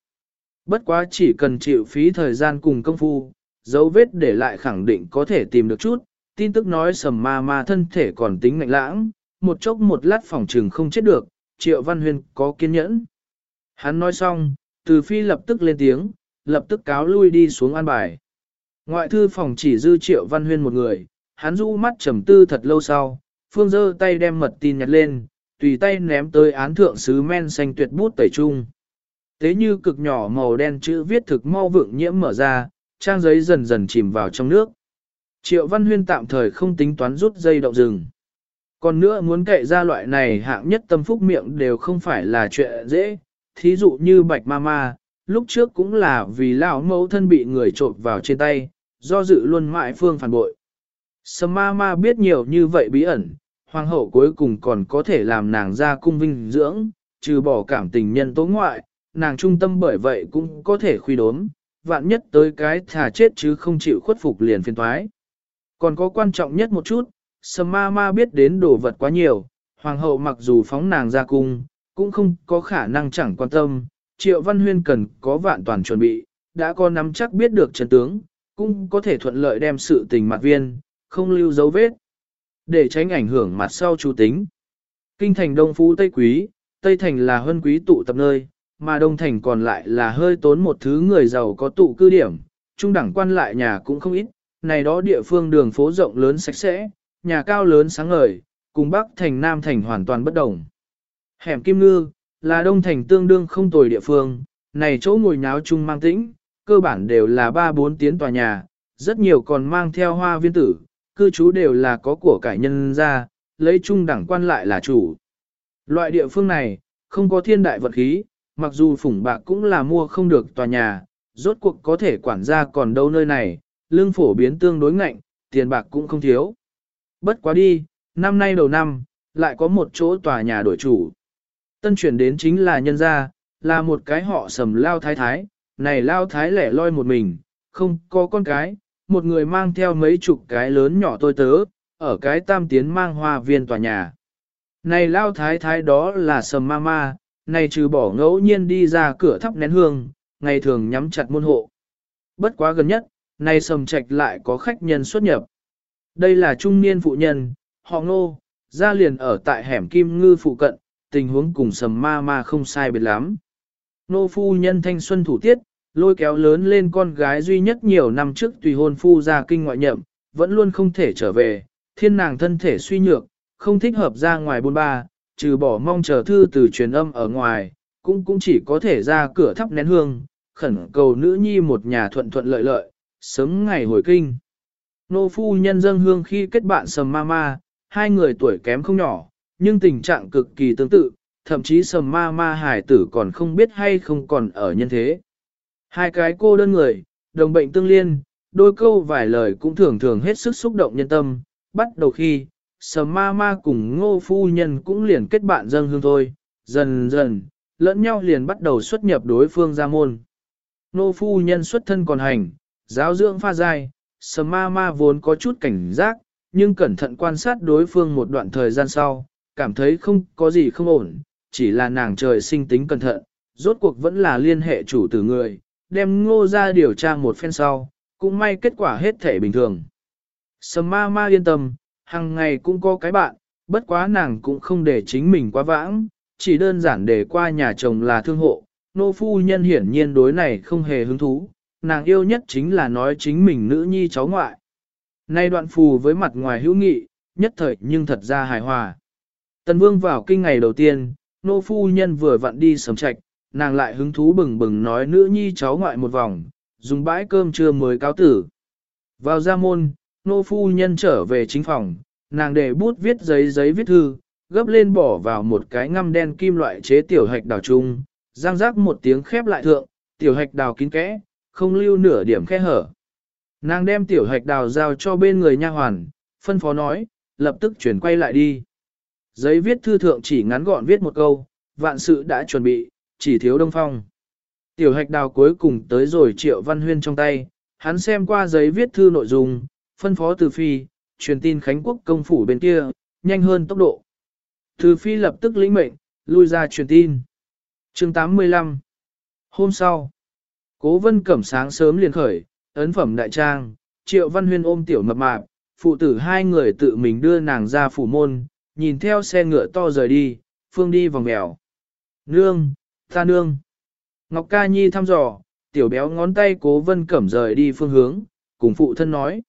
Bất quá chỉ cần chịu phí thời gian cùng công phu, dấu vết để lại khẳng định có thể tìm được chút, tin tức nói sầm ma ma thân thể còn tính mạnh lãng, một chốc một lát phòng trừng không chết được, triệu văn huyên có kiên nhẫn. Hắn nói xong, từ phi lập tức lên tiếng, lập tức cáo lui đi xuống an bài. Ngoại thư phòng chỉ dư triệu văn huyên một người, hắn rũ mắt trầm tư thật lâu sau, phương giơ tay đem mật tin nhặt lên, tùy tay ném tới án thượng sứ men xanh tuyệt bút tẩy trung. Tế như cực nhỏ màu đen chữ viết thực mau vượng nhiễm mở ra, trang giấy dần dần chìm vào trong nước. Triệu Văn Huyên tạm thời không tính toán rút dây động rừng. Còn nữa muốn kệ ra loại này hạng nhất tâm phúc miệng đều không phải là chuyện dễ, thí dụ như bạch ma ma, lúc trước cũng là vì lão mẫu thân bị người trộm vào trên tay, do dự luôn mãi phương phản bội. Sầm ma ma biết nhiều như vậy bí ẩn, hoàng hậu cuối cùng còn có thể làm nàng ra cung vinh dưỡng, trừ bỏ cảm tình nhân tố ngoại, nàng trung tâm bởi vậy cũng có thể khuy đốm, vạn nhất tới cái thả chết chứ không chịu khuất phục liền phiền thoái. Còn có quan trọng nhất một chút, sầm ma ma biết đến đồ vật quá nhiều, hoàng hậu mặc dù phóng nàng ra cung, cũng không có khả năng chẳng quan tâm, triệu văn huyên cần có vạn toàn chuẩn bị, đã có nắm chắc biết được chân tướng, cũng có thể thuận lợi đem sự tình mặt viên, không lưu dấu vết, để tránh ảnh hưởng mặt sau chú tính. Kinh thành Đông Phú Tây Quý, Tây Thành là huân quý tụ tập nơi, mà Đông Thành còn lại là hơi tốn một thứ người giàu có tụ cư điểm, trung đẳng quan lại nhà cũng không ít, này đó địa phương đường phố rộng lớn sạch sẽ, nhà cao lớn sáng ngời, cùng Bắc Thành Nam Thành hoàn toàn bất đồng. Hẻm Kim Ngư, là Đông Thành tương đương không tồi địa phương, này chỗ ngồi nháo chung mang tĩnh, cơ bản đều là ba bốn tiến tòa nhà, rất nhiều còn mang theo hoa viên tử, cư trú đều là có của cải nhân ra, lấy trung đẳng quan lại là chủ. Loại địa phương này, không có thiên đại vật khí, mặc dù phủng bạc cũng là mua không được tòa nhà, rốt cuộc có thể quản gia còn đâu nơi này, lương phổ biến tương đối ngạnh, tiền bạc cũng không thiếu. Bất quá đi, năm nay đầu năm, lại có một chỗ tòa nhà đổi chủ. Tân chuyển đến chính là nhân gia, là một cái họ sầm lao thái thái, này lao thái lẻ loi một mình, không có con cái, một người mang theo mấy chục cái lớn nhỏ tôi tớ, ở cái tam tiến mang hoa viên tòa nhà. Này lao thái thái đó là sầm ma ma, này trừ bỏ ngẫu nhiên đi ra cửa thắp nén hương, ngày thường nhắm chặt môn hộ. Bất quá gần nhất, này sầm trạch lại có khách nhân xuất nhập. Đây là trung niên phụ nhân, họ ngô, ra liền ở tại hẻm kim ngư phụ cận, tình huống cùng sầm ma ma không sai biệt lắm. Nô phu nhân thanh xuân thủ tiết, lôi kéo lớn lên con gái duy nhất nhiều năm trước tùy hôn phu ra kinh ngoại nhậm, vẫn luôn không thể trở về, thiên nàng thân thể suy nhược, không thích hợp ra ngoài buôn ba, trừ bỏ mong chờ thư từ truyền âm ở ngoài, cũng cũng chỉ có thể ra cửa thắp nén hương, khẩn cầu nữ nhi một nhà thuận thuận lợi lợi, sớm ngày hồi kinh. Nô phu nhân dâng hương khi kết bạn sầm ma ma, hai người tuổi kém không nhỏ, nhưng tình trạng cực kỳ tương tự, thậm chí sầm ma ma hải tử còn không biết hay không còn ở nhân thế. Hai cái cô đơn người, đồng bệnh tương liên, đôi câu vài lời cũng thường thường hết sức xúc động nhân tâm, bắt đầu khi, sầm ma ma cùng ngô phu nhân cũng liền kết bạn dâng hương thôi, dần dần, lẫn nhau liền bắt đầu xuất nhập đối phương ra môn. Ngô phu nhân xuất thân còn hành, giáo dưỡng pha dai. sầm ma ma vốn có chút cảnh giác, nhưng cẩn thận quan sát đối phương một đoạn thời gian sau, cảm thấy không có gì không ổn, chỉ là nàng trời sinh tính cẩn thận, rốt cuộc vẫn là liên hệ chủ tử người, đem ngô ra điều tra một phen sau, cũng may kết quả hết thể bình thường. Sầm ma ma yên tâm, hàng ngày cũng có cái bạn, bất quá nàng cũng không để chính mình quá vãng, chỉ đơn giản để qua nhà chồng là thương hộ, nô phu nhân hiển nhiên đối này không hề hứng thú, nàng yêu nhất chính là nói chính mình nữ nhi cháu ngoại. Nay đoạn phù với mặt ngoài hữu nghị, nhất thời nhưng thật ra hài hòa. Tần Vương vào kinh ngày đầu tiên, nô phu nhân vừa vặn đi sớm trạch, nàng lại hứng thú bừng bừng nói nữ nhi cháu ngoại một vòng, dùng bãi cơm trưa mới cáo tử. Vào ra môn, nô phu nhân trở về chính phòng, nàng để bút viết giấy giấy viết thư, gấp lên bỏ vào một cái ngăm đen kim loại chế tiểu hạch đào chung, giang rác một tiếng khép lại thượng, tiểu hạch đào kín kẽ, không lưu nửa điểm khe hở. Nàng đem tiểu hạch đào giao cho bên người nha hoàn, phân phó nói, lập tức chuyển quay lại đi. Giấy viết thư thượng chỉ ngắn gọn viết một câu, vạn sự đã chuẩn bị, chỉ thiếu đông phong. Tiểu hạch đào cuối cùng tới rồi triệu văn huyên trong tay, hắn xem qua giấy viết thư nội dung, phân phó từ phi, truyền tin Khánh Quốc công phủ bên kia, nhanh hơn tốc độ. Từ phi lập tức lĩnh mệnh, lui ra truyền tin. chương 85 Hôm sau, cố vân cẩm sáng sớm liền khởi, ấn phẩm đại trang, triệu văn huyên ôm tiểu mập mạp, phụ tử hai người tự mình đưa nàng ra phủ môn, nhìn theo xe ngựa to rời đi, phương đi vòng mèo. Nương, ta nương. Ngọc Ca Nhi thăm dò, tiểu béo ngón tay cố vân cẩm rời đi phương hướng, cùng phụ thân nói.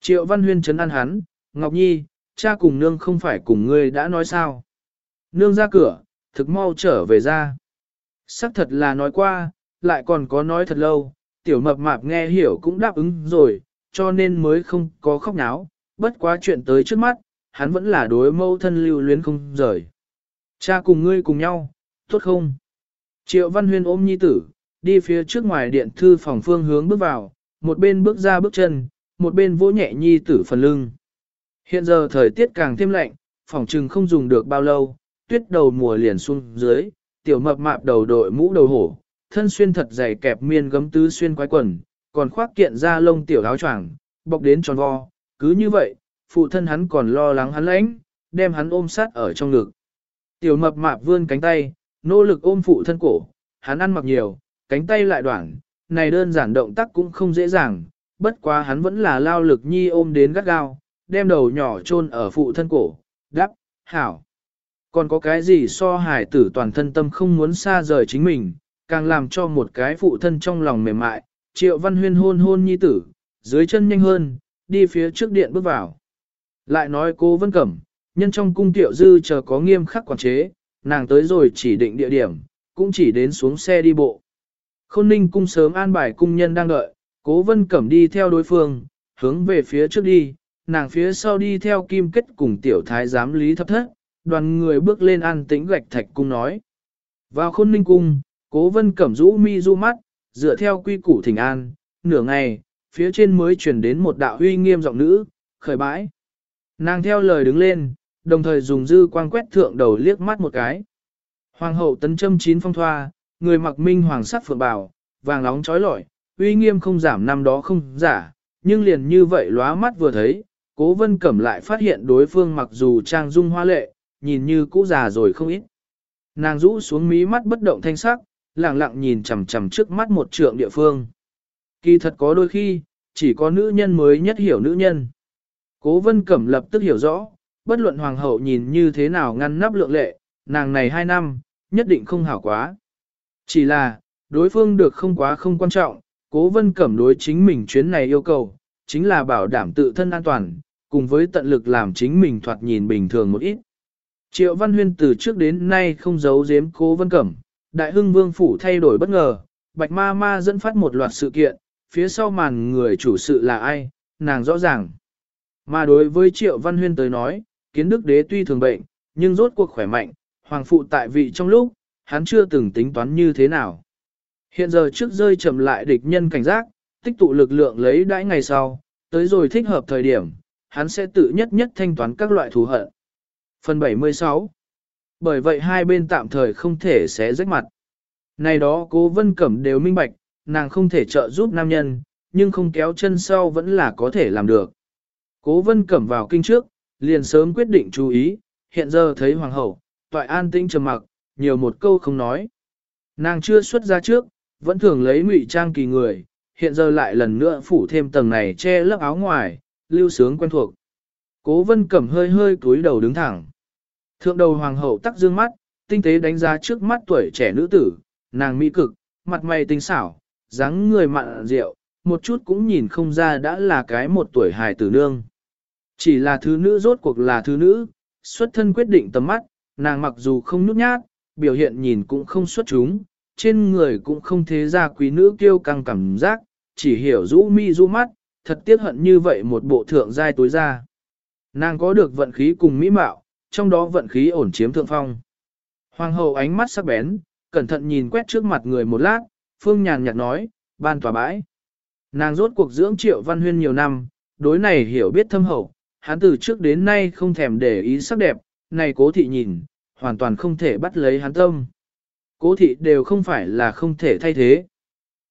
Triệu Văn Huyên chấn an hắn, Ngọc Nhi, cha cùng nương không phải cùng ngươi đã nói sao. Nương ra cửa, thực mau trở về ra. Sắc thật là nói qua, lại còn có nói thật lâu, tiểu mập mạp nghe hiểu cũng đáp ứng rồi, cho nên mới không có khóc náo, bất quá chuyện tới trước mắt, hắn vẫn là đối mẫu thân lưu luyến không rời. Cha cùng ngươi cùng nhau, tốt không? Triệu Văn Huyên ôm nhi tử, đi phía trước ngoài điện thư phòng phương hướng bước vào, một bên bước ra bước chân, một bên vỗ nhẹ nhi tử phần lưng. Hiện giờ thời tiết càng thêm lạnh, phòng trừng không dùng được bao lâu, tuyết đầu mùa liền xuống dưới, tiểu mập mạp đầu đội mũ đầu hổ, thân xuyên thật dày kẹp miên gấm tứ xuyên quái quần, còn khoác kiện da lông tiểu áo choàng, bọc đến tròn vo, cứ như vậy, phụ thân hắn còn lo lắng hắn lãnh, đem hắn ôm sát ở trong ngực. Tiểu mập mạp vươn cánh tay, nỗ lực ôm phụ thân cổ, hắn ăn mặc nhiều, cánh tay lại đoạn, này đơn giản động tác cũng không dễ dàng, bất quá hắn vẫn là lao lực nhi ôm đến gắt gao, đem đầu nhỏ chôn ở phụ thân cổ, đắp, hảo. Còn có cái gì so hải tử toàn thân tâm không muốn xa rời chính mình, càng làm cho một cái phụ thân trong lòng mềm mại, triệu văn huyên hôn hôn nhi tử, dưới chân nhanh hơn, đi phía trước điện bước vào. Lại nói cô Vân Cẩm, nhân trong cung tiệu dư chờ có nghiêm khắc quản chế, nàng tới rồi chỉ định địa điểm, cũng chỉ đến xuống xe đi bộ. Khôn ninh cung sớm an bài cung nhân đang đợi, cố Vân Cẩm đi theo đối phương, hướng về phía trước đi, nàng phía sau đi theo kim kết cùng tiểu thái giám lý thấp thất, đoàn người bước lên an tĩnh gạch thạch cung nói. Vào khôn ninh cung, cố vân cẩm rũ mi du mắt, dựa theo quy củ thỉnh an, nửa ngày, phía trên mới chuyển đến một đạo huy nghiêm giọng nữ, khởi bãi. Nàng theo lời đứng lên, đồng thời dùng dư quang quét thượng đầu liếc mắt một cái. Hoàng hậu tấn châm chín phong thoa, người mặc minh hoàng sắc phượng bào, vàng nóng trói lọi, uy nghiêm không giảm năm đó không giả, nhưng liền như vậy lóa mắt vừa thấy, cố vân cẩm lại phát hiện đối phương mặc dù trang dung hoa lệ, nhìn như cũ già rồi không ít. Nàng rũ xuống mí mắt bất động thanh sắc, lặng lặng nhìn chằm chằm trước mắt một trượng địa phương. Kỳ thật có đôi khi, chỉ có nữ nhân mới nhất hiểu nữ nhân. Cố vân cẩm lập tức hiểu rõ, bất luận hoàng hậu nhìn như thế nào ngăn nắp lượng lệ, nàng này hai năm, nhất định không hảo quá. Chỉ là, đối phương được không quá không quan trọng, cố vân cẩm đối chính mình chuyến này yêu cầu, chính là bảo đảm tự thân an toàn, cùng với tận lực làm chính mình thoạt nhìn bình thường một ít. Triệu Văn Huyên từ trước đến nay không giấu giếm cố vân cẩm, đại hưng vương phủ thay đổi bất ngờ, bạch ma ma dẫn phát một loạt sự kiện, phía sau màn người chủ sự là ai, nàng rõ ràng. Mà đối với Triệu Văn Huyên tới nói, kiến đức đế tuy thường bệnh, nhưng rốt cuộc khỏe mạnh, hoàng phụ tại vị trong lúc, hắn chưa từng tính toán như thế nào. Hiện giờ trước rơi chậm lại địch nhân cảnh giác, tích tụ lực lượng lấy đãi ngày sau, tới rồi thích hợp thời điểm, hắn sẽ tự nhất nhất thanh toán các loại thù hận. Phần 76 Bởi vậy hai bên tạm thời không thể xé rách mặt. Này đó cố vân cẩm đều minh bạch, nàng không thể trợ giúp nam nhân, nhưng không kéo chân sau vẫn là có thể làm được. Cố vân cẩm vào kinh trước, liền sớm quyết định chú ý, hiện giờ thấy hoàng hậu, toại an tĩnh trầm mặc, nhiều một câu không nói. Nàng chưa xuất ra trước, vẫn thường lấy ngụy trang kỳ người, hiện giờ lại lần nữa phủ thêm tầng này che lớp áo ngoài, lưu sướng quen thuộc. Cố vân cẩm hơi hơi cúi đầu đứng thẳng. Thượng đầu hoàng hậu tắc dương mắt, tinh tế đánh giá trước mắt tuổi trẻ nữ tử, nàng mỹ cực, mặt mày tinh xảo, dáng người mặn rượu, một chút cũng nhìn không ra đã là cái một tuổi hài tử nương. Chỉ là thứ nữ rốt cuộc là thứ nữ, xuất thân quyết định tầm mắt, nàng mặc dù không nhút nhát, biểu hiện nhìn cũng không xuất chúng, trên người cũng không thế ra quý nữ kiêu căng cảm giác, chỉ hiểu rũ mi rũ mắt, thật tiếc hận như vậy một bộ thượng giai tối ra. Nàng có được vận khí cùng mỹ mạo, trong đó vận khí ổn chiếm thượng phong. Hoàng hậu ánh mắt sắc bén, cẩn thận nhìn quét trước mặt người một lát, phương nhàn nhạt nói, ban tòa bãi. Nàng rốt cuộc dưỡng triệu văn huyên nhiều năm, đối này hiểu biết thâm hậu, hắn từ trước đến nay không thèm để ý sắc đẹp, này cố thị nhìn, hoàn toàn không thể bắt lấy hắn tâm. Cố thị đều không phải là không thể thay thế.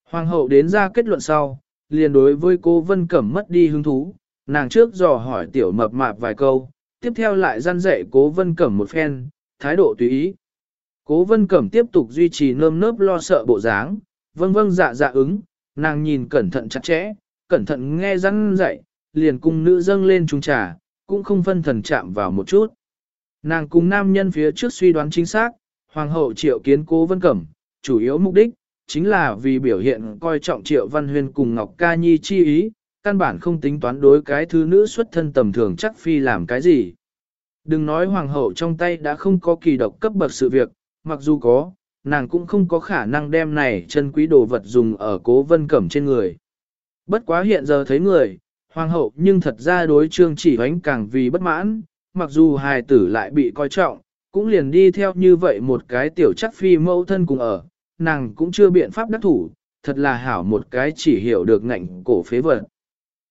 Hoàng hậu đến ra kết luận sau, liền đối với cô Vân Cẩm mất đi hứng thú, nàng trước dò hỏi tiểu mập mạp vài câu, tiếp theo lại gian dạy cố Vân Cẩm một phen, thái độ tùy ý. Cố Vân Cẩm tiếp tục duy trì nơm nớp lo sợ bộ dáng, vâng vâng dạ dạ ứng, nàng nhìn cẩn thận chặt chẽ, cẩn thận nghe răn dạy, liền cùng nữ dâng lên trung trà, cũng không phân thần chạm vào một chút. Nàng cùng nam nhân phía trước suy đoán chính xác, Hoàng hậu triệu kiến cố Vân Cẩm, chủ yếu mục đích, chính là vì biểu hiện coi trọng triệu văn huyên cùng Ngọc Ca Nhi chi ý, căn bản không tính toán đối cái thứ nữ xuất thân tầm thường chắc phi làm cái gì. Đừng nói hoàng hậu trong tay đã không có kỳ độc cấp bậc sự việc, mặc dù có, nàng cũng không có khả năng đem này chân quý đồ vật dùng ở cố vân cẩm trên người. Bất quá hiện giờ thấy người, hoàng hậu nhưng thật ra đối trương chỉ hoánh càng vì bất mãn, mặc dù hài tử lại bị coi trọng, cũng liền đi theo như vậy một cái tiểu chắc phi mẫu thân cùng ở, nàng cũng chưa biện pháp đắc thủ, thật là hảo một cái chỉ hiểu được ngạnh cổ phế vật.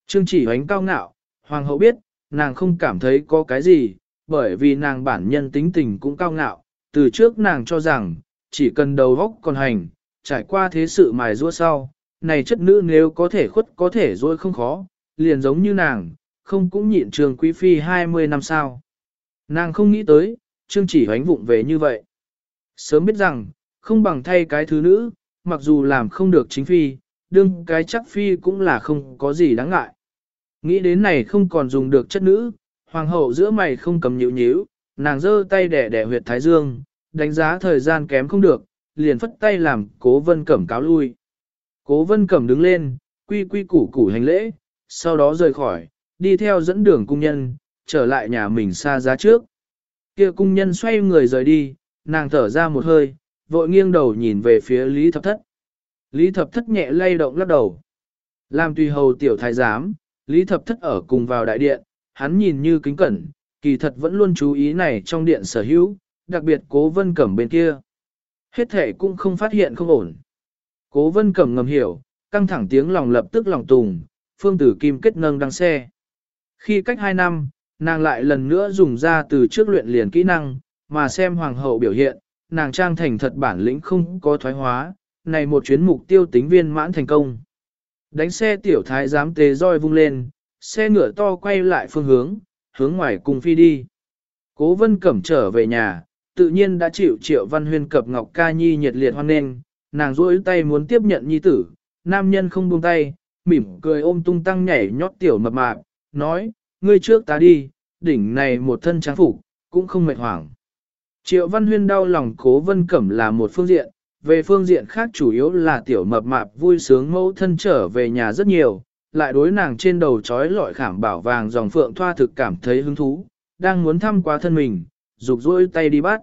Trương chỉ hoánh cao ngạo, hoàng hậu biết, nàng không cảm thấy có cái gì, bởi vì nàng bản nhân tính tình cũng cao ngạo, từ trước nàng cho rằng, chỉ cần đầu góc còn hành, trải qua thế sự mài rua sau, này chất nữ nếu có thể khuất có thể rồi không khó, liền giống như nàng, không cũng nhịn trường quý phi 20 năm sao. Nàng không nghĩ tới, trương chỉ hoánh vụng về như vậy. Sớm biết rằng, không bằng thay cái thứ nữ, mặc dù làm không được chính phi, đương cái chắc phi cũng là không có gì đáng ngại. Nghĩ đến này không còn dùng được chất nữ, hoàng hậu giữa mày không cầm nhịu nhíu, nàng giơ tay đẻ đẻ huyệt thái dương, đánh giá thời gian kém không được, liền phất tay làm cố vân cẩm cáo lui. Cố vân cẩm đứng lên, quy quy củ củ hành lễ, sau đó rời khỏi, đi theo dẫn đường cung nhân, trở lại nhà mình xa giá trước. Kia cung nhân xoay người rời đi, nàng thở ra một hơi, vội nghiêng đầu nhìn về phía Lý Thập Thất. Lý Thập Thất nhẹ lay động lắc đầu. Làm tùy hầu tiểu thái giám, Lý Thập Thất ở cùng vào đại điện, hắn nhìn như kính cẩn, kỳ thật vẫn luôn chú ý này trong điện sở hữu, đặc biệt cố vân cẩm bên kia. Hết thể cũng không phát hiện không ổn. Cố vân cẩm ngầm hiểu, căng thẳng tiếng lòng lập tức lòng tùng, phương tử kim kết nâng đăng xe. Khi cách 2 năm, nàng lại lần nữa dùng ra từ trước luyện liền kỹ năng, mà xem hoàng hậu biểu hiện, nàng trang thành thật bản lĩnh không có thoái hóa, này một chuyến mục tiêu tính viên mãn thành công. Đánh xe tiểu thái giám tế roi vung lên, xe ngựa to quay lại phương hướng, hướng ngoài cùng phi đi. Cố vân cẩm trở về nhà, tự nhiên đã chịu triệu văn huyên cập ngọc ca nhi nhiệt liệt hoan nghênh, nàng duỗi tay muốn tiếp nhận nhi tử, nam nhân không buông tay, mỉm cười ôm tung tăng nhảy nhót tiểu mập mạp, nói, ngươi trước ta đi, đỉnh này một thân trang phục, cũng không mệt hoảng. Triệu Văn Huyên đau lòng cố vân cẩm là một phương diện, về phương diện khác chủ yếu là tiểu mập mạp vui sướng mẫu thân trở về nhà rất nhiều, lại đối nàng trên đầu trói lọi khảm bảo vàng dòng phượng thoa thực cảm thấy hứng thú, đang muốn thăm qua thân mình, rục rỗi tay đi bắt.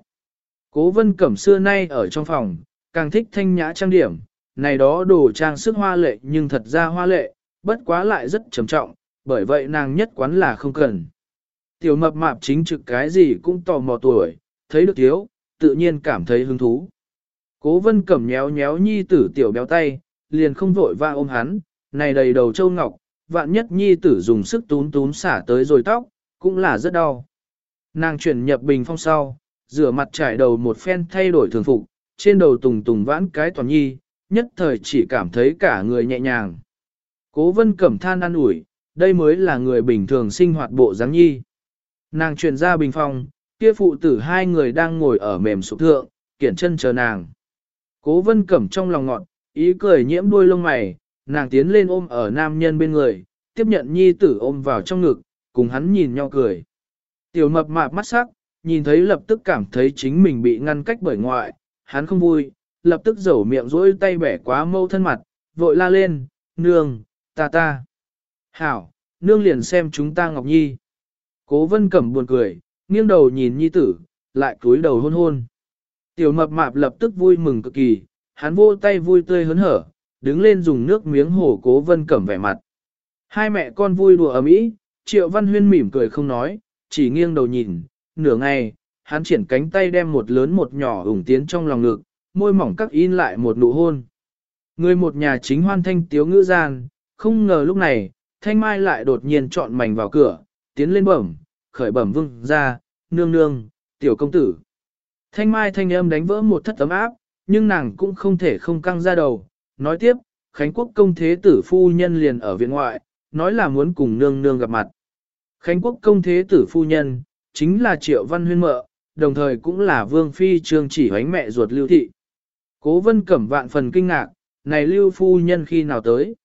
Cố vân cẩm xưa nay ở trong phòng, càng thích thanh nhã trang điểm, này đó đồ trang sức hoa lệ nhưng thật ra hoa lệ, bất quá lại rất trầm trọng, bởi vậy nàng nhất quán là không cần. Tiểu mập mạp chính trực cái gì cũng tò mò tuổi, thấy được thiếu, tự nhiên cảm thấy hứng thú. Cố vân cẩm nhéo nhéo nhi tử tiểu béo tay, liền không vội va ôm hắn, này đầy đầu châu ngọc, vạn nhất nhi tử dùng sức tún tún xả tới rồi tóc, cũng là rất đau. Nàng chuyển nhập bình phong sau, rửa mặt trải đầu một phen thay đổi thường phục, trên đầu tùng tùng vãn cái toàn nhi, nhất thời chỉ cảm thấy cả người nhẹ nhàng. Cố vân cẩm than ăn ủi, đây mới là người bình thường sinh hoạt bộ dáng nhi. Nàng chuyển ra bình phòng, kia phụ tử hai người đang ngồi ở mềm sụp thượng, kiển chân chờ nàng. Cố vân cẩm trong lòng ngọn, ý cười nhiễm đuôi lông mày, nàng tiến lên ôm ở nam nhân bên người, tiếp nhận nhi tử ôm vào trong ngực, cùng hắn nhìn nhau cười. Tiểu mập mạp mắt sắc, nhìn thấy lập tức cảm thấy chính mình bị ngăn cách bởi ngoại, hắn không vui, lập tức rầu miệng rỗi tay bẻ quá mâu thân mặt, vội la lên, nương, ta ta. Hảo, nương liền xem chúng ta Ngọc Nhi. Cố vân cẩm buồn cười, nghiêng đầu nhìn Nhi tử, lại cúi đầu hôn hôn. Tiểu mập mạp lập tức vui mừng cực kỳ, hắn vô tay vui tươi hớn hở, đứng lên dùng nước miếng hổ cố vân cẩm vẻ mặt. Hai mẹ con vui đùa ở mỹ, triệu văn huyên mỉm cười không nói, chỉ nghiêng đầu nhìn, nửa ngày, hắn triển cánh tay đem một lớn một nhỏ ủng tiến trong lòng ngực, môi mỏng cắt in lại một nụ hôn. Người một nhà chính hoan thanh tiếu ngữ gian, không ngờ lúc này, thanh mai lại đột nhiên chọn mảnh vào cửa, tiến lên bẩm, khởi bẩm vương ra, nương nương, tiểu công tử. Thanh mai thanh âm đánh vỡ một thất tấm áp, nhưng nàng cũng không thể không căng ra đầu. Nói tiếp, Khánh Quốc công thế tử phu nhân liền ở viện ngoại, nói là muốn cùng nương nương gặp mặt. Khánh Quốc công thế tử phu nhân, chính là triệu văn huyên mợ, đồng thời cũng là vương phi trương chỉ hoánh mẹ ruột lưu thị. Cố vân cẩm vạn phần kinh ngạc, này lưu phu nhân khi nào tới?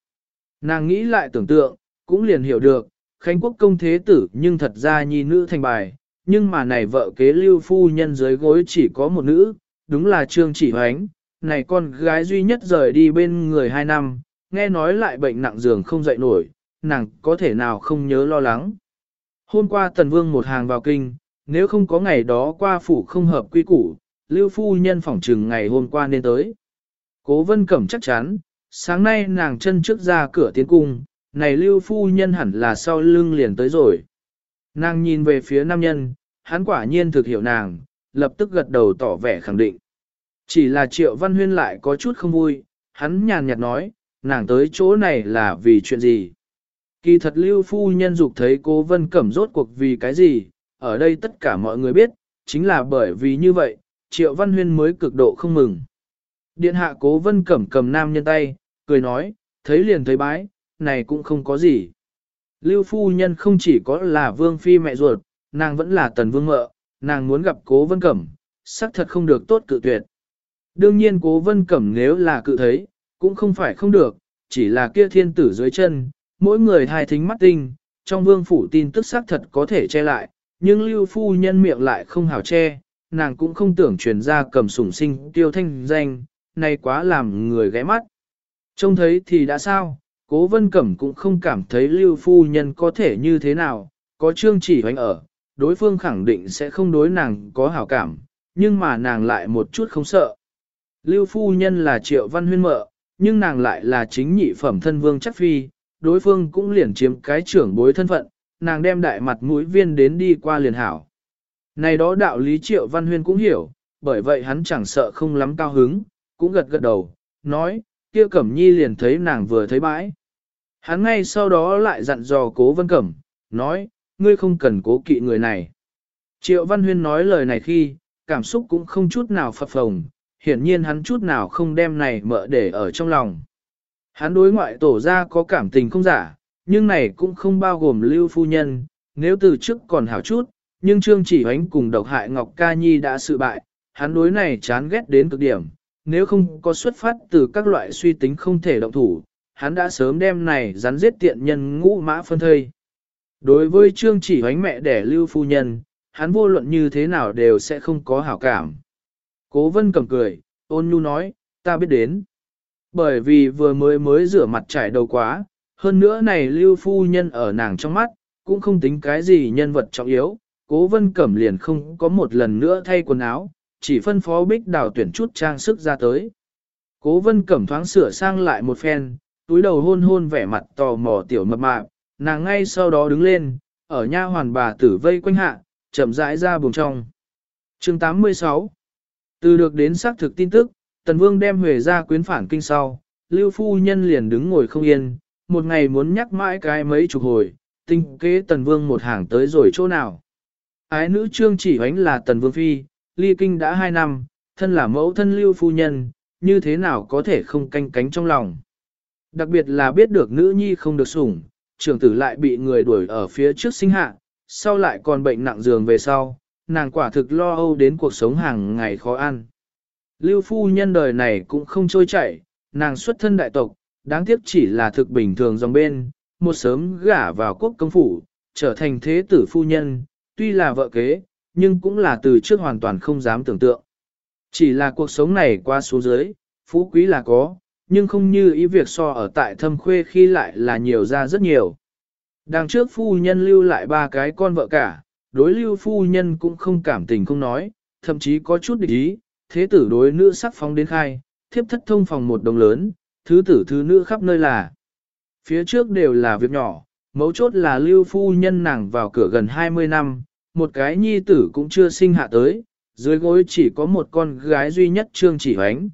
Nàng nghĩ lại tưởng tượng, cũng liền hiểu được, Khánh Quốc công thế tử nhưng thật ra nhi nữ thành bài, nhưng mà này vợ kế lưu phu nhân dưới gối chỉ có một nữ, đúng là Trương Chỉ Hoánh, này con gái duy nhất rời đi bên người hai năm, nghe nói lại bệnh nặng giường không dậy nổi, nàng có thể nào không nhớ lo lắng. Hôm qua Tần Vương một hàng vào kinh, nếu không có ngày đó qua phủ không hợp quy củ, lưu phu nhân phỏng trừng ngày hôm qua nên tới. Cố vân cẩm chắc chắn, sáng nay nàng chân trước ra cửa tiến cung, này lưu phu nhân hẳn là sau lưng liền tới rồi. Nàng nhìn về phía nam nhân, hắn quả nhiên thực hiểu nàng, lập tức gật đầu tỏ vẻ khẳng định. Chỉ là triệu văn huyên lại có chút không vui, hắn nhàn nhạt nói, nàng tới chỗ này là vì chuyện gì. Kỳ thật lưu phu nhân dục thấy cố vân cẩm rốt cuộc vì cái gì, ở đây tất cả mọi người biết, chính là bởi vì như vậy, triệu văn huyên mới cực độ không mừng. Điện hạ cố vân cẩm cầm nam nhân tay, cười nói, thấy liền thấy bái, này cũng không có gì. Lưu phu nhân không chỉ có là vương phi mẹ ruột, nàng vẫn là tần vương mợ, nàng muốn gặp cố vân cẩm, xác thật không được tốt cự tuyệt. Đương nhiên cố vân cẩm nếu là cự thấy, cũng không phải không được, chỉ là kia thiên tử dưới chân, mỗi người hai thính mắt tinh, trong vương phủ tin tức xác thật có thể che lại, nhưng lưu phu nhân miệng lại không hào che, nàng cũng không tưởng truyền ra cầm sủng sinh tiêu thanh danh, này quá làm người ghé mắt. Trông thấy thì đã sao, cố vân cẩm cũng không cảm thấy lưu phu nhân có thể như thế nào, có trương chỉ hoành ở, đối phương khẳng định sẽ không đối nàng có hảo cảm, nhưng mà nàng lại một chút không sợ. Lưu phu nhân là triệu văn huyên mợ, nhưng nàng lại là chính nhị phẩm thân vương chắc phi, đối phương cũng liền chiếm cái trưởng bối thân phận, nàng đem đại mặt mũi viên đến đi qua liền hảo. Này đó đạo lý triệu văn huyên cũng hiểu, bởi vậy hắn chẳng sợ không lắm cao hứng, cũng gật gật đầu, nói, kia cẩm nhi liền thấy nàng vừa thấy bãi. Hắn ngay sau đó lại dặn dò cố vân cẩm, nói, ngươi không cần cố kỵ người này. Triệu văn huyên nói lời này khi, cảm xúc cũng không chút nào phập phồng, hiển nhiên hắn chút nào không đem này mợ để ở trong lòng. Hắn đối ngoại tổ ra có cảm tình không giả, nhưng này cũng không bao gồm lưu phu nhân, nếu từ trước còn hảo chút, nhưng Trương Chỉ Hoánh cùng độc hại Ngọc Ca Nhi đã sự bại, hắn đối này chán ghét đến cực điểm, nếu không có xuất phát từ các loại suy tính không thể động thủ, hắn đã sớm đem này rắn giết tiện nhân ngũ mã phân thây. Đối với Trương Chỉ Hoánh mẹ đẻ lưu phu nhân, hắn vô luận như thế nào đều sẽ không có hảo cảm. Cố vân cầm cười, ôn nhu nói, ta biết đến. Bởi vì vừa mới mới rửa mặt trải đầu quá, hơn nữa này lưu phu nhân ở nàng trong mắt, cũng không tính cái gì nhân vật trọng yếu, cố vân cẩm liền không có một lần nữa thay quần áo, chỉ phân phó bích đào tuyển chút trang sức ra tới. Cố vân cẩm thoáng sửa sang lại một phen, túi đầu hôn hôn vẻ mặt tò mò tiểu mập mạp, nàng ngay sau đó đứng lên, ở nha hoàn bà tử vây quanh hạ, chậm rãi ra buồng trong. chương 86 Từ được đến xác thực tin tức, Tần Vương đem Huệ ra quyến phản kinh sau, Lưu Phu Nhân liền đứng ngồi không yên, một ngày muốn nhắc mãi cái mấy chục hồi, tinh kế Tần Vương một hàng tới rồi chỗ nào. Ái nữ trương chỉ hoánh là Tần Vương Phi, ly kinh đã hai năm, thân là mẫu thân Lưu Phu Nhân, như thế nào có thể không canh cánh trong lòng. Đặc biệt là biết được nữ nhi không được sủng, trưởng tử lại bị người đuổi ở phía trước sinh hạ, sau lại còn bệnh nặng giường về sau, nàng quả thực lo âu đến cuộc sống hàng ngày khó ăn. Lưu phu nhân đời này cũng không trôi chảy, nàng xuất thân đại tộc, đáng tiếc chỉ là thực bình thường dòng bên, một sớm gả vào quốc công phủ, trở thành thế tử phu nhân, tuy là vợ kế, nhưng cũng là từ trước hoàn toàn không dám tưởng tượng. Chỉ là cuộc sống này qua số dưới, phú quý là có, nhưng không như ý việc so ở tại thâm khuê khi lại là nhiều ra rất nhiều. Đằng trước phu nhân lưu lại ba cái con vợ cả, đối lưu phu nhân cũng không cảm tình không nói, thậm chí có chút địch ý, thế tử đối nữ sắc phóng đến khai, thiếp thất thông phòng một đồng lớn, thứ tử thứ nữ khắp nơi là. Phía trước đều là việc nhỏ, mấu chốt là lưu phu nhân nàng vào cửa gần 20 năm, một cái nhi tử cũng chưa sinh hạ tới, dưới gối chỉ có một con gái duy nhất trương chỉ hoánh.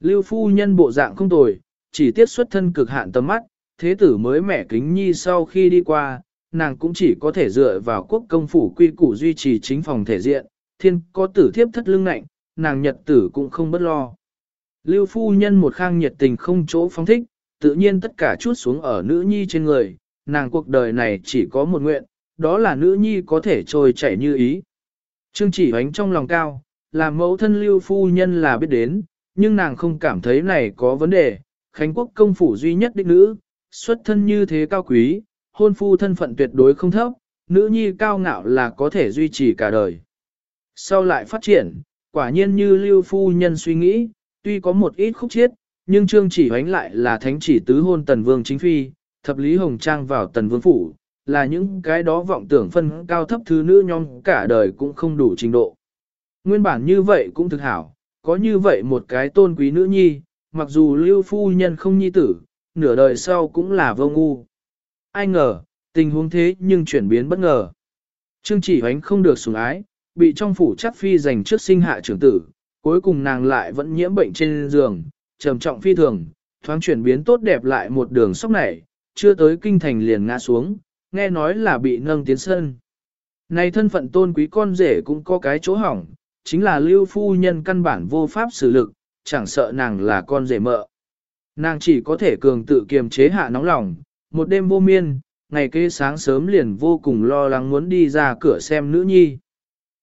Lưu phu nhân bộ dạng không tồi, chỉ tiết xuất thân cực hạn tầm mắt, thế tử mới mẹ kính nhi sau khi đi qua, nàng cũng chỉ có thể dựa vào quốc công phủ quy củ duy trì chính phòng thể diện, thiên có tử thiếp thất lưng nạnh, nàng nhật tử cũng không bất lo. Lưu phu nhân một khang nhiệt tình không chỗ phóng thích, tự nhiên tất cả chút xuống ở nữ nhi trên người, nàng cuộc đời này chỉ có một nguyện, đó là nữ nhi có thể trôi chảy như ý. Trương chỉ ánh trong lòng cao, làm mẫu thân lưu phu nhân là biết đến, nhưng nàng không cảm thấy này có vấn đề, Khánh quốc công phủ duy nhất đích nữ, xuất thân như thế cao quý, hôn phu thân phận tuyệt đối không thấp, nữ nhi cao ngạo là có thể duy trì cả đời. Sau lại phát triển, quả nhiên như lưu phu nhân suy nghĩ, tuy có một ít khúc chiết, nhưng trương chỉ ánh lại là thánh chỉ tứ hôn tần vương chính phi, thập lý hồng trang vào tần vương phủ, là những cái đó vọng tưởng phân cao thấp thứ nữ nhóm cả đời cũng không đủ trình độ. Nguyên bản như vậy cũng thực hảo, có như vậy một cái tôn quý nữ nhi, mặc dù lưu phu nhân không nhi tử, nửa đời sau cũng là vô ngu. Ai ngờ, tình huống thế nhưng chuyển biến bất ngờ. Trương chỉ hoánh không được sủng ái, bị trong phủ chắc phi dành trước sinh hạ trưởng tử, cuối cùng nàng lại vẫn nhiễm bệnh trên giường, trầm trọng phi thường, thoáng chuyển biến tốt đẹp lại một đường sốc nảy, chưa tới kinh thành liền ngã xuống, nghe nói là bị nâng tiến sân. Này thân phận tôn quý con rể cũng có cái chỗ hỏng, chính là lưu phu nhân căn bản vô pháp xử lực, chẳng sợ nàng là con rể mợ. Nàng chỉ có thể cường tự kiềm chế hạ nóng lòng, một đêm vô miên, ngày kế sáng sớm liền vô cùng lo lắng muốn đi ra cửa xem nữ nhi.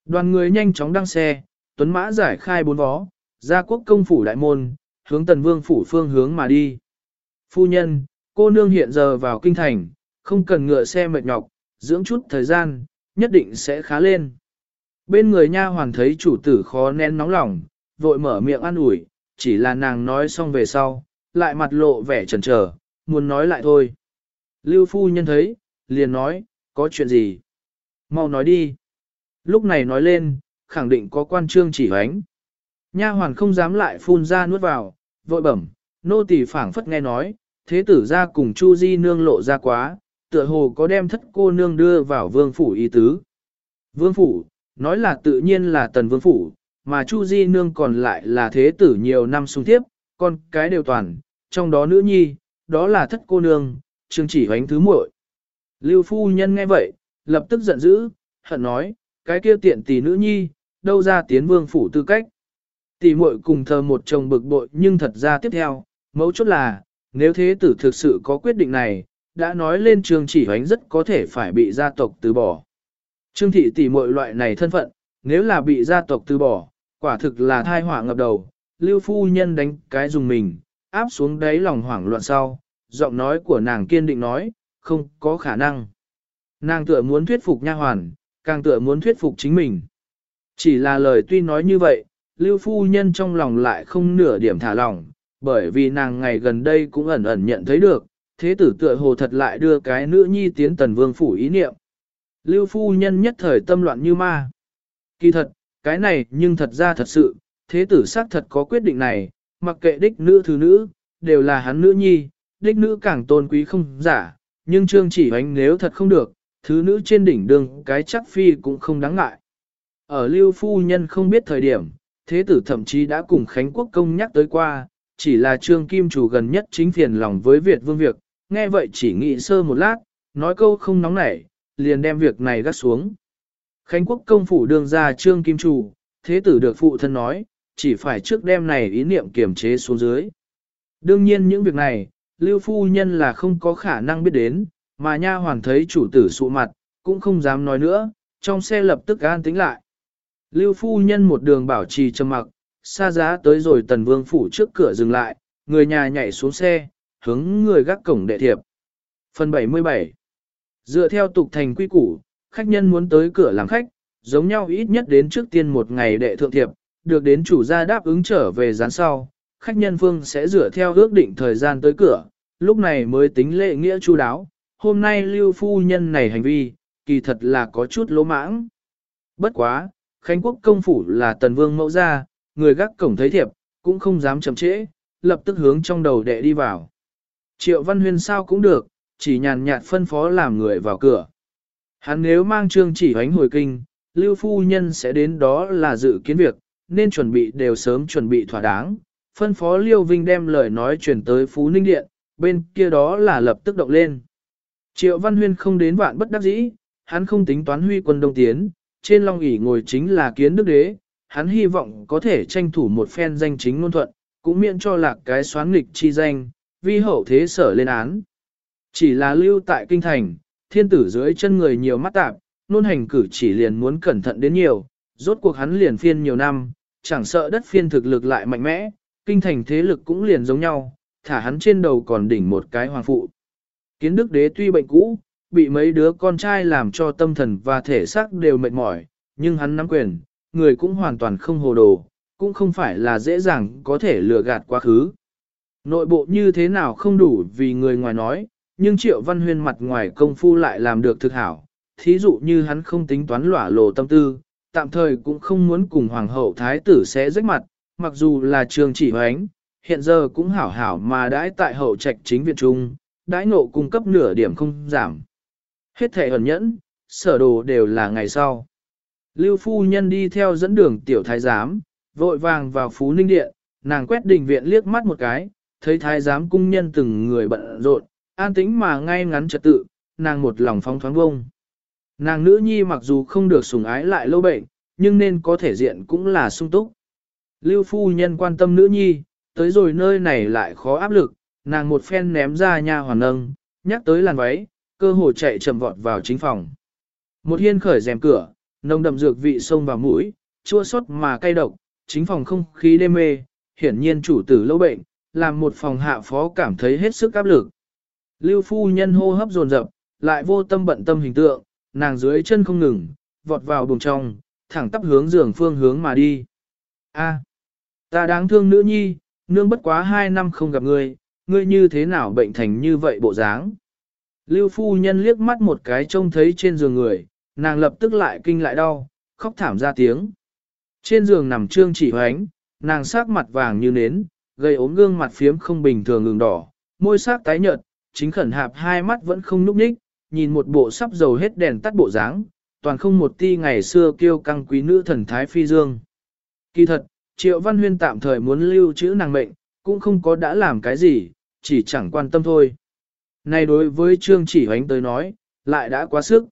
Đoàn người nhanh chóng đăng xe, tuấn mã giải khai bốn vó, ra quốc công phủ đại môn, hướng tần vương phủ phương hướng mà đi. Phu nhân, cô nương hiện giờ vào kinh thành, không cần ngựa xe mệt nhọc, dưỡng chút thời gian, nhất định sẽ khá lên. Bên người nha hoàn thấy chủ tử khó nén nóng lòng, vội mở miệng an ủi, chỉ là nàng nói xong về sau, lại mặt lộ vẻ chần chờ, muốn nói lại thôi. Lưu phu nhân thấy, liền nói, có chuyện gì? Mau nói đi. Lúc này nói lên, khẳng định có quan trương chỉ hoánh. Nha hoàn không dám lại phun ra nuốt vào, vội bẩm, nô tỳ phảng phất nghe nói, thế tử ra cùng Chu Di nương lộ ra quá, tựa hồ có đem thất cô nương đưa vào vương phủ y tứ. Vương phủ, nói là tự nhiên là tần vương phủ, mà Chu Di nương còn lại là thế tử nhiều năm sung tiếp, con cái đều toàn, trong đó nữ nhi, đó là thất cô nương, trương chỉ hoánh thứ muội. Lưu phu nhân nghe vậy, lập tức giận dữ, hận nói, cái kia tiện tỷ nữ nhi, đâu ra tiến vương phủ tư cách. Tỷ muội cùng thờ một chồng bực bội nhưng thật ra tiếp theo, mấu chốt là, nếu thế tử thực sự có quyết định này, đã nói lên trương chỉ hoánh rất có thể phải bị gia tộc từ bỏ. Trương thị tỷ muội loại này thân phận, nếu là bị gia tộc từ bỏ, quả thực là thai họa ngập đầu, lưu phu nhân đánh cái dùng mình, áp xuống đáy lòng hoảng loạn sau, giọng nói của nàng kiên định nói, không có khả năng. Nàng tựa muốn thuyết phục nha hoàn, càng tựa muốn thuyết phục chính mình. Chỉ là lời tuy nói như vậy, lưu phu nhân trong lòng lại không nửa điểm thả lỏng, bởi vì nàng ngày gần đây cũng ẩn ẩn nhận thấy được, thế tử tựa hồ thật lại đưa cái nữ nhi tiến tần vương phủ ý niệm. Lưu phu nhân nhất thời tâm loạn như ma. Kỳ thật, cái này nhưng thật ra thật sự, thế tử xác thật có quyết định này, mặc kệ đích nữ thứ nữ, đều là hắn nữ nhi, đích nữ càng tôn quý không giả, nhưng trương chỉ hoánh nếu thật không được, thứ nữ trên đỉnh đường cái chắc phi cũng không đáng ngại. Ở lưu phu nhân không biết thời điểm, thế tử thậm chí đã cùng Khánh Quốc công nhắc tới qua, chỉ là trương kim chủ gần nhất chính phiền lòng với Việt vương việc, nghe vậy chỉ nghĩ sơ một lát, nói câu không nóng nảy, liền đem việc này gắt xuống. Khánh quốc công phủ đương ra trương kim chủ, thế tử được phụ thân nói, chỉ phải trước đêm này ý niệm kiểm chế xuống dưới. Đương nhiên những việc này, lưu phu nhân là không có khả năng biết đến, mà nha hoàn thấy chủ tử sụ mặt, cũng không dám nói nữa, trong xe lập tức an tính lại. Lưu phu nhân một đường bảo trì trầm mặc, xa giá tới rồi tần vương phủ trước cửa dừng lại, người nhà nhảy xuống xe, hướng người gác cổng đệ thiệp. Phần 77 Dựa theo tục thành quy củ, khách nhân muốn tới cửa làm khách, giống nhau ít nhất đến trước tiên một ngày đệ thượng thiệp, được đến chủ gia đáp ứng trở về gián sau, khách nhân phương sẽ dựa theo ước định thời gian tới cửa, lúc này mới tính lệ nghĩa chu đáo. Hôm nay lưu phu nhân này hành vi, kỳ thật là có chút lỗ mãng. Bất quá, Khánh Quốc công phủ là tần vương mẫu gia, người gác cổng thấy thiệp, cũng không dám chậm trễ, lập tức hướng trong đầu đệ đi vào. Triệu Văn Huyên sao cũng được, chỉ nhàn nhạt phân phó làm người vào cửa. Hắn nếu mang trương chỉ hoánh hồi kinh, Lưu Phu Nhân sẽ đến đó là dự kiến việc, nên chuẩn bị đều sớm chuẩn bị thỏa đáng. Phân phó Liêu Vinh đem lời nói chuyển tới Phú Ninh Điện, bên kia đó là lập tức động lên. Triệu Văn Huyên không đến vạn bất đắc dĩ, hắn không tính toán huy quân đông tiến, trên long ỷ ngồi chính là kiến đức đế, hắn hy vọng có thể tranh thủ một phen danh chính ngôn thuận, cũng miễn cho lạc cái xoán nghịch chi danh, vi hậu thế sở lên án. Chỉ là lưu tại kinh thành, thiên tử dưới chân người nhiều mắt tạp, nôn hành cử chỉ liền muốn cẩn thận đến nhiều, rốt cuộc hắn liền phiên nhiều năm, chẳng sợ đất phiên thực lực lại mạnh mẽ, kinh thành thế lực cũng liền giống nhau, thả hắn trên đầu còn đỉnh một cái hoàng phụ. Kiến đức đế tuy bệnh cũ, bị mấy đứa con trai làm cho tâm thần và thể xác đều mệt mỏi, nhưng hắn nắm quyền, người cũng hoàn toàn không hồ đồ, cũng không phải là dễ dàng có thể lừa gạt quá khứ. Nội bộ như thế nào không đủ vì người ngoài nói, nhưng Triệu Văn Huyên mặt ngoài công phu lại làm được thực hảo. Thí dụ như hắn không tính toán lỏa lộ tâm tư, tạm thời cũng không muốn cùng Hoàng hậu Thái tử sẽ rách mặt, mặc dù là trường chỉ hoánh, hiện giờ cũng hảo hảo mà đãi tại hậu trạch chính viện trung, đãi nộ cung cấp nửa điểm không giảm. Hết thể ẩn nhẫn, sở đồ đều là ngày sau. Lưu phu nhân đi theo dẫn đường tiểu thái giám, vội vàng vào phú ninh điện, nàng quét đình viện liếc mắt một cái, thấy thái giám cung nhân từng người bận rộn, an tĩnh mà ngay ngắn trật tự, nàng một lòng phóng thoáng vông. Nàng nữ nhi mặc dù không được sủng ái lại lâu bệnh, nhưng nên có thể diện cũng là sung túc. Lưu phu nhân quan tâm nữ nhi, tới rồi nơi này lại khó áp lực, nàng một phen ném ra nha hoàn nâng, nhắc tới làn váy, cơ hồ chạy chậm vọt vào chính phòng. Một hiên khởi rèm cửa, nồng đậm dược vị sông vào mũi, chua xót mà cay độc, chính phòng không khí đê mê, hiển nhiên chủ tử lâu bệnh, làm một phòng hạ phó cảm thấy hết sức áp lực. Lưu phu nhân hô hấp dồn dập, lại vô tâm bận tâm hình tượng, nàng dưới chân không ngừng, vọt vào buồng trong, thẳng tắp hướng giường phương hướng mà đi. A, ta đáng thương nữ nhi, nương bất quá hai năm không gặp ngươi, ngươi như thế nào bệnh thành như vậy bộ dáng. Lưu phu nhân liếc mắt một cái trông thấy trên giường người, nàng lập tức lại kinh lại đau, khóc thảm ra tiếng. Trên giường nằm trương chỉ hoánh, nàng sắc mặt vàng như nến, gây ốm gương mặt phiếm không bình thường ngừng đỏ, môi sắc tái nhợt, chính khẩn hạp hai mắt vẫn không núp ních, nhìn một bộ sắp dầu hết đèn tắt bộ dáng, toàn không một ti ngày xưa kêu căng quý nữ thần thái phi dương. Kỳ thật, Triệu Văn Huyên tạm thời muốn lưu trữ nàng mệnh, cũng không có đã làm cái gì, chỉ chẳng quan tâm thôi. Này đối với Trương Chỉ Hoánh tới nói, lại đã quá sức.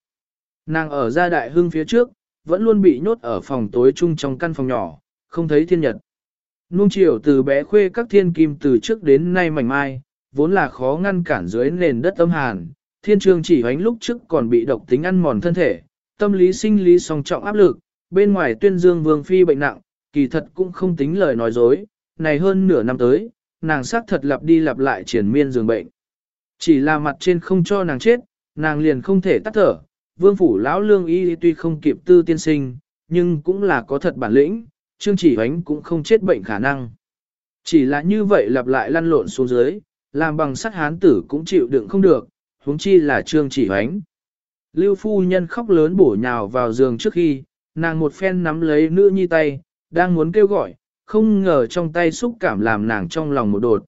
Nàng ở gia đại hưng phía trước, vẫn luôn bị nhốt ở phòng tối chung trong căn phòng nhỏ, không thấy thiên nhật. Nung chiều từ bé khuê các thiên kim từ trước đến nay mảnh mai, vốn là khó ngăn cản dưới nền đất âm hàn. Thiên trường chỉ hoánh lúc trước còn bị độc tính ăn mòn thân thể, tâm lý sinh lý song trọng áp lực, bên ngoài tuyên dương vương phi bệnh nặng, kỳ thật cũng không tính lời nói dối, này hơn nửa năm tới, nàng xác thật lặp đi lặp lại triển miên giường bệnh. Chỉ là mặt trên không cho nàng chết, nàng liền không thể tắt thở, vương phủ lão lương y tuy không kịp tư tiên sinh, nhưng cũng là có thật bản lĩnh, trương chỉ hoánh cũng không chết bệnh khả năng. Chỉ là như vậy lặp lại lăn lộn xuống dưới, làm bằng sắt hán tử cũng chịu đựng không được, huống chi là trương chỉ hoánh. Lưu phu nhân khóc lớn bổ nhào vào giường trước khi, nàng một phen nắm lấy nữ nhi tay, đang muốn kêu gọi, không ngờ trong tay xúc cảm làm nàng trong lòng một đột.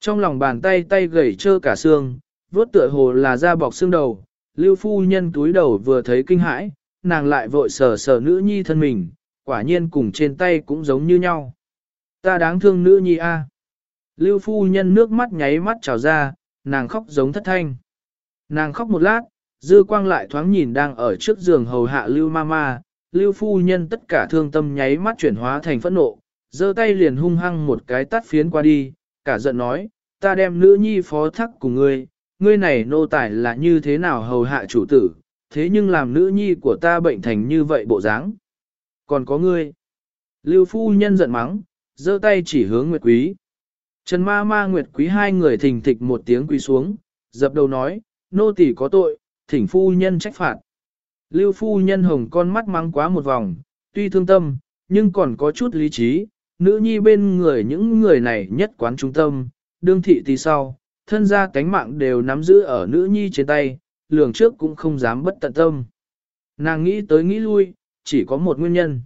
Trong lòng bàn tay tay gầy trơ cả xương, vuốt tựa hồ là da bọc xương đầu, lưu phu nhân túi đầu vừa thấy kinh hãi, nàng lại vội sờ sờ nữ nhi thân mình, quả nhiên cùng trên tay cũng giống như nhau. Ta đáng thương nữ nhi a. Lưu phu nhân nước mắt nháy mắt trào ra, nàng khóc giống thất thanh. Nàng khóc một lát, dư quang lại thoáng nhìn đang ở trước giường hầu hạ lưu mama, lưu phu nhân tất cả thương tâm nháy mắt chuyển hóa thành phẫn nộ, giơ tay liền hung hăng một cái tắt phiến qua đi, cả giận nói, ta đem nữ nhi phó thắc cùng ngươi, ngươi này nô tài là như thế nào hầu hạ chủ tử, thế nhưng làm nữ nhi của ta bệnh thành như vậy bộ dáng. Còn có ngươi. Lưu phu nhân giận mắng, giơ tay chỉ hướng Nguyệt Quý. Trần ma ma Nguyệt Quý hai người thình thịch một tiếng quỳ xuống, dập đầu nói, nô tỳ có tội, thỉnh phu nhân trách phạt. Lưu phu nhân hồng con mắt mắng quá một vòng, tuy thương tâm, nhưng còn có chút lý trí, nữ nhi bên người những người này nhất quán trung tâm, đương thị tí sau, thân gia cánh mạng đều nắm giữ ở nữ nhi trên tay, lường trước cũng không dám bất tận tâm. Nàng nghĩ tới nghĩ lui, chỉ có một nguyên nhân.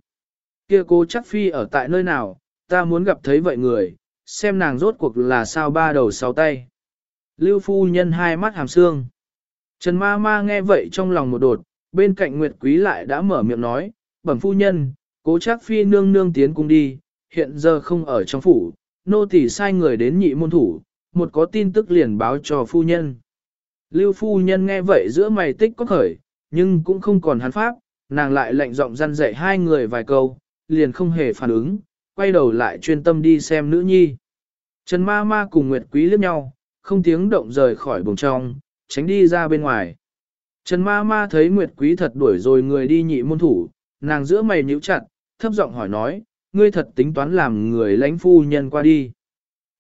Kia cô chắc phi ở tại nơi nào, ta muốn gặp thấy vậy người, xem nàng rốt cuộc là sao ba đầu sáu tay. Lưu phu nhân hai mắt hàm xương. Trần ma ma nghe vậy trong lòng một đột, bên cạnh Nguyệt Quý lại đã mở miệng nói, bẩm phu nhân, cố chắc phi nương nương tiến cung đi, hiện giờ không ở trong phủ, nô tỳ sai người đến nhị môn thủ, một có tin tức liền báo cho phu nhân. Lưu phu nhân nghe vậy giữa mày tích có khởi, nhưng cũng không còn hắn pháp, nàng lại lệnh giọng răn dạy hai người vài câu, liền không hề phản ứng, quay đầu lại chuyên tâm đi xem nữ nhi. Trần ma ma cùng Nguyệt Quý liếc nhau, không tiếng động rời khỏi buồng trong, tránh đi ra bên ngoài. Trần ma ma thấy Nguyệt Quý thật đuổi rồi người đi nhị môn thủ, nàng giữa mày nhíu chặt, thấp giọng hỏi nói, ngươi thật tính toán làm người lãnh phu nhân qua đi.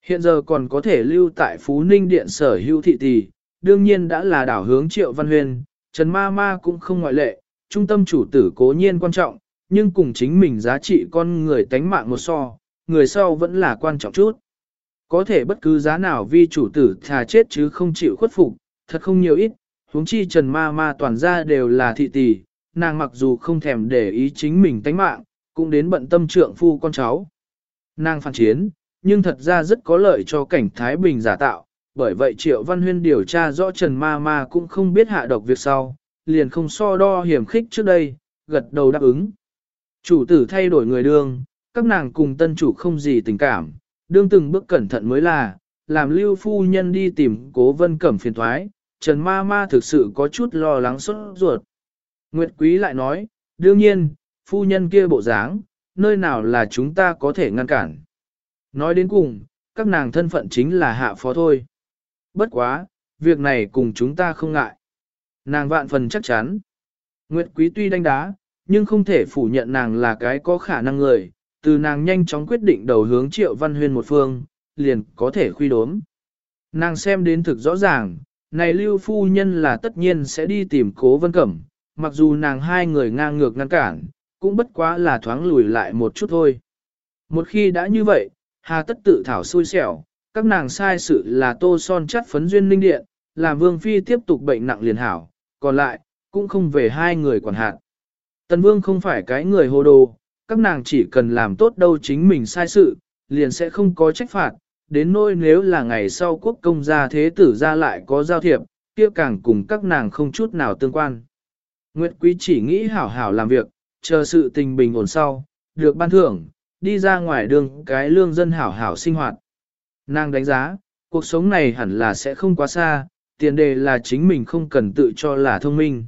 Hiện giờ còn có thể lưu tại Phú Ninh Điện sở hữu thị tỷ, đương nhiên đã là đảo hướng triệu văn huyền, Trần ma ma cũng không ngoại lệ, trung tâm chủ tử cố nhiên quan trọng, nhưng cùng chính mình giá trị con người tánh mạng một so, người sau vẫn là quan trọng chút. Có thể bất cứ giá nào vi chủ tử thà chết chứ không chịu khuất phục, thật không nhiều ít, huống chi trần ma ma toàn ra đều là thị tỷ, nàng mặc dù không thèm để ý chính mình tánh mạng, cũng đến bận tâm trượng phu con cháu. Nàng phản chiến, nhưng thật ra rất có lợi cho cảnh Thái Bình giả tạo, bởi vậy Triệu Văn Huyên điều tra rõ Trần Ma Ma cũng không biết hạ độc việc sau, liền không so đo hiểm khích trước đây, gật đầu đáp ứng. Chủ tử thay đổi người đương, các nàng cùng tân chủ không gì tình cảm, đương từng bước cẩn thận mới là, làm lưu phu nhân đi tìm cố vân cẩm phiền thoái, Trần ma ma thực sự có chút lo lắng sốt ruột. Nguyệt quý lại nói, đương nhiên, phu nhân kia bộ dáng, nơi nào là chúng ta có thể ngăn cản. Nói đến cùng, các nàng thân phận chính là hạ phó thôi. Bất quá, việc này cùng chúng ta không ngại. Nàng vạn phần chắc chắn. Nguyệt quý tuy đánh đá, nhưng không thể phủ nhận nàng là cái có khả năng người, từ nàng nhanh chóng quyết định đầu hướng triệu văn huyên một phương, liền có thể khuy đốm. Nàng xem đến thực rõ ràng, này lưu phu nhân là tất nhiên sẽ đi tìm cố vân cẩm, mặc dù nàng hai người ngang ngược ngăn cản, cũng bất quá là thoáng lùi lại một chút thôi. Một khi đã như vậy, hà tất tự thảo xui xẻo, các nàng sai sự là tô son chắt phấn duyên linh điện, làm vương phi tiếp tục bệnh nặng liền hảo, còn lại, cũng không về hai người quản hạt. Tần vương không phải cái người hồ đồ, các nàng chỉ cần làm tốt đâu chính mình sai sự, liền sẽ không có trách phạt, đến nỗi nếu là ngày sau quốc công gia thế tử ra lại có giao thiệp, kia càng cùng các nàng không chút nào tương quan. Nguyệt Quý chỉ nghĩ hảo hảo làm việc, chờ sự tình bình ổn sau, được ban thưởng, đi ra ngoài đường cái lương dân hảo hảo sinh hoạt. Nàng đánh giá, cuộc sống này hẳn là sẽ không quá xa, tiền đề là chính mình không cần tự cho là thông minh.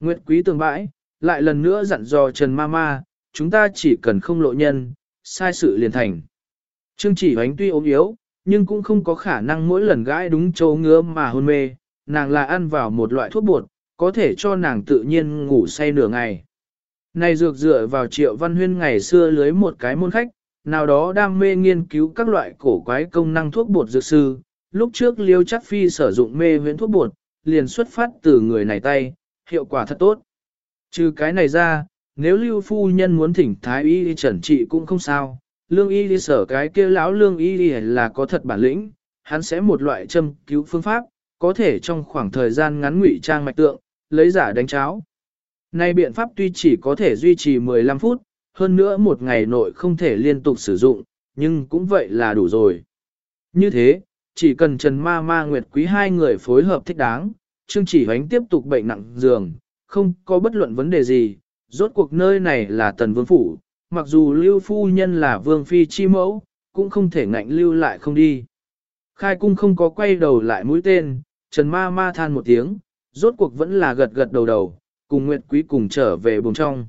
Nguyệt Quý tường bãi, lại lần nữa dặn dò Trần Mama, chúng ta chỉ cần không lộ nhân, sai sự liền thành. Trương chỉ hoánh tuy ốm yếu, nhưng cũng không có khả năng mỗi lần gãi đúng chỗ ngứa mà hôn mê, nàng là ăn vào một loại thuốc bột, có thể cho nàng tự nhiên ngủ say nửa ngày. Này dược dựa vào triệu văn huyên ngày xưa lưới một cái môn khách, nào đó đam mê nghiên cứu các loại cổ quái công năng thuốc bột dược sư, lúc trước liêu chắc phi sử dụng mê huyễn thuốc bột, liền xuất phát từ người này tay, hiệu quả thật tốt. Trừ cái này ra, nếu lưu phu nhân muốn thỉnh thái y trần trị cũng không sao, lương y đi sở cái kia lão lương y đi là có thật bản lĩnh, hắn sẽ một loại châm cứu phương pháp, có thể trong khoảng thời gian ngắn ngụy trang mạch tượng, lấy giả đánh cháo. Nay biện pháp tuy chỉ có thể duy trì 15 phút, hơn nữa một ngày nội không thể liên tục sử dụng, nhưng cũng vậy là đủ rồi. Như thế, chỉ cần Trần Ma Ma Nguyệt Quý hai người phối hợp thích đáng, Trương Chỉ Hoánh tiếp tục bệnh nặng giường, không có bất luận vấn đề gì, rốt cuộc nơi này là Tần Vương Phủ, mặc dù Lưu Phu Nhân là Vương Phi chi mẫu, cũng không thể ngạnh lưu lại không đi. Khai cung không có quay đầu lại mũi tên, Trần Ma Ma than một tiếng, rốt cuộc vẫn là gật gật đầu đầu, cùng Nguyệt Quý cùng trở về buồng trong.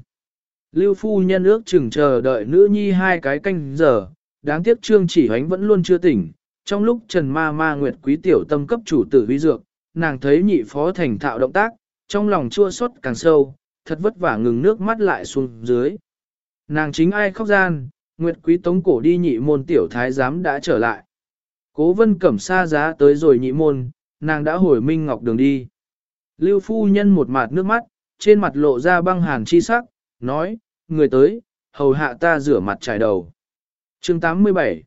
Lưu Phu Nhân ước chừng chờ đợi nữ nhi hai cái canh giờ, đáng tiếc Trương Chỉ Hoánh vẫn luôn chưa tỉnh. Trong lúc Trần Ma Ma Nguyệt Quý tiểu tâm cấp chủ tử vi dược, nàng thấy nhị phó thành thạo động tác, trong lòng chua xót càng sâu, thật vất vả ngừng nước mắt lại xuống dưới. Nàng chính ai khóc gian, Nguyệt Quý tống cổ đi nhị môn tiểu thái giám đã trở lại. Cố vân cẩm xa giá tới rồi nhị môn, nàng đã hồi minh ngọc đường đi. Lưu phu nhân một mạt nước mắt, trên mặt lộ ra băng hàn chi sắc, nói, người tới, hầu hạ ta rửa mặt trải đầu. chương 87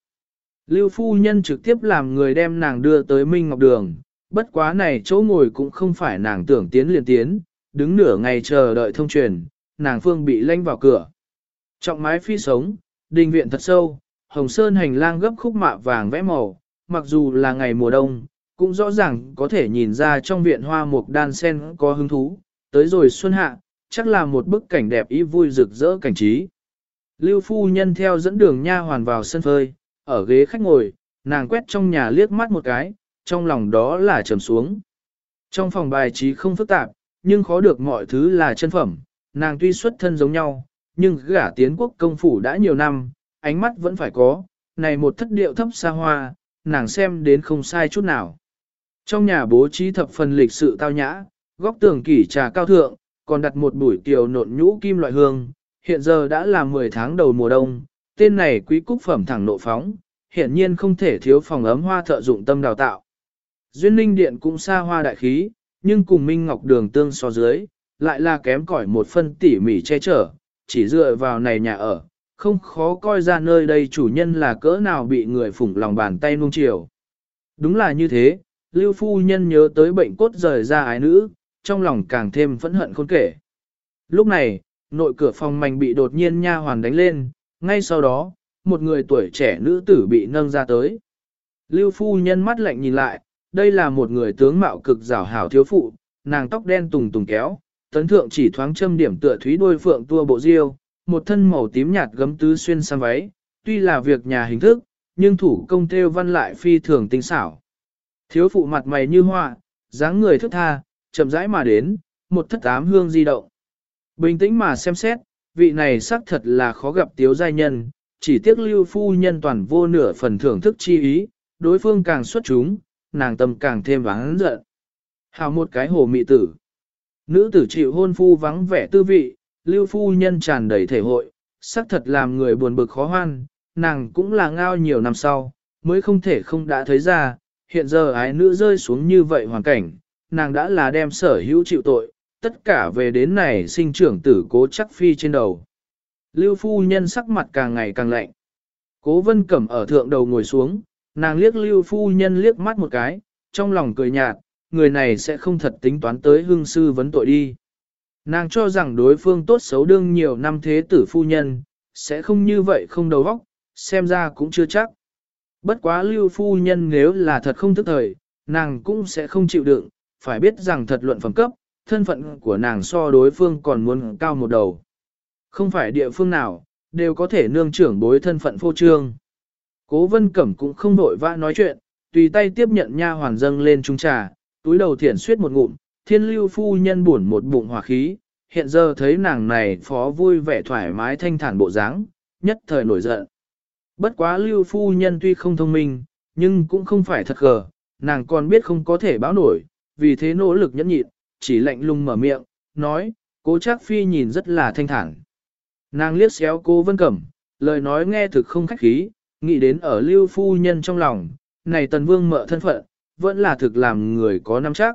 Lưu phu nhân trực tiếp làm người đem nàng đưa tới Minh Ngọc Đường, bất quá này chỗ ngồi cũng không phải nàng tưởng tiến liền tiến, đứng nửa ngày chờ đợi thông truyền, nàng phương bị lanh vào cửa. Trọng mái phi sống, đình viện thật sâu, hồng sơn hành lang gấp khúc mạ vàng vẽ màu, mặc dù là ngày mùa đông, cũng rõ ràng có thể nhìn ra trong viện hoa mục đan sen có hứng thú, tới rồi xuân hạ, chắc là một bức cảnh đẹp ý vui rực rỡ cảnh trí. Lưu phu nhân theo dẫn đường nha hoàn vào sân phơi, ở ghế khách ngồi, nàng quét trong nhà liếc mắt một cái, trong lòng đó là trầm xuống. Trong phòng bài trí không phức tạp, nhưng khó được mọi thứ là chân phẩm, nàng tuy xuất thân giống nhau, nhưng gả tiến quốc công phủ đã nhiều năm, ánh mắt vẫn phải có, này một thất điệu thấp xa hoa, nàng xem đến không sai chút nào. Trong nhà bố trí thập phần lịch sự tao nhã, góc tường kỷ trà cao thượng, còn đặt một bụi tiểu nộn nhũ kim loại hương, hiện giờ đã là 10 tháng đầu mùa đông, tên này quý cúc phẩm thẳng nộ phóng, hiện nhiên không thể thiếu phòng ấm hoa thợ dụng tâm đào tạo. Duyên linh điện cũng xa hoa đại khí, nhưng cùng Minh Ngọc Đường tương so dưới, lại là kém cỏi một phân tỉ mỉ che chở, chỉ dựa vào này nhà ở, không khó coi ra nơi đây chủ nhân là cỡ nào bị người phủng lòng bàn tay nuông chiều. Đúng là như thế, Lưu Phu Nhân nhớ tới bệnh cốt rời ra ái nữ, trong lòng càng thêm phẫn hận khôn kể. Lúc này, nội cửa phòng mảnh bị đột nhiên nha hoàn đánh lên, ngay sau đó, một người tuổi trẻ nữ tử bị nâng ra tới. Lưu Phu Nhân mắt lạnh nhìn lại, đây là một người tướng mạo cực rảo hảo thiếu phụ, nàng tóc đen tùng tùng kéo, tấn thượng chỉ thoáng châm điểm tựa thúy đôi phượng tua bộ diêu, một thân màu tím nhạt gấm tứ xuyên sam váy, tuy là việc nhà hình thức, nhưng thủ công theo văn lại phi thường tinh xảo. Thiếu phụ mặt mày như họa, dáng người thức tha, chậm rãi mà đến, một thất ám hương di động. Bình tĩnh mà xem xét, vị này xác thật là khó gặp tiếu giai nhân, chỉ tiếc lưu phu nhân toàn vô nửa phần thưởng thức chi ý, đối phương càng xuất chúng, nàng tâm càng thêm vắng giận. Hào một cái hồ mị tử. Nữ tử chịu hôn phu vắng vẻ tư vị, lưu phu nhân tràn đầy thể hội, xác thật làm người buồn bực khó hoan, nàng cũng là ngao nhiều năm sau, mới không thể không đã thấy ra, hiện giờ ái nữ rơi xuống như vậy hoàn cảnh, nàng đã là đem sở hữu chịu tội, tất cả về đến này sinh trưởng tử cố chắc phi trên đầu. Lưu phu nhân sắc mặt càng ngày càng lạnh. Cố vân cẩm ở thượng đầu ngồi xuống, nàng liếc lưu phu nhân liếc mắt một cái, trong lòng cười nhạt, người này sẽ không thật tính toán tới hương sư vấn tội đi. Nàng cho rằng đối phương tốt xấu đương nhiều năm thế tử phu nhân, sẽ không như vậy không đầu óc, xem ra cũng chưa chắc. Bất quá lưu phu nhân nếu là thật không thức thời, nàng cũng sẽ không chịu đựng, phải biết rằng thật luận phẩm cấp, thân phận của nàng so đối phương còn muốn cao một đầu. Không phải địa phương nào, đều có thể nương trưởng bối thân phận phô trương. Cố vân cẩm cũng không vội vã nói chuyện, tùy tay tiếp nhận nha hoàn dâng lên trung trà, túi đầu thiển suyết một ngụm, thiên lưu phu nhân buồn một bụng hỏa khí, hiện giờ thấy nàng này phó vui vẻ thoải mái thanh thản bộ dáng, nhất thời nổi giận. Bất quá lưu phu nhân tuy không thông minh, nhưng cũng không phải thật gờ, nàng còn biết không có thể báo nổi, vì thế nỗ lực nhẫn nhịn, chỉ lạnh lùng mở miệng, nói, cố chắc phi nhìn rất là thanh thản. Nàng liếc xéo cô vân cẩm, lời nói nghe thực không khách khí, nghĩ đến ở lưu phu nhân trong lòng, này tần vương mợ thân phận, vẫn là thực làm người có nắm chắc.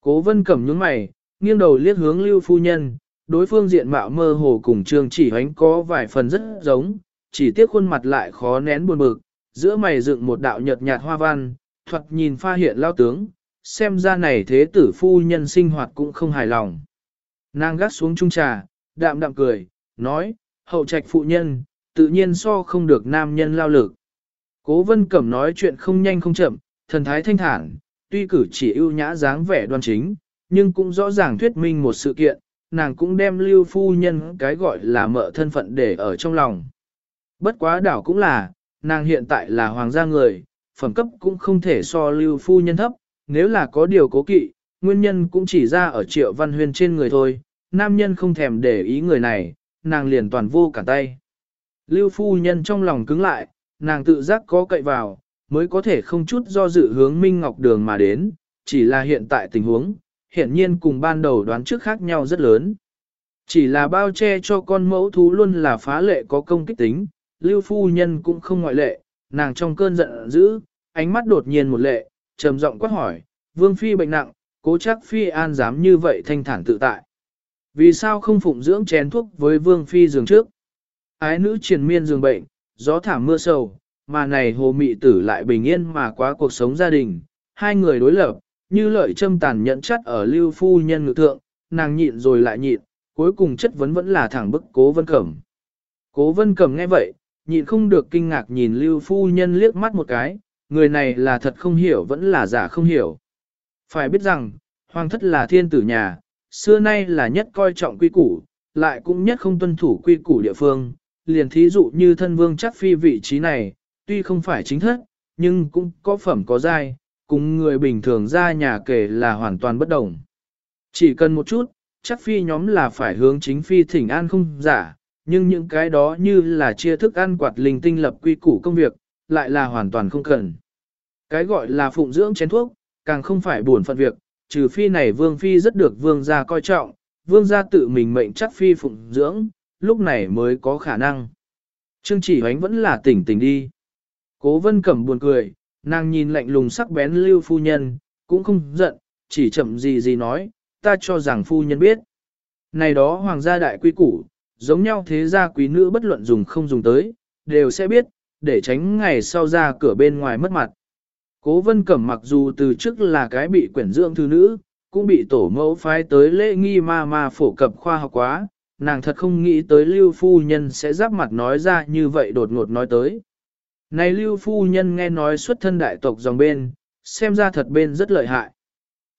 Cố vân cẩm nhướng mày, nghiêng đầu liếc hướng lưu phu nhân, đối phương diện mạo mơ hồ cùng trương chỉ hoánh có vài phần rất giống, chỉ tiếc khuôn mặt lại khó nén buồn bực, giữa mày dựng một đạo nhợt nhạt hoa văn, thuật nhìn pha hiện lao tướng, xem ra này thế tử phu nhân sinh hoạt cũng không hài lòng. Nàng gắt xuống trung trà, đạm đạm cười, nói, hậu trạch phụ nhân, tự nhiên so không được nam nhân lao lực. Cố vân cẩm nói chuyện không nhanh không chậm, thần thái thanh thản, tuy cử chỉ ưu nhã dáng vẻ đoan chính, nhưng cũng rõ ràng thuyết minh một sự kiện, nàng cũng đem lưu phu nhân cái gọi là mợ thân phận để ở trong lòng. Bất quá đảo cũng là, nàng hiện tại là hoàng gia người, phẩm cấp cũng không thể so lưu phu nhân thấp, nếu là có điều cố kỵ, nguyên nhân cũng chỉ ra ở triệu văn huyên trên người thôi, nam nhân không thèm để ý người này, nàng liền toàn vô cả tay. Lưu phu nhân trong lòng cứng lại, nàng tự giác có cậy vào, mới có thể không chút do dự hướng Minh Ngọc Đường mà đến, chỉ là hiện tại tình huống, hiện nhiên cùng ban đầu đoán trước khác nhau rất lớn. Chỉ là bao che cho con mẫu thú luôn là phá lệ có công kích tính, Lưu phu nhân cũng không ngoại lệ, nàng trong cơn giận dữ, ánh mắt đột nhiên một lệ, trầm giọng quát hỏi, Vương Phi bệnh nặng, cố chắc Phi an dám như vậy thanh thản tự tại. Vì sao không phụng dưỡng chén thuốc với Vương Phi giường trước? Ái nữ triền miên giường bệnh, gió thảm mưa sầu, mà này hồ mị tử lại bình yên mà quá cuộc sống gia đình, hai người đối lập, như lợi châm tàn nhẫn chất ở lưu phu nhân ngự thượng, nàng nhịn rồi lại nhịn, cuối cùng chất vấn vẫn là thẳng bức cố vân cẩm. Cố vân cẩm nghe vậy, nhịn không được kinh ngạc nhìn lưu phu nhân liếc mắt một cái, người này là thật không hiểu vẫn là giả không hiểu. Phải biết rằng, hoàng thất là thiên tử nhà, xưa nay là nhất coi trọng quy củ, lại cũng nhất không tuân thủ quy củ địa phương, liền thí dụ như thân vương chắc phi vị trí này, tuy không phải chính thất, nhưng cũng có phẩm có giai, cùng người bình thường ra nhà kể là hoàn toàn bất đồng. Chỉ cần một chút, chắc phi nhóm là phải hướng chính phi thỉnh an không giả, nhưng những cái đó như là chia thức ăn quạt linh tinh lập quy củ công việc, lại là hoàn toàn không cần. Cái gọi là phụng dưỡng chén thuốc, càng không phải buồn phận việc, trừ phi này vương phi rất được vương gia coi trọng, vương gia tự mình mệnh chắc phi phụng dưỡng, lúc này mới có khả năng. Trương chỉ hoánh vẫn là tỉnh tỉnh đi. Cố vân cẩm buồn cười, nàng nhìn lạnh lùng sắc bén lưu phu nhân, cũng không giận, chỉ chậm gì gì nói, ta cho rằng phu nhân biết. Này đó hoàng gia đại quy củ, giống nhau thế gia quý nữ bất luận dùng không dùng tới, đều sẽ biết, để tránh ngày sau ra cửa bên ngoài mất mặt. Cố vân cẩm mặc dù từ trước là cái bị quyển dưỡng thư nữ, cũng bị tổ mẫu phái tới lễ nghi ma ma phổ cập khoa học quá, nàng thật không nghĩ tới lưu phu nhân sẽ giáp mặt nói ra như vậy đột ngột nói tới. Này lưu phu nhân nghe nói xuất thân đại tộc dòng bên, xem ra thật bên rất lợi hại.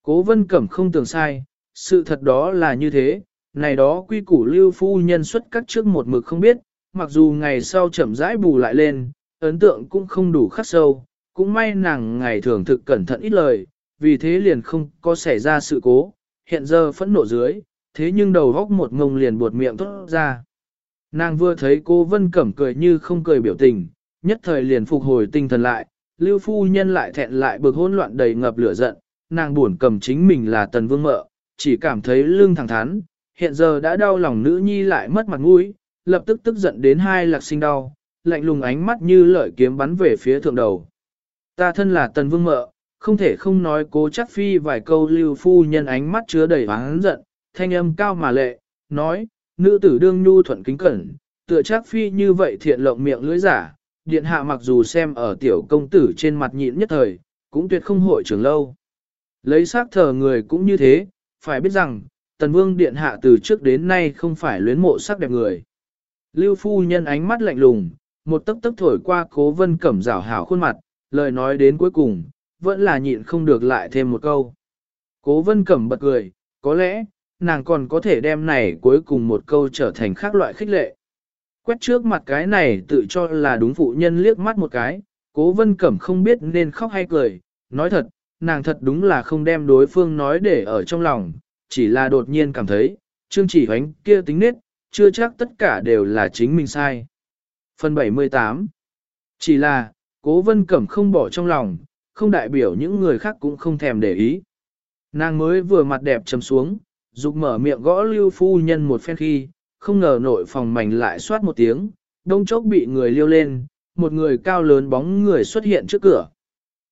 Cố vân cẩm không tưởng sai, sự thật đó là như thế, này đó quy củ lưu phu nhân xuất các trước một mực không biết, mặc dù ngày sau chậm rãi bù lại lên, ấn tượng cũng không đủ khắc sâu, cũng may nàng ngày thường thực cẩn thận ít lời, vì thế liền không có xảy ra sự cố, hiện giờ phẫn nộ dưới, thế nhưng đầu góc một ngông liền buột miệng tốt ra. Nàng vừa thấy cô Vân Cẩm cười như không cười biểu tình, nhất thời liền phục hồi tinh thần lại, lưu phu nhân lại thẹn lại bực hỗn loạn đầy ngập lửa giận, nàng buồn cầm chính mình là tần vương mợ, chỉ cảm thấy lưng thẳng thắn, hiện giờ đã đau lòng nữ nhi lại mất mặt mũi, lập tức tức giận đến hai lạc sinh đau, lạnh lùng ánh mắt như lợi kiếm bắn về phía thượng đầu. Ta thân là tần vương mợ, không thể không nói cố chắc phi vài câu lưu phu nhân ánh mắt chứa đầy oán giận, thanh âm cao mà lệ, nói, nữ tử đương nhu thuận kính cẩn, tựa chắc phi như vậy thiện lộng miệng lưỡi giả, điện hạ mặc dù xem ở tiểu công tử trên mặt nhịn nhất thời, cũng tuyệt không hội trưởng lâu. Lấy xác thờ người cũng như thế, phải biết rằng, tần vương điện hạ từ trước đến nay không phải luyến mộ sắc đẹp người. Lưu phu nhân ánh mắt lạnh lùng, một tấc tấc thổi qua cố vân cẩm rảo hảo khuôn mặt, lời nói đến cuối cùng, vẫn là nhịn không được lại thêm một câu. Cố vân cẩm bật cười, có lẽ, nàng còn có thể đem này cuối cùng một câu trở thành khác loại khích lệ. Quét trước mặt cái này tự cho là đúng phụ nhân liếc mắt một cái, cố vân cẩm không biết nên khóc hay cười, nói thật, nàng thật đúng là không đem đối phương nói để ở trong lòng, chỉ là đột nhiên cảm thấy, chương chỉ hoánh kia tính nết, chưa chắc tất cả đều là chính mình sai. Phần 78 Chỉ là, cố vân cẩm không bỏ trong lòng, không đại biểu những người khác cũng không thèm để ý. Nàng mới vừa mặt đẹp chấm xuống, dục mở miệng gõ lưu phu nhân một phen khi, không ngờ nội phòng mảnh lại soát một tiếng, đông chốc bị người liêu lên, một người cao lớn bóng người xuất hiện trước cửa.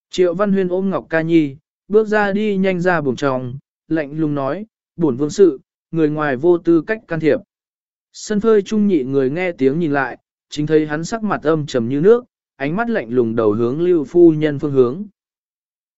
Triệu Văn Huyên ôm Ngọc Ca Nhi, bước ra đi nhanh ra buồng trong, lạnh lùng nói, buồn vương sự, người ngoài vô tư cách can thiệp. Sân phơi trung nhị người nghe tiếng nhìn lại, chính thấy hắn sắc mặt âm trầm như nước, ánh mắt lạnh lùng đầu hướng lưu phu nhân phương hướng.